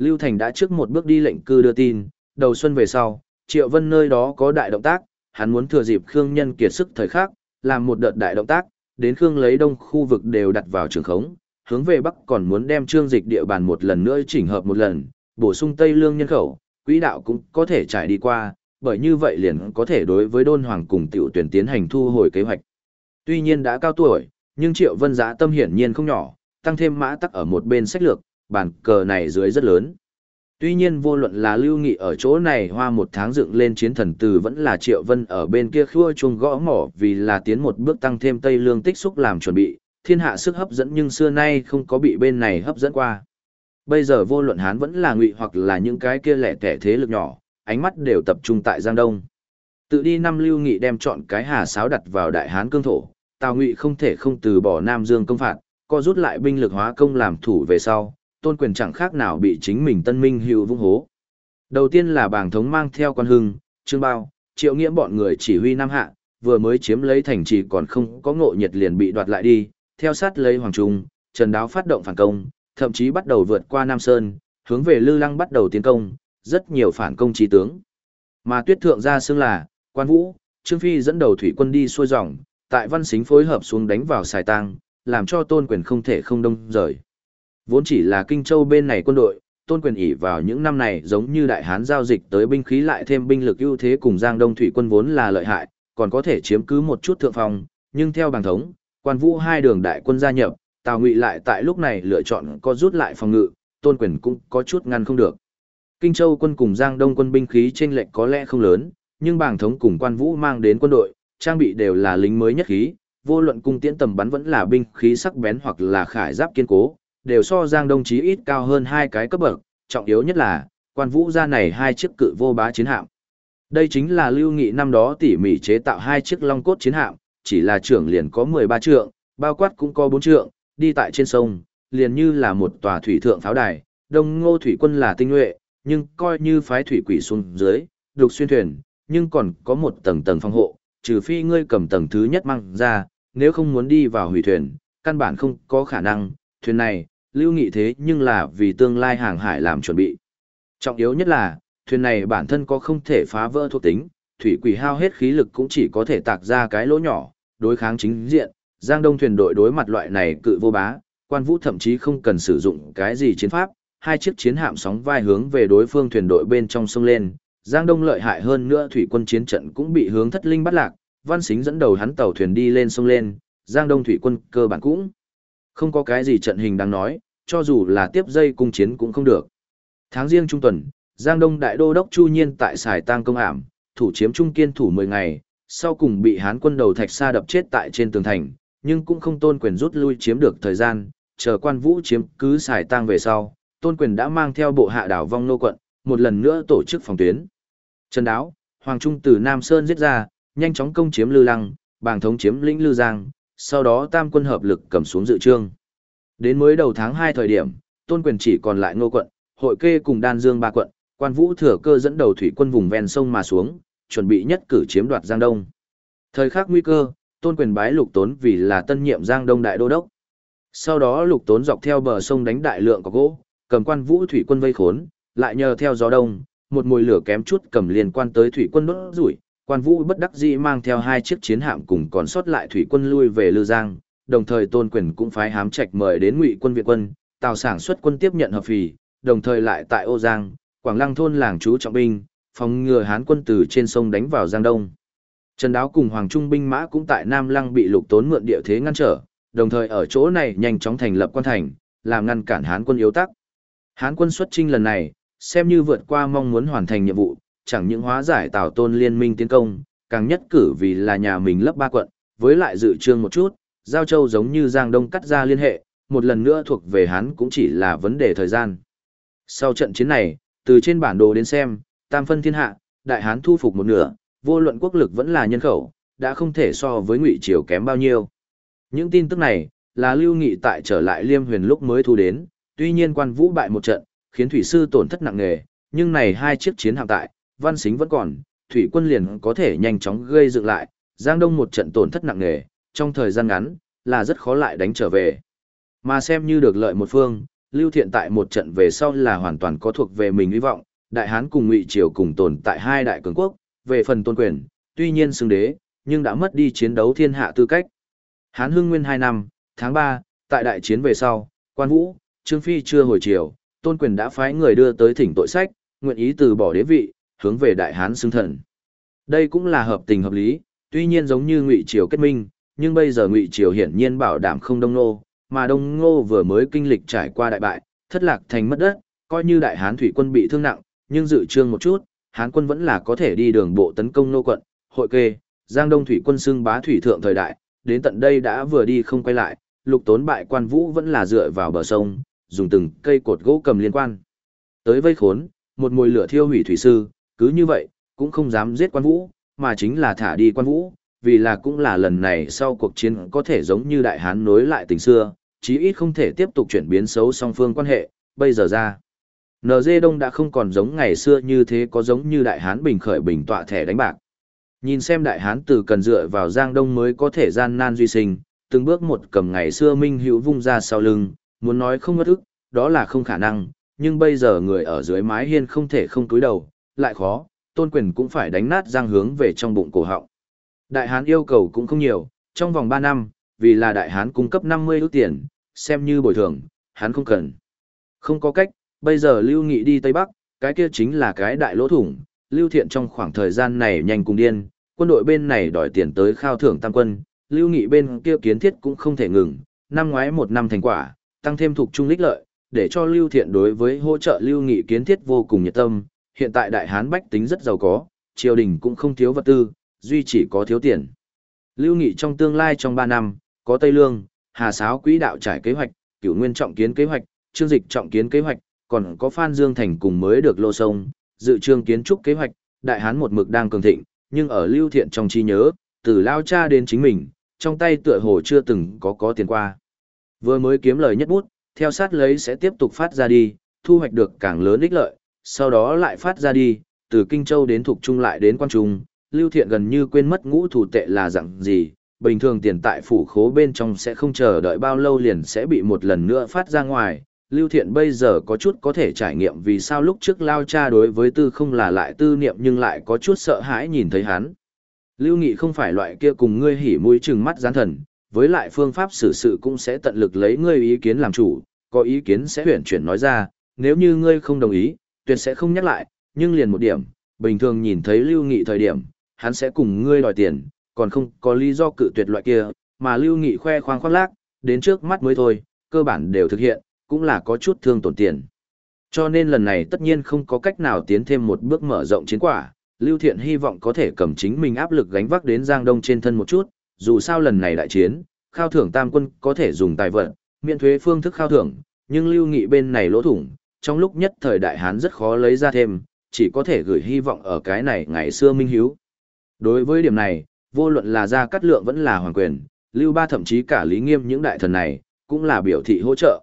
Lưu Thành đã trước một bước đi lệnh cư đưa tin, đầu xuân về sau, Triệu Vân nơi đó có đại động tác, hắn muốn thừa dịp Khương Nhân kiệt sức thời khắc, làm một đợt đại động tác, đến Khương lấy đông khu vực đều đặt vào trường khống, hướng về Bắc còn muốn đem trương dịch địa bàn một lần nữa chỉnh hợp một lần, bổ sung Tây Lương nhân khẩu, quỹ đạo cũng có thể trải đi qua, bởi như vậy liền có thể đối với đôn hoàng cùng tiểu tuyển tiến hành thu hồi kế hoạch. Tuy nhiên đã cao tuổi, nhưng Triệu Vân Giá tâm hiển nhiên không nhỏ, tăng thêm mã tắc ở một bên sách lược, bàn cờ này dưới rất lớn. Tuy nhiên vô luận là lưu nghị ở chỗ này hoa một tháng dựng lên chiến thần từ vẫn là triệu vân ở bên kia khua chuông gõ mỏ vì là tiến một bước tăng thêm tây lương tích xúc làm chuẩn bị, thiên hạ sức hấp dẫn nhưng xưa nay không có bị bên này hấp dẫn qua. Bây giờ vô luận hán vẫn là ngụy hoặc là những cái kia lẻ tẻ thế lực nhỏ, ánh mắt đều tập trung tại Giang Đông. Tự đi năm lưu nghị đem chọn cái hà sáo đặt vào đại hán cương thổ, tào ngụy không thể không từ bỏ Nam Dương công phạt, co rút lại binh lực hóa công làm thủ về sau, tôn quyền chẳng khác nào bị chính mình tân minh hữu vung hố. Đầu tiên là bảng thống mang theo quan hưng, trương bao, triệu nghĩa bọn người chỉ huy Nam Hạ, vừa mới chiếm lấy thành trì còn không có ngộ nhiệt liền bị đoạt lại đi, theo sát lấy Hoàng Trung, Trần Đáo phát động phản công, thậm chí bắt đầu vượt qua Nam Sơn, hướng về Lư Lăng bắt đầu tiến công, rất nhiều phản công trí tướng. Mà tuyết thượng ra xương là, quan vũ, Trương Phi dẫn đầu thủy quân đi xuôi dòng, tại văn xính phối hợp xuống đánh vào xài tang, làm cho tôn quyền không thể không đông rời. Vốn chỉ là Kinh Châu bên này quân đội, tôn quyền ỉ vào những năm này giống như đại hán giao dịch tới binh khí lại thêm binh lực ưu thế cùng Giang Đông thủy quân vốn là lợi hại, còn có thể chiếm cứ một chút thượng phong, nhưng theo bằng thống, quan vũ hai đường đại quân gia nhập, Tào Ngụy lại tại lúc này lựa chọn có rút lại phòng ngự, tôn quyền cũng có chút ngăn không được. Kinh Châu quân cùng Giang Đông quân binh khí chênh lệch có lẽ không lớn, nhưng bảng thống cùng quan vũ mang đến quân đội, trang bị đều là lính mới nhất khí, vô luận cung tiễn tầm bắn vẫn là binh khí sắc bén hoặc là khải giáp kiên cố, đều so Giang Đông chí ít cao hơn hai cái cấp bậc, trọng yếu nhất là, quan vũ ra này hai chiếc cự vô bá chiến hạm. Đây chính là lưu nghị năm đó tỉ mỉ chế tạo hai chiếc long cốt chiến hạm, chỉ là trưởng liền có 13 trượng, bao quát cũng có 4 trượng, đi tại trên sông, liền như là một tòa thủy thượng pháo đài, đông ngô thủy quân là tinh nhuệ, nhưng coi như phái thủy quỷ xuống dưới, đục xuyên thuyền, nhưng còn có một tầng tầng phòng hộ, trừ phi ngươi cầm tầng thứ nhất mang ra, nếu không muốn đi vào hủy thuyền, căn bản không có khả năng, thuyền này, lưu nghị thế nhưng là vì tương lai hàng hải làm chuẩn bị. Trọng yếu nhất là, thuyền này bản thân có không thể phá vỡ thuộc tính, thủy quỷ hao hết khí lực cũng chỉ có thể tạc ra cái lỗ nhỏ, đối kháng chính diện, Giang Đông thuyền đội đối mặt loại này cự vô bá, quan vũ thậm chí không cần sử dụng cái gì chiến pháp, hai chiếc chiến hạm sóng vai hướng về đối phương thuyền đội bên trong sông lên, Giang Đông lợi hại hơn nữa thủy quân chiến trận cũng bị hướng thất linh bắt lạc, Văn Xính dẫn đầu hắn tàu thuyền đi lên sông lên, Giang Đông thủy quân cơ bản cũng không có cái gì trận hình đáng nói, cho dù là tiếp dây cung chiến cũng không được. Tháng riêng trung tuần, Giang Đông đại đô đốc Chu Nhiên tại Sài Tang công ảm, thủ chiếm trung kiên thủ 10 ngày, sau cùng bị Hán quân đầu thạch sa đập chết tại trên tường thành, nhưng cũng không tôn quyền rút lui chiếm được thời gian, chờ quan vũ chiếm cứ Sài Tang về sau, tôn quyền đã mang theo bộ hạ đảo vong nô quận, một lần nữa tổ chức phòng tuyến. Trần Đáo, Hoàng Trung từ Nam Sơn giết ra, nhanh chóng công chiếm Lư Lăng, bàng thống chiếm lĩnh Lư Giang, sau đó tam quân hợp lực cầm xuống dự trương. Đến mới đầu tháng 2 thời điểm, tôn quyền chỉ còn lại ngô quận, hội kê cùng đan dương ba quận, quan vũ thừa cơ dẫn đầu thủy quân vùng ven sông mà xuống, chuẩn bị nhất cử chiếm đoạt Giang Đông. Thời khắc nguy cơ, tôn quyền bái lục tốn vì là tân nhiệm Giang Đông đại đô đốc. Sau đó lục tốn dọc theo bờ sông đánh đại lượng có gỗ, cầm quan vũ thủy quân vây khốn, lại nhờ theo gió đông, một mùi lửa kém chút cầm liên quan tới thủy quân đốt rủi, quan vũ bất đắc dĩ mang theo hai chiếc chiến hạm cùng còn sót lại thủy quân lui về Lư Giang, đồng thời tôn quyền cũng phái hám trạch mời đến ngụy quân viện quân, tàu sản xuất quân tiếp nhận hợp phì, đồng thời lại tại Ô Giang, Quảng Lăng thôn làng chú trọng binh, phòng ngừa Hán quân từ trên sông đánh vào Giang Đông. Trần Đáo cùng Hoàng Trung binh mã cũng tại Nam Lăng bị lục tốn mượn địa thế ngăn trở, đồng thời ở chỗ này nhanh chóng thành lập quan thành, làm ngăn cản Hán quân yếu tắc. Hán quân xuất chinh lần này, xem như vượt qua mong muốn hoàn thành nhiệm vụ, chẳng những hóa giải Tào Tôn liên minh tiến công, càng nhất cử vì là nhà mình lấp ba quận, với lại dự trương một chút, Giao Châu giống như Giang Đông cắt ra liên hệ, một lần nữa thuộc về Hán cũng chỉ là vấn đề thời gian. Sau trận chiến này, từ trên bản đồ đến xem, tam phân thiên hạ, đại hán thu phục một nửa, vô luận quốc lực vẫn là nhân khẩu, đã không thể so với ngụy triều kém bao nhiêu. Những tin tức này, là lưu nghị tại trở lại liêm huyền lúc mới thu đến, tuy nhiên quan vũ bại một trận, khiến thủy sư tổn thất nặng nề, nhưng này hai chiếc chiến hạm tại, văn xính vẫn còn, thủy quân liền có thể nhanh chóng gây dựng lại, Giang Đông một trận tổn thất nặng nề, trong thời gian ngắn, là rất khó lại đánh trở về. Mà xem như được lợi một phương, Lưu Thiện tại một trận về sau là hoàn toàn có thuộc về mình hy vọng, Đại Hán cùng Ngụy Triều cùng tồn tại hai đại cường quốc, về phần tôn quyền, tuy nhiên xứng đế, nhưng đã mất đi chiến đấu thiên hạ tư cách. Hán Hưng Nguyên 2 năm, tháng 3, tại đại chiến về sau, Quan Vũ, Trương Phi chưa hồi triều, tôn quyền đã phái người đưa tới thỉnh tội sách, nguyện ý từ bỏ đế vị, hướng về Đại Hán xưng thần. Đây cũng là hợp tình hợp lý, tuy nhiên giống như Ngụy Triều kết minh, nhưng bây giờ Ngụy Triều hiển nhiên bảo đảm không đông nô, mà Đông Ngô vừa mới kinh lịch trải qua đại bại, thất lạc thành mất đất, coi như đại hán thủy quân bị thương nặng, nhưng dự trương một chút, hán quân vẫn là có thể đi đường bộ tấn công nô quận, hội kê, Giang Đông thủy quân xưng bá thủy thượng thời đại, đến tận đây đã vừa đi không quay lại, lục tốn bại quan vũ vẫn là dựa vào bờ sông, dùng từng cây cột gỗ cầm liên quan. Tới vây khốn, một mồi lửa thiêu hủy thủy sư, cứ như vậy, cũng không dám giết quan vũ, mà chính là thả đi quan vũ, vì là cũng là lần này sau cuộc chiến có thể giống như đại hán nối lại tình xưa, chí ít không thể tiếp tục chuyển biến xấu song phương quan hệ, bây giờ ra. NG Đông đã không còn giống ngày xưa như thế có giống như Đại Hán bình khởi bình tọa thẻ đánh bạc. Nhìn xem Đại Hán từ cần dựa vào Giang Đông mới có thể gian nan duy sinh, từng bước một cầm ngày xưa Minh Hữu vung ra sau lưng, muốn nói không ngất ức, đó là không khả năng, nhưng bây giờ người ở dưới mái hiên không thể không túi đầu, lại khó, tôn quyền cũng phải đánh nát giang hướng về trong bụng cổ họng. Đại Hán yêu cầu cũng không nhiều, trong vòng 3 năm, vì là đại hán cung cấp 50 ước tiền, xem như bồi thường, hắn không cần. Không có cách, bây giờ Lưu Nghị đi Tây Bắc, cái kia chính là cái đại lỗ thủng, Lưu Thiện trong khoảng thời gian này nhanh cùng điên, quân đội bên này đòi tiền tới khao thưởng tam quân, Lưu Nghị bên kia kiến thiết cũng không thể ngừng, năm ngoái một năm thành quả, tăng thêm thuộc trung lích lợi, để cho Lưu Thiện đối với hỗ trợ Lưu Nghị kiến thiết vô cùng nhiệt tâm, hiện tại đại hán bách tính rất giàu có, triều đình cũng không thiếu vật tư, duy chỉ có thiếu tiền. Lưu Nghị trong tương lai trong 3 năm, có Tây Lương, Hà Sáo quỹ đạo trải kế hoạch, Cửu Nguyên trọng kiến kế hoạch, Trương Dịch trọng kiến kế hoạch, còn có Phan Dương Thành cùng mới được lô sông, dự trương kiến trúc kế hoạch, đại hán một mực đang cường thịnh, nhưng ở Lưu Thiện trong trí nhớ, từ lao cha đến chính mình, trong tay tựa hồ chưa từng có có tiền qua. Vừa mới kiếm lời nhất bút, theo sát lấy sẽ tiếp tục phát ra đi, thu hoạch được càng lớn ích lợi, sau đó lại phát ra đi, từ Kinh Châu đến Thục Trung lại đến Quan Trung, Lưu Thiện gần như quên mất ngũ thủ tệ là dạng gì, bình thường tiền tại phủ khố bên trong sẽ không chờ đợi bao lâu liền sẽ bị một lần nữa phát ra ngoài. Lưu Thiện bây giờ có chút có thể trải nghiệm vì sao lúc trước lao cha đối với tư không là lại tư niệm nhưng lại có chút sợ hãi nhìn thấy hắn. Lưu Nghị không phải loại kia cùng ngươi hỉ mũi trừng mắt gián thần, với lại phương pháp xử sự cũng sẽ tận lực lấy ngươi ý kiến làm chủ, có ý kiến sẽ huyển chuyển nói ra, nếu như ngươi không đồng ý, tuyệt sẽ không nhắc lại, nhưng liền một điểm, bình thường nhìn thấy Lưu Nghị thời điểm, hắn sẽ cùng ngươi đòi tiền, còn không có lý do cự tuyệt loại kia, mà Lưu Nghị khoe khoang khoác lác, đến trước mắt mới thôi, cơ bản đều thực hiện, cũng là có chút thương tổn tiền. Cho nên lần này tất nhiên không có cách nào tiến thêm một bước mở rộng chiến quả, Lưu Thiện hy vọng có thể cầm chính mình áp lực gánh vác đến Giang Đông trên thân một chút, dù sao lần này đại chiến, khao thưởng tam quân có thể dùng tài vận, miễn thuế phương thức khao thưởng, nhưng Lưu Nghị bên này lỗ thủng, trong lúc nhất thời đại Hán rất khó lấy ra thêm, chỉ có thể gửi hy vọng ở cái này ngày xưa minh hiếu. Đối với điểm này, vô luận là gia cát lượng vẫn là hoàng quyền, lưu ba thậm chí cả lý nghiêm những đại thần này, cũng là biểu thị hỗ trợ.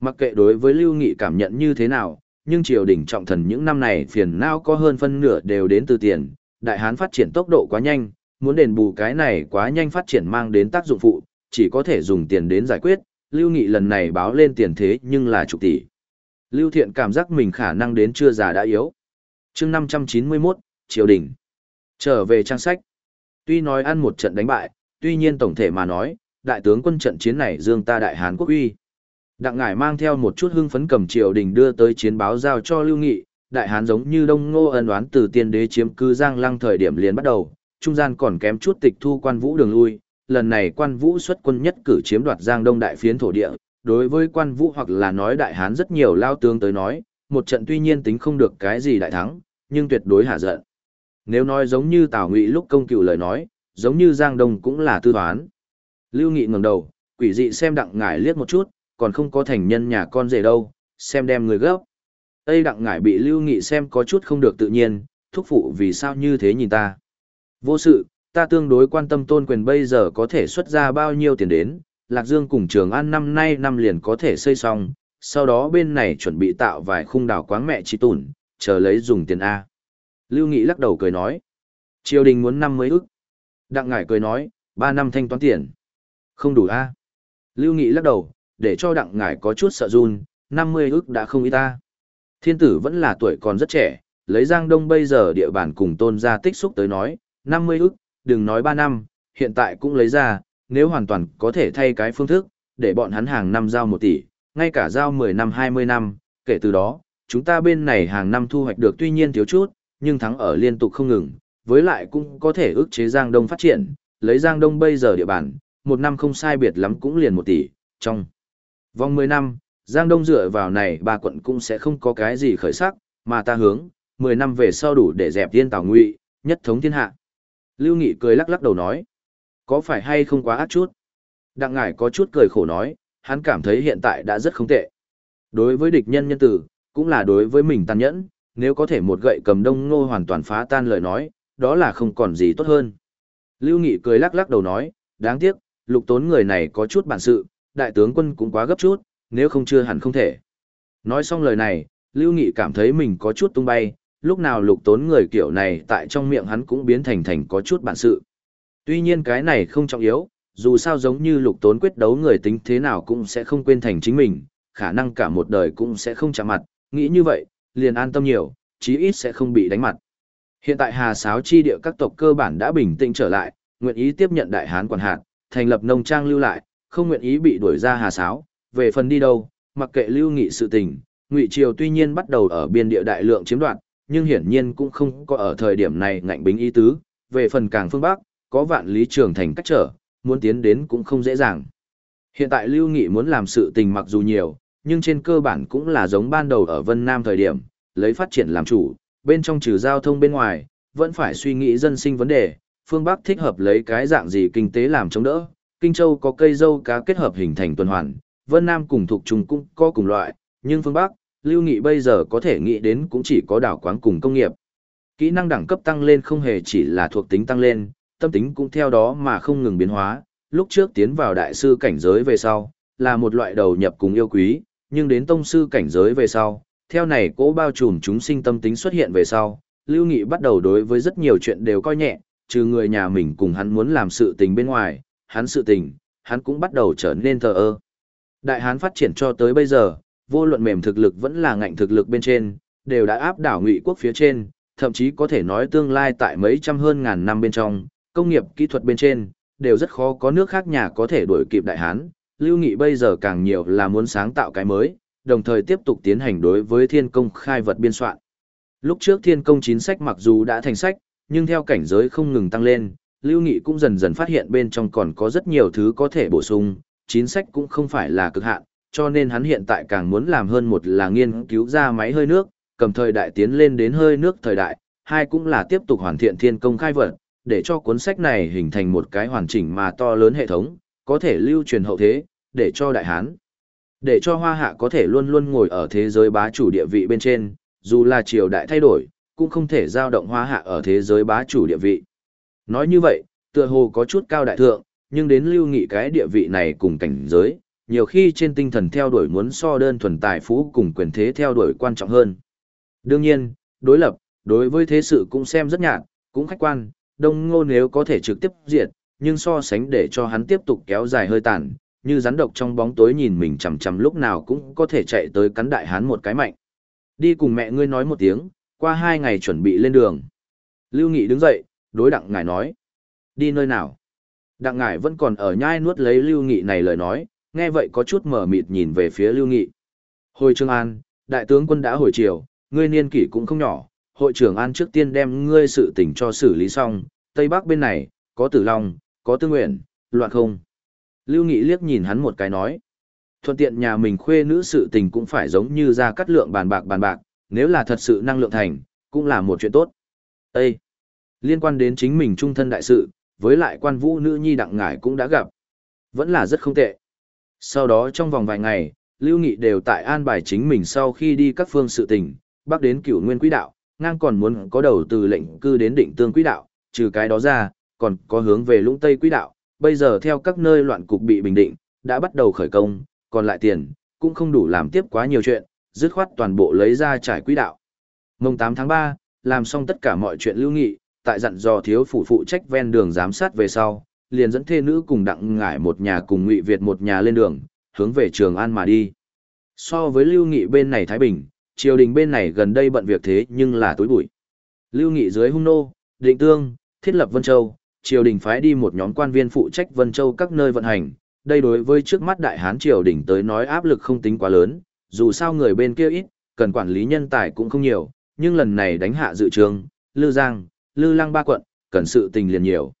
Mặc kệ đối với lưu nghị cảm nhận như thế nào, nhưng triều đình trọng thần những năm này phiền não có hơn phân nửa đều đến từ tiền, đại hán phát triển tốc độ quá nhanh, muốn đền bù cái này quá nhanh phát triển mang đến tác dụng phụ, chỉ có thể dùng tiền đến giải quyết, lưu nghị lần này báo lên tiền thế nhưng là chục tỷ. Lưu thiện cảm giác mình khả năng đến chưa già đã yếu. chương 591, triều đình. Trở về trang sách. Tuy nói ăn một trận đánh bại, tuy nhiên tổng thể mà nói, đại tướng quân trận chiến này dương ta đại Hán quốc uy. Đặng ngải mang theo một chút hưng phấn cầm triều đình đưa tới chiến báo giao cho Lưu Nghị, đại Hán giống như Đông Ngô ân oán từ tiên đế chiếm cư Giang Lăng thời điểm liền bắt đầu, trung gian còn kém chút tịch thu quan vũ đường lui, lần này quan vũ xuất quân nhất cử chiếm đoạt Giang Đông đại phiến thổ địa, đối với quan vũ hoặc là nói đại Hán rất nhiều lao tướng tới nói, một trận tuy nhiên tính không được cái gì đại thắng, nhưng tuyệt đối hạ giận. Nếu nói giống như Tào Ngụy lúc công cựu lời nói, giống như Giang Đông cũng là tư toán. Lưu Nghị ngẩng đầu, quỷ dị xem đặng ngải liếc một chút, còn không có thành nhân nhà con rể đâu, xem đem người gấp. Tây đặng ngải bị Lưu Nghị xem có chút không được tự nhiên, thúc phụ vì sao như thế nhìn ta. Vô sự, ta tương đối quan tâm tôn quyền bây giờ có thể xuất ra bao nhiêu tiền đến, Lạc Dương cùng Trường An năm nay năm liền có thể xây xong, sau đó bên này chuẩn bị tạo vài khung đảo quáng mẹ trí tủn, chờ lấy dùng tiền A. Lưu Nghị lắc đầu cười nói, triều đình muốn năm mươi ức. Đặng ngải cười nói, ba năm thanh toán tiền. Không đủ A. Lưu Nghị lắc đầu, để cho đặng ngải có chút sợ run, năm mươi ức đã không ít ta. Thiên tử vẫn là tuổi còn rất trẻ, lấy Giang Đông bây giờ địa bàn cùng tôn gia tích xúc tới nói, năm mươi ức, đừng nói ba năm, hiện tại cũng lấy ra, nếu hoàn toàn có thể thay cái phương thức, để bọn hắn hàng năm giao một tỷ, ngay cả giao mười năm hai mươi năm, kể từ đó, chúng ta bên này hàng năm thu hoạch được tuy nhiên thiếu chút, nhưng thắng ở liên tục không ngừng, với lại cũng có thể ức chế Giang Đông phát triển, lấy Giang Đông bây giờ địa bàn, một năm không sai biệt lắm cũng liền một tỷ, trong vòng mười năm, Giang Đông dựa vào này ba quận cũng sẽ không có cái gì khởi sắc, mà ta hướng, mười năm về sau đủ để dẹp tiên tào ngụy, nhất thống thiên hạ. Lưu Nghị cười lắc lắc đầu nói, có phải hay không quá ác chút? Đặng ngải có chút cười khổ nói, hắn cảm thấy hiện tại đã rất không tệ. Đối với địch nhân nhân tử, cũng là đối với mình tàn nhẫn, nếu có thể một gậy cầm đông ngô hoàn toàn phá tan lời nói, đó là không còn gì tốt hơn. Lưu Nghị cười lắc lắc đầu nói, đáng tiếc, lục tốn người này có chút bản sự, đại tướng quân cũng quá gấp chút, nếu không chưa hẳn không thể. Nói xong lời này, Lưu Nghị cảm thấy mình có chút tung bay, lúc nào lục tốn người kiểu này tại trong miệng hắn cũng biến thành thành có chút bản sự. Tuy nhiên cái này không trọng yếu, dù sao giống như lục tốn quyết đấu người tính thế nào cũng sẽ không quên thành chính mình, khả năng cả một đời cũng sẽ không chạm mặt, nghĩ như vậy, liền an tâm nhiều, chí ít sẽ không bị đánh mặt. Hiện tại Hà Sáo chi địa các tộc cơ bản đã bình tĩnh trở lại, nguyện ý tiếp nhận đại hán quản hạt, thành lập nông trang lưu lại, không nguyện ý bị đuổi ra Hà Sáo, về phần đi đâu, mặc kệ lưu nghị sự tình, Ngụy Triều tuy nhiên bắt đầu ở biên địa đại lượng chiếm đoạt, nhưng hiển nhiên cũng không có ở thời điểm này ngạnh bính ý tứ, về phần càng phương Bắc, có vạn lý trường thành cách trở, muốn tiến đến cũng không dễ dàng. Hiện tại Lưu Nghị muốn làm sự tình mặc dù nhiều, nhưng trên cơ bản cũng là giống ban đầu ở Vân Nam thời điểm, lấy phát triển làm chủ, bên trong trừ giao thông bên ngoài, vẫn phải suy nghĩ dân sinh vấn đề, phương Bắc thích hợp lấy cái dạng gì kinh tế làm chống đỡ. Kinh Châu có cây dâu cá kết hợp hình thành tuần hoàn, Vân Nam cùng thuộc trùng cũng có cùng loại, nhưng phương Bắc, Lưu Nghị bây giờ có thể nghĩ đến cũng chỉ có đảo quán cùng công nghiệp. Kỹ năng đẳng cấp tăng lên không hề chỉ là thuộc tính tăng lên, tâm tính cũng theo đó mà không ngừng biến hóa, lúc trước tiến vào đại sư cảnh giới về sau, là một loại đầu nhập cùng yêu quý, nhưng đến tông sư cảnh giới về sau, theo này cố bao trùm chúng sinh tâm tính xuất hiện về sau, Lưu Nghị bắt đầu đối với rất nhiều chuyện đều coi nhẹ, trừ người nhà mình cùng hắn muốn làm sự tình bên ngoài, hắn sự tình, hắn cũng bắt đầu trở nên thờ ơ. Đại hán phát triển cho tới bây giờ, vô luận mềm thực lực vẫn là ngạnh thực lực bên trên, đều đã áp đảo ngụy quốc phía trên, thậm chí có thể nói tương lai tại mấy trăm hơn ngàn năm bên trong, công nghiệp kỹ thuật bên trên, đều rất khó có nước khác nhà có thể đuổi kịp đại hán. Lưu Nghị bây giờ càng nhiều là muốn sáng tạo cái mới, đồng thời tiếp tục tiến hành đối với thiên công khai vật biên soạn. Lúc trước thiên công chín sách mặc dù đã thành sách, nhưng theo cảnh giới không ngừng tăng lên, Lưu Nghị cũng dần dần phát hiện bên trong còn có rất nhiều thứ có thể bổ sung, chín sách cũng không phải là cực hạn, cho nên hắn hiện tại càng muốn làm hơn một là nghiên cứu ra máy hơi nước, cầm thời đại tiến lên đến hơi nước thời đại, hai cũng là tiếp tục hoàn thiện thiên công khai vật, để cho cuốn sách này hình thành một cái hoàn chỉnh mà to lớn hệ thống, có thể lưu truyền hậu thế, để cho đại hán. Để cho hoa hạ có thể luôn luôn ngồi ở thế giới bá chủ địa vị bên trên, dù là triều đại thay đổi, cũng không thể giao động hoa hạ ở thế giới bá chủ địa vị. Nói như vậy, tựa hồ có chút cao đại thượng, nhưng đến lưu nghị cái địa vị này cùng cảnh giới, nhiều khi trên tinh thần theo đuổi muốn so đơn thuần tài phú cùng quyền thế theo đuổi quan trọng hơn. Đương nhiên, đối lập, đối với thế sự cũng xem rất nhạt, cũng khách quan, đông ngô nếu có thể trực tiếp diệt, nhưng so sánh để cho hắn tiếp tục kéo dài hơi tàn, như rắn độc trong bóng tối nhìn mình chằm chằm lúc nào cũng có thể chạy tới cắn đại hán một cái mạnh. Đi cùng mẹ ngươi nói một tiếng, qua hai ngày chuẩn bị lên đường. Lưu Nghị đứng dậy, đối đặng ngài nói. Đi nơi nào? Đặng ngải vẫn còn ở nhai nuốt lấy Lưu Nghị này lời nói, nghe vậy có chút mở mịt nhìn về phía Lưu Nghị. Hồi Trương An, đại tướng quân đã hồi chiều, ngươi niên kỷ cũng không nhỏ, hội trưởng An trước tiên đem ngươi sự tình cho xử lý xong, Tây Bắc bên này, có Tử Long, có Tư Nguyện, loạn không. Lưu Nghị liếc nhìn hắn một cái nói. Thuận tiện nhà mình khuê nữ sự tình cũng phải giống như ra cắt lượng bàn bạc bàn bạc, nếu là thật sự năng lượng thành, cũng là một chuyện tốt. Ê! Liên quan đến chính mình trung thân đại sự, với lại quan vũ nữ nhi đặng ngải cũng đã gặp. Vẫn là rất không tệ. Sau đó trong vòng vài ngày, Lưu Nghị đều tại an bài chính mình sau khi đi các phương sự tình, bắc đến cửu nguyên quỹ đạo, ngang còn muốn có đầu từ lệnh cư đến định tương quỹ đạo, trừ cái đó ra, còn có hướng về lũng tây quỹ đạo, bây giờ theo các nơi loạn cục bị bình định, đã bắt đầu khởi công, còn lại tiền, cũng không đủ làm tiếp quá nhiều chuyện, dứt khoát toàn bộ lấy ra trải quỹ đạo. Mông 8 tháng 3, làm xong tất cả mọi chuyện lưu nghị, tại dặn dò thiếu phụ phụ trách ven đường giám sát về sau, liền dẫn thê nữ cùng đặng ngải một nhà cùng ngụy Việt một nhà lên đường, hướng về Trường An mà đi. So với lưu nghị bên này Thái Bình, triều đình bên này gần đây bận việc thế nhưng là tối bụi. Lưu nghị dưới hung nô, định tương, thiết lập Vân Châu, triều đình phái đi một nhóm quan viên phụ trách Vân Châu các nơi vận hành, đây đối với trước mắt đại hán triều đình tới nói áp lực không tính quá lớn, dù sao người bên kia ít, cần quản lý nhân tài cũng không nhiều, nhưng lần này đánh hạ dự trường, Lư Giang, Lư Lăng ba quận, cần sự tình liền nhiều.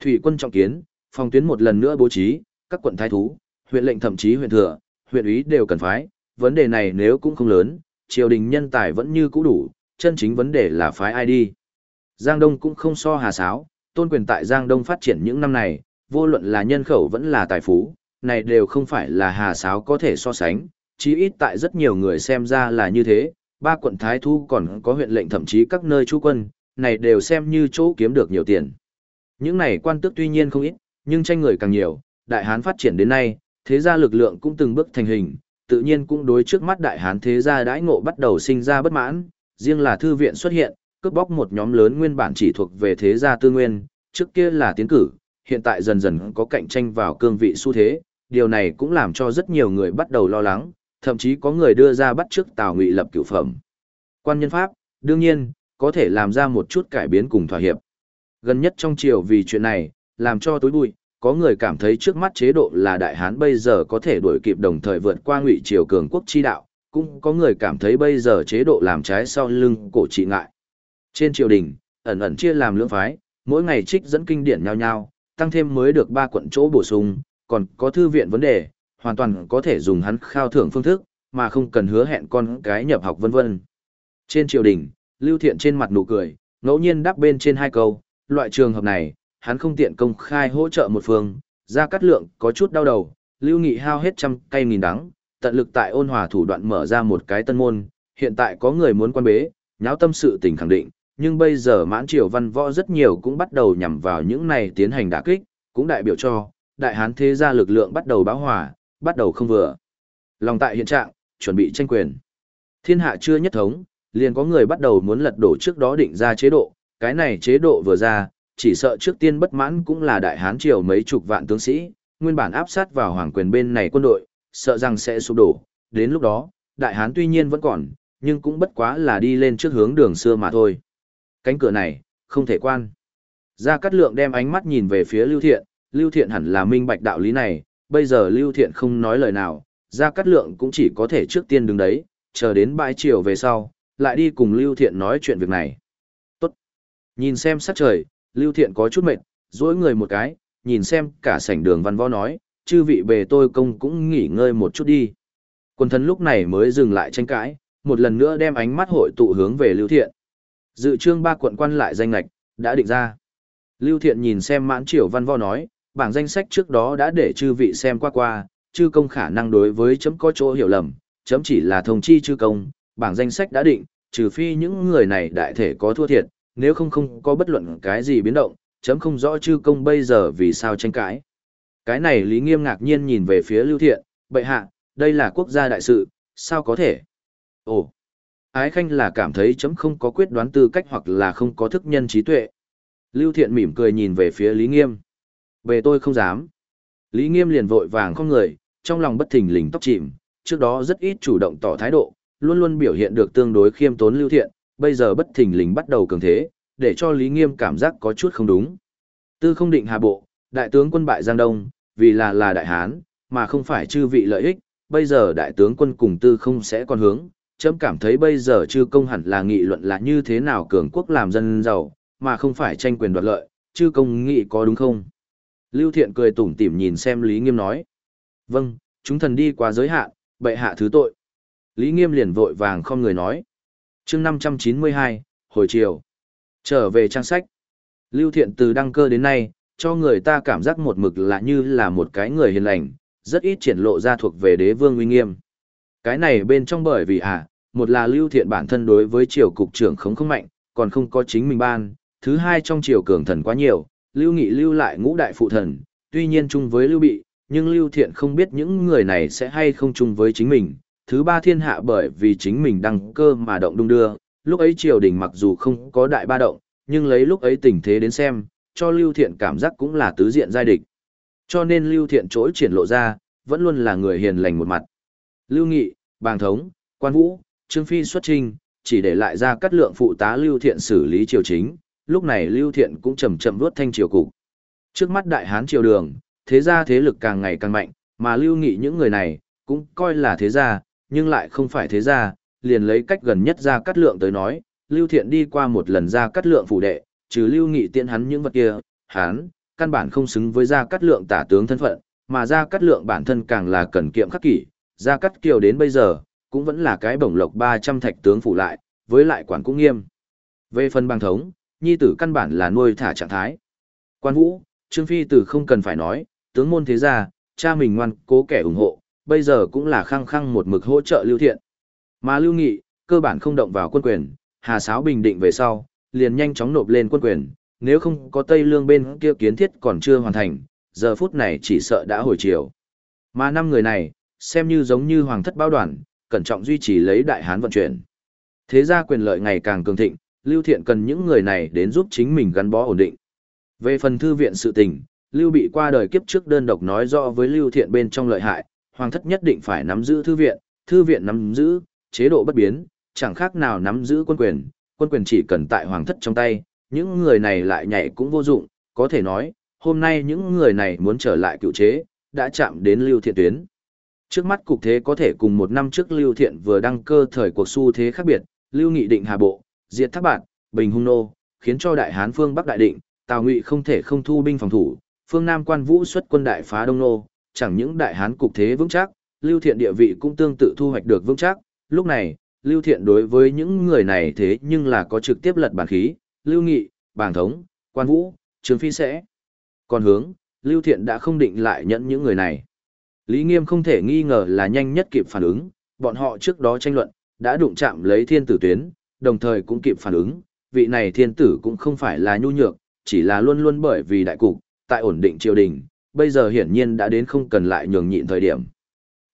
Thủy quân trọng kiến, phòng tuyến một lần nữa bố trí, các quận thái thú, huyện lệnh thậm chí huyện thừa, huyện úy đều cần phái, vấn đề này nếu cũng không lớn, triều đình nhân tài vẫn như cũ đủ, chân chính vấn đề là phái ai đi. Giang Đông cũng không so hà sáo, tôn quyền tại Giang Đông phát triển những năm này, vô luận là nhân khẩu vẫn là tài phú, này đều không phải là hà sáo có thể so sánh, chí ít tại rất nhiều người xem ra là như thế, ba quận Thái Thu còn có huyện lệnh thậm chí các nơi trú quân, này đều xem như chỗ kiếm được nhiều tiền. Những này quan tước tuy nhiên không ít, nhưng tranh người càng nhiều, đại hán phát triển đến nay, thế gia lực lượng cũng từng bước thành hình, tự nhiên cũng đối trước mắt đại hán thế gia đãi ngộ bắt đầu sinh ra bất mãn, riêng là thư viện xuất hiện, cướp bóc một nhóm lớn nguyên bản chỉ thuộc về thế gia tư nguyên, trước kia là tiến cử, hiện tại dần dần có cạnh tranh vào cương vị xu thế, điều này cũng làm cho rất nhiều người bắt đầu lo lắng, thậm chí có người đưa ra bắt trước Tào Ngụy lập cửu phẩm. Quan nhân pháp, đương nhiên, có thể làm ra một chút cải biến cùng thỏa hiệp. Gần nhất trong triều vì chuyện này, làm cho tối bụi, có người cảm thấy trước mắt chế độ là đại hán bây giờ có thể đuổi kịp đồng thời vượt qua ngụy triều cường quốc chi đạo, cũng có người cảm thấy bây giờ chế độ làm trái sau lưng cổ trị ngại. Trên triều đình, ẩn ẩn chia làm lưỡng phái, mỗi ngày trích dẫn kinh điển nhau nhau, tăng thêm mới được ba quận chỗ bổ sung, còn có thư viện vấn đề, hoàn toàn có thể dùng hắn khao thưởng phương thức, mà không cần hứa hẹn con cái nhập học vân vân. Trên triều đình, Lưu Thiện trên mặt nụ cười, ngẫu nhiên đáp bên trên hai câu, loại trường hợp này, hắn không tiện công khai hỗ trợ một phương, ra cắt lượng có chút đau đầu, Lưu Nghị hao hết trăm cây nghìn đắng, tận lực tại ôn hòa thủ đoạn mở ra một cái tân môn, hiện tại có người muốn quan bế, nháo tâm sự tình khẳng định, nhưng bây giờ mãn triều văn võ rất nhiều cũng bắt đầu nhằm vào những này tiến hành đả kích, cũng đại biểu cho, đại hán thế gia lực lượng bắt đầu báo hòa, bắt đầu không vừa. Lòng tại hiện trạng, chuẩn bị tranh quyền. Thiên hạ chưa nhất thống, liền có người bắt đầu muốn lật đổ trước đó định ra chế độ, cái này chế độ vừa ra, chỉ sợ trước tiên bất mãn cũng là đại hán triều mấy chục vạn tướng sĩ, nguyên bản áp sát vào hoàng quyền bên này quân đội, sợ rằng sẽ sụp đổ, đến lúc đó, đại hán tuy nhiên vẫn còn, nhưng cũng bất quá là đi lên trước hướng đường xưa mà thôi. Cánh cửa này, không thể quan. Gia Cát Lượng đem ánh mắt nhìn về phía Lưu Thiện, Lưu Thiện hẳn là minh bạch đạo lý này, bây giờ Lưu Thiện không nói lời nào, Gia Cát Lượng cũng chỉ có thể trước tiên đứng đấy, chờ đến bãi chiều về sau, lại đi cùng Lưu Thiện nói chuyện việc này. Tốt. Nhìn xem sắc trời, Lưu Thiện có chút mệt, duỗi người một cái, nhìn xem cả sảnh đường văn võ nói, chư vị bề tôi công cũng nghỉ ngơi một chút đi. Quân thân lúc này mới dừng lại tranh cãi, một lần nữa đem ánh mắt hội tụ hướng về Lưu Thiện. Dự trương ba quận quan lại danh lạch, đã định ra. Lưu Thiện nhìn xem mãn triều văn võ nói, bảng danh sách trước đó đã để chư vị xem qua qua, chư công khả năng đối với chấm có chỗ hiểu lầm, chấm chỉ là thông chi chư công, bảng danh sách đã định, trừ phi những người này đại thể có thua thiệt, nếu không không có bất luận cái gì biến động, chấm không rõ chư công bây giờ vì sao tranh cãi. Cái này Lý Nghiêm ngạc nhiên nhìn về phía Lưu Thiện, bệ hạ, đây là quốc gia đại sự, sao có thể? Ồ, ái khanh là cảm thấy chấm không có quyết đoán tư cách hoặc là không có thức nhân trí tuệ. Lưu Thiện mỉm cười nhìn về phía Lý Nghiêm. Về tôi không dám. Lý Nghiêm liền vội vàng không người, trong lòng bất thình lình tóc chìm, trước đó rất ít chủ động tỏ thái độ, luôn luôn biểu hiện được tương đối khiêm tốn Lưu Thiện, bây giờ bất thình lình bắt đầu cường thế, để cho Lý Nghiêm cảm giác có chút không đúng. Tư không định hà bộ, đại tướng quân bại Giang Đông, vì là là đại hán, mà không phải chư vị lợi ích, bây giờ đại tướng quân cùng tư không sẽ còn hướng, chấm cảm thấy bây giờ chư công hẳn là nghị luận là như thế nào cường quốc làm dân giàu, mà không phải tranh quyền đoạt lợi, chư công nghị có đúng không? Lưu Thiện cười tủm tỉm nhìn xem Lý Nghiêm nói. Vâng, chúng thần đi qua giới hạn, bệ hạ thứ tội. Lý Nghiêm liền vội vàng không người nói chương 592, hồi chiều. Trở về trang sách. Lưu Thiện từ đăng cơ đến nay, cho người ta cảm giác một mực là như là một cái người hiền lành, rất ít triển lộ ra thuộc về đế vương uy nghiêm. Cái này bên trong bởi vì à, một là Lưu Thiện bản thân đối với triều cục trưởng không không mạnh, còn không có chính mình ban, thứ hai trong triều cường thần quá nhiều, Lưu Nghị lưu lại ngũ đại phụ thần, tuy nhiên chung với Lưu Bị, nhưng Lưu Thiện không biết những người này sẽ hay không chung với chính mình. Thứ ba thiên hạ bởi vì chính mình đăng cơ mà động đung đưa, lúc ấy triều đình mặc dù không có đại ba động, nhưng lấy lúc ấy tình thế đến xem, cho Lưu Thiện cảm giác cũng là tứ diện giai địch. Cho nên Lưu Thiện trỗi triển lộ ra, vẫn luôn là người hiền lành một mặt. Lưu Nghị, Bàng Thống, Quan Vũ, Trương Phi xuất trình, chỉ để lại ra cắt lượng phụ tá Lưu Thiện xử lý triều chính, lúc này Lưu Thiện cũng chậm chậm vuốt thanh triều cục. Trước mắt đại hán triều đường, thế gia thế lực càng ngày càng mạnh, mà Lưu Nghị những người này, cũng coi là thế gia, nhưng lại không phải thế ra liền lấy cách gần nhất ra cắt lượng tới nói, Lưu Thiện đi qua một lần ra cắt lượng phủ đệ, trừ Lưu Nghị tiện hắn những vật kia, hắn, căn bản không xứng với ra cắt lượng tả tướng thân phận, mà ra cắt lượng bản thân càng là cần kiệm khắc kỷ, ra cắt kiều đến bây giờ, cũng vẫn là cái bổng lộc 300 thạch tướng phủ lại, với lại quản cũng nghiêm. Về phần bang thống, nhi tử căn bản là nuôi thả trạng thái. Quan vũ, Trương Phi tử không cần phải nói, tướng môn thế gia, cha mình ngoan cố kẻ ủng hộ, bây giờ cũng là khăng khăng một mực hỗ trợ lưu thiện. Mà lưu nghị, cơ bản không động vào quân quyền, Hà Sáo bình định về sau, liền nhanh chóng nộp lên quân quyền, nếu không có Tây Lương bên kia kiến thiết còn chưa hoàn thành, giờ phút này chỉ sợ đã hồi chiều. Mà năm người này, xem như giống như hoàng thất bao đoàn, cẩn trọng duy trì lấy đại hán vận chuyển. Thế ra quyền lợi ngày càng cường thịnh, Lưu Thiện cần những người này đến giúp chính mình gắn bó ổn định. Về phần thư viện sự tình, Lưu bị qua đời kiếp trước đơn độc nói rõ với Lưu Thiện bên trong lợi hại, hoàng thất nhất định phải nắm giữ thư viện, thư viện nắm giữ, chế độ bất biến, chẳng khác nào nắm giữ quân quyền, quân quyền chỉ cần tại hoàng thất trong tay, những người này lại nhảy cũng vô dụng, có thể nói, hôm nay những người này muốn trở lại cựu chế, đã chạm đến Lưu Thiện tuyến. Trước mắt cục thế có thể cùng một năm trước Lưu Thiện vừa đăng cơ thời cuộc xu thế khác biệt, Lưu Nghị định Hà Bộ, diệt Thác Bạn, Bình Hung Nô, khiến cho Đại Hán phương Bắc đại định, Tào Ngụy không thể không thu binh phòng thủ, phương Nam Quan Vũ xuất quân đại phá Đông Nô, chẳng những Đại Hán cục thế vững chắc, Lưu Thiện địa vị cũng tương tự thu hoạch được vững chắc, lúc này, Lưu Thiện đối với những người này thế nhưng là có trực tiếp lật bản khí, Lưu Nghị, Bàng Thống, Quan Vũ, Trường Phi sẽ. Còn hướng, Lưu Thiện đã không định lại nhận những người này. Lý Nghiêm không thể nghi ngờ là nhanh nhất kịp phản ứng, bọn họ trước đó tranh luận, đã đụng chạm lấy thiên tử tuyến, đồng thời cũng kịp phản ứng, vị này thiên tử cũng không phải là nhu nhược, chỉ là luôn luôn bởi vì đại cục, tại ổn định triều đình, bây giờ hiển nhiên đã đến không cần lại nhường nhịn thời điểm.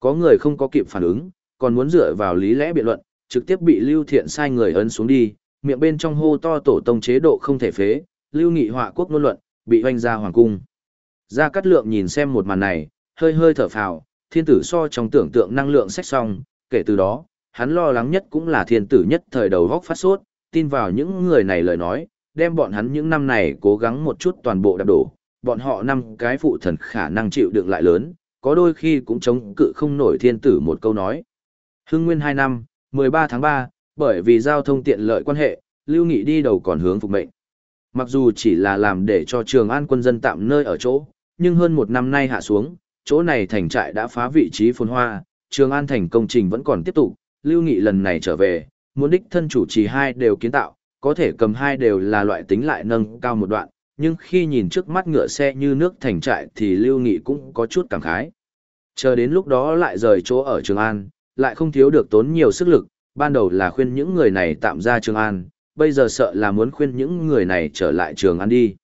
Có người không có kịp phản ứng, còn muốn dựa vào lý lẽ biện luận, trực tiếp bị Lưu Thiện sai người ấn xuống đi, miệng bên trong hô to tổ tông chế độ không thể phế, Lưu Nghị họa quốc ngôn luận, bị hoanh ra hoàng cung. Gia Cát Lượng nhìn xem một màn này, hơi hơi thở phào, thiên tử so trong tưởng tượng năng lượng sách xong, kể từ đó, hắn lo lắng nhất cũng là thiên tử nhất thời đầu góc phát sốt, tin vào những người này lời nói, đem bọn hắn những năm này cố gắng một chút toàn bộ đạp đổ, bọn họ năm cái phụ thần khả năng chịu đựng lại lớn, có đôi khi cũng chống cự không nổi thiên tử một câu nói. Hưng nguyên 2 năm, 13 tháng 3, bởi vì giao thông tiện lợi quan hệ, Lưu Nghị đi đầu còn hướng phục mệnh. Mặc dù chỉ là làm để cho trường an quân dân tạm nơi ở chỗ, nhưng hơn một năm nay hạ xuống, chỗ này thành trại đã phá vị trí phồn hoa, trường an thành công trình vẫn còn tiếp tục, Lưu Nghị lần này trở về, muốn đích thân chủ trì hai đều kiến tạo, có thể cầm hai đều là loại tính lại nâng cao một đoạn, nhưng khi nhìn trước mắt ngựa xe như nước thành trại thì Lưu Nghị cũng có chút cảm khái. Chờ đến lúc đó lại rời chỗ ở Trường An, lại không thiếu được tốn nhiều sức lực, ban đầu là khuyên những người này tạm ra Trường An, bây giờ sợ là muốn khuyên những người này trở lại Trường An đi.